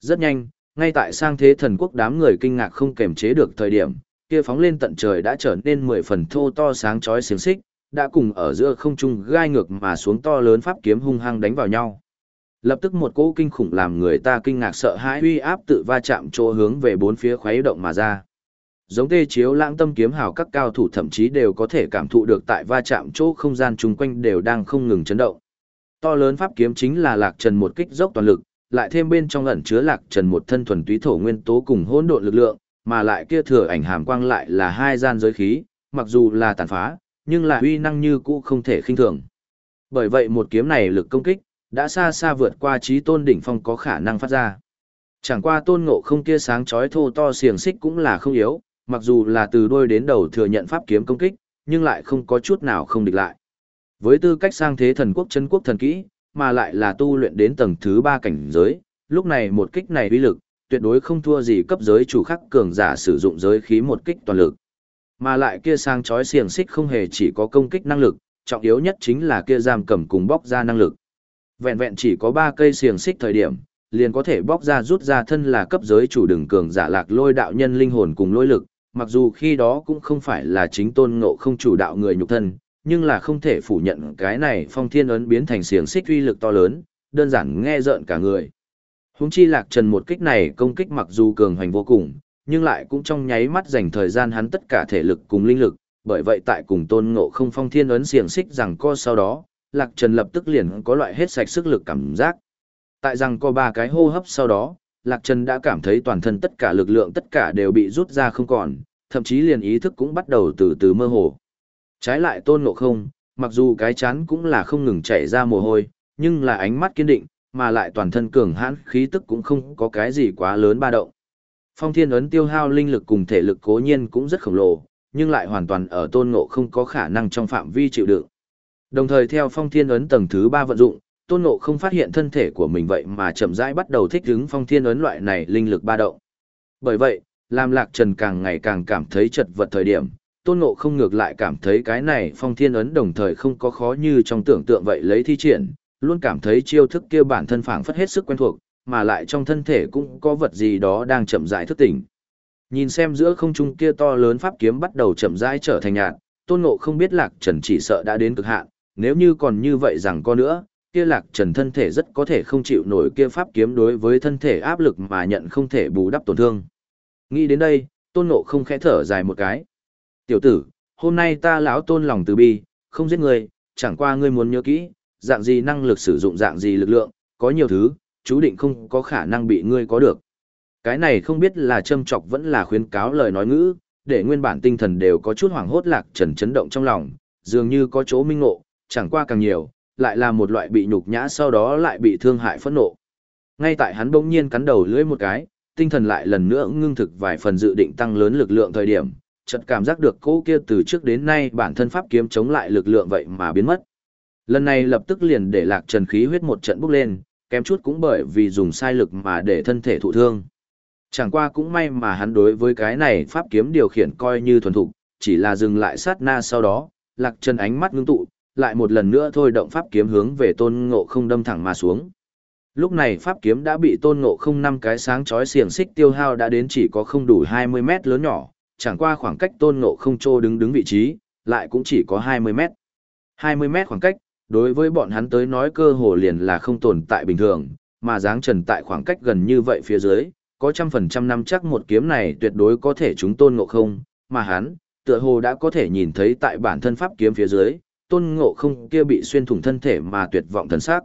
Rất nhanh, ngay tại sang thế thần quốc đám người kinh ngạc không kềm chế được thời điểm, kia phóng lên tận trời đã trở nên mười phần thô to sáng chói xiềng xích, đã cùng ở giữa không trung gai ngược mà xuống to lớn pháp kiếm hung hăng đánh vào nhau. Lập tức một cỗ kinh khủng làm người ta kinh ngạc sợ hãi uy áp tự va chạm chỗ hướng về bốn phía khuấy động mà ra. giống tê chiếu lãng tâm kiếm hào các cao thủ thậm chí đều có thể cảm thụ được tại va chạm chỗ không gian chung quanh đều đang không ngừng chấn động. To lớn pháp kiếm chính là Lạc Trần một kích dốc toàn lực, lại thêm bên trong ẩn chứa Lạc Trần một thân thuần túy thổ nguyên tố cùng hỗn độn lực lượng, mà lại kia thừa ảnh hàm quang lại là hai gian giới khí, mặc dù là tàn phá, nhưng là uy năng như cũ không thể khinh thường. Bởi vậy một kiếm này lực công kích, đã xa xa vượt qua trí tôn đỉnh phong có khả năng phát ra. Chẳng qua tôn ngộ không kia sáng chói thô to xiềng xích cũng là không yếu, mặc dù là từ đôi đến đầu thừa nhận pháp kiếm công kích, nhưng lại không có chút nào không địch lại. Với tư cách sang thế thần quốc chân quốc thần kỹ, mà lại là tu luyện đến tầng thứ ba cảnh giới, lúc này một kích này uy lực, tuyệt đối không thua gì cấp giới chủ khắc cường giả sử dụng giới khí một kích toàn lực. Mà lại kia sang chói xiềng xích không hề chỉ có công kích năng lực, trọng yếu nhất chính là kia giam cầm cùng bóc ra năng lực. Vẹn vẹn chỉ có ba cây xiềng xích thời điểm, liền có thể bóc ra rút ra thân là cấp giới chủ đường cường giả lạc lôi đạo nhân linh hồn cùng lôi lực, mặc dù khi đó cũng không phải là chính tôn ngộ không chủ đạo người nhục thân, nhưng là không thể phủ nhận cái này phong thiên ấn biến thành xiềng xích uy lực to lớn, đơn giản nghe rợn cả người. Húng chi lạc trần một kích này công kích mặc dù cường hoành vô cùng, nhưng lại cũng trong nháy mắt dành thời gian hắn tất cả thể lực cùng linh lực, bởi vậy tại cùng tôn ngộ không phong thiên ấn xiềng xích rằng co sau đó, lạc trần lập tức liền có loại hết sạch sức lực cảm giác. Tại rằng co ba cái hô hấp sau đó, lạc trần đã cảm thấy toàn thân tất cả lực lượng tất cả đều bị rút ra không còn, thậm chí liền ý thức cũng bắt đầu từ từ mơ hồ. Trái lại tôn ngộ không, mặc dù cái chán cũng là không ngừng chảy ra mồ hôi, nhưng là ánh mắt kiên định, mà lại toàn thân cường hãn khí tức cũng không có cái gì quá lớn ba động. Phong thiên ấn tiêu hao linh lực cùng thể lực cố nhiên cũng rất khổng lồ, nhưng lại hoàn toàn ở tôn ngộ không có khả năng trong phạm vi chịu đựng. Đồng thời theo phong thiên ấn tầng thứ 3 vận dụng, tôn ngộ không phát hiện thân thể của mình vậy mà chậm rãi bắt đầu thích ứng phong thiên ấn loại này linh lực ba động. Bởi vậy, làm lạc trần càng ngày càng cảm thấy chật vật thời điểm, tôn ngộ không ngược lại cảm thấy cái này phong thiên ấn đồng thời không có khó như trong tưởng tượng vậy lấy thi triển, luôn cảm thấy chiêu thức kia bản thân phảng phất hết sức quen thuộc, mà lại trong thân thể cũng có vật gì đó đang chậm rãi thức tỉnh. Nhìn xem giữa không trung kia to lớn pháp kiếm bắt đầu chậm rãi trở thành nhạt, tôn ngộ không biết lạc trần chỉ sợ đã đến cực hạn, nếu như còn như vậy rằng có nữa, kia lạc trần thân thể rất có thể không chịu nổi kia pháp kiếm đối với thân thể áp lực mà nhận không thể bù đắp tổn thương. Nghĩ đến đây, tôn ngộ không khẽ thở dài một cái. Tiểu tử, hôm nay ta lão tôn lòng từ bi, không giết người, chẳng qua ngươi muốn nhớ kỹ, dạng gì năng lực sử dụng dạng gì lực lượng, có nhiều thứ, chú định không có khả năng bị ngươi có được. Cái này không biết là châm chọc vẫn là khuyến cáo lời nói ngữ, để nguyên bản tinh thần đều có chút hoảng hốt lạc trần chấn động trong lòng, dường như có chỗ minh ngộ, chẳng qua càng nhiều, lại là một loại bị nhục nhã sau đó lại bị thương hại phẫn nộ. Ngay tại hắn bỗng nhiên cắn đầu lưỡi một cái, tinh thần lại lần nữa ngưng thực vài phần dự định tăng lớn lực lượng thời điểm, chợt cảm giác được cô kia từ trước đến nay bản thân pháp kiếm chống lại lực lượng vậy mà biến mất. Lần này lập tức liền để lạc trần khí huyết một trận bốc lên, kém chút cũng bởi vì dùng sai lực mà để thân thể thụ thương. Chẳng qua cũng may mà hắn đối với cái này pháp kiếm điều khiển coi như thuần thục, chỉ là dừng lại sát na sau đó, lạc trần ánh mắt ngưng tụ, lại một lần nữa thôi động pháp kiếm hướng về tôn ngộ không đâm thẳng mà xuống. Lúc này pháp kiếm đã bị tôn ngộ không năm cái sáng chói xiềng xích tiêu hao đã đến chỉ có không đủ 20 mét lớn nhỏ, chẳng qua khoảng cách tôn ngộ không trô đứng đứng vị trí, lại cũng chỉ có 20 mét. 20 mét khoảng cách, đối với bọn hắn tới nói cơ hồ liền là không tồn tại bình thường, mà dáng trần tại khoảng cách gần như vậy phía dưới, có trăm phần trăm năm chắc một kiếm này tuyệt đối có thể chúng tôn ngộ không, mà hắn, tựa hồ đã có thể nhìn thấy tại bản thân pháp kiếm phía dưới, tôn ngộ không kia bị xuyên thủng thân thể mà tuyệt vọng thần sắc.